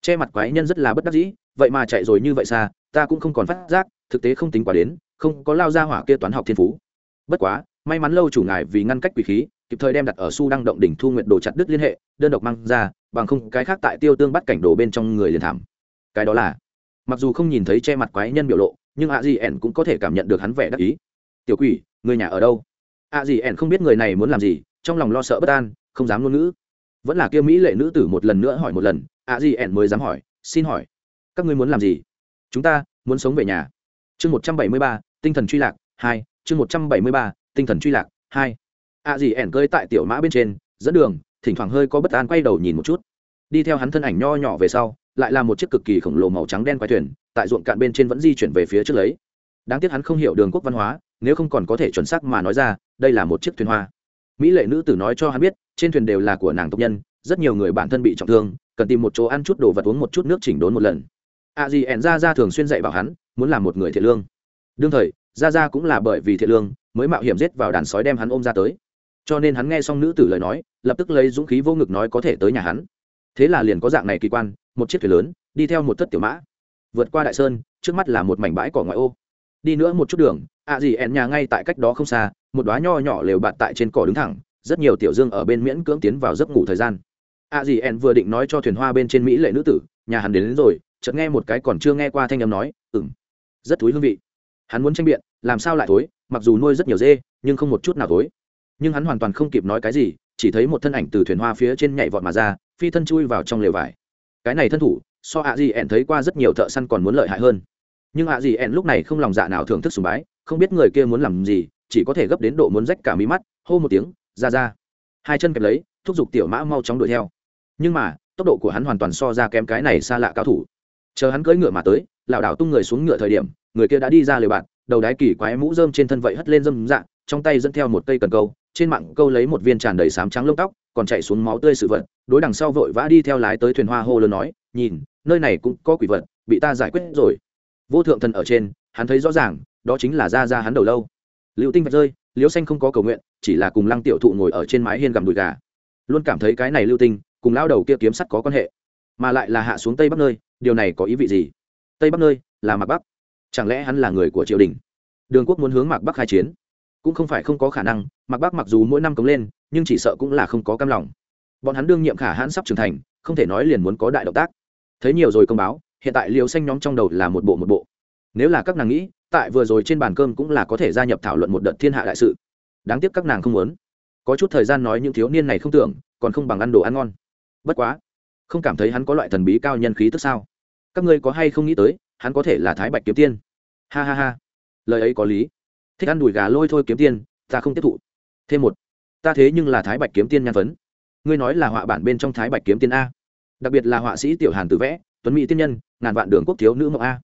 Che mặt quái nhân rất là bất đắc dĩ, vậy mà chạy rồi như vậy xa, ta cũng không còn phát giác, thực tế không tính quá đến, không có lao ra hỏa kia toán học thiên phú. Bất quá, may mắn lâu chủ ngài vì ngăn cách quỷ khí, kịp thời đem đặt ở su đăng động đỉnh thu nguyện đồ chặt đứt liên hệ, đơn độc mang ra bằng không cái khác tại tiêu tương bắt cảnh đồ bên trong người liền thảm. Cái đó là, mặc dù không nhìn thấy che mặt quái nhân biểu lộ, nhưng a di ẻn cũng có thể cảm nhận được hắn vẻ đắc ý. Tiểu quỷ, người nhà ở đâu? A di ẻn không biết người này muốn làm gì, trong lòng lo sợ bất an, không dám ngôn ngữ. Vẫn là kia mỹ lệ nữ tử một lần nữa hỏi một lần, a di ẻn mới dám hỏi, xin hỏi, các ngươi muốn làm gì? Chúng ta muốn sống về nhà. Chương một trăm bảy mươi ba, tinh thần truy lạc hai, chương một trăm bảy mươi ba, tinh thần truy lạc hai. A di ẻn cơi tại tiểu mã bên trên, dẫn đường thỉnh thoảng hơi có bất an quay đầu nhìn một chút. Đi theo hắn thân ảnh nho nhỏ về sau, lại là một chiếc cực kỳ khổng lồ màu trắng đen quay thuyền, tại ruộng cạn bên trên vẫn di chuyển về phía trước lấy. Đáng tiếc hắn không hiểu đường quốc văn hóa, nếu không còn có thể chuẩn xác mà nói ra, đây là một chiếc thuyền hoa. Mỹ lệ nữ tử nói cho hắn biết, trên thuyền đều là của nàng tộc nhân, rất nhiều người bản thân bị trọng thương, cần tìm một chỗ ăn chút đồ vật uống một chút nước chỉnh đốn một lần. A di ẻn ra ra thường xuyên dạy bảo hắn, muốn làm một người thiện lương. Đương thời ra ra cũng là bởi vì thiện lương, mới mạo hiểm giết vào đàn sói đem hắn ôm ra tới cho nên hắn nghe xong nữ tử lời nói lập tức lấy dũng khí vô ngực nói có thể tới nhà hắn. Thế là liền có dạng này kỳ quan một chiếc thuyền lớn đi theo một thất tiểu mã. Vượt qua đại sơn trước mắt là một mảnh bãi cỏ ngoại ô. Đi nữa một chút đường ạ à gì ẹn nhà ngay tại cách đó không xa một đoá nho nhỏ lều bạt tại trên cỏ đứng thẳng rất nhiều tiểu dương ở bên miễn cưỡng tiến vào giấc ngủ thời gian. Ạ à gì ẹn vừa định nói cho thuyền hoa bên trên mỹ lệ nữ tử nhà hắn đến, đến rồi chợt nghe một cái còn chưa nghe qua thanh âm nói ừm, rất thúi hương vị. Hắn muốn tranh biện làm sao lại thối mặc dù nuôi rất nhiều dê nhưng không một chút nào thối nhưng hắn hoàn toàn không kịp nói cái gì, chỉ thấy một thân ảnh từ thuyền hoa phía trên nhảy vọt mà ra, phi thân chui vào trong lều vải. Cái này thân thủ, so ạ gì ẹn thấy qua rất nhiều thợ săn còn muốn lợi hại hơn. Nhưng ạ gì ẹn lúc này không lòng dạ nào thưởng thức sùng bái, không biết người kia muốn làm gì, chỉ có thể gấp đến độ muốn rách cả mí mắt, hô một tiếng, ra ra. Hai chân kẹp lấy, thúc giục tiểu mã mau chóng đuổi theo. Nhưng mà, tốc độ của hắn hoàn toàn so ra kém cái này xa lạ cao thủ. Chờ hắn cưỡi ngựa mà tới, lảo đảo tung người xuống ngựa thời điểm, người kia đã đi ra lều bạt đầu đái kỳ quái mũ rơm trên thân vậy hất lên dâm dạ trong tay dẫn theo một cây cần câu trên mạng câu lấy một viên tràn đầy sám trắng lông tóc, còn chạy xuống máu tươi sự vật, đối đằng sau vội vã đi theo lái tới thuyền hoa hô lớn nói, nhìn, nơi này cũng có quỷ vật, bị ta giải quyết rồi. Vô thượng thần ở trên, hắn thấy rõ ràng, đó chính là ra ra hắn đầu lâu. Liệu tinh vạch rơi, liễu xanh không có cầu nguyện, chỉ là cùng lăng tiểu thụ ngồi ở trên mái hiên gầm đùi gà. Luôn cảm thấy cái này lưu tinh, cùng lao đầu kia kiếm sắt có quan hệ, mà lại là hạ xuống tây bắc nơi, điều này có ý vị gì? Tây bắc nơi, là mạc bắc. Chẳng lẽ hắn là người của triều đình? Đường quốc muốn hướng mạc bắc khai chiến cũng không phải không có khả năng, mặc bắc mặc dù mỗi năm cống lên, nhưng chỉ sợ cũng là không có cam lòng. Bọn hắn đương nhiệm khả hãn sắp trưởng thành, không thể nói liền muốn có đại động tác. Thấy nhiều rồi công báo, hiện tại liều xanh nhóm trong đầu là một bộ một bộ. Nếu là các nàng nghĩ, tại vừa rồi trên bàn cơm cũng là có thể gia nhập thảo luận một đợt thiên hạ đại sự. Đáng tiếc các nàng không muốn. Có chút thời gian nói những thiếu niên này không tưởng, còn không bằng ăn đồ ăn ngon. Bất quá, không cảm thấy hắn có loại thần bí cao nhân khí tức sao? Các ngươi có hay không nghĩ tới, hắn có thể là thái bạch kiếm tiên? Ha ha ha. Lời ấy có lý thích ăn đùi gà lôi thôi kiếm tiên, ta không tiếp thụ. Thêm một, ta thế nhưng là thái bạch kiếm tiên nhan vấn ngươi nói là họa bản bên trong thái bạch kiếm tiên a. Đặc biệt là họa sĩ tiểu hàn tự vẽ, tuấn mỹ tiên nhân, ngàn vạn đường quốc thiếu nữ mộng a.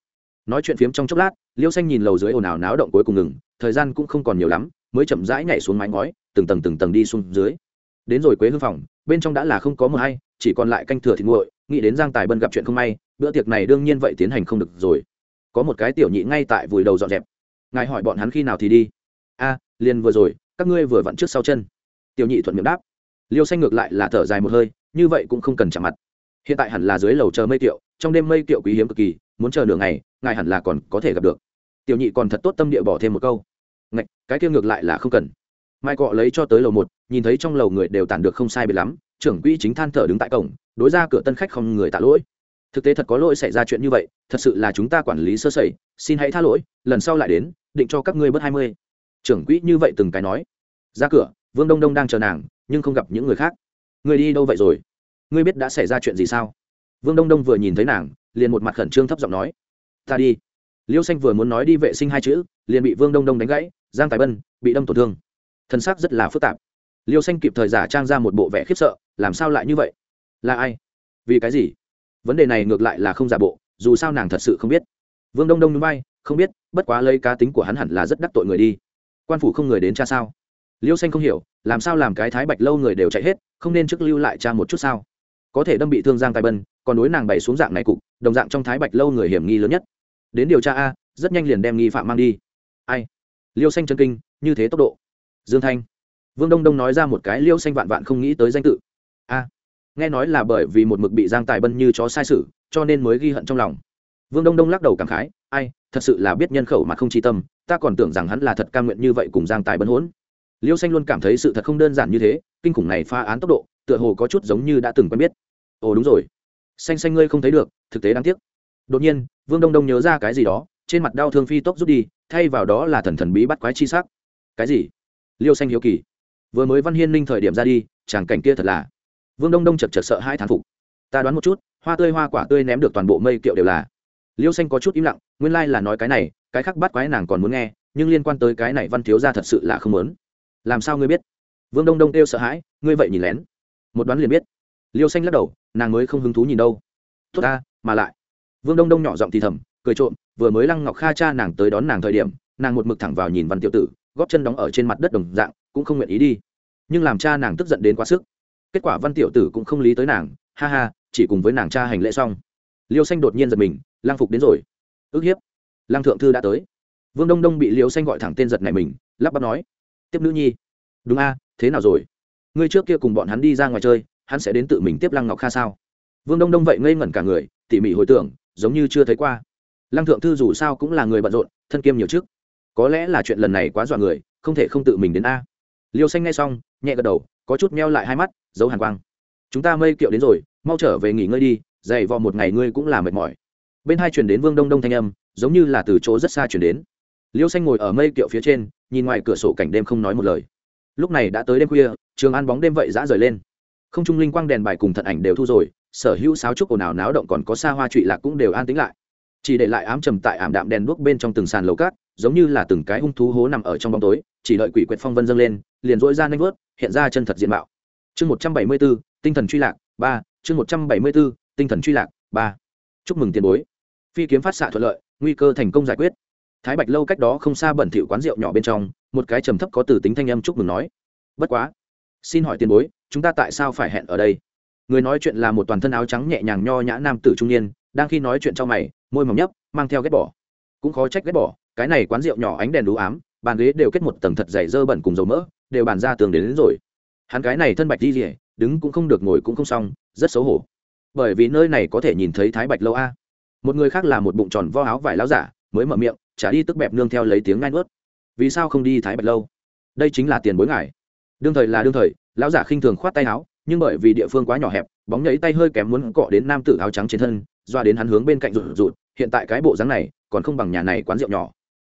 Nói chuyện phiếm trong chốc lát, liêu xanh nhìn lầu dưới ồn ào náo động cuối cùng ngừng, thời gian cũng không còn nhiều lắm, mới chậm rãi nhảy xuống mái ngói, từng tầng từng tầng đi xuống dưới. Đến rồi quế hương phòng, bên trong đã là không có mờ hay, chỉ còn lại canh thừa thịt nguội, nghĩ đến giang tài bân gặp chuyện không may, bữa tiệc này đương nhiên vậy tiến hành không được rồi. Có một cái tiểu nhị ngay tại vùi đầu dọn dẹp ngài hỏi bọn hắn khi nào thì đi. A liền vừa rồi các ngươi vừa vặn trước sau chân. Tiểu nhị thuận miệng đáp. Liêu xanh ngược lại là thở dài một hơi như vậy cũng không cần chạm mặt. Hiện tại hẳn là dưới lầu chờ mây tiệu, trong đêm mây tiệu quý hiếm cực kỳ muốn chờ nửa ngày ngài hẳn là còn có thể gặp được. Tiểu nhị còn thật tốt tâm địa bỏ thêm một câu. Ngạch cái kia ngược lại là không cần. Mai cọ lấy cho tới lầu một nhìn thấy trong lầu người đều tản được không sai biệt lắm trưởng quỹ chính than thở đứng tại cổng đối ra cửa tân khách không người tạ lỗi. Thực tế thật có lỗi xảy ra chuyện như vậy thật sự là chúng ta quản lý sơ sẩy xin hãy tha lỗi lần sau lại đến định cho các ngươi bớt hai mươi. Trưởng quỹ như vậy từng cái nói. Ra cửa, vương đông đông đang chờ nàng, nhưng không gặp những người khác. Người đi đâu vậy rồi? Ngươi biết đã xảy ra chuyện gì sao? Vương đông đông vừa nhìn thấy nàng, liền một mặt khẩn trương thấp giọng nói. Ta đi. Liêu xanh vừa muốn nói đi vệ sinh hai chữ, liền bị vương đông đông đánh gãy, giang tài bân bị đâm tổn thương. Thân xác rất là phức tạp. Liêu xanh kịp thời giả trang ra một bộ vẻ khiếp sợ, làm sao lại như vậy? Là ai? Vì cái gì? Vấn đề này ngược lại là không giả bộ, dù sao nàng thật sự không biết. Vương đông đông núi bay không biết bất quá lấy cá tính của hắn hẳn là rất đắc tội người đi. Quan phủ không người đến cha sao? Liêu xanh không hiểu làm sao làm cái thái bạch lâu người đều chạy hết không nên trước lưu lại cha một chút sao? Có thể đâm bị thương giang tài bân còn đối nàng bày xuống dạng này cục đồng dạng trong thái bạch lâu người hiểm nghi lớn nhất. Đến điều tra a rất nhanh liền đem nghi phạm mang đi. Ai? Liêu xanh chân kinh như thế tốc độ. Dương thanh. Vương đông đông nói ra một cái liêu xanh vạn vạn không nghĩ tới danh tự. A. Nghe nói là bởi vì một mực bị giang tài bân như chó sai sử, cho nên mới ghi hận trong lòng vương đông đông lắc đầu cảm khái, ai, thật sự là biết nhân khẩu mà không chi tâm, ta còn tưởng rằng hắn là thật ca nguyện như vậy cùng giang tài bân hỗn liêu xanh luôn cảm thấy sự thật không đơn giản như thế, kinh khủng này pha án tốc độ, tựa hồ có chút giống như đã từng quen biết. Ồ, đúng rồi. Xanh xanh ngươi không thấy được, thực tế đáng tiếc. Đột nhiên, vương đông đông nhớ ra cái gì đó, trên mặt đau thương phi tốc rút đi, thay vào đó là thần thần bí bắt quái chi sắc. Cái gì? Liêu xanh hiếu kỳ. Vừa mới văn hiên ninh thời điểm ra đi, chàng cảnh kia thật là. Vương đông đông chật chật sợ hai thán phục. Ta đoán một chút, hoa tươi hoa quả tươi ném được toàn bộ mây kiệu đều là liêu xanh có chút im lặng, nguyên lai、like、là nói cái này, cái khác bắt quái nàng còn muốn nghe, nhưng liên quan tới cái này văn thiếu ra thật sự là không lớn làm sao ngươi biết? Vương đông đông kêu sợ hãi, ngươi vậy nhìn lén. Một đoán liền biết. Liêu xanh lắc đầu, nàng mới không hứng thú nhìn đâu. Tốt ta, mà lại. Vương đông đông nhỏ giọng thì thầm, cười trộm, vừa mới lăng ngọc kha cha nàng tới đón nàng thời điểm, nàng một mực thẳng vào nhìn văn tiểu tử, góp chân đóng ở trên mặt đất đồng dạng, cũng không nguyện ý đi. Nhưng làm cha nàng tức giận đến quá sức. Kết quả văn tiểu tử cũng không lý tới nàng, ha ha, chỉ cùng với nàng cha hành lễ xong. Liêu xanh đột nhiên giật mình lang phục đến rồi. Ước hiếp. Lang thượng thư đã tới. Vương đông đông bị liêu xanh gọi thẳng tên giật này mình, lắp bắp nói, tiếp nữ nhi. Đúng a, thế nào rồi? Ngươi trước kia cùng bọn hắn đi ra ngoài chơi, hắn sẽ đến tự mình tiếp lăng ngọc kha sao? Vương đông đông vậy ngây ngẩn cả người, tỉ mỉ hồi tưởng, giống như chưa thấy qua. Lăng thượng thư dù sao cũng là người bận rộn, thân kiêm nhiều trước có lẽ là chuyện lần này quá dọa người, không thể không tự mình đến a. Liêu xanh nghe xong, nhẹ gật đầu, có chút meo lại hai mắt, giấu hàn quang. Chúng ta mây kiệu đến rồi, mau trở về nghỉ ngơi đi, dày vò một ngày ngươi cũng là mệt mỏi bên hai chuyển đến vương đông đông thanh âm, giống như là từ chỗ rất xa chuyển đến. Liêu xanh ngồi ở mây kiệu phía trên, nhìn ngoài cửa sổ cảnh đêm không nói một lời. Lúc này đã tới đêm khuya, trường ăn bóng đêm vậy dã rời lên. Không trung linh quang đèn bài cùng thận ảnh đều thu rồi, sở hữu sáo trúc ồn ào náo động còn có xa hoa trụy lạc cũng đều an tính lại. Chỉ để lại ám trầm tại ảm đạm đèn đuốc bên trong từng sàn lầu cát, giống như là từng cái hung thú hố nằm ở trong bóng tối, chỉ đợi quỷ quyệt phong vân dâng lên, liền dỗi ra nanh vớt, hiện ra chân thật diện mạo. Chương một trăm bảy mươi b tinh thần truy lạc ba, chương một trăm bảy mươi b tinh thần truy lạc ba. Chúc mừng tiền bối phi kiếm phát xạ thuận lợi nguy cơ thành công giải quyết. Thái bạch lâu cách đó không xa bẩn thỉu quán rượu nhỏ bên trong một cái trầm thấp có từ tính thanh âm chúc mừng nói bất quá xin hỏi tiền bối chúng ta tại sao phải hẹn ở đây? Người nói chuyện là một toàn thân áo trắng nhẹ nhàng nho nhã nam tử trung niên đang khi nói chuyện cho mày môi mỏng nhấp mang theo ghét bỏ. Cũng khó trách ghét bỏ cái này quán rượu nhỏ ánh đèn đủ ám bàn ghế đều kết một tầng thật dày dơ bẩn cùng dầu mỡ đều bàn ra tường đến, đến rồi. Hắn cái này thân bạch đi rỉa đứng cũng không được ngồi cũng không xong rất xấu hổ. Bởi vì nơi này có thể nhìn thấy thái bạch lâu a một người khác là một bụng tròn vo áo vải láo giả, mới mở miệng, trả đi tức bẹp nương theo lấy tiếng ngai nuốt. Vì sao không đi thái bạch lâu? Đây chính là tiền bối ngài. Đương thời là đương thời. Lão giả khinh thường khoát tay áo, nhưng bởi vì địa phương quá nhỏ hẹp, bóng nhảy tay hơi kém muốn cọ đến nam tử áo trắng trên thân, doa đến hắn hướng bên cạnh rụt rụt, hiện tại cái bộ dáng này, còn không bằng nhà này quán rượu nhỏ.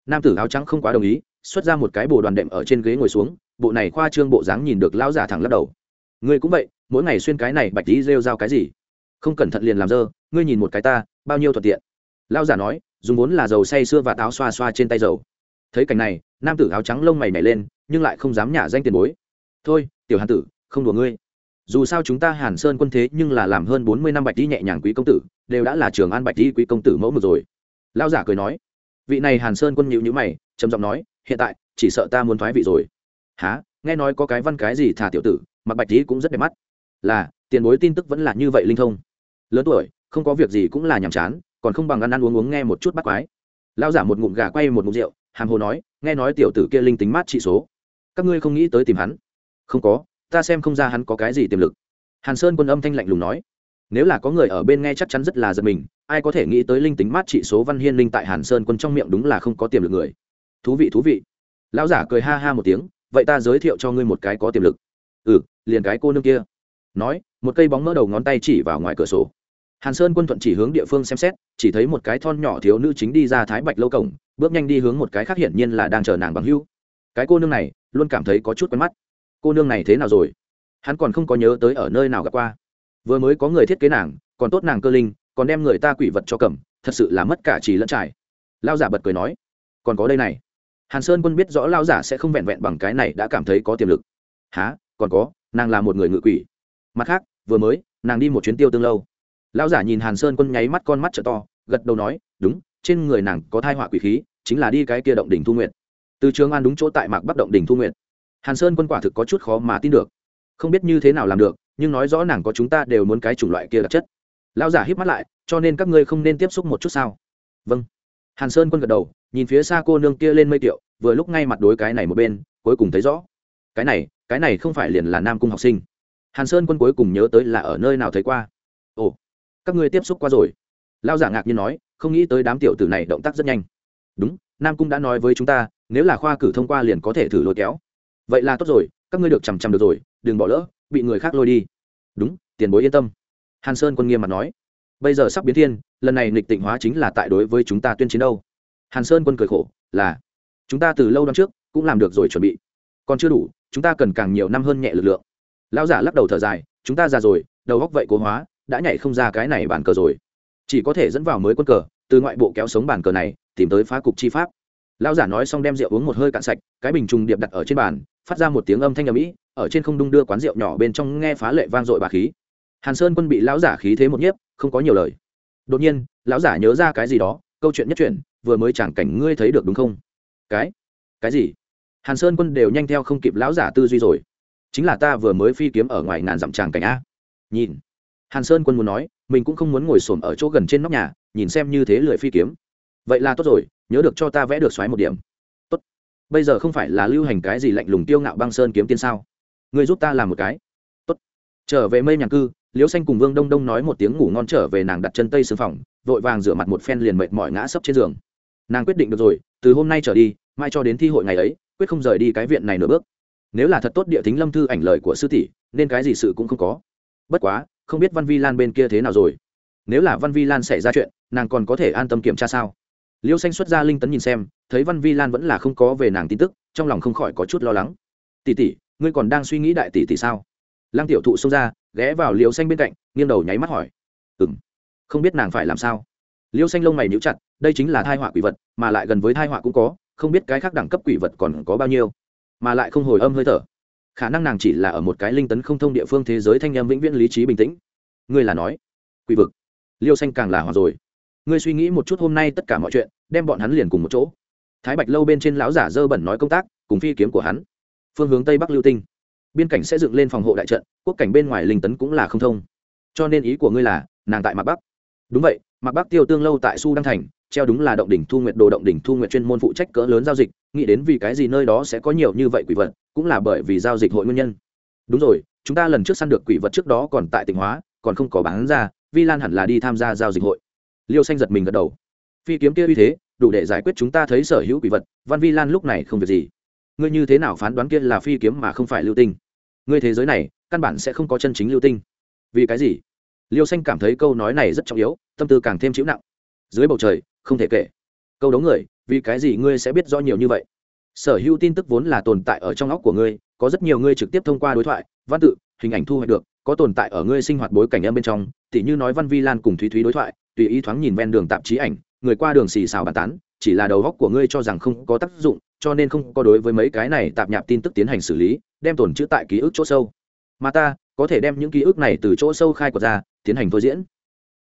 Nam tử áo trắng không quá đồng ý, xuất ra một cái bồ đoàn đệm ở trên ghế ngồi xuống, bộ này khoa trương bộ dáng nhìn được lão giả thẳng lắc đầu. Ngươi cũng vậy, mỗi ngày xuyên cái này bạch tí rêu rao cái gì? Không cẩn thận liền làm dơ ngươi nhìn một cái ta, bao nhiêu thuận tiện. Lão giả nói, dùng vốn là dầu say xưa và táo xoa xoa trên tay dầu. Thấy cảnh này, nam tử áo trắng lông mày mày lên, nhưng lại không dám nhả danh tiền bối. Thôi, tiểu hàn tử, không đùa ngươi. Dù sao chúng ta hàn sơn quân thế nhưng là làm hơn bốn mươi năm bạch đi nhẹ nhàng quý công tử, đều đã là trường an bạch đi quý công tử mẫu mực rồi. Lao giả cười nói. Vị này hàn sơn quân nhịu nhữ mày, trầm giọng nói, hiện tại, chỉ sợ ta muốn thoái vị rồi. Há nghe nói có cái văn cái gì thả tiểu tử, mặc bạch đi cũng rất đẹp mắt. Là, tiền bối tin tức vẫn là như vậy linh thông. Lớn tuổi không có việc gì cũng là nhàm chán, còn không bằng ăn ăn uống uống nghe một chút bắt quái. Lao giả một ngụm gà quay một ngụm rượu, hàm hồ nói, nghe nói tiểu tử kia linh tính mát trị số. Các ngươi không nghĩ tới tìm hắn? Không có, ta xem không ra hắn có cái gì tiềm lực. Hàn sơn quân âm thanh lạnh lùng nói, nếu là có người ở bên nghe chắc chắn rất là giật mình, ai có thể nghĩ tới linh tính mát trị số văn hiên linh tại hàn sơn quân trong miệng đúng là không có tiềm lực người. Thú vị thú vị. Lão giả cười ha ha một tiếng, vậy ta giới thiệu cho ngươi một cái có tiềm lực. Ừ liền cái cô nương kia. Nói, một cây bóng mỡ đầu ngón tay chỉ vào ngoài cửa sổ hàn sơn quân thuận chỉ hướng địa phương xem xét, chỉ thấy một cái thon nhỏ thiếu nữ chính đi ra thái bạch lâu cổng, bước nhanh đi hướng một cái khác hiển nhiên là đang chờ nàng bằng hưu cái cô nương này luôn cảm thấy có chút quen mắt. Cô nương này thế nào rồi? Hắn còn không có nhớ tới ở nơi nào gặp qua. Vừa mới có người thiết kế nàng, còn tốt nàng cơ linh, còn đem người ta quỷ vật cho cầm, thật sự là mất cả trí lẫn trải. Lao giả bật cười nói, còn có đây này. Hàn sơn quân biết rõ lao giả sẽ không vẹn vẹn bằng cái này đã cảm thấy có tiềm lực. Há còn có, nàng là một người ngự quỷ. Mặt khác, vừa mới, nàng đi một chuyến tiêu tương lâu lão giả nhìn hàn sơn quân nháy mắt con mắt t to, gật đầu nói, đúng, trên người nàng có thai họa quỷ khí, chính là đi cái kia động đỉnh thu nguyện từ trường an đúng chỗ tại mạc bắc động đỉnh thu nguyện hàn sơn quân quả thực có chút khó mà tin được. Không biết như thế nào làm được, nhưng nói rõ nàng có chúng ta đều muốn cái chủng loại kia đặc chất. Lão giả híp mắt lại, cho nên các ngươi không nên tiếp xúc một chút sao? Vâng. Hàn sơn quân gật đầu, nhìn phía xa cô nương kia lên mây tiệu vừa lúc ngay mặt đối cái này một bên, cuối cùng thấy rõ. Cái này cái này không phải liền là nam cung học sinh. Hàn sơn quân cuối cùng nhớ tới là ở nơi nào thấy qua các ngươi tiếp xúc qua rồi. Lao giả ngạc nhiên nói, không nghĩ tới đám tiểu tử này động tác rất nhanh. Đúng, nam cung đã nói với chúng ta, nếu là khoa cử thông qua liền có thể thử lôi kéo. Vậy là tốt rồi, các ngươi được chằm chằm được rồi, đừng bỏ lỡ, bị người khác lôi đi. Đúng, tiền bối yên tâm. Hàn sơn quân nghiêm mặt nói. Bây giờ sắp biến thiên, lần này nghịch tịnh hóa chính là tại đối với chúng ta tuyên chiến đâu. Hàn sơn quân cười khổ, là, chúng ta từ lâu năm trước cũng làm được rồi chuẩn bị. Còn chưa đủ, chúng ta cần càng nhiều năm hơn nhẹ lực lượng. Lão giả lắc đầu thở dài, chúng ta già rồi, đầu góc vậy cố hóa đã nhảy không ra cái này bàn cờ rồi. Chỉ có thể dẫn vào mới quân cờ, từ ngoại bộ kéo sống bàn cờ này, tìm tới phá cục chi pháp. Lão giả nói xong đem rượu uống một hơi cạn sạch, cái bình trùng điệp đặt ở trên bàn, phát ra một tiếng âm thanh ầm ĩ, ở trên không đung đưa quán rượu nhỏ bên trong nghe phá lệ vang dội bà khí. Hàn sơn quân bị lão giả khí thế một nhiếp, không có nhiều lời. Đột nhiên, lão giả nhớ ra cái gì đó, câu chuyện nhất chuyện vừa mới chẳng cảnh ngươi thấy được đúng không? Cái? Cái gì? Hàn sơn quân đều nhanh theo không kịp lão giả tư duy rồi. Chính là ta vừa mới phi kiếm ở ngoài ngàn dặm tràng cảnh a. Nhìn hàn sơn quân muốn nói, mình cũng không muốn ngồi xổm ở chỗ gần trên nóc nhà, nhìn xem như thế lười phi kiếm. Vậy là tốt rồi, nhớ được cho ta vẽ được xoáy một điểm. Tốt. Bây giờ không phải là lưu hành cái gì lạnh lùng tiêu ngạo băng sơn kiếm tiên sao? Người giúp ta làm một cái. Tốt. Trở về mây nhàn cư, liễu xanh cùng vương đông đông nói một tiếng ngủ ngon trở về nàng đặt chân tây sương phòng, vội vàng rửa mặt một phen liền mệt mỏi ngã sấp trên giường. Nàng quyết định được rồi, từ hôm nay trở đi, mai cho đến thi hội ngày ấy, quyết không rời đi cái viện này nửa bước. Nếu là thật tốt địa thính lâm thư ảnh lời của sư tỷ, nên cái gì sự cũng không có. Bất quá không biết văn vi lan bên kia thế nào rồi. Nếu là văn vi lan xảy ra chuyện, nàng còn có thể an tâm kiểm tra sao? Liêu xanh xuất ra linh tấn nhìn xem, thấy văn vi lan vẫn là không có về nàng tin tức, trong lòng không khỏi có chút lo lắng. Tỷ tỷ, ngươi còn đang suy nghĩ đại tỷ tỷ sao? Lăng tiểu thụ xông ra, ghé vào liêu xanh bên cạnh, nghiêng đầu nháy mắt hỏi. Ừ m không biết nàng phải làm sao? Liêu xanh lông mày níu chặt, đây chính là thai họa quỷ vật, mà lại gần với thai họa cũng có, không biết cái khác đẳng cấp quỷ vật còn có bao nhiêu, mà lại không hồi âm hơi thở khả năng nàng chỉ là ở một cái linh tấn không thông địa phương thế giới thanh em vĩnh viễn lý trí bình tĩnh. Ngươi là nói, quỷ vực. Liêu xanh càng là hòa rồi. Ngươi suy nghĩ một chút hôm nay tất cả mọi chuyện, đem bọn hắn liền cùng một chỗ. Thái bạch lâu bên trên lão giả dơ bẩn nói công tác, cùng phi kiếm của hắn. Phương hướng tây bắc lưu tinh. Biên cảnh sẽ dựng lên phòng hộ đại trận, quốc cảnh bên ngoài linh tấn cũng là không thông. Cho nên ý của ngươi là, nàng tại mạc bắc. Đúng vậy, mạc bắc tiêu tương lâu tại su đăng thành treo đúng là động đỉnh thu nguyệt đồ động đỉnh thu nguyệt chuyên môn phụ trách cỡ lớn giao dịch, nghĩ đến vì cái gì nơi đó sẽ có nhiều như vậy quỷ vật, cũng là bởi vì giao dịch hội nguyên nhân. Đúng rồi, chúng ta lần trước săn được quỷ vật trước đó còn tại tỉnh hóa, còn không có bán ra, vi lan hẳn là đi tham gia giao dịch hội. Liêu xanh giật mình gật đầu. Phi kiếm kia uy thế, đủ để giải quyết chúng ta thấy sở hữu quỷ vật, văn vi lan lúc này không việc gì. Ngươi như thế nào phán đoán kia là phi kiếm mà không phải lưu tinh? Ngươi thế giới này, căn bản sẽ không có chân chính lưu tinh. Vì cái gì? Liêu xanh cảm thấy câu nói này rất trọng yếu, tâm tư càng thêm chịu nặng. Dưới bầu trời không thể kể. Câu đấu người, vì cái gì ngươi sẽ biết rõ nhiều như vậy? Sở hữu tin tức vốn là tồn tại ở trong óc của ngươi, có rất nhiều ngươi trực tiếp thông qua đối thoại, văn tự, hình ảnh thu hoạch được, có tồn tại ở ngươi sinh hoạt bối cảnh em bên trong, tỉ như nói văn vi lan cùng thúy thúy đối thoại, tùy ý thoáng nhìn ven đường tạp chí ảnh, người qua đường xì xào bàn tán, chỉ là đầu góc của ngươi cho rằng không có tác dụng, cho nên không có đối với mấy cái này tạp nhạp tin tức tiến hành xử lý, đem tồn chữ tại ký ức chỗ sâu. Mà ta, có thể đem những ký ức này từ chỗ sâu khai quật ra, tiến hành thôi diễn.